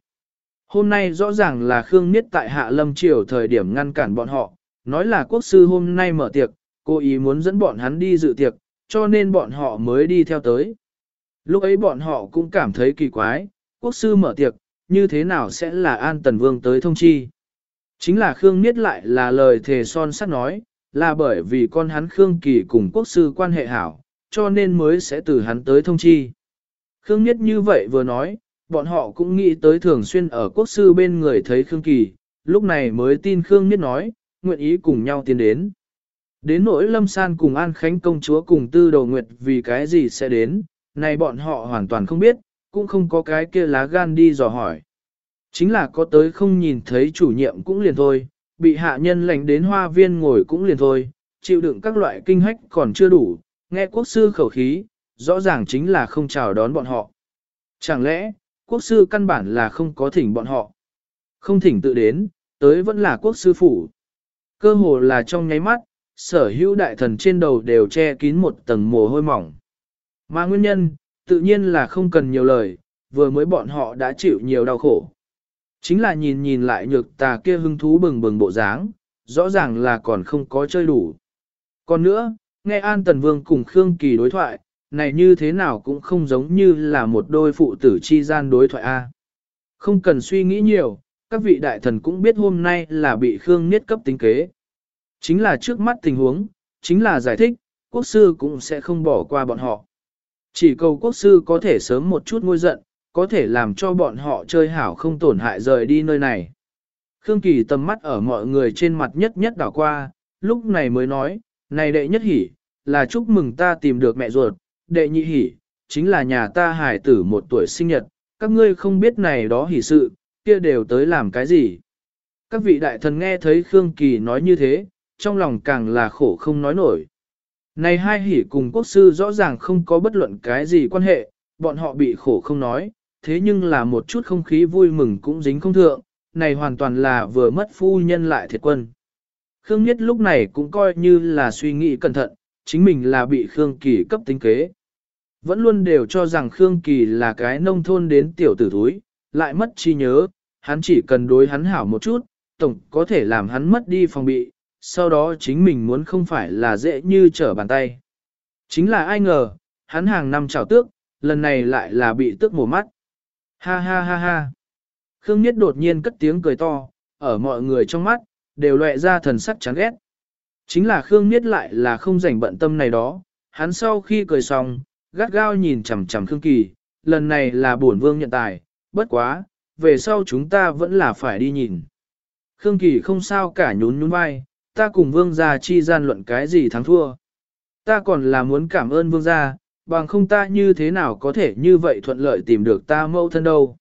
Hôm nay rõ ràng là Khương Niết tại Hạ Lâm Triều thời điểm ngăn cản bọn họ, nói là quốc sư hôm nay mở tiệc, cố ý muốn dẫn bọn hắn đi dự tiệc, cho nên bọn họ mới đi theo tới. Lúc ấy bọn họ cũng cảm thấy kỳ quái, quốc sư mở tiệc, như thế nào sẽ là An Tần Vương tới thông chi. Chính là Khương Niết lại là lời thề son sắt nói, là bởi vì con hắn Khương Kỳ cùng quốc sư quan hệ hảo, cho nên mới sẽ từ hắn tới thông chi. Khương Niết như vậy vừa nói, bọn họ cũng nghĩ tới thường xuyên ở quốc sư bên người thấy Khương Kỳ, lúc này mới tin Khương Niết nói, nguyện ý cùng nhau tiến đến. Đến nỗi Lâm San cùng An Khánh công chúa cùng Tư Đầu Nguyệt vì cái gì sẽ đến, này bọn họ hoàn toàn không biết, cũng không có cái kia lá gan đi dò hỏi. Chính là có tới không nhìn thấy chủ nhiệm cũng liền thôi, bị hạ nhân lệnh đến hoa viên ngồi cũng liền thôi, chịu đựng các loại kinh hách còn chưa đủ, nghe quốc sư khẩu khí, rõ ràng chính là không chào đón bọn họ. Chẳng lẽ, quốc sư căn bản là không có thỉnh bọn họ. Không thỉnh tự đến, tới vẫn là quốc sư phủ. Cơ hồ là trong nháy mắt, sở hữu đại thần trên đầu đều che kín một tầng mồ hôi mỏng. Mà nguyên nhân, tự nhiên là không cần nhiều lời, vừa mới bọn họ đã chịu nhiều đau khổ. Chính là nhìn nhìn lại nhược tà kia hưng thú bừng bừng bộ dáng, rõ ràng là còn không có chơi đủ. Còn nữa, nghe An Tần Vương cùng Khương Kỳ đối thoại, này như thế nào cũng không giống như là một đôi phụ tử chi gian đối thoại A. Không cần suy nghĩ nhiều, các vị đại thần cũng biết hôm nay là bị Khương Niết cấp tính kế. Chính là trước mắt tình huống, chính là giải thích, quốc sư cũng sẽ không bỏ qua bọn họ. Chỉ cầu quốc sư có thể sớm một chút ngôi giận, có thể làm cho bọn họ chơi hảo không tổn hại rời đi nơi này. Khương Kỳ tầm mắt ở mọi người trên mặt nhất nhất đảo qua, lúc này mới nói, này đệ nhất hỉ, là chúc mừng ta tìm được mẹ ruột, đệ nhị hỉ, chính là nhà ta hải tử một tuổi sinh nhật, các ngươi không biết này đó hỉ sự, kia đều tới làm cái gì. Các vị đại thần nghe thấy Khương Kỳ nói như thế, trong lòng càng là khổ không nói nổi. Này hai hỉ cùng quốc sư rõ ràng không có bất luận cái gì quan hệ, bọn họ bị khổ không nói, thế nhưng là một chút không khí vui mừng cũng dính không thượng, này hoàn toàn là vừa mất phu nhân lại thiệt quân. Khương Nhất lúc này cũng coi như là suy nghĩ cẩn thận, chính mình là bị Khương Kỳ cấp tính kế. Vẫn luôn đều cho rằng Khương Kỳ là cái nông thôn đến tiểu tử thúi, lại mất chi nhớ, hắn chỉ cần đối hắn hảo một chút, tổng có thể làm hắn mất đi phòng bị, sau đó chính mình muốn không phải là dễ như trở bàn tay. Chính là ai ngờ, hắn hàng năm trào tước, lần này lại là bị tước mổ mắt. Ha ha ha ha. Khương Nhiết đột nhiên cất tiếng cười to, ở mọi người trong mắt, đều lệ ra thần sắc chán ghét. Chính là Khương Nhiết lại là không rảnh bận tâm này đó, hắn sau khi cười xong, gắt gao nhìn chằm chằm Khương Kỳ, lần này là bổn vương nhận tài, bất quá, về sau chúng ta vẫn là phải đi nhìn. Khương Kỳ không sao cả nhún nhún vai, ta cùng vương gia chi gian luận cái gì thắng thua. Ta còn là muốn cảm ơn vương gia, bằng không ta như thế nào có thể như vậy thuận lợi tìm được ta mẫu thân đâu.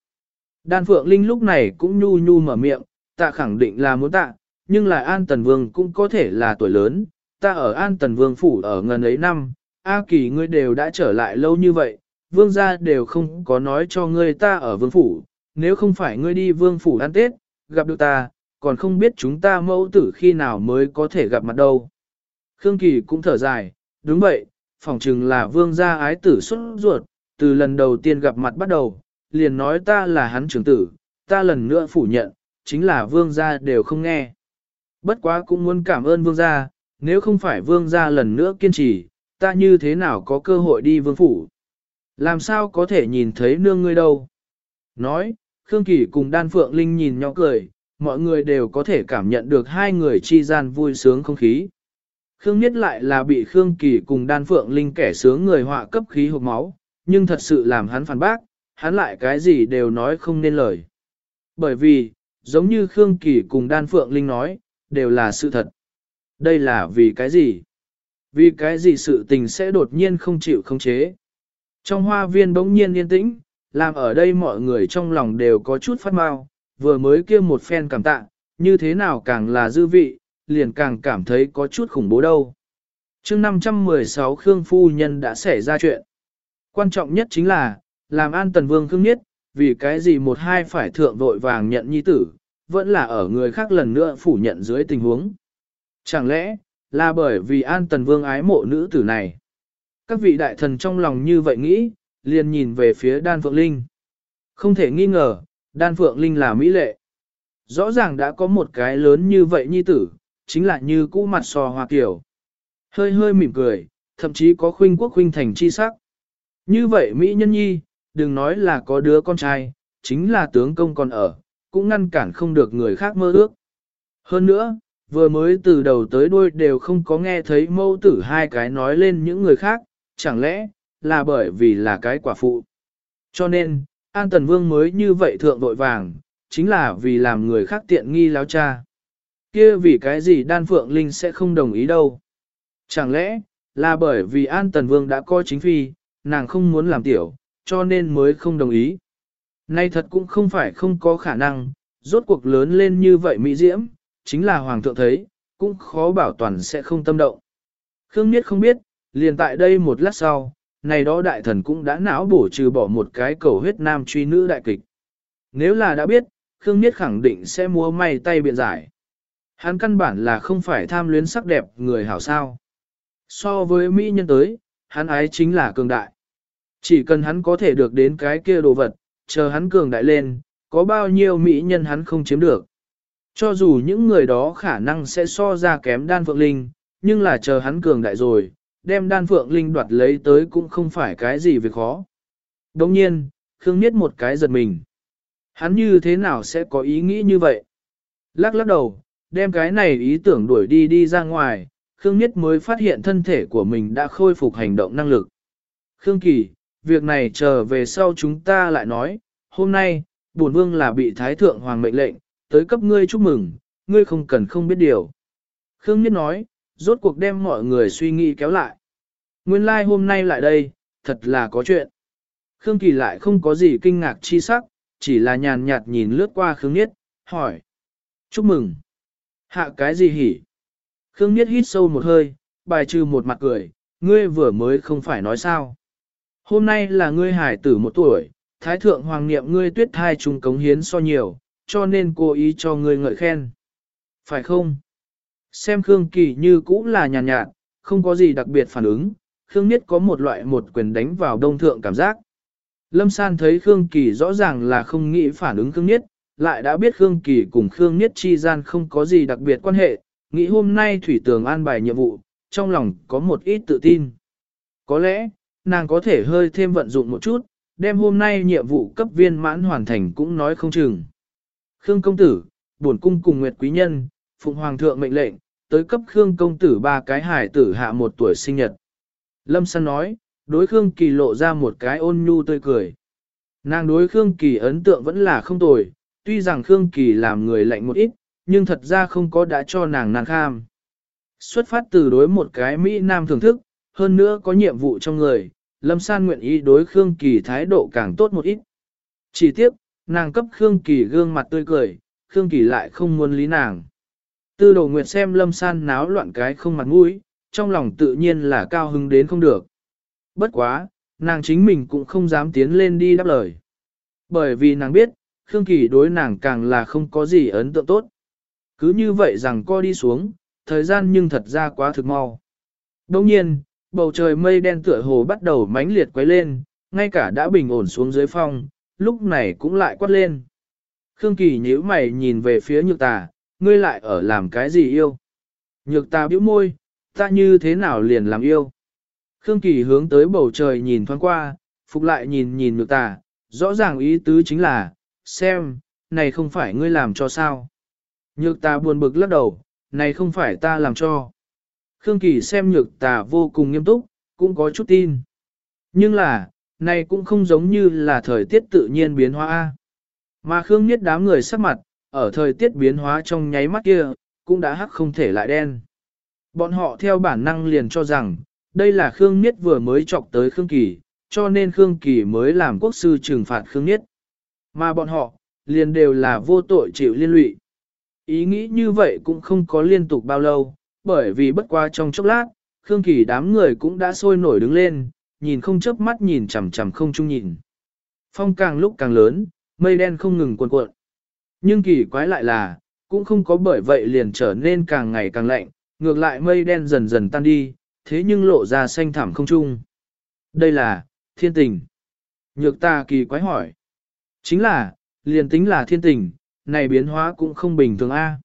Đan Phượng Linh lúc này cũng nhu nhu mở miệng, ta khẳng định là muốn tạ, nhưng là An Tần Vương cũng có thể là tuổi lớn, ta ở An Tần Vương phủ ở ngần ấy năm, A Kỳ ngươi đều đã trở lại lâu như vậy, vương gia đều không có nói cho ngươi ta ở vương phủ, nếu không phải ngươi đi vương phủ ăn Tết, gặp được ta, còn không biết chúng ta mẫu tử khi nào mới có thể gặp mặt đâu. Khương Kỳ cũng thở dài, đúng vậy, phỏng chừng là vương gia ái tử xuất ruột, từ lần đầu tiên gặp mặt bắt đầu, liền nói ta là hắn trưởng tử, ta lần nữa phủ nhận, chính là vương gia đều không nghe. Bất quá cũng muốn cảm ơn vương gia, nếu không phải vương gia lần nữa kiên trì, ta như thế nào có cơ hội đi vương phủ. Làm sao có thể nhìn thấy nương ngươi đâu. Nói, Khương Kỳ cùng Đan Phượng Linh nhìn nhỏ cười, mọi người đều có thể cảm nhận được hai người chi gian vui sướng không khí. Khương Niết lại là bị Khương Kỳ cùng Đan Phượng Linh kẻ sướng người họa cấp khí hộp máu, nhưng thật sự làm hắn phản bác, hắn lại cái gì đều nói không nên lời. Bởi vì, giống như Khương Kỳ cùng Đan Phượng Linh nói, đều là sự thật. Đây là vì cái gì? Vì cái gì sự tình sẽ đột nhiên không chịu khống chế? Trong hoa viên bỗng nhiên yên tĩnh, làm ở đây mọi người trong lòng đều có chút phát mau, vừa mới kia một phen cảm tạ, như thế nào càng là dư vị, liền càng cảm thấy có chút khủng bố đâu. chương 516 Khương Phu Nhân đã xảy ra chuyện. Quan trọng nhất chính là, làm an tần vương khương nhất, vì cái gì một hai phải thượng vội vàng nhận nhi tử, vẫn là ở người khác lần nữa phủ nhận dưới tình huống. Chẳng lẽ, là bởi vì an tần vương ái mộ nữ tử này? Các vị đại thần trong lòng như vậy nghĩ, liền nhìn về phía đan phượng linh. Không thể nghi ngờ, đan phượng linh là mỹ lệ. Rõ ràng đã có một cái lớn như vậy nhi tử, chính là như cũ mặt sò hoa kiểu. Hơi hơi mỉm cười, thậm chí có khuynh quốc khuynh thành chi sắc. Như vậy Mỹ nhân nhi, đừng nói là có đứa con trai, chính là tướng công còn ở, cũng ngăn cản không được người khác mơ ước. Hơn nữa, vừa mới từ đầu tới đuôi đều không có nghe thấy mâu tử hai cái nói lên những người khác, chẳng lẽ, là bởi vì là cái quả phụ. Cho nên, An Tần Vương mới như vậy thượng vội vàng, chính là vì làm người khác tiện nghi láo cha kia vì cái gì Đan Phượng Linh sẽ không đồng ý đâu. Chẳng lẽ, là bởi vì An Tần Vương đã coi chính phi, nàng không muốn làm tiểu, cho nên mới không đồng ý. Nay thật cũng không phải không có khả năng, rốt cuộc lớn lên như vậy Mỹ Diễm, chính là Hoàng thượng thấy, cũng khó bảo toàn sẽ không tâm động. Khương Niết không biết, liền tại đây một lát sau, này đó đại thần cũng đã não bổ trừ bỏ một cái cầu huyết nam truy nữ đại kịch. Nếu là đã biết, Khương Niết khẳng định sẽ mua may tay biện giải. Hắn căn bản là không phải tham luyến sắc đẹp người hảo sao. So với Mỹ nhân tới, hắn ái chính là cường đại. Chỉ cần hắn có thể được đến cái kia đồ vật, chờ hắn cường đại lên, có bao nhiêu Mỹ nhân hắn không chiếm được. Cho dù những người đó khả năng sẽ so ra kém đan phượng linh, nhưng là chờ hắn cường đại rồi, đem đan phượng linh đoạt lấy tới cũng không phải cái gì việc khó. Đồng nhiên, Khương Niết một cái giật mình. Hắn như thế nào sẽ có ý nghĩ như vậy? Lắc lắc đầu, đem cái này ý tưởng đuổi đi đi ra ngoài, Khương Nhất mới phát hiện thân thể của mình đã khôi phục hành động năng lực. Khương Kỳ, việc này chờ về sau chúng ta lại nói, hôm nay, bổn vương là bị Thái Thượng Hoàng mệnh lệnh, tới cấp ngươi chúc mừng, ngươi không cần không biết điều. Khương Nhất nói, rốt cuộc đem mọi người suy nghĩ kéo lại. Nguyên lai like hôm nay lại đây, thật là có chuyện. Khương Kỳ lại không có gì kinh ngạc chi sắc, chỉ là nhàn nhạt nhìn lướt qua Khương Nhất, hỏi. Chúc mừng. Hạ cái gì hỉ? Khương Niết hít sâu một hơi, bài trừ một mặt cười, ngươi vừa mới không phải nói sao. Hôm nay là ngươi hải tử một tuổi, Thái Thượng Hoàng niệm ngươi tuyết thai trùng cống hiến so nhiều, cho nên cố ý cho ngươi ngợi khen. Phải không? Xem Khương Kỳ như cũ là nhàn nhạt, nhạt, không có gì đặc biệt phản ứng, Khương Niết có một loại một quyền đánh vào đông thượng cảm giác. Lâm San thấy Khương Kỳ rõ ràng là không nghĩ phản ứng Khương Niết, lại đã biết Khương Kỳ cùng Khương Niết chi gian không có gì đặc biệt quan hệ, nghĩ hôm nay Thủy Tường an bài nhiệm vụ, trong lòng có một ít tự tin. Có lẽ, nàng có thể hơi thêm vận dụng một chút, đem hôm nay nhiệm vụ cấp viên mãn hoàn thành cũng nói không chừng. Khương công tử, bổn cung cùng Nguyệt quý nhân, phụng hoàng thượng mệnh lệnh, tới cấp Khương công tử ba cái hải tử hạ một tuổi sinh nhật. Lâm San nói, đối Khương Kỳ lộ ra một cái ôn nhu tươi cười. Nàng đối Khương Kỳ ấn tượng vẫn là không tồi, tuy rằng Khương Kỳ làm người lạnh một ít, nhưng thật ra không có đã cho nàng nàng kham. Xuất phát từ đối một cái Mỹ Nam thưởng thức, hơn nữa có nhiệm vụ trong người, Lâm San nguyện ý đối Khương Kỳ thái độ càng tốt một ít. Chỉ tiếc, nàng cấp Khương Kỳ gương mặt tươi cười, Khương Kỳ lại không muốn lý nàng. Tư đồ nguyệt xem Lâm San náo loạn cái không mặt mũi, trong lòng tự nhiên là cao hứng đến không được. Bất quá, nàng chính mình cũng không dám tiến lên đi đáp lời. Bởi vì nàng biết, Khương Kỳ đối nàng càng là không có gì ấn tượng tốt. Cứ như vậy rằng co đi xuống, thời gian nhưng thật ra quá thực mau. Đồng nhiên, bầu trời mây đen tựa hồ bắt đầu mãnh liệt quấy lên, ngay cả đã bình ổn xuống dưới phong, lúc này cũng lại quát lên. Khương Kỳ nhíu mày nhìn về phía nhược tà, ngươi lại ở làm cái gì yêu? Nhược tà bĩu môi, ta như thế nào liền làm yêu? Khương Kỳ hướng tới bầu trời nhìn thoáng qua, phục lại nhìn nhìn nhược tà, rõ ràng ý tứ chính là, xem, này không phải ngươi làm cho sao. Nhược tà buồn bực lắc đầu, này không phải ta làm cho. Khương Kỳ xem nhược tà vô cùng nghiêm túc, cũng có chút tin. Nhưng là, này cũng không giống như là thời tiết tự nhiên biến hóa. Mà Khương Niết đám người sắc mặt, ở thời tiết biến hóa trong nháy mắt kia, cũng đã hắc không thể lại đen. Bọn họ theo bản năng liền cho rằng, đây là Khương Niết vừa mới chọc tới Khương Kỳ, cho nên Khương Kỳ mới làm quốc sư trừng phạt Khương Niết. Mà bọn họ, liền đều là vô tội chịu liên lụy. Ý nghĩ như vậy cũng không có liên tục bao lâu, bởi vì bất qua trong chốc lát, Khương Kỳ đám người cũng đã sôi nổi đứng lên, nhìn không chớp mắt nhìn chằm chằm không chung nhìn. Phong càng lúc càng lớn, mây đen không ngừng cuộn cuộn. Nhưng kỳ quái lại là, cũng không có bởi vậy liền trở nên càng ngày càng lạnh, ngược lại mây đen dần dần tan đi, thế nhưng lộ ra xanh thẳm không chung. Đây là, thiên tình. Nhược ta kỳ quái hỏi. Chính là, liền tính là thiên tình, này biến hóa cũng không bình thường a.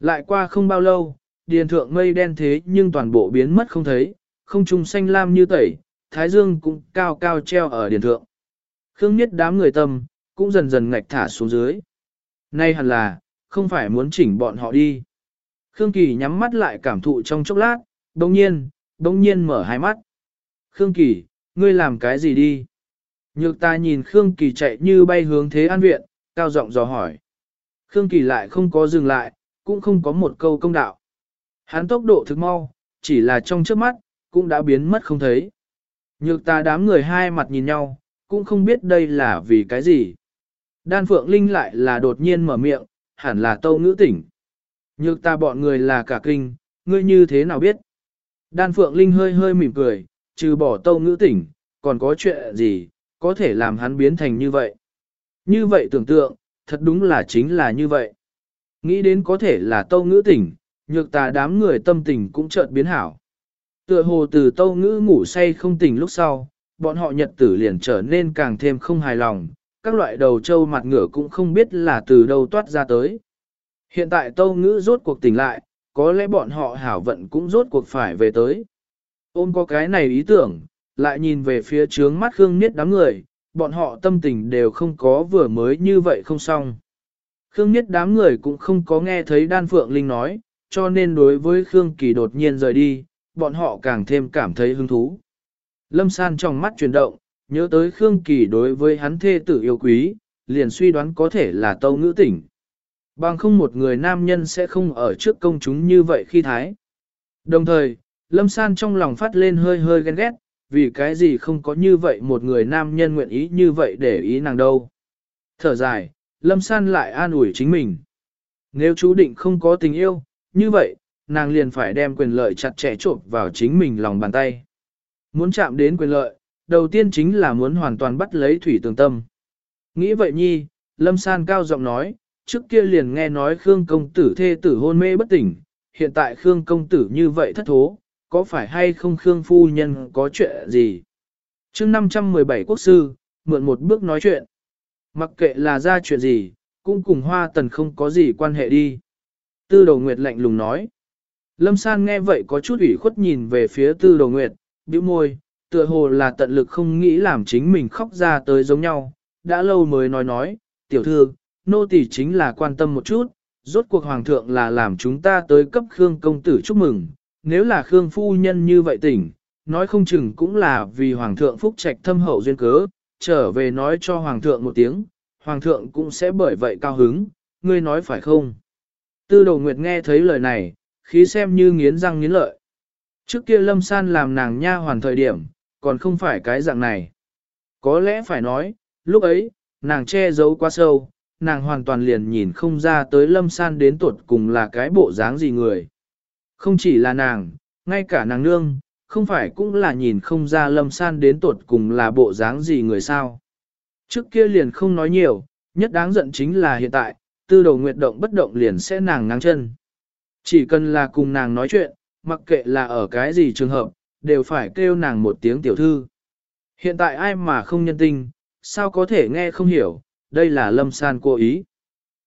Lại qua không bao lâu, điền thượng mây đen thế nhưng toàn bộ biến mất không thấy, không trung xanh lam như tẩy, thái dương cũng cao cao treo ở điền thượng. Khương nhất đám người tâm, cũng dần dần ngạch thả xuống dưới. Nay hẳn là, không phải muốn chỉnh bọn họ đi. Khương Kỳ nhắm mắt lại cảm thụ trong chốc lát, đồng nhiên, đồng nhiên mở hai mắt. Khương Kỳ, ngươi làm cái gì đi? Nhược ta nhìn Khương Kỳ chạy như bay hướng thế an viện, cao giọng dò hỏi. Khương Kỳ lại không có dừng lại, cũng không có một câu công đạo. Hắn tốc độ thực mau, chỉ là trong trước mắt, cũng đã biến mất không thấy. Nhược ta đám người hai mặt nhìn nhau, cũng không biết đây là vì cái gì. Đan Phượng Linh lại là đột nhiên mở miệng, hẳn là tâu ngữ tỉnh. Nhược ta bọn người là cả kinh, ngươi như thế nào biết? Đan Phượng Linh hơi hơi mỉm cười, trừ bỏ tâu ngữ tỉnh, còn có chuyện gì, có thể làm hắn biến thành như vậy. Như vậy tưởng tượng, thật đúng là chính là như vậy. Nghĩ đến có thể là tâu ngữ tỉnh, nhược tà đám người tâm tình cũng chợt biến hảo. Tựa hồ từ tâu ngữ ngủ say không tỉnh lúc sau, bọn họ nhật tử liền trở nên càng thêm không hài lòng, các loại đầu trâu mặt ngựa cũng không biết là từ đâu toát ra tới. Hiện tại tâu ngữ rốt cuộc tỉnh lại, có lẽ bọn họ hảo vận cũng rốt cuộc phải về tới. Ôm có cái này ý tưởng, lại nhìn về phía trướng mắt Khương Niết đám người, bọn họ tâm tình đều không có vừa mới như vậy không xong. Khương Niết đám người cũng không có nghe thấy Đan Phượng Linh nói, cho nên đối với Khương Kỳ đột nhiên rời đi, bọn họ càng thêm cảm thấy hứng thú. Lâm San trong mắt chuyển động, nhớ tới Khương Kỳ đối với hắn thê tử yêu quý, liền suy đoán có thể là tâu ngữ tỉnh. Bằng không một người nam nhân sẽ không ở trước công chúng như vậy khi thái. Đồng thời, Lâm San trong lòng phát lên hơi hơi ghen ghét, vì cái gì không có như vậy một người nam nhân nguyện ý như vậy để ý nàng đâu. Thở dài, Lâm San lại an ủi chính mình. Nếu chú định không có tình yêu, như vậy, nàng liền phải đem quyền lợi chặt chẽ trộn vào chính mình lòng bàn tay. Muốn chạm đến quyền lợi, đầu tiên chính là muốn hoàn toàn bắt lấy thủy tường tâm. Nghĩ vậy nhi, Lâm San cao giọng nói, trước kia liền nghe nói Khương công tử thê tử hôn mê bất tỉnh, hiện tại Khương công tử như vậy thất thố, có phải hay không Khương phu nhân có chuyện gì? chương 517 quốc sư, mượn một bước nói chuyện. Mặc kệ là ra chuyện gì, cũng cùng hoa tần không có gì quan hệ đi. Tư đồ nguyệt lạnh lùng nói. Lâm san nghe vậy có chút ủy khuất nhìn về phía tư đồ nguyệt, bĩu môi, tựa hồ là tận lực không nghĩ làm chính mình khóc ra tới giống nhau. Đã lâu mới nói nói, tiểu thư, nô tỳ chính là quan tâm một chút, rốt cuộc hoàng thượng là làm chúng ta tới cấp Khương công tử chúc mừng, nếu là Khương phu nhân như vậy tỉnh, nói không chừng cũng là vì hoàng thượng phúc trạch thâm hậu duyên cớ, trở về nói cho hoàng thượng một tiếng, hoàng thượng cũng sẽ bởi vậy cao hứng, ngươi nói phải không? Tư đồ nguyệt nghe thấy lời này, khí xem như nghiến răng nghiến lợi. Trước kia lâm san làm nàng nha hoàn thời điểm, còn không phải cái dạng này. Có lẽ phải nói, lúc ấy, nàng che giấu quá sâu, nàng hoàn toàn liền nhìn không ra tới lâm san đến tuột cùng là cái bộ dáng gì người. Không chỉ là nàng, ngay cả nàng nương, không phải cũng là nhìn không ra lâm san đến tuột cùng là bộ dáng gì người sao. Trước kia liền không nói nhiều, nhất đáng giận chính là hiện tại, tư đầu nguyệt động bất động liền sẽ nàng ngang chân. Chỉ cần là cùng nàng nói chuyện, mặc kệ là ở cái gì trường hợp, đều phải kêu nàng một tiếng tiểu thư. Hiện tại ai mà không nhân tinh, sao có thể nghe không hiểu, đây là lâm san cố ý.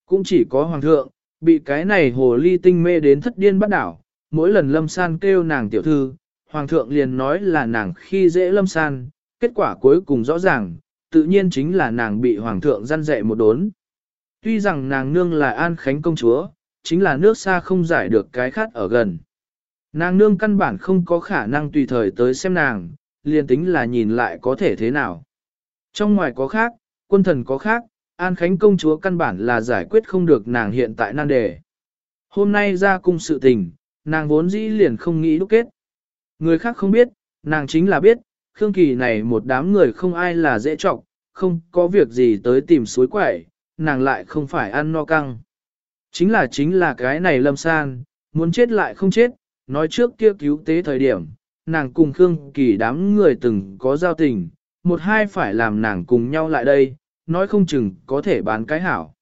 Cũng chỉ có hoàng thượng, bị cái này hồ ly tinh mê đến thất điên bắt đảo, mỗi lần lâm san kêu nàng tiểu thư, hoàng thượng liền nói là nàng khi dễ lâm san, kết quả cuối cùng rõ ràng, tự nhiên chính là nàng bị hoàng thượng gian dạy một đốn. Tuy rằng nàng nương là An Khánh công chúa, chính là nước xa không giải được cái khát ở gần. Nàng nương căn bản không có khả năng tùy thời tới xem nàng, liền tính là nhìn lại có thể thế nào. Trong ngoài có khác, quân thần có khác, An Khánh công chúa căn bản là giải quyết không được nàng hiện tại nan đề. Hôm nay ra cung sự tình, nàng vốn dĩ liền không nghĩ đúc kết. Người khác không biết, nàng chính là biết, Khương Kỳ này một đám người không ai là dễ trọng, không có việc gì tới tìm suối quẩy, nàng lại không phải ăn no căng. Chính là chính là cái này lâm san, muốn chết lại không chết, nói trước kia cứu tế thời điểm, nàng cùng Khương Kỳ đám người từng có giao tình, một hai phải làm nàng cùng nhau lại đây, nói không chừng có thể bán cái hảo.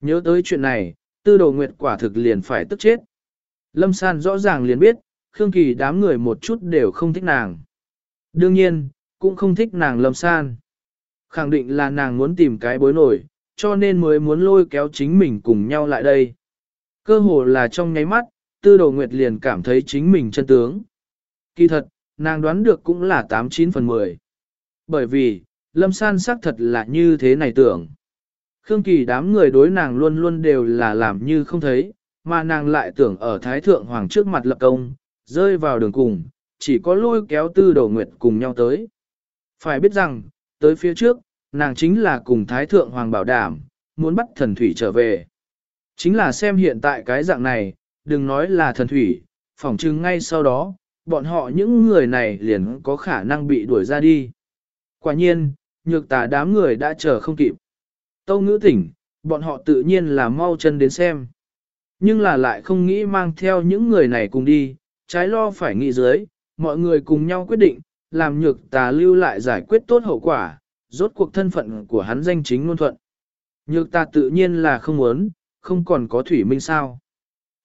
Nhớ tới chuyện này, tư đồ nguyệt quả thực liền phải tức chết. Lâm San rõ ràng liền biết, Khương Kỳ đám người một chút đều không thích nàng. Đương nhiên, cũng không thích nàng Lâm San. Khẳng định là nàng muốn tìm cái bối nổi, cho nên mới muốn lôi kéo chính mình cùng nhau lại đây. Cơ hồ là trong nháy mắt, tư đồ nguyệt liền cảm thấy chính mình chân tướng. Kỳ thật, nàng đoán được cũng là 89 phần 10. Bởi vì, Lâm San xác thật là như thế này tưởng. Khương Kỳ đám người đối nàng luôn luôn đều là làm như không thấy, mà nàng lại tưởng ở Thái Thượng Hoàng trước mặt lập công, rơi vào đường cùng, chỉ có lôi kéo tư đầu nguyệt cùng nhau tới. Phải biết rằng, tới phía trước, nàng chính là cùng Thái Thượng Hoàng bảo đảm, muốn bắt thần thủy trở về. Chính là xem hiện tại cái dạng này, đừng nói là thần thủy, phỏng chừng ngay sau đó, bọn họ những người này liền có khả năng bị đuổi ra đi. Quả nhiên, nhược tà đám người đã chờ không kịp. Tâu ngữ tỉnh, bọn họ tự nhiên là mau chân đến xem. Nhưng là lại không nghĩ mang theo những người này cùng đi, trái lo phải nghĩ dưới, mọi người cùng nhau quyết định, làm nhược tà lưu lại giải quyết tốt hậu quả, rốt cuộc thân phận của hắn danh chính ngôn thuận. Nhược tà tự nhiên là không muốn, không còn có thủy minh sao.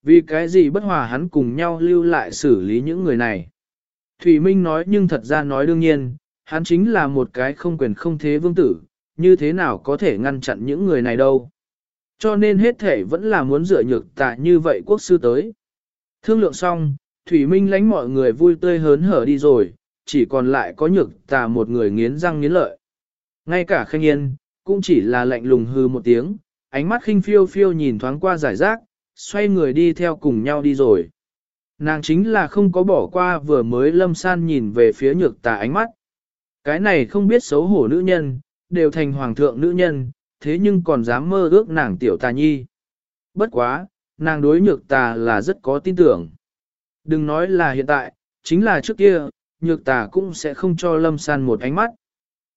Vì cái gì bất hòa hắn cùng nhau lưu lại xử lý những người này. Thủy Minh nói nhưng thật ra nói đương nhiên, hắn chính là một cái không quyền không thế vương tử, như thế nào có thể ngăn chặn những người này đâu. Cho nên hết thể vẫn là muốn dựa nhược tạ như vậy quốc sư tới. Thương lượng xong, Thủy Minh lánh mọi người vui tươi hớn hở đi rồi, chỉ còn lại có nhược tà một người nghiến răng nghiến lợi. Ngay cả khanh yên, cũng chỉ là lạnh lùng hư một tiếng, ánh mắt khinh phiêu phiêu nhìn thoáng qua giải rác, xoay người đi theo cùng nhau đi rồi. Nàng chính là không có bỏ qua vừa mới lâm san nhìn về phía nhược tà ánh mắt. Cái này không biết xấu hổ nữ nhân, đều thành hoàng thượng nữ nhân, thế nhưng còn dám mơ ước nàng tiểu tà nhi. Bất quá, nàng đối nhược tà là rất có tin tưởng. Đừng nói là hiện tại, chính là trước kia, nhược tà cũng sẽ không cho lâm san một ánh mắt.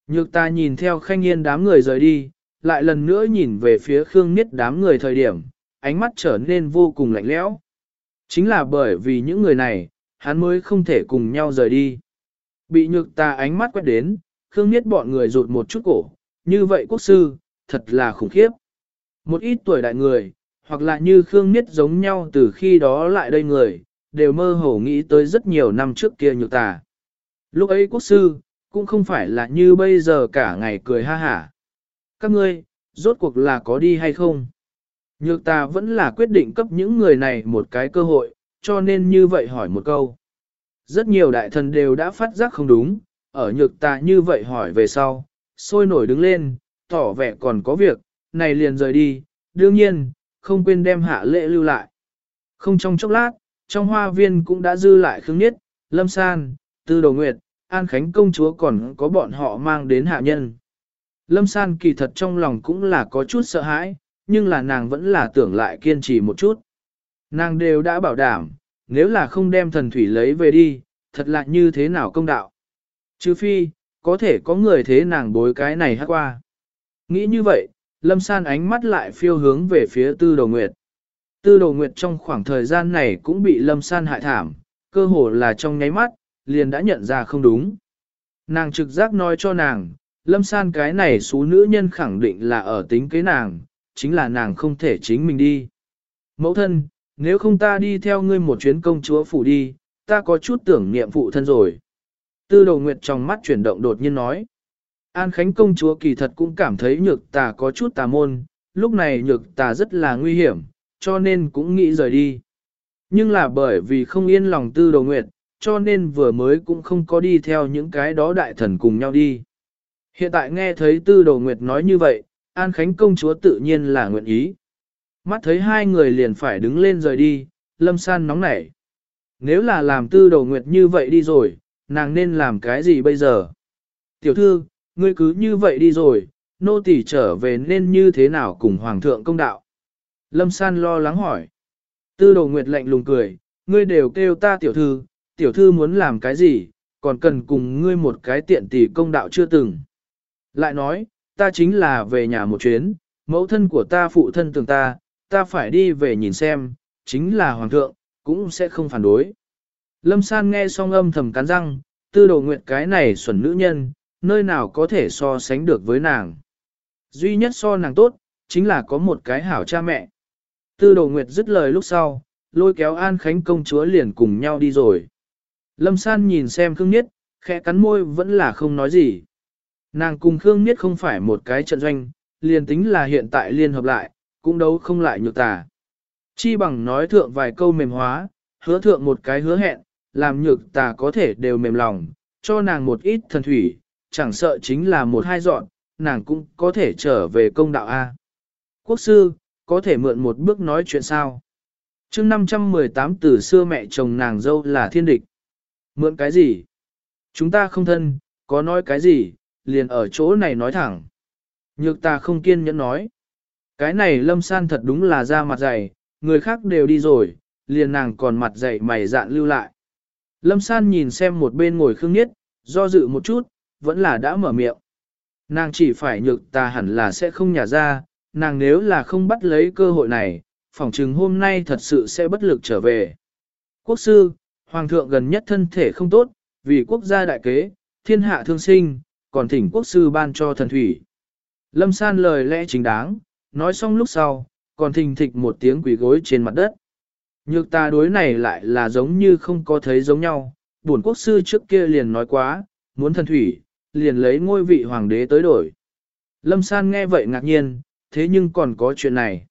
Nhược tà nhìn theo khanh yên đám người rời đi, lại lần nữa nhìn về phía khương niết đám người thời điểm, ánh mắt trở nên vô cùng lạnh lẽo. Chính là bởi vì những người này, hắn mới không thể cùng nhau rời đi. Bị nhược tà ánh mắt quét đến, khương niết bọn người rụt một chút cổ, như vậy quốc sư, thật là khủng khiếp. Một ít tuổi đại người, hoặc là như Khương Niết giống nhau từ khi đó lại đây người, đều mơ hồ nghĩ tới rất nhiều năm trước kia nhược tà. Lúc ấy quốc sư, cũng không phải là như bây giờ cả ngày cười ha hả. Các ngươi, rốt cuộc là có đi hay không? Nhược ta vẫn là quyết định cấp những người này một cái cơ hội, cho nên như vậy hỏi một câu. Rất nhiều đại thần đều đã phát giác không đúng, ở nhược ta như vậy hỏi về sau, sôi nổi đứng lên, tỏ vẻ còn có việc, này liền rời đi, đương nhiên, không quên đem hạ lễ lưu lại. Không trong chốc lát, trong hoa viên cũng đã dư lại Khương nhất, Lâm San, Tư Đồ Nguyệt, An Khánh công chúa còn có bọn họ mang đến hạ nhân. Lâm San kỳ thật trong lòng cũng là có chút sợ hãi, nhưng là nàng vẫn là tưởng lại kiên trì một chút. Nàng đều đã bảo đảm, nếu là không đem thần thủy lấy về đi, thật là như thế nào công đạo. Chứ phi, có thể có người thế nàng bối cái này hát qua. Nghĩ như vậy, Lâm San ánh mắt lại phiêu hướng về phía Tư Đồ Nguyệt. Tư Đồ Nguyệt trong khoảng thời gian này cũng bị Lâm San hại thảm, cơ hồ là trong nháy mắt, liền đã nhận ra không đúng. Nàng trực giác nói cho nàng, Lâm San cái này số nữ nhân khẳng định là ở tính kế nàng, chính là nàng không thể chính mình đi. Mẫu thân, nếu không ta đi theo ngươi một chuyến công chúa phủ đi, ta có chút tưởng niệm phụ thân rồi. Tư Đồ Nguyệt trong mắt chuyển động đột nhiên nói. An Khánh công chúa kỳ thật cũng cảm thấy nhược tà có chút tà môn, lúc này nhược tà rất là nguy hiểm, cho nên cũng nghĩ rời đi. Nhưng là bởi vì không yên lòng tư đồ nguyệt, cho nên vừa mới cũng không có đi theo những cái đó đại thần cùng nhau đi. Hiện tại nghe thấy tư đồ nguyệt nói như vậy, An Khánh công chúa tự nhiên là nguyện ý. Mắt thấy hai người liền phải đứng lên rời đi, lâm san nóng nảy. Nếu là làm tư đồ nguyệt như vậy đi rồi, nàng nên làm cái gì bây giờ? Tiểu thư, Ngươi cứ như vậy đi rồi, nô tỳ trở về nên như thế nào cùng hoàng thượng công đạo? Lâm San lo lắng hỏi. Tư đồ nguyệt lạnh lùng cười, ngươi đều kêu ta tiểu thư, tiểu thư muốn làm cái gì, còn cần cùng ngươi một cái tiện tỷ công đạo chưa từng. Lại nói, ta chính là về nhà một chuyến, mẫu thân của ta phụ thân tưởng ta, ta phải đi về nhìn xem, chính là hoàng thượng, cũng sẽ không phản đối. Lâm San nghe xong âm thầm cắn răng, tư đồ nguyệt cái này xuẩn nữ nhân, nơi nào có thể so sánh được với nàng. Duy nhất so nàng tốt, chính là có một cái hảo cha mẹ. Tư đồ nguyệt dứt lời lúc sau, lôi kéo An Khánh công chúa liền cùng nhau đi rồi. Lâm San nhìn xem Khương Niết, khẽ cắn môi vẫn là không nói gì. Nàng cùng Khương Niết không phải một cái trận doanh, liền tính là hiện tại liên hợp lại, cũng đấu không lại nhược tà. Chi bằng nói thượng vài câu mềm hóa, hứa thượng một cái hứa hẹn, làm nhược tà có thể đều mềm lòng, cho nàng một ít thần thủy, chẳng sợ chính là một hai dọn, nàng cũng có thể trở về công đạo A. Quốc sư, có thể mượn một bước nói chuyện sao? chương 518 từ xưa mẹ chồng nàng dâu là thiên địch. Mượn cái gì? Chúng ta không thân, có nói cái gì, liền ở chỗ này nói thẳng. Nhược ta không kiên nhẫn nói. Cái này lâm san thật đúng là ra mặt dày, người khác đều đi rồi, liền nàng còn mặt dày mày dạn lưu lại. Lâm san nhìn xem một bên ngồi khương nhất, do dự một chút, vẫn là đã mở miệng. Nàng chỉ phải nhược ta hẳn là sẽ không nhả ra, nàng nếu là không bắt lấy cơ hội này, phỏng chừng hôm nay thật sự sẽ bất lực trở về. Quốc sư, Hoàng thượng gần nhất thân thể không tốt, vì quốc gia đại kế, thiên hạ thương sinh, còn thỉnh quốc sư ban cho thần thủy. Lâm san lời lẽ chính đáng, nói xong lúc sau, còn thình thịch một tiếng quỷ gối trên mặt đất. Nhược ta đối này lại là giống như không có thấy giống nhau, bổn quốc sư trước kia liền nói quá, muốn thần thủy, liền lấy ngôi vị hoàng đế tới đổi. Lâm san nghe vậy ngạc nhiên, thế nhưng còn có chuyện này.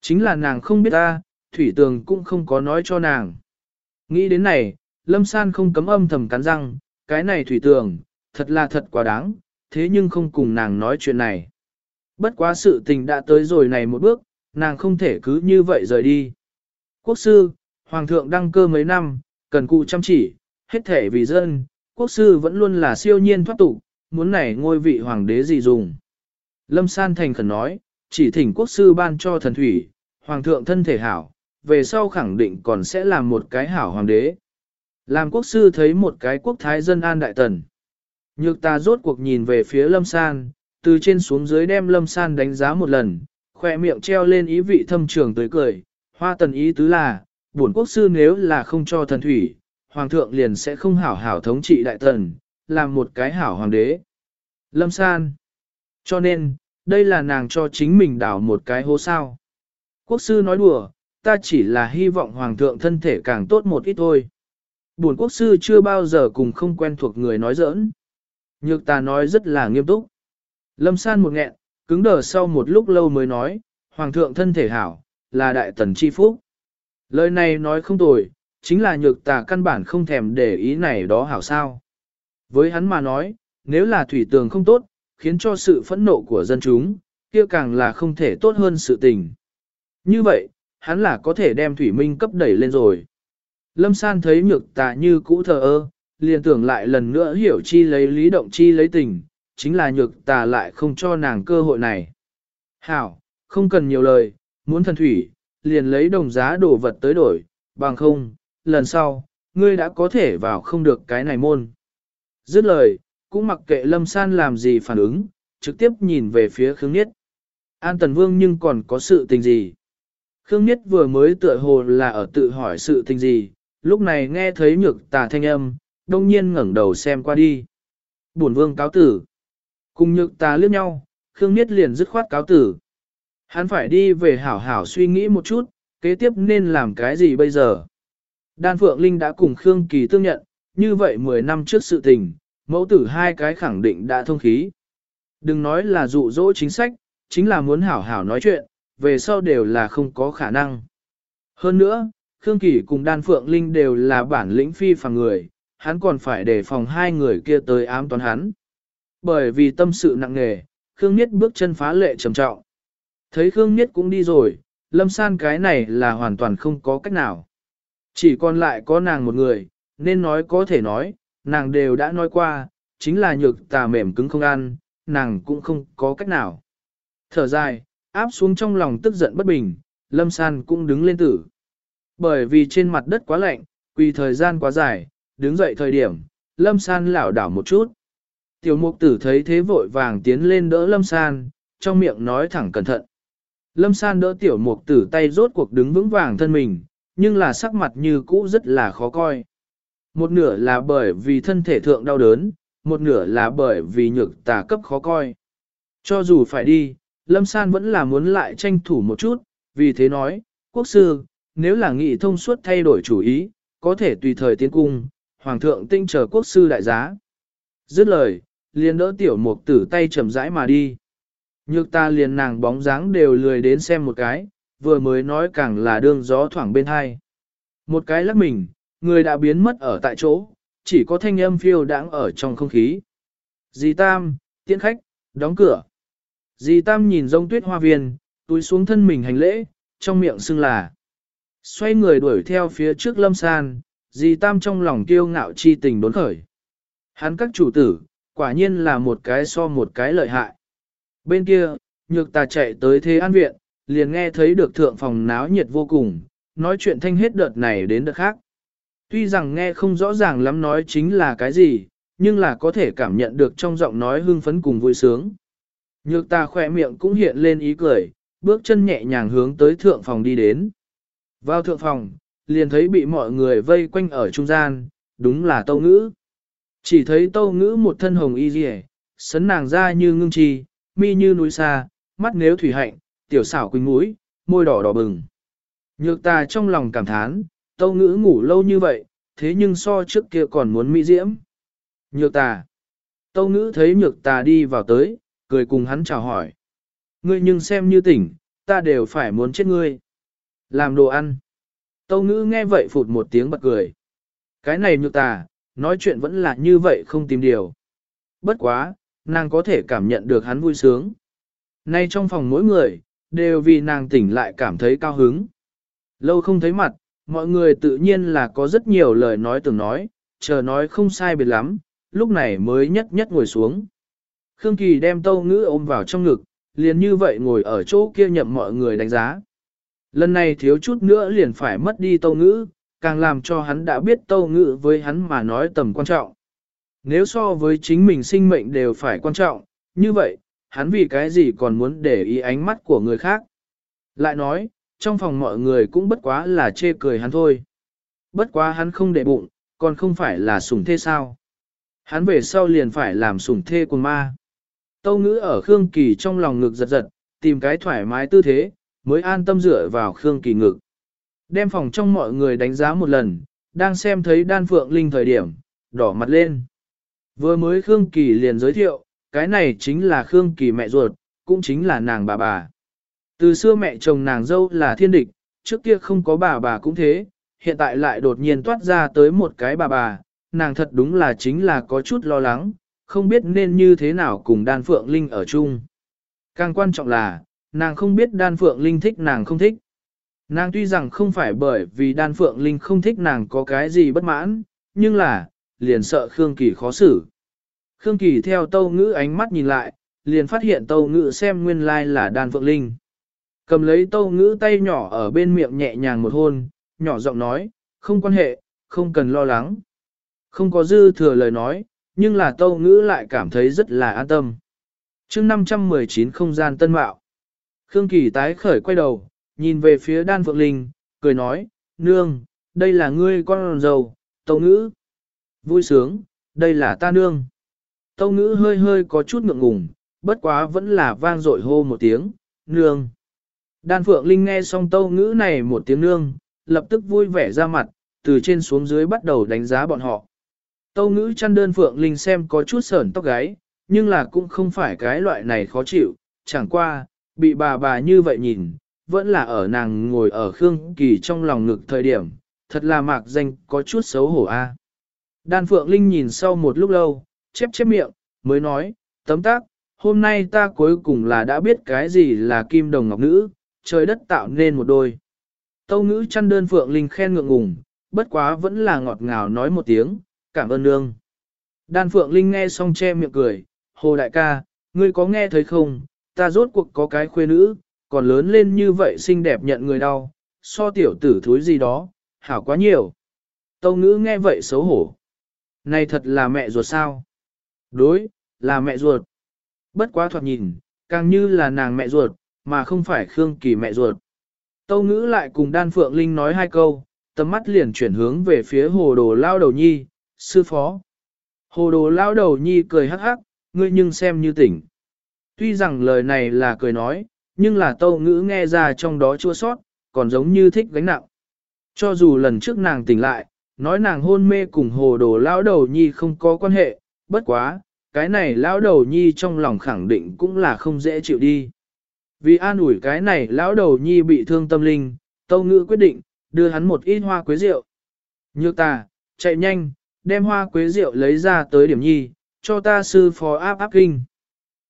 Chính là nàng không biết ta, thủy tường cũng không có nói cho nàng. Nghĩ đến này, lâm san không cấm âm thầm cắn răng, cái này thủy tường, thật là thật quá đáng, thế nhưng không cùng nàng nói chuyện này. Bất quá sự tình đã tới rồi này một bước, nàng không thể cứ như vậy rời đi. Quốc sư, Hoàng thượng đăng cơ mấy năm, cần cụ chăm chỉ, hết thể vì dân, quốc sư vẫn luôn là siêu nhiên thoát tục, muốn này ngôi vị hoàng đế gì dùng. Lâm San thành khẩn nói, chỉ thỉnh quốc sư ban cho thần thủy, hoàng thượng thân thể hảo, về sau khẳng định còn sẽ làm một cái hảo hoàng đế. Làm quốc sư thấy một cái quốc thái dân an đại tần. Nhược ta rốt cuộc nhìn về phía lâm san, từ trên xuống dưới đem lâm san đánh giá một lần, khỏe miệng treo lên ý vị thâm trường tới cười, hoa tần ý tứ là, bổn quốc sư nếu là không cho thần thủy, hoàng thượng liền sẽ không hảo hảo thống trị đại tần, làm một cái hảo hoàng đế. Lâm san. Cho nên, đây là nàng cho chính mình đảo một cái hố sao. Quốc sư nói đùa, ta chỉ là hy vọng hoàng thượng thân thể càng tốt một ít thôi. Buồn quốc sư chưa bao giờ cùng không quen thuộc người nói giỡn. Nhược ta nói rất là nghiêm túc. Lâm san một nghẹn, cứng đờ sau một lúc lâu mới nói, hoàng thượng thân thể hảo, là đại tần chi phúc. Lời này nói không tồi, chính là nhược tà căn bản không thèm để ý này đó hảo sao. Với hắn mà nói, nếu là thủy tường không tốt, khiến cho sự phẫn nộ của dân chúng, kia càng là không thể tốt hơn sự tình. Như vậy, hắn là có thể đem thủy minh cấp đẩy lên rồi. Lâm San thấy nhược tà như cũ thờ ơ, liền tưởng lại lần nữa hiểu chi lấy lý động chi lấy tình, chính là nhược tà lại không cho nàng cơ hội này. Hảo, không cần nhiều lời, muốn thần thủy, liền lấy đồng giá đồ vật tới đổi, bằng không, lần sau, ngươi đã có thể vào không được cái này môn. Dứt lời, cũng mặc kệ Lâm San làm gì phản ứng, trực tiếp nhìn về phía Khương Niết. An Tần Vương nhưng còn có sự tình gì? Khương Niết vừa mới tựa hồ là ở tự hỏi sự tình gì, lúc này nghe thấy nhược tà thanh âm, đông nhiên ngẩng đầu xem qua đi. Bổn Vương cáo tử. Cùng nhược tà liếc nhau, Khương Niết liền dứt khoát cáo tử. Hắn phải đi về hảo hảo suy nghĩ một chút, kế tiếp nên làm cái gì bây giờ. Đan Phượng Linh đã cùng Khương Kỳ tương nhận, như vậy 10 năm trước sự tình, mẫu tử hai cái khẳng định đã thông khí. Đừng nói là dụ dỗ chính sách, chính là muốn hảo hảo nói chuyện, về sau đều là không có khả năng. Hơn nữa, Khương Kỳ cùng Đan Phượng Linh đều là bản lĩnh phi phàm người, hắn còn phải đề phòng hai người kia tới ám toán hắn. Bởi vì tâm sự nặng nề, Khương Niết bước chân phá lệ trầm trọng. Thấy Khương Niết cũng đi rồi, Lâm San cái này là hoàn toàn không có cách nào. Chỉ còn lại có nàng một người, nên nói có thể nói, nàng đều đã nói qua, chính là nhược tà mềm cứng không ăn, nàng cũng không có cách nào. Thở dài, áp xuống trong lòng tức giận bất bình, Lâm San cũng đứng lên tử. Bởi vì trên mặt đất quá lạnh, quỳ thời gian quá dài, đứng dậy thời điểm, Lâm San lảo đảo một chút. Tiểu mục tử thấy thế vội vàng tiến lên đỡ Lâm San, trong miệng nói thẳng cẩn thận. Lâm San đỡ tiểu mục tử tay rốt cuộc đứng vững vàng thân mình, nhưng là sắc mặt như cũ rất là khó coi. Một nửa là bởi vì thân thể thượng đau đớn, một nửa là bởi vì nhược tà cấp khó coi. Cho dù phải đi, Lâm San vẫn là muốn lại tranh thủ một chút, vì thế nói, quốc sư, nếu là nghị thông suốt thay đổi chủ ý, có thể tùy thời tiến cung, hoàng thượng tinh chờ quốc sư đại giá. Dứt lời, liền đỡ tiểu mục tử tay chậm rãi mà đi. Nhược ta liền nàng bóng dáng đều lười đến xem một cái, vừa mới nói càng là đương gió thoảng bên hai. Một cái lắc mình, người đã biến mất ở tại chỗ, chỉ có thanh âm phiêu đãng ở trong không khí. Dì Tam, tiễn khách, đóng cửa. Dì Tam nhìn rông tuyết hoa viên, túi xuống thân mình hành lễ, trong miệng xưng là. Xoay người đuổi theo phía trước lâm san, dì Tam trong lòng kiêu ngạo chi tình đốn khởi. Hắn các chủ tử, quả nhiên là một cái so một cái lợi hại. Bên kia, nhược tà chạy tới thế an viện, liền nghe thấy được thượng phòng náo nhiệt vô cùng, nói chuyện thanh hết đợt này đến đợt khác. Tuy rằng nghe không rõ ràng lắm nói chính là cái gì, nhưng là có thể cảm nhận được trong giọng nói hưng phấn cùng vui sướng. Nhược ta khỏe miệng cũng hiện lên ý cười, bước chân nhẹ nhàng hướng tới thượng phòng đi đến. Vào thượng phòng, liền thấy bị mọi người vây quanh ở trung gian, đúng là tâu ngữ. Chỉ thấy tâu ngữ một thân hồng y rỉ, sấn nàng ra như ngưng trì, mi như núi xa, mắt nếu thủy hạnh, tiểu xảo quỳnh mũi, môi đỏ đỏ bừng. Nhược ta trong lòng cảm thán, tâu ngữ ngủ lâu như vậy, thế nhưng so trước kia còn muốn mỹ diễm. Nhược ta. Tâu ngữ thấy nhược ta đi vào tới, cười cùng hắn chào hỏi. Ngươi nhưng xem như tỉnh, ta đều phải muốn chết ngươi. Làm đồ ăn. Tâu ngữ nghe vậy phụt một tiếng bật cười. Cái này nhược ta, nói chuyện vẫn là như vậy không tìm điều. Bất quá, nàng có thể cảm nhận được hắn vui sướng. Nay trong phòng mỗi người, đều vì nàng tỉnh lại cảm thấy cao hứng. Lâu không thấy mặt, mọi người tự nhiên là có rất nhiều lời nói từng nói, chờ nói không sai biệt lắm, lúc này mới nhất nhất ngồi xuống. Khương Kỳ đem tâu ngữ ôm vào trong ngực, liền như vậy ngồi ở chỗ kia nhậm mọi người đánh giá. Lần này thiếu chút nữa liền phải mất đi tâu ngữ, càng làm cho hắn đã biết tâu ngữ với hắn mà nói tầm quan trọng. Nếu so với chính mình sinh mệnh đều phải quan trọng, như vậy, hắn vì cái gì còn muốn để ý ánh mắt của người khác. Lại nói, trong phòng mọi người cũng bất quá là chê cười hắn thôi. Bất quá hắn không để bụng, còn không phải là sủng thê sao. Hắn về sau liền phải làm sủng thê của ma. Tâu ngữ ở Khương Kỳ trong lòng ngực giật giật, tìm cái thoải mái tư thế, mới an tâm dựa vào Khương Kỳ ngực. Đem phòng trong mọi người đánh giá một lần, đang xem thấy đan phượng linh thời điểm, đỏ mặt lên. Vừa mới Khương Kỳ liền giới thiệu, cái này chính là Khương Kỳ mẹ ruột, cũng chính là nàng bà bà. Từ xưa mẹ chồng nàng dâu là thiên địch, trước kia không có bà bà cũng thế, hiện tại lại đột nhiên toát ra tới một cái bà bà, nàng thật đúng là chính là có chút lo lắng, không biết nên như thế nào cùng đan phượng linh ở chung. Càng quan trọng là, nàng không biết đan phượng linh thích nàng không thích. Nàng tuy rằng không phải bởi vì đan phượng linh không thích nàng có cái gì bất mãn, nhưng là, liền sợ Khương Kỳ khó xử. Khương Kỳ theo tâu ngữ ánh mắt nhìn lại, liền phát hiện tâu ngữ xem nguyên lai like là đan phượng linh. Cầm lấy tâu ngữ tay nhỏ ở bên miệng nhẹ nhàng một hôn, nhỏ giọng nói, không quan hệ, không cần lo lắng. Không có dư thừa lời nói, nhưng là tâu ngữ lại cảm thấy rất là an tâm. chương 519 không gian tân mạo. Khương Kỳ tái khởi quay đầu, nhìn về phía đan phượng linh, cười nói, nương, đây là ngươi con giàu, tâu ngữ. Vui sướng, đây là ta nương. Tâu ngữ hơi hơi có chút ngượng ngùng, bất quá vẫn là vang dội hô một tiếng, nương. Đan Phượng Linh nghe xong tâu ngữ này một tiếng nương, lập tức vui vẻ ra mặt, từ trên xuống dưới bắt đầu đánh giá bọn họ. Tâu ngữ chăn đơn Phượng Linh xem có chút sởn tóc gáy, nhưng là cũng không phải cái loại này khó chịu, chẳng qua, bị bà bà như vậy nhìn, vẫn là ở nàng ngồi ở Khương Kỳ trong lòng ngực thời điểm, thật là mạc danh có chút xấu hổ a. Đan Phượng Linh nhìn sau một lúc lâu, chép chép miệng, mới nói, tấm tác, hôm nay ta cuối cùng là đã biết cái gì là kim đồng ngọc nữ, trời đất tạo nên một đôi. Tâu ngữ chăn đơn Phượng Linh khen ngượng ngùng, bất quá vẫn là ngọt ngào nói một tiếng, cảm ơn nương. Đan Phượng Linh nghe xong che miệng cười, hồ đại ca, ngươi có nghe thấy không, ta rốt cuộc có cái khuê nữ, còn lớn lên như vậy xinh đẹp nhận người đau, so tiểu tử thúi gì đó, hảo quá nhiều. Tâu ngữ nghe vậy xấu hổ. Này thật là mẹ ruột sao? Đối, là mẹ ruột. Bất quá thoạt nhìn, càng như là nàng mẹ ruột, mà không phải Khương Kỳ mẹ ruột. Tâu ngữ lại cùng Đan Phượng Linh nói hai câu, tầm mắt liền chuyển hướng về phía hồ đồ lao đầu nhi, sư phó. Hồ đồ lao đầu nhi cười hắc hắc, ngươi nhưng xem như tỉnh. Tuy rằng lời này là cười nói, nhưng là tâu ngữ nghe ra trong đó chua sót, còn giống như thích gánh nặng. Cho dù lần trước nàng tỉnh lại, nói nàng hôn mê cùng hồ đồ lao đầu nhi không có quan hệ, bất quá, cái này lão đầu nhi trong lòng khẳng định cũng là không dễ chịu đi. Vì an ủi cái này lão đầu nhi bị thương tâm linh, tâu ngữ quyết định, đưa hắn một ít hoa quế rượu. Nhược ta, chạy nhanh, đem hoa quế rượu lấy ra tới điểm nhi, cho ta sư phó áp áp kinh.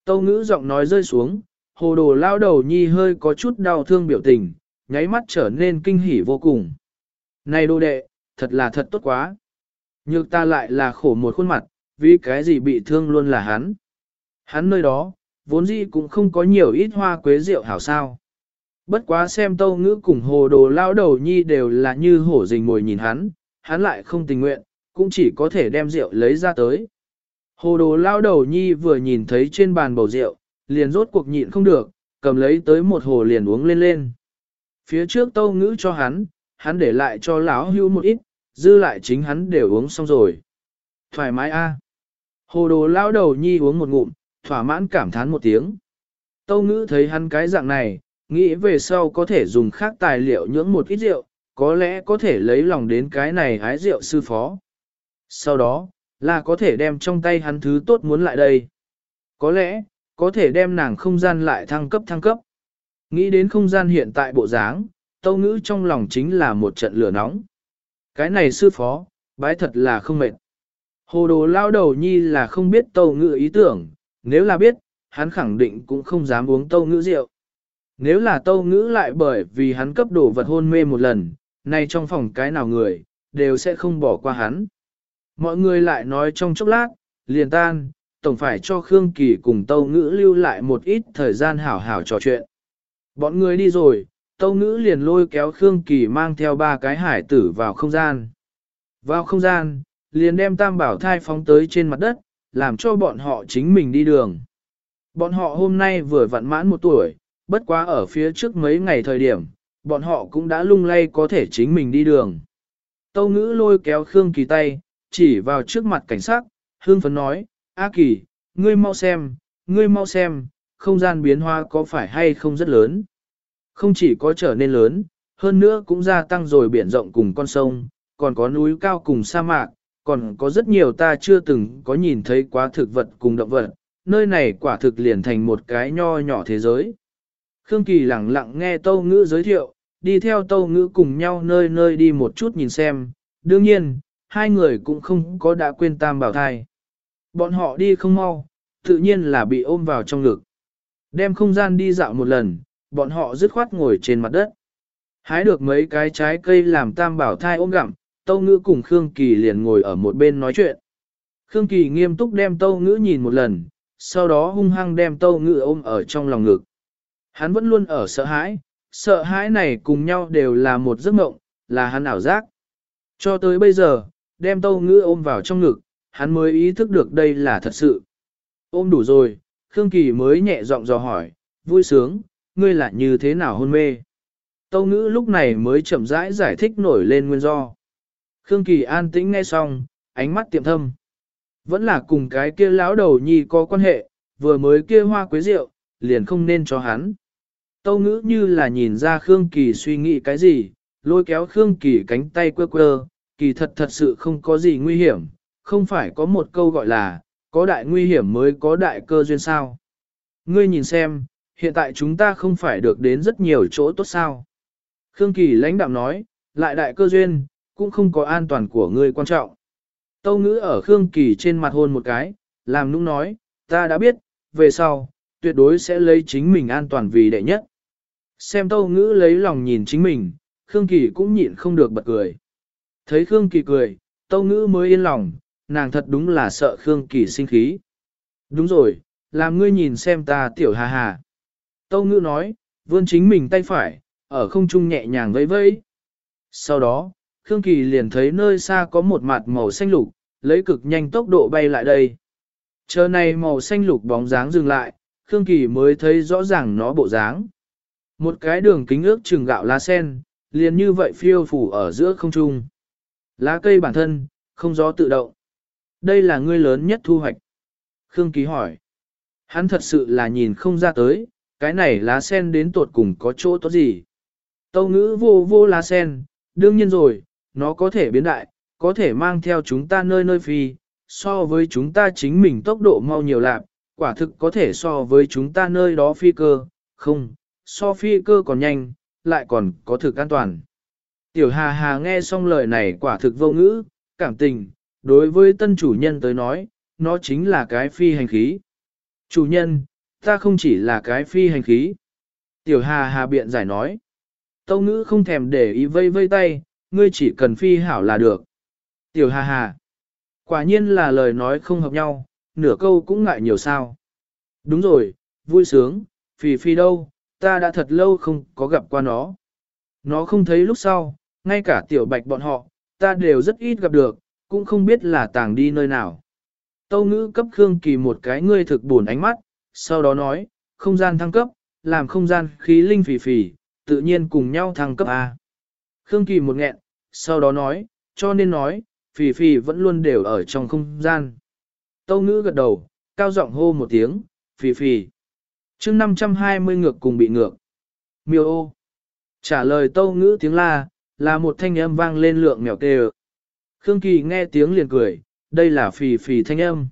Tâu ngữ giọng nói rơi xuống, hồ đồ lão đầu nhi hơi có chút đau thương biểu tình, nháy mắt trở nên kinh hỉ vô cùng. Này đồ đệ, thật là thật tốt quá. Nhược ta lại là khổ một khuôn mặt, vì cái gì bị thương luôn là hắn. Hắn nơi đó, vốn dĩ cũng không có nhiều ít hoa quế rượu hảo sao. Bất quá xem tâu ngữ cùng hồ đồ lao đầu nhi đều là như hổ rình ngồi nhìn hắn, hắn lại không tình nguyện, cũng chỉ có thể đem rượu lấy ra tới. Hồ đồ lao đầu nhi vừa nhìn thấy trên bàn bầu rượu, liền rốt cuộc nhịn không được, cầm lấy tới một hồ liền uống lên lên. Phía trước tâu ngữ cho hắn, hắn để lại cho lão hưu một ít, dư lại chính hắn đều uống xong rồi. Thoải mái a Hồ đồ lao đầu nhi uống một ngụm, thỏa mãn cảm thán một tiếng. Tâu ngữ thấy hắn cái dạng này, nghĩ về sau có thể dùng khác tài liệu nhưỡng một ít rượu, có lẽ có thể lấy lòng đến cái này hái rượu sư phó. Sau đó, là có thể đem trong tay hắn thứ tốt muốn lại đây. Có lẽ, có thể đem nàng không gian lại thăng cấp thăng cấp. Nghĩ đến không gian hiện tại bộ dáng, tâu ngữ trong lòng chính là một trận lửa nóng. Cái này sư phó, bái thật là không mệt. Hồ đồ lao đầu nhi là không biết tâu ngữ ý tưởng, nếu là biết, hắn khẳng định cũng không dám uống tâu ngữ rượu. Nếu là tâu ngữ lại bởi vì hắn cấp đồ vật hôn mê một lần, nay trong phòng cái nào người, đều sẽ không bỏ qua hắn. Mọi người lại nói trong chốc lát, liền tan, tổng phải cho Khương Kỳ cùng tâu ngữ lưu lại một ít thời gian hảo hảo trò chuyện. Bọn người đi rồi, tâu ngữ liền lôi kéo Khương Kỳ mang theo ba cái hải tử vào không gian. Vào không gian, liền đem tam bảo thai phóng tới trên mặt đất, làm cho bọn họ chính mình đi đường. Bọn họ hôm nay vừa vặn mãn một tuổi, bất quá ở phía trước mấy ngày thời điểm, bọn họ cũng đã lung lay có thể chính mình đi đường. Tâu ngữ lôi kéo Khương Kỳ tay, chỉ vào trước mặt cảnh sát, hương phấn nói, A Kỳ, ngươi mau xem, ngươi mau xem, không gian biến hóa có phải hay không rất lớn. Không chỉ có trở nên lớn, hơn nữa cũng gia tăng rồi biển rộng cùng con sông, còn có núi cao cùng sa mạc, còn có rất nhiều ta chưa từng có nhìn thấy quá thực vật cùng động vật, nơi này quả thực liền thành một cái nho nhỏ thế giới. Khương Kỳ lặng lặng nghe Tâu Ngữ giới thiệu, đi theo Tâu Ngữ cùng nhau nơi nơi đi một chút nhìn xem, đương nhiên, hai người cũng không có đã quên tam bảo thai. Bọn họ đi không mau, tự nhiên là bị ôm vào trong ngực. Đem không gian đi dạo một lần, bọn họ dứt khoát ngồi trên mặt đất. Hái được mấy cái trái cây làm tam bảo thai ôm gặm, Tâu Ngữ cùng Khương Kỳ liền ngồi ở một bên nói chuyện. Khương Kỳ nghiêm túc đem Tâu Ngữ nhìn một lần, sau đó hung hăng đem Tâu Ngữ ôm ở trong lòng ngực. Hắn vẫn luôn ở sợ hãi, sợ hãi này cùng nhau đều là một giấc mộng, là hắn ảo giác. Cho tới bây giờ, đem Tâu Ngữ ôm vào trong ngực, hắn mới ý thức được đây là thật sự. Ôm đủ rồi, Khương Kỳ mới nhẹ giọng dò hỏi, vui sướng, ngươi là như thế nào hôn mê? Tâu Ngữ lúc này mới chậm rãi giải thích nổi lên nguyên do. Khương Kỳ an tĩnh nghe xong, ánh mắt tiệm thâm. Vẫn là cùng cái kia lão đầu nhi có quan hệ, vừa mới kia hoa quế rượu, liền không nên cho hắn. Tâu ngữ như là nhìn ra Khương Kỳ suy nghĩ cái gì, lôi kéo Khương Kỳ cánh tay quơ quơ, kỳ thật thật sự không có gì nguy hiểm, không phải có một câu gọi là, có đại nguy hiểm mới có đại cơ duyên sao. Ngươi nhìn xem, hiện tại chúng ta không phải được đến rất nhiều chỗ tốt sao. Khương Kỳ lãnh đạm nói, lại đại cơ duyên, cũng không có an toàn của ngươi quan trọng. Tâu ngữ ở Khương Kỳ trên mặt hôn một cái, làm nũng nói, ta đã biết, về sau, tuyệt đối sẽ lấy chính mình an toàn vì đệ nhất. Xem tâu ngữ lấy lòng nhìn chính mình, Khương Kỳ cũng nhịn không được bật cười. Thấy Khương Kỳ cười, tâu ngữ mới yên lòng, nàng thật đúng là sợ Khương Kỳ sinh khí. Đúng rồi, làm ngươi nhìn xem ta tiểu hà hà. Tâu ngữ nói, vươn chính mình tay phải, ở không trung nhẹ nhàng vẫy vẫy. Sau đó, Khương Kỳ liền thấy nơi xa có một mặt màu xanh lục, lấy cực nhanh tốc độ bay lại đây. Chờ này màu xanh lục bóng dáng dừng lại, Khương Kỳ mới thấy rõ ràng nó bộ dáng. Một cái đường kính ước chừng gạo lá sen, liền như vậy phiêu phủ ở giữa không trung. Lá cây bản thân, không gió tự động. Đây là ngươi lớn nhất thu hoạch. Khương Kỳ hỏi. Hắn thật sự là nhìn không ra tới, cái này lá sen đến tột cùng có chỗ tốt gì. Tâu ngữ vô vô lá sen, đương nhiên rồi, nó có thể biến đại, có thể mang theo chúng ta nơi nơi phi, so với chúng ta chính mình tốc độ mau nhiều lạc, quả thực có thể so với chúng ta nơi đó phi cơ, không, so phi cơ còn nhanh, lại còn có thực an toàn. Tiểu Hà Hà nghe xong lời này quả thực vô ngữ, cảm tình, đối với tân chủ nhân tới nói, nó chính là cái phi hành khí. Chủ nhân, ta không chỉ là cái phi hành khí. Tiểu Hà Hà biện giải nói. Tâu ngữ không thèm để ý vây vây tay, ngươi chỉ cần phi hảo là được. Tiểu hà hà. Quả nhiên là lời nói không hợp nhau, nửa câu cũng ngại nhiều sao. Đúng rồi, vui sướng, phi phi đâu, ta đã thật lâu không có gặp qua nó. Nó không thấy lúc sau, ngay cả tiểu bạch bọn họ, ta đều rất ít gặp được, cũng không biết là tàng đi nơi nào. Tâu ngữ cấp Khương Kỳ một cái ngươi thực buồn ánh mắt, sau đó nói, không gian thăng cấp, làm không gian khí linh phì phì, tự nhiên cùng nhau thăng cấp A. Khương Kỳ một nghẹn, sau đó nói, cho nên nói, Phì Phì vẫn luôn đều ở trong không gian. Tâu ngữ gật đầu, cao giọng hô một tiếng, phì phì. chương 520 ngược cùng bị ngược. Miêu ô. Trả lời tâu ngữ tiếng la, là một thanh âm vang lên lượng mèo kêu. Khương Kỳ nghe tiếng liền cười, đây là phì phì thanh âm.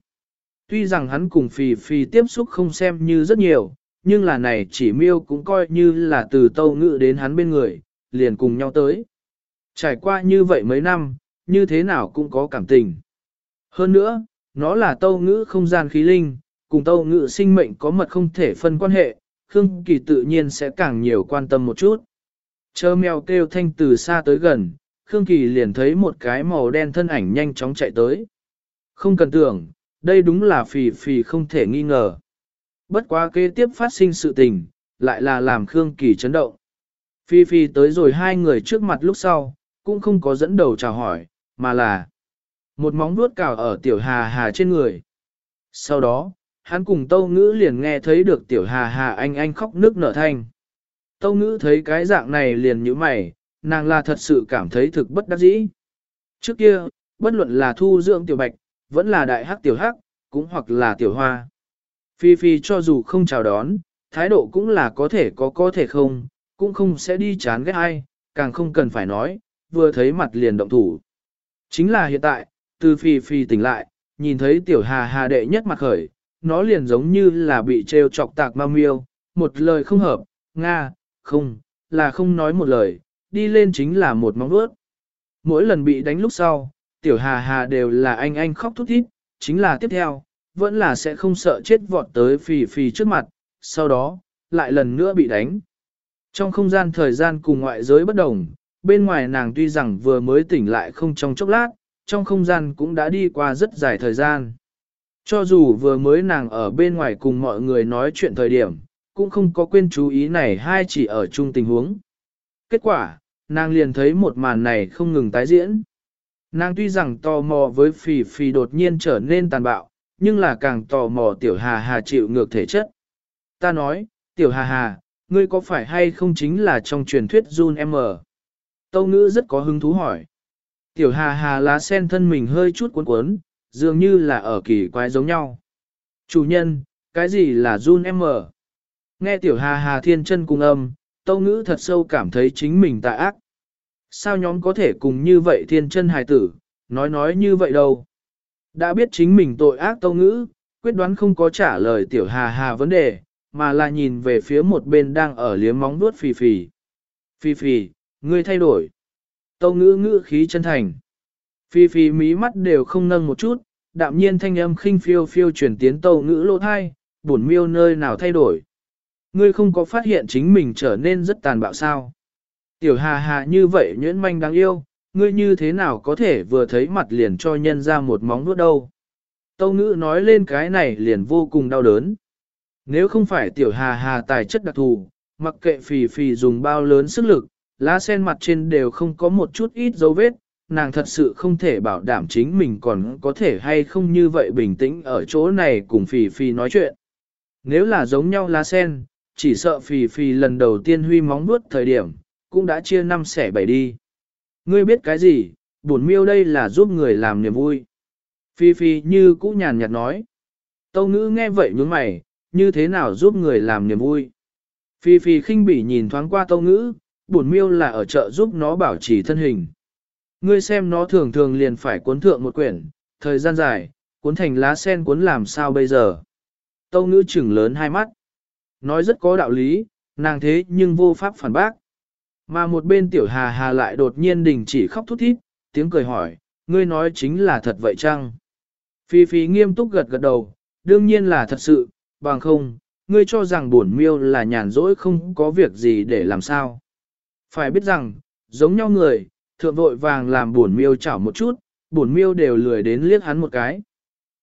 Tuy rằng hắn cùng phì phì tiếp xúc không xem như rất nhiều, nhưng là này chỉ miêu cũng coi như là từ tâu ngữ đến hắn bên người, liền cùng nhau tới. Trải qua như vậy mấy năm, như thế nào cũng có cảm tình. Hơn nữa, nó là tâu ngữ không gian khí linh, cùng tâu ngữ sinh mệnh có mật không thể phân quan hệ, Khương Kỳ tự nhiên sẽ càng nhiều quan tâm một chút. Chờ mèo kêu thanh từ xa tới gần, Khương Kỳ liền thấy một cái màu đen thân ảnh nhanh chóng chạy tới. Không cần tưởng, đây đúng là phì phì không thể nghi ngờ. Bất quá kế tiếp phát sinh sự tình, lại là làm Khương Kỳ chấn động. Phi Phi tới rồi hai người trước mặt lúc sau, cũng không có dẫn đầu chào hỏi, mà là một móng vuốt cào ở tiểu hà hà trên người. Sau đó, hắn cùng tâu ngữ liền nghe thấy được tiểu hà hà anh anh khóc nước nở thanh. Tâu ngữ thấy cái dạng này liền như mày, nàng là thật sự cảm thấy thực bất đắc dĩ. Trước kia, bất luận là thu dưỡng tiểu bạch, vẫn là đại hắc tiểu hắc, cũng hoặc là tiểu hoa. Phi Phi cho dù không chào đón, thái độ cũng là có thể có có thể không, cũng không sẽ đi chán ghét ai, càng không cần phải nói, vừa thấy mặt liền động thủ. Chính là hiện tại, từ Phi Phi tỉnh lại, nhìn thấy tiểu hà hà đệ nhất mặt khởi, nó liền giống như là bị treo chọc tạc ma miêu, một lời không hợp, Nga, không, là không nói một lời, đi lên chính là một móng vuốt. Mỗi lần bị đánh lúc sau, tiểu hà hà đều là anh anh khóc thút thít, chính là tiếp theo, vẫn là sẽ không sợ chết vọt tới phì phì trước mặt, sau đó, lại lần nữa bị đánh. Trong không gian thời gian cùng ngoại giới bất đồng, bên ngoài nàng tuy rằng vừa mới tỉnh lại không trong chốc lát, trong không gian cũng đã đi qua rất dài thời gian. Cho dù vừa mới nàng ở bên ngoài cùng mọi người nói chuyện thời điểm, cũng không có quên chú ý này hai chỉ ở chung tình huống. Kết quả, nàng liền thấy một màn này không ngừng tái diễn. Nàng tuy rằng tò mò với phì phì đột nhiên trở nên tàn bạo, nhưng là càng tò mò tiểu hà hà chịu ngược thể chất. Ta nói, tiểu hà hà, ngươi có phải hay không chính là trong truyền thuyết Jun M? Tâu ngữ rất có hứng thú hỏi. Tiểu hà hà lá sen thân mình hơi chút cuốn cuốn, dường như là ở kỳ quái giống nhau. Chủ nhân, cái gì là Jun M? Nghe tiểu hà hà thiên chân cùng âm, tâu ngữ thật sâu cảm thấy chính mình tà ác. Sao nhóm có thể cùng như vậy thiên chân hài tử, nói nói như vậy đâu. Đã biết chính mình tội ác tâu ngữ, quyết đoán không có trả lời tiểu hà hà vấn đề, mà là nhìn về phía một bên đang ở liếm móng vuốt phì phì. Phì phì, ngươi thay đổi. Tâu ngữ ngữ khí chân thành. Phì phì mí mắt đều không nâng một chút, đạm nhiên thanh âm khinh phiêu phiêu chuyển tiến tâu ngữ lỗ thai, buồn miêu nơi nào thay đổi. Ngươi không có phát hiện chính mình trở nên rất tàn bạo sao. Tiểu hà hà như vậy nhuyễn manh đáng yêu, ngươi như thế nào có thể vừa thấy mặt liền cho nhân ra một móng nuốt đâu. Tâu ngữ nói lên cái này liền vô cùng đau đớn. Nếu không phải tiểu hà hà tài chất đặc thù, mặc kệ phì phì dùng bao lớn sức lực, lá sen mặt trên đều không có một chút ít dấu vết, nàng thật sự không thể bảo đảm chính mình còn có thể hay không như vậy bình tĩnh ở chỗ này cùng phì phì nói chuyện. Nếu là giống nhau lá sen, chỉ sợ phì phì lần đầu tiên huy móng nuốt thời điểm, cũng đã chia năm xẻ bảy đi. Ngươi biết cái gì, bổn miêu đây là giúp người làm niềm vui. Phi Phi như cũ nhàn nhạt nói. Tâu ngữ nghe vậy nhướng mày, như thế nào giúp người làm niềm vui. Phi Phi khinh bỉ nhìn thoáng qua tâu ngữ, bổn miêu là ở chợ giúp nó bảo trì thân hình. Ngươi xem nó thường thường liền phải cuốn thượng một quyển, thời gian dài, cuốn thành lá sen cuốn làm sao bây giờ. Tâu ngữ chừng lớn hai mắt. Nói rất có đạo lý, nàng thế nhưng vô pháp phản bác. Mà một bên tiểu hà hà lại đột nhiên đình chỉ khóc thút thít, tiếng cười hỏi, ngươi nói chính là thật vậy chăng? Phi Phi nghiêm túc gật gật đầu, đương nhiên là thật sự, bằng không, ngươi cho rằng buồn miêu là nhàn rỗi không có việc gì để làm sao. Phải biết rằng, giống nhau người, thượng vội vàng làm buồn miêu chảo một chút, buồn miêu đều lười đến liếc hắn một cái.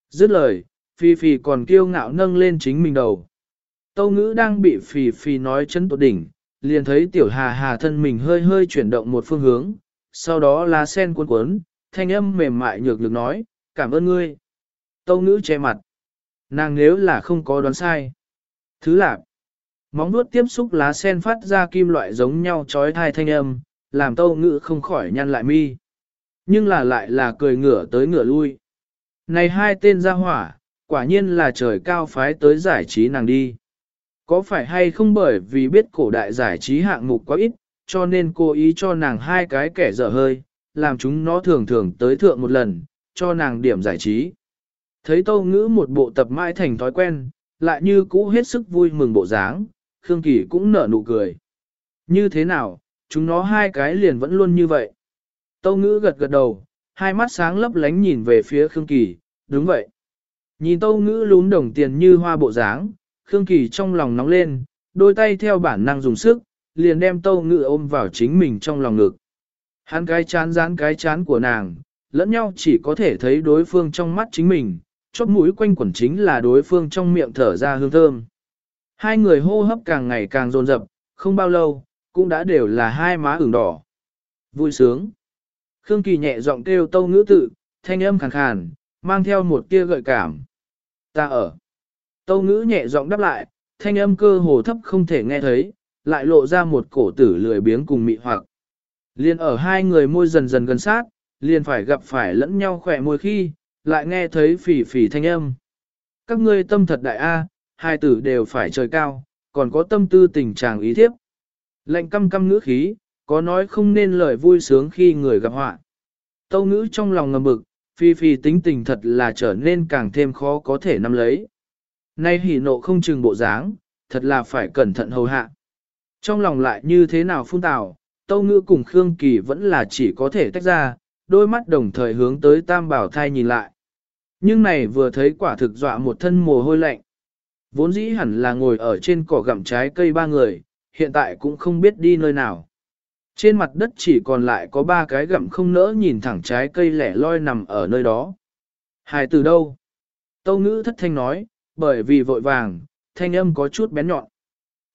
Dứt lời, Phi Phi còn kiêu ngạo nâng lên chính mình đầu. Tâu ngữ đang bị Phi Phi nói chân tột đỉnh, liền thấy tiểu hà hà thân mình hơi hơi chuyển động một phương hướng, sau đó lá sen cuốn cuốn, thanh âm mềm mại nhược được nói, cảm ơn ngươi. Tâu ngữ che mặt. Nàng nếu là không có đoán sai. Thứ lạc. Móng nuốt tiếp xúc lá sen phát ra kim loại giống nhau trói thai thanh âm, làm tâu ngữ không khỏi nhăn lại mi. Nhưng là lại là cười ngửa tới ngửa lui. Này hai tên ra hỏa, quả nhiên là trời cao phái tới giải trí nàng đi. Có phải hay không bởi vì biết cổ đại giải trí hạng mục quá ít, cho nên cô ý cho nàng hai cái kẻ dở hơi, làm chúng nó thường thường tới thượng một lần, cho nàng điểm giải trí. Thấy tâu ngữ một bộ tập mãi thành thói quen, lại như cũ hết sức vui mừng bộ dáng, Khương Kỳ cũng nở nụ cười. Như thế nào, chúng nó hai cái liền vẫn luôn như vậy. Tâu ngữ gật gật đầu, hai mắt sáng lấp lánh nhìn về phía Khương Kỳ, đúng vậy. Nhìn tâu ngữ lún đồng tiền như hoa bộ dáng, Khương Kỳ trong lòng nóng lên, đôi tay theo bản năng dùng sức, liền đem tâu ngữ ôm vào chính mình trong lòng ngực. Hắn cái chán rán cái chán của nàng, lẫn nhau chỉ có thể thấy đối phương trong mắt chính mình, chóp mũi quanh quẩn chính là đối phương trong miệng thở ra hương thơm. Hai người hô hấp càng ngày càng dồn dập, không bao lâu, cũng đã đều là hai má ửng đỏ. Vui sướng. Khương Kỳ nhẹ giọng kêu tâu ngữ tự, thanh âm khàn khàn, mang theo một tia gợi cảm. Ta ở. Tâu ngữ nhẹ giọng đáp lại, thanh âm cơ hồ thấp không thể nghe thấy, lại lộ ra một cổ tử lười biếng cùng mị hoặc. Liên ở hai người môi dần dần gần sát, liền phải gặp phải lẫn nhau khỏe môi khi, lại nghe thấy phỉ phỉ thanh âm. Các ngươi tâm thật đại A, hai tử đều phải trời cao, còn có tâm tư tình trạng ý thiếp. Lệnh căm căm ngữ khí, có nói không nên lời vui sướng khi người gặp họa. Tâu ngữ trong lòng ngầm bực, phi phi tính tình thật là trở nên càng thêm khó có thể nắm lấy. Nay hỉ nộ không chừng bộ dáng, thật là phải cẩn thận hầu hạ. Trong lòng lại như thế nào phun tào, tâu ngữ cùng Khương Kỳ vẫn là chỉ có thể tách ra, đôi mắt đồng thời hướng tới tam bảo thai nhìn lại. Nhưng này vừa thấy quả thực dọa một thân mồ hôi lạnh. Vốn dĩ hẳn là ngồi ở trên cỏ gặm trái cây ba người, hiện tại cũng không biết đi nơi nào. Trên mặt đất chỉ còn lại có ba cái gặm không nỡ nhìn thẳng trái cây lẻ loi nằm ở nơi đó. Hài từ đâu? Tâu ngữ thất thanh nói, bởi vì vội vàng, thanh âm có chút bén nhọn.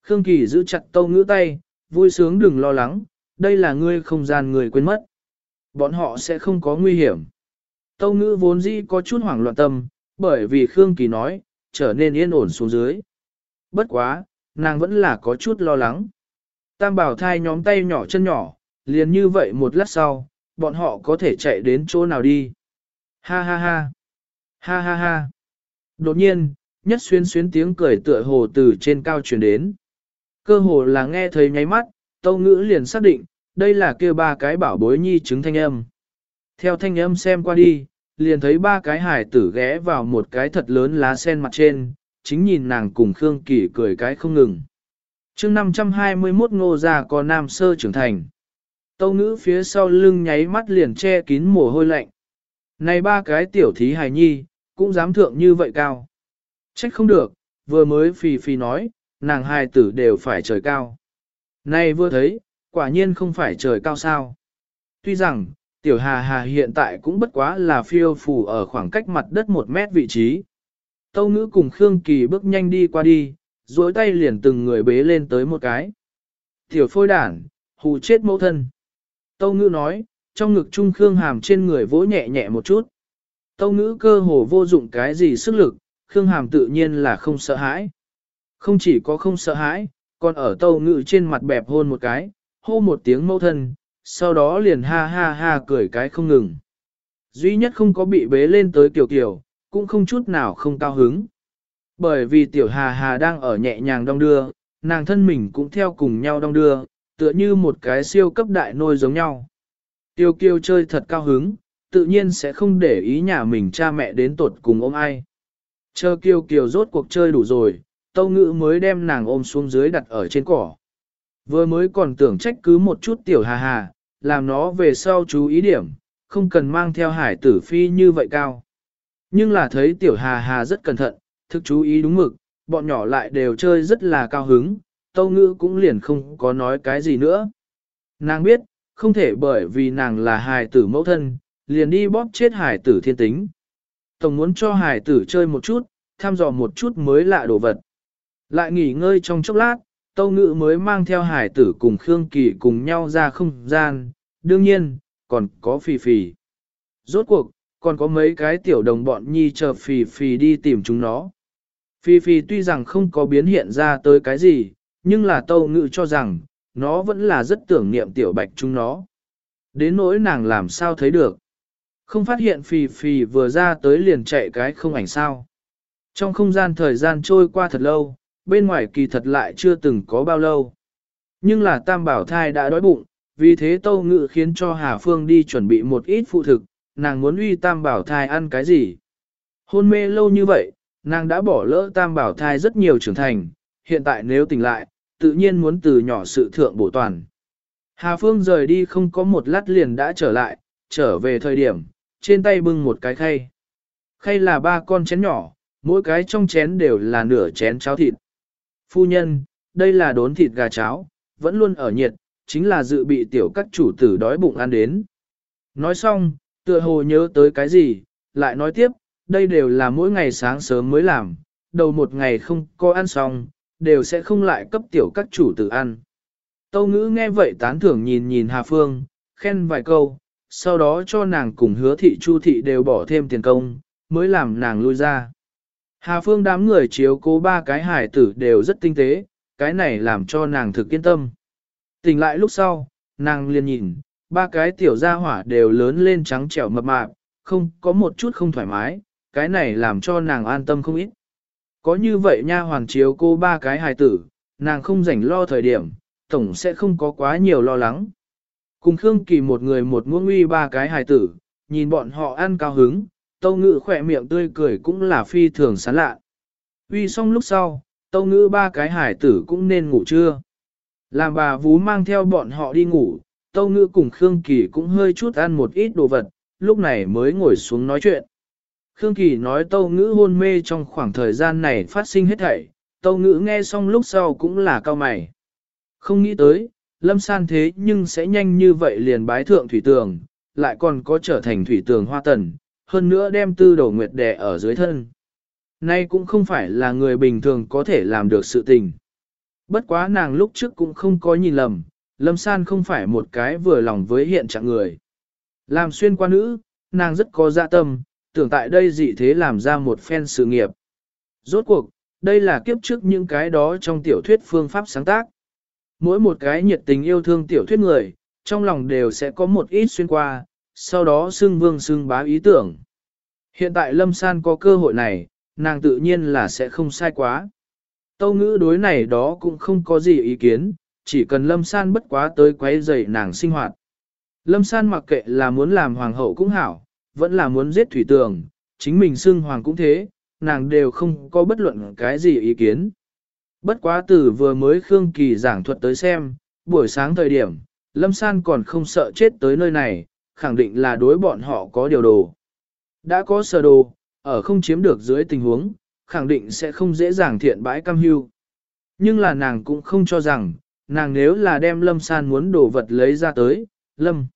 Khương Kỳ giữ chặt tâu ngữ tay, vui sướng đừng lo lắng, đây là ngươi không gian người quên mất. Bọn họ sẽ không có nguy hiểm. Tâu ngữ vốn dĩ có chút hoảng loạn tâm, bởi vì Khương Kỳ nói, trở nên yên ổn xuống dưới. Bất quá, nàng vẫn là có chút lo lắng. Tam bảo thai nhóm tay nhỏ chân nhỏ, liền như vậy một lát sau, bọn họ có thể chạy đến chỗ nào đi. Ha ha ha. Ha ha ha. Đột nhiên, nhất xuyên xuyến tiếng cười tựa hồ từ trên cao truyền đến. Cơ hồ là nghe thấy nháy mắt, tâu ngữ liền xác định, đây là kêu ba cái bảo bối nhi chứng thanh âm. Theo thanh âm xem qua đi, liền thấy ba cái hải tử ghé vào một cái thật lớn lá sen mặt trên, chính nhìn nàng cùng Khương Kỳ cười cái không ngừng. chương 521 ngô ra có nam sơ trưởng thành. Tâu ngữ phía sau lưng nháy mắt liền che kín mồ hôi lạnh. Này ba cái tiểu thí hài nhi, cũng dám thượng như vậy cao. Trách không được, vừa mới phì phì nói, nàng hài tử đều phải trời cao. Này vừa thấy, quả nhiên không phải trời cao sao. Tuy rằng, tiểu hà hà hiện tại cũng bất quá là phiêu phù ở khoảng cách mặt đất một mét vị trí. Tâu ngữ cùng Khương Kỳ bước nhanh đi qua đi, duỗi tay liền từng người bế lên tới một cái. Tiểu phôi đản, hù chết mẫu thân. Tâu ngữ nói, trong ngực trung Khương Hàm trên người vỗ nhẹ nhẹ một chút. Tâu ngữ cơ hồ vô dụng cái gì sức lực, Khương Hàm tự nhiên là không sợ hãi. Không chỉ có không sợ hãi, còn ở tâu ngữ trên mặt bẹp hôn một cái, hô một tiếng mẫu thân, sau đó liền ha ha ha cười cái không ngừng. Duy nhất không có bị bế lên tới Tiểu Kiều, cũng không chút nào không cao hứng. Bởi vì tiểu hà hà đang ở nhẹ nhàng đong đưa, nàng thân mình cũng theo cùng nhau đong đưa, tựa như một cái siêu cấp đại nôi giống nhau. Tiêu kiêu chơi thật cao hứng, tự nhiên sẽ không để ý nhà mình cha mẹ đến tột cùng ôm ai. Chờ kiều kiều rốt cuộc chơi đủ rồi, tâu ngữ mới đem nàng ôm xuống dưới đặt ở trên cỏ. Vừa mới còn tưởng trách cứ một chút tiểu hà hà, làm nó về sau chú ý điểm, không cần mang theo hải tử phi như vậy cao. Nhưng là thấy tiểu hà hà rất cẩn thận, thực chú ý đúng mực, bọn nhỏ lại đều chơi rất là cao hứng, tâu ngữ cũng liền không có nói cái gì nữa. Nàng biết, không thể bởi vì nàng là hài tử mẫu thân, liền đi bóp chết hài tử thiên tính. Tổng muốn cho hài tử chơi một chút, thăm dò một chút mới lạ đồ vật. Lại nghỉ ngơi trong chốc lát, Tâu Ngữ mới mang theo hải tử cùng Khương Kỳ cùng nhau ra không gian, đương nhiên, còn có Phì Phì. Rốt cuộc, còn có mấy cái tiểu đồng bọn nhi chờ Phì Phì đi tìm chúng nó. Phì Phì tuy rằng không có biến hiện ra tới cái gì, nhưng là Tâu Ngữ cho rằng, nó vẫn là rất tưởng niệm tiểu bạch chúng nó. Đến nỗi nàng làm sao thấy được. Không phát hiện Phì Phì vừa ra tới liền chạy cái không ảnh sao. Trong không gian thời gian trôi qua thật lâu, bên ngoài kỳ thật lại chưa từng có bao lâu. Nhưng là tam bảo thai đã đói bụng, vì thế tâu ngự khiến cho Hà Phương đi chuẩn bị một ít phụ thực, nàng muốn uy tam bảo thai ăn cái gì. Hôn mê lâu như vậy, nàng đã bỏ lỡ tam bảo thai rất nhiều trưởng thành, hiện tại nếu tỉnh lại, tự nhiên muốn từ nhỏ sự thượng bổ toàn. Hà Phương rời đi không có một lát liền đã trở lại, trở về thời điểm, trên tay bưng một cái khay. Khay là ba con chén nhỏ, mỗi cái trong chén đều là nửa chén cháo thịt. Phu nhân, đây là đốn thịt gà cháo, vẫn luôn ở nhiệt, chính là dự bị tiểu các chủ tử đói bụng ăn đến. Nói xong, tựa hồ nhớ tới cái gì, lại nói tiếp, đây đều là mỗi ngày sáng sớm mới làm, đầu một ngày không có ăn xong, đều sẽ không lại cấp tiểu các chủ tử ăn. Tâu ngữ nghe vậy tán thưởng nhìn nhìn Hà Phương, khen vài câu, sau đó cho nàng cùng hứa thị chu thị đều bỏ thêm tiền công, mới làm nàng lui ra. Hà Phương đám người chiếu cố ba cái hải tử đều rất tinh tế, cái này làm cho nàng thực yên tâm. Tỉnh lại lúc sau, nàng liền nhìn, ba cái tiểu gia hỏa đều lớn lên trắng trẻo mập mạp, không có một chút không thoải mái, cái này làm cho nàng an tâm không ít. Có như vậy nha hoàng chiếu cô ba cái hài tử, nàng không rảnh lo thời điểm, tổng sẽ không có quá nhiều lo lắng. Cùng Khương Kỳ một người một muỗng uy ba cái hài tử, nhìn bọn họ ăn cao hứng, tâu ngữ khỏe miệng tươi cười cũng là phi thường sán lạ. Uy xong lúc sau, tâu ngữ ba cái hải tử cũng nên ngủ trưa. Làm bà vú mang theo bọn họ đi ngủ, tâu ngữ cùng Khương Kỳ cũng hơi chút ăn một ít đồ vật, lúc này mới ngồi xuống nói chuyện. Khương Kỳ nói tâu ngữ hôn mê trong khoảng thời gian này phát sinh hết thảy, tâu ngữ nghe xong lúc sau cũng là cao mày. Không nghĩ tới, lâm san thế nhưng sẽ nhanh như vậy liền bái thượng thủy tường, lại còn có trở thành thủy tường hoa tần, hơn nữa đem tư đầu nguyệt đè ở dưới thân. Nay cũng không phải là người bình thường có thể làm được sự tình. Bất quá nàng lúc trước cũng không có nhìn lầm, lâm san không phải một cái vừa lòng với hiện trạng người. Làm xuyên qua nữ, nàng rất có dạ tâm, tưởng tại đây dị thế làm ra một phen sự nghiệp. Rốt cuộc, đây là kiếp trước những cái đó trong tiểu thuyết phương pháp sáng tác. Mỗi một cái nhiệt tình yêu thương tiểu thuyết người, trong lòng đều sẽ có một ít xuyên qua, sau đó xưng vương xưng bá ý tưởng. Hiện tại Lâm San có cơ hội này, nàng tự nhiên là sẽ không sai quá. Tâu ngữ đối này đó cũng không có gì ý kiến, chỉ cần Lâm San bất quá tới quấy rầy nàng sinh hoạt. Lâm San mặc kệ là muốn làm hoàng hậu cũng hảo, vẫn là muốn giết thủy tường, chính mình xưng hoàng cũng thế, nàng đều không có bất luận cái gì ý kiến. Bất quá từ vừa mới Khương Kỳ giảng thuật tới xem, buổi sáng thời điểm, Lâm San còn không sợ chết tới nơi này, khẳng định là đối bọn họ có điều đồ. Đã có sở đồ, ở không chiếm được dưới tình huống, khẳng định sẽ không dễ dàng thiện bãi cam hưu. Nhưng là nàng cũng không cho rằng, nàng nếu là đem Lâm San muốn đồ vật lấy ra tới, Lâm